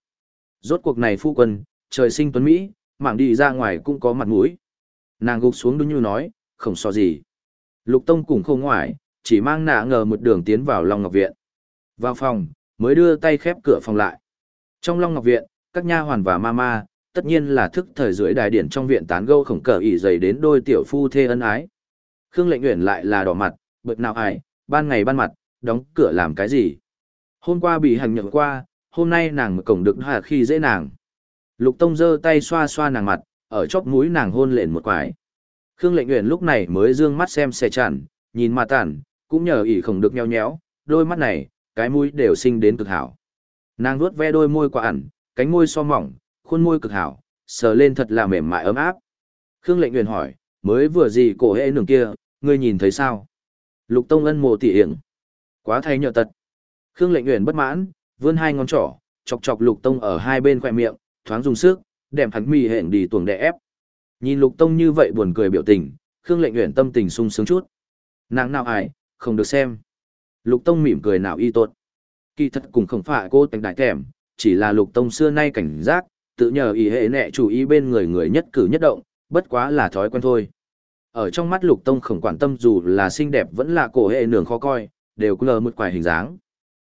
Rốt cuộc này phu quân, trời sinh tuấn Mỹ, mảng đi ra ngoài cũng có mặt mũi. Nàng gục xuống đúng như nói, không so gì. Lục tông cùng không ngoài, chỉ mang nạ ngờ một đường tiến vào Long Ngọc Viện. Vào phòng, mới đưa tay khép cửa phòng lại. Trong Long Ngọc Viện, các nha hoàn và mama, tất nhiên là thức thời rưỡi đài điển trong viện tán gâu khổng cờ ỉ dày đến đôi tiểu phu thê ân ái. Khương lệnh nguyện lại là đỏ mặt, bực nào ai, ban ngày ban mặt, đóng cửa làm cái gì. Hôm qua bị hành nhậm qua, hôm nay nàng mở cổng được hạ khi dễ nàng. Lục Tông giơ tay xoa xoa nàng mặt, ở chóp mũi nàng hôn lên một quải. Khương Lệnh Uyển lúc này mới dương mắt xem xe chản, nhìn mà tản, cũng nhờ ỉ không được nheo nhéo, đôi mắt này, cái mũi đều sinh đến cực hảo. Nàng vuốt ve đôi môi quả ẩn, cánh môi so mỏng, khuôn môi cực hảo, sờ lên thật là mềm mại ấm áp. Khương Lệnh Uyển hỏi, mới vừa gì cổ hệ nương kia, ngươi nhìn thấy sao? Lục Tông Ân mồ tỉ hiển. Quá thay nhợ tật. Khương Lệnh Uyển bất mãn, vươn hai ngón trỏ, chọc chọc Lục Tông ở hai bên khóe miệng, thoáng dùng sức, đệm hắn mì hẹn đi tuồng đè ép. Nhìn Lục Tông như vậy buồn cười biểu tình, Khương Lệnh Uyển tâm tình sung sướng chút. Nàng nào ai, không được xem. Lục Tông mỉm cười nào y tốt. Kỳ thật cũng không phải cô tành đại thèm, chỉ là Lục Tông xưa nay cảnh giác, tự nhờ ý hệ nẹ chủ ý bên người người nhất cử nhất động, bất quá là thói quen thôi. Ở trong mắt lục tông không quan tâm dù là xinh đẹp vẫn là cổ hệ nường khó coi, đều cứ lờ một quài hình dáng.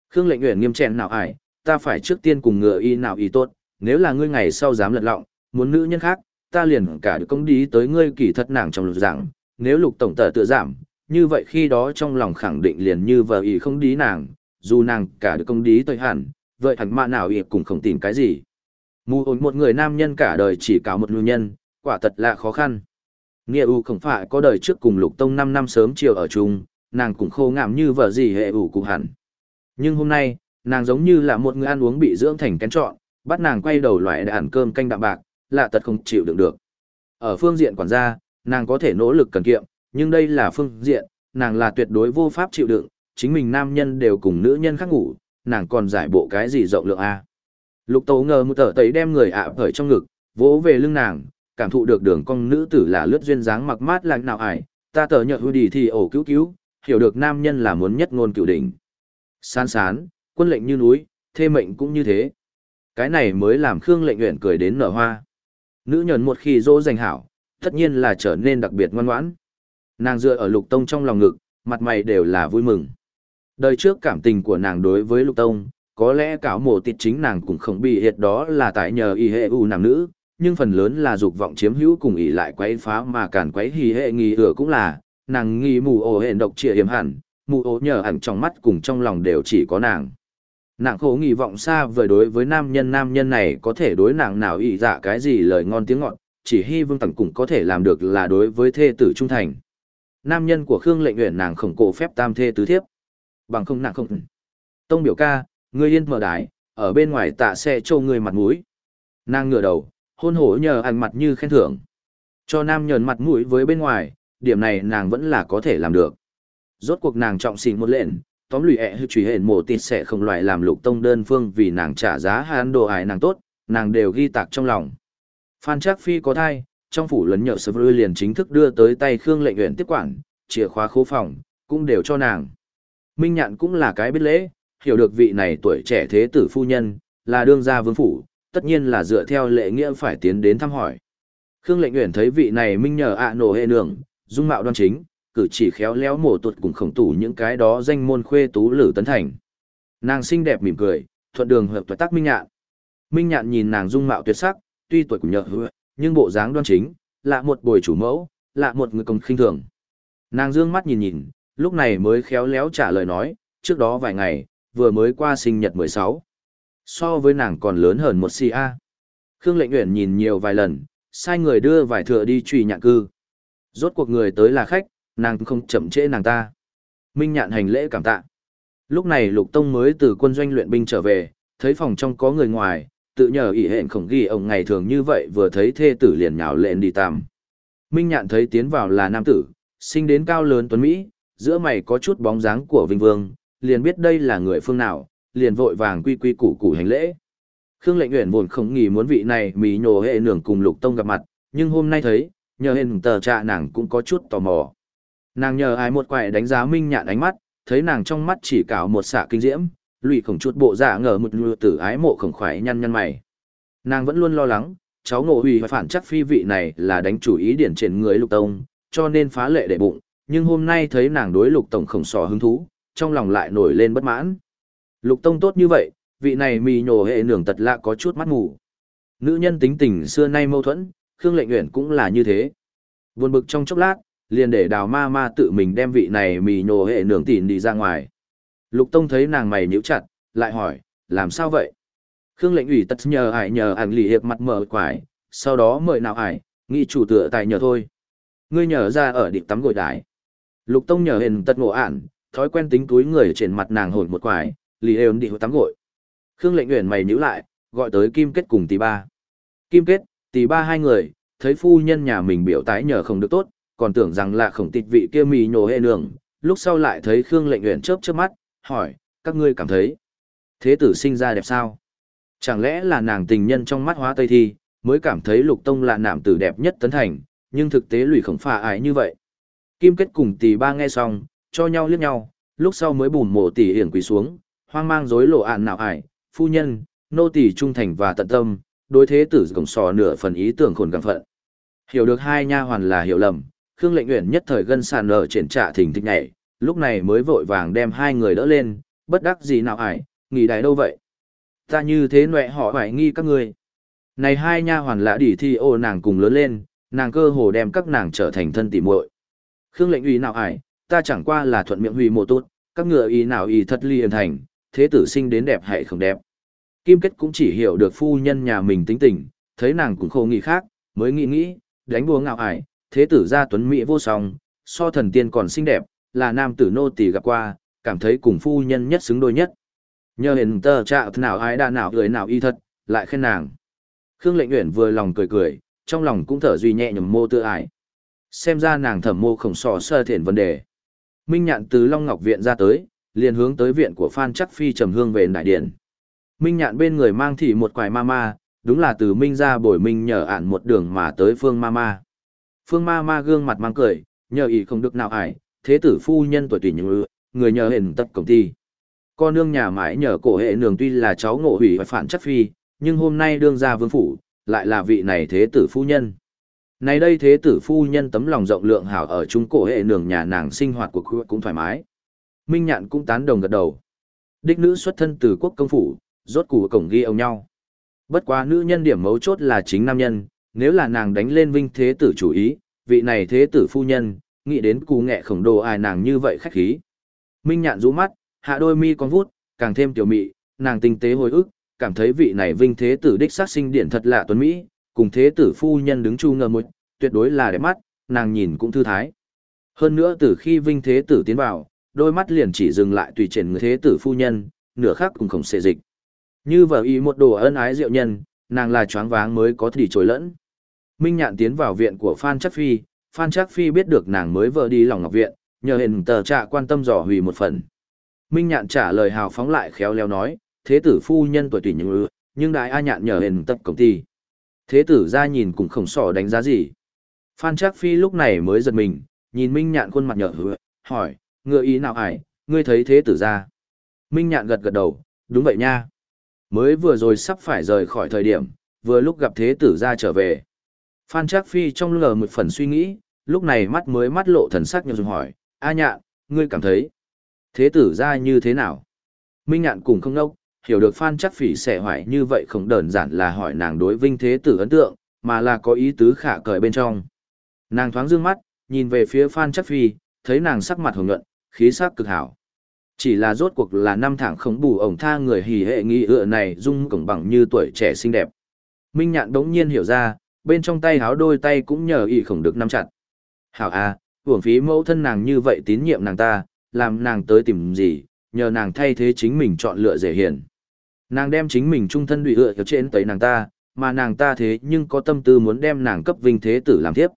Khương lệnh nguyện nghiêm chèn nào ải, ta phải trước tiên cùng ngựa y nào y tốt, nếu là ngươi ngày sau dám lật lọng, muốn nữ nhân khác, ta liền cả được công đi tới ngươi kỳ thật nàng trong lục giảng, nếu lục tổng tờ tự giảm, như vậy khi đó trong lòng khẳng định liền như vợ ý không đi nàng, dù nàng cả được công đi tới hẳn, vậy hẳn mà nào ý cũng không tìm cái gì. Mù ổn một người nam nhân cả đời chỉ cáo một nữ nhân, quả thật là khó khăn. Nghĩa ưu không phải có đời trước cùng lục tông 5 năm sớm chiều ở chung, nàng cũng khô ngảm như vợ gì hệ ủ cụ hẳn. Nhưng hôm nay, nàng giống như là một người ăn uống bị dưỡng thành kén trọn, bắt nàng quay đầu loại đạn cơm canh đạm bạc, là tật không chịu đựng được. Ở phương diện quản gia, nàng có thể nỗ lực cần kiệm, nhưng đây là phương diện, nàng là tuyệt đối vô pháp chịu đựng, chính mình nam nhân đều cùng nữ nhân khác ngủ, nàng còn giải bộ cái gì rộng lượng a. Lục Tố ngờ một tờ tẩy đem người ạ à ở trong ngực, vỗ về lưng nàng, cảm thụ được đường cong nữ tử là lướt duyên dáng mặc mát lạnh nào ải, ta tờ nhợ hư đi thì ổ cứu cứu, hiểu được nam nhân là muốn nhất ngôn cửu đỉnh. Sán sán, quân lệnh như núi, thê mệnh cũng như thế. Cái này mới làm Khương lệnh nguyện cười đến nở hoa. Nữ nhân một khi dỗ dành hảo, tất nhiên là trở nên đặc biệt ngoan ngoãn. Nàng dựa ở lục tông trong lòng ngực, mặt mày đều là vui mừng. Đời trước cảm tình của nàng đối với lục tông, có lẽ cáo mổ tịt chính nàng cũng không bị hiệt đó là tại nhờ y hệ u nam nữ, nhưng phần lớn là dục vọng chiếm hữu cùng ỷ lại quấy phá mà càn quấy hì hệ nghi ửa cũng là, nàng nghi mù ổ hệ độc trịa hiểm hẳn, mù ổ nhờ hẳn trong mắt cùng trong lòng đều chỉ có nàng. Nàng khổ nghi vọng xa vời đối với nam nhân nam nhân này có thể đối nàng nào ỷ dạ cái gì lời ngon tiếng ngọt, chỉ hy vương tẳng cũng có thể làm được là đối với thê tử trung thành. Nam nhân của Khương lệnh uyển nàng khổng cổ phép tam thê tứ thiếp. Bằng không nàng không. Tông biểu ca, ngươi yên mở đái, ở bên ngoài tạ xe trâu ngươi mặt mũi. Nàng ngửa đầu, hôn hổ nhờ ăn mặt như khen thưởng. Cho nam nhờn mặt mũi với bên ngoài, điểm này nàng vẫn là có thể làm được. Rốt cuộc nàng trọng xin một lệnh, tóm lụy ẹ hư truy hển mổ tịt sẽ không loại làm lục tông đơn phương vì nàng trả giá hán đồ ải nàng tốt, nàng đều ghi tạc trong lòng. Phan Trác Phi có thai, trong phủ lấn nhờ sơ liền chính thức đưa tới tay Khương lệnh nguyện tiếp quản, chìa khóa khố phòng, cũng đều cho nàng. Minh Nhạn cũng là cái biết lễ, hiểu được vị này tuổi trẻ thế tử phu nhân, là đương gia vương phủ, tất nhiên là dựa theo lệ nghĩa phải tiến đến thăm hỏi. Khương lệnh uyển thấy vị này minh nhờ ạ nổ hệ nường, dung mạo đoan chính, cử chỉ khéo léo mổ tuột cùng khổng tủ những cái đó danh môn khuê tú lử tấn thành. Nàng xinh đẹp mỉm cười, thuận đường hợp tuổi tác minh nhạn. Minh nhạn nhìn nàng dung mạo tuyệt sắc, tuy tuổi cũng nhợ hứa, nhưng bộ dáng đoan chính, lạ một bồi chủ mẫu, lạ một người công khinh thường. Nàng dương mắt nhìn nhìn, lúc này mới khéo léo trả lời nói, trước đó vài ngày, vừa mới qua sinh nhật 16. So với nàng còn lớn hơn một si A. Khương lệnh nguyện nhìn nhiều vài lần, sai người đưa vài thừa đi trùy nhạn cư. Rốt cuộc người tới là khách, nàng không chậm trễ nàng ta. Minh nhạn hành lễ cảm tạ. Lúc này Lục Tông mới từ quân doanh luyện binh trở về, thấy phòng trong có người ngoài, tự nhờ ỷ hẹn khổng ghi ông ngày thường như vậy vừa thấy thê tử liền nhào lện đi tạm. Minh nhạn thấy tiến vào là nam tử, sinh đến cao lớn tuấn Mỹ, giữa mày có chút bóng dáng của Vinh Vương, liền biết đây là người phương nào, liền vội vàng quy quy củ củ hành lễ. Khương lệnh nguyện buồn không nghỉ muốn vị này mì nhổ hệ nưởng cùng lục tông gặp mặt, nhưng hôm nay thấy, nhờ hình tờ trạ nàng cũng có chút tò mò. Nàng nhờ ai một quại đánh giá minh nhạn ánh mắt, thấy nàng trong mắt chỉ cảo một xạ kinh diễm, lụy khổng chuột bộ dạ ngờ một lừa tử ái mộ khổng khoái nhăn nhăn mày. Nàng vẫn luôn lo lắng, cháu ngộ hủy phản chắc phi vị này là đánh chủ ý điển trên người lục tông, cho nên phá lệ để bụng, nhưng hôm nay thấy nàng đối lục tổng khổng sò hứng thú, trong lòng lại nổi lên bất mãn. Lục tông tốt như vậy, vị này mì nhổ hệ nường tật lạ có chút mắt ngủ. Nữ nhân tính tình xưa nay mâu thuẫn, Khương Lệnh Uyển cũng là như thế. Buồn bực trong chốc lát, liền để đào ma ma tự mình đem vị này mì nhổ hệ nường tỉn đi ra ngoài. Lục Tông thấy nàng mày nhíu chặt, lại hỏi, làm sao vậy? Khương lệnh ủy tật nhờ ải nhờ ảnh lì hiệp mặt mở quải, sau đó mời nào ải, nghị chủ tựa tài nhờ thôi. Ngươi nhờ ra ở điệp tắm gội đái. Lục Tông nhờ hình tật ngộ ản, thói quen tính túi người trên mặt nàng hồn một quải, lì êm đi tắm gội. Khương lệnh uyển mày nhíu lại, gọi tới Kim Kết cùng tỷ ba. Kim Kết, tỷ ba hai người, thấy phu nhân nhà mình biểu tái nhờ không được tốt, còn tưởng rằng là khổng tịch vị kia mì nhổ hệ nương, lúc sau lại thấy Khương lệnh uyển chớp chớp mắt, hỏi, các ngươi cảm thấy, thế tử sinh ra đẹp sao? Chẳng lẽ là nàng tình nhân trong mắt hóa tây thi, mới cảm thấy lục tông là nạm tử đẹp nhất tấn thành, nhưng thực tế lùi khổng phà ái như vậy. Kim kết cùng tỷ ba nghe xong, cho nhau liếc nhau, lúc sau mới bùn mổ tỷ hiển quỳ xuống, hoang mang rối lộ ạn nào ải, phu nhân, nô tỷ trung thành và tận tâm, đối thế tử cổng sò nửa phần ý tưởng khổn càng phận. Hiểu được hai nha hoàn là hiểu lầm, Khương Lệnh Uyển nhất thời gân sàn ở triển trạ thình thịch nhảy, lúc này mới vội vàng đem hai người đỡ lên, bất đắc gì nào ải, nghỉ đài đâu vậy? Ta như thế nọe họ phải nghi các ngươi. Này hai nha hoàn lã đỉ thi ô nàng cùng lớn lên, nàng cơ hồ đem các nàng trở thành thân tỉ muội. Khương lệnh uy nào ải, ta chẳng qua là thuận miệng huy mộ tốt, các ngựa ý nào ý thật ly yên thành, thế tử sinh đến đẹp hay không đẹp. Kim kết cũng chỉ hiểu được phu nhân nhà mình tính tình, thấy nàng cũng khô nghĩ khác, mới nghĩ nghĩ, đánh đùa ngạo ải, thế tử gia tuấn mỹ vô song, so thần tiên còn xinh đẹp, là nam tử nô tỳ gặp qua, cảm thấy cùng phu nhân nhất xứng đôi nhất. Nhờ hình tờ trạ nào ai đã nào gửi nào y thật, lại khen nàng. Khương lệnh nguyện vừa lòng cười cười, trong lòng cũng thở duy nhẹ nhầm mô tự ải. Xem ra nàng thẩm mô khổng sò sơ thiện vấn đề. Minh nhạn từ Long Ngọc Viện ra tới, liền hướng tới viện của Phan Chắc Phi trầm hương về đại điện. Minh nhạn bên người mang thị một quài ma ma, đúng là từ Minh ra bồi Minh nhờ ản một đường mà tới Phương ma ma. Phương ma ma gương mặt mang cười, nhờ ý không được nào ải, thế tử phu nhân tuổi tùy như người nhờ hình tập công ty. Con nương nhà mãi nhờ cổ hệ nương tuy là cháu ngộ hủy và phản chất phi, nhưng hôm nay đương ra vương phủ, lại là vị này thế tử phu nhân. Này đây thế tử phu nhân tấm lòng rộng lượng hảo ở trung cổ hệ nương nhà nàng sinh hoạt của cũng thoải mái. Minh nhạn cũng tán đồng gật đầu. Đích nữ xuất thân từ quốc công phủ, rốt củ cổng ghi ông nhau. Bất quá nữ nhân điểm mấu chốt là chính nam nhân, nếu là nàng đánh lên vinh thế tử chủ ý, vị này thế tử phu nhân, nghĩ đến cú nghệ khổng đồ ai nàng như vậy khách khí. Minh nhạn rũ mắt, hạ đôi mi con vút, càng thêm tiểu mị, nàng tinh tế hồi ức, cảm thấy vị này vinh thế tử đích sát sinh điển thật lạ tuấn Mỹ, cùng thế tử phu nhân đứng chu ngờ một, tuyệt đối là đẹp mắt, nàng nhìn cũng thư thái. Hơn nữa từ khi vinh thế tử tiến vào, đôi mắt liền chỉ dừng lại tùy triển người thế tử phu nhân, nửa khác cũng không xệ dịch. Như vợ ý một đồ ân ái diệu nhân, nàng là choáng váng mới có thể trồi lẫn. Minh Nhạn tiến vào viện của Phan Chắc Phi, Phan Trác Phi biết được nàng mới vợ đi lòng ngọc viện, nhờ hình tờ trạ quan tâm dò hủy một phần. Minh Nhạn trả lời hào phóng lại khéo léo nói, thế tử phu nhân tuổi tùy nhưng nhưng đại A Nhạn nhờ hình tập công ty. Thế tử ra nhìn cũng không sỏ đánh giá gì. Phan Trác Phi lúc này mới giật mình, nhìn Minh Nhạn khuôn mặt nhở hứa, hỏi, ngựa ý nào ải, ngươi thấy thế tử ra. Minh Nhạn gật gật đầu, đúng vậy nha. Mới vừa rồi sắp phải rời khỏi thời điểm, vừa lúc gặp thế tử ra trở về. Phan Trác Phi trong lờ một phần suy nghĩ, lúc này mắt mới mắt lộ thần sắc nhờ hỏi, A nhạn, ngươi cảm thấy, thế tử ra như thế nào? Minh Nhạn cùng không nốc, hiểu được Phan Trác Phi sẽ hỏi như vậy không đơn giản là hỏi nàng đối vinh thế tử ấn tượng, mà là có ý tứ khả cởi bên trong. Nàng thoáng dương mắt, nhìn về phía Phan Trác Phi, thấy nàng sắc mặt hồng nhuận, khí sắc cực hảo. Chỉ là rốt cuộc là năm tháng không bù ổng tha người hỉ hệ nghi ựa này dung cổng bằng như tuổi trẻ xinh đẹp. Minh nhạn đống nhiên hiểu ra, bên trong tay háo đôi tay cũng nhờ ý không được nắm chặt. Hảo à, hưởng phí mẫu thân nàng như vậy tín nhiệm nàng ta, làm nàng tới tìm gì, nhờ nàng thay thế chính mình chọn lựa dễ hiển. Nàng đem chính mình trung thân đùi ựa trên tới nàng ta, mà nàng ta thế nhưng có tâm tư muốn đem nàng cấp vinh thế tử làm thiếp.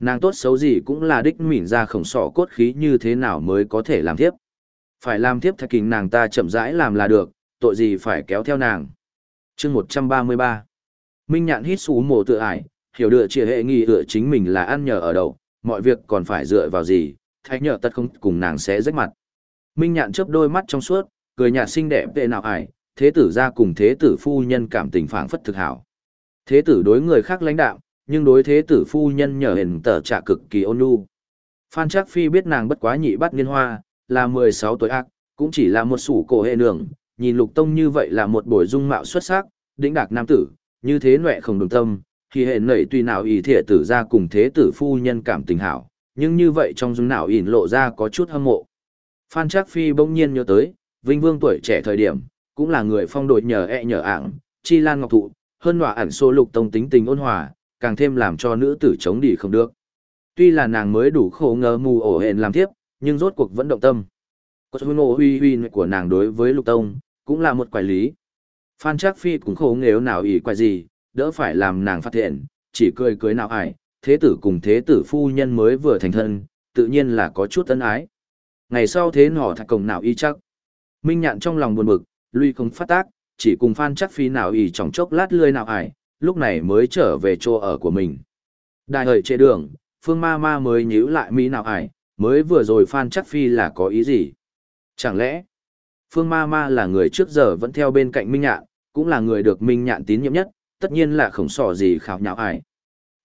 Nàng tốt xấu gì cũng là đích mỉn ra khổng sọ cốt khí như thế nào mới có thể làm thiếp. Phải làm thiếp thật kính nàng ta chậm rãi làm là được, tội gì phải kéo theo nàng. chương 133 Minh nhạn hít xú mồ tự ải, hiểu được chỉ hệ nghi tựa chính mình là ăn nhờ ở đậu, mọi việc còn phải dựa vào gì, thay nhờ tất không cùng nàng sẽ rách mặt. Minh nhạn chớp đôi mắt trong suốt, cười nhạt xinh đẹp tệ nào ải, thế tử ra cùng thế tử phu nhân cảm tình phảng phất thực hảo. Thế tử đối người khác lãnh đạo, nhưng đối thế tử phu nhân nhờ hình tờ trả cực kỳ ôn nhu. Phan Trác Phi biết nàng bất quá nhị bắt niên hoa, là 16 tuổi ác, cũng chỉ là một sủ cổ hệ nương, nhìn lục tông như vậy là một bồi dung mạo xuất sắc, đĩnh đạc nam tử, như thế nhuệ không đồng tâm, thì hệ nảy tuy nào ý thiệ tử ra cùng thế tử phu nhân cảm tình hảo, nhưng như vậy trong dung nào ỉn lộ ra có chút hâm mộ. Phan Trác Phi bỗng nhiên nhớ tới, Vinh Vương tuổi trẻ thời điểm, cũng là người phong đội nhờ ẹ e nhờ ảng, chi lan ngọc thụ, hơn nọa ẩn số lục tông tính tình ôn hòa, càng thêm làm cho nữ tử chống đi không được. Tuy là nàng mới đủ khổ ngờ mù ổ hẹn làm tiếp, nhưng rốt cuộc vẫn động tâm. Có hôn ổ huy huy của nàng đối với lục tông, cũng là một quái lý. Phan Trác Phi cũng khổ nghếu nào ý quái gì, đỡ phải làm nàng phát hiện, chỉ cười cười nào ải, thế tử cùng thế tử phu nhân mới vừa thành thân, tự nhiên là có chút ân ái. Ngày sau thế nọ thạch cổng nào y chắc. Minh nhạn trong lòng buồn bực, lui không phát tác, chỉ cùng Phan Trác Phi nào ý trong chốc lát lươi nào ải, lúc này mới trở về chỗ ở của mình. Đại hợi trên đường, Phương Ma Ma mới nhíu lại mỹ nào ải, mới vừa rồi Phan Trác Phi là có ý gì? Chẳng lẽ, Phương Ma Ma là người trước giờ vẫn theo bên cạnh Minh Nhạn, cũng là người được Minh Nhạn tín nhiệm nhất, tất nhiên là không sỏ gì khảo nhạo ải.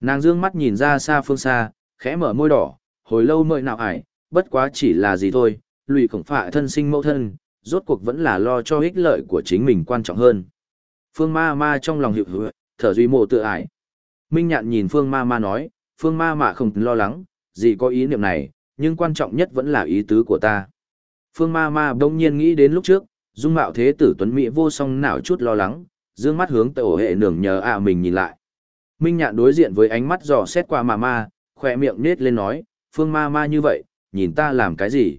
Nàng dương mắt nhìn ra xa phương xa, khẽ mở môi đỏ, hồi lâu mời nào ải, bất quá chỉ là gì thôi, lùi khổng phạ thân sinh mẫu thân, rốt cuộc vẫn là lo cho ích lợi của chính mình quan trọng hơn. Phương ma ma trong lòng hiệu hứa, thở duy mộ tự ải. Minh nhạn nhìn Phương Ma Ma nói, Phương Ma Ma không lo lắng, gì có ý niệm này, nhưng quan trọng nhất vẫn là ý tứ của ta. Phương Ma Ma bỗng nhiên nghĩ đến lúc trước, dung mạo thế tử tuấn Mỹ vô song nào chút lo lắng, dương mắt hướng tới ổ hệ nường nhờ à mình nhìn lại. Minh nhạn đối diện với ánh mắt dò xét qua Ma Ma, khỏe miệng nết lên nói, Phương Ma Ma như vậy, nhìn ta làm cái gì?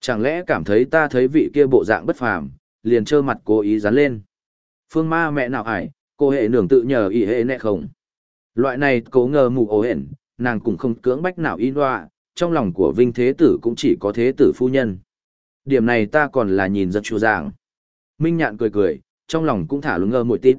Chẳng lẽ cảm thấy ta thấy vị kia bộ dạng bất phàm, liền trơ mặt cố ý dán lên. Phương Ma mẹ nào ải, cô hệ nường tự nhờ ý hệ nẹ không. Loại này cố ngờ mù ổ hển, nàng cũng không cưỡng bách nào y loa, trong lòng của Vinh Thế Tử cũng chỉ có Thế Tử phu nhân. Điểm này ta còn là nhìn rất chủ dạng. Minh Nhạn cười cười, trong lòng cũng thả lúng ngơ một tít.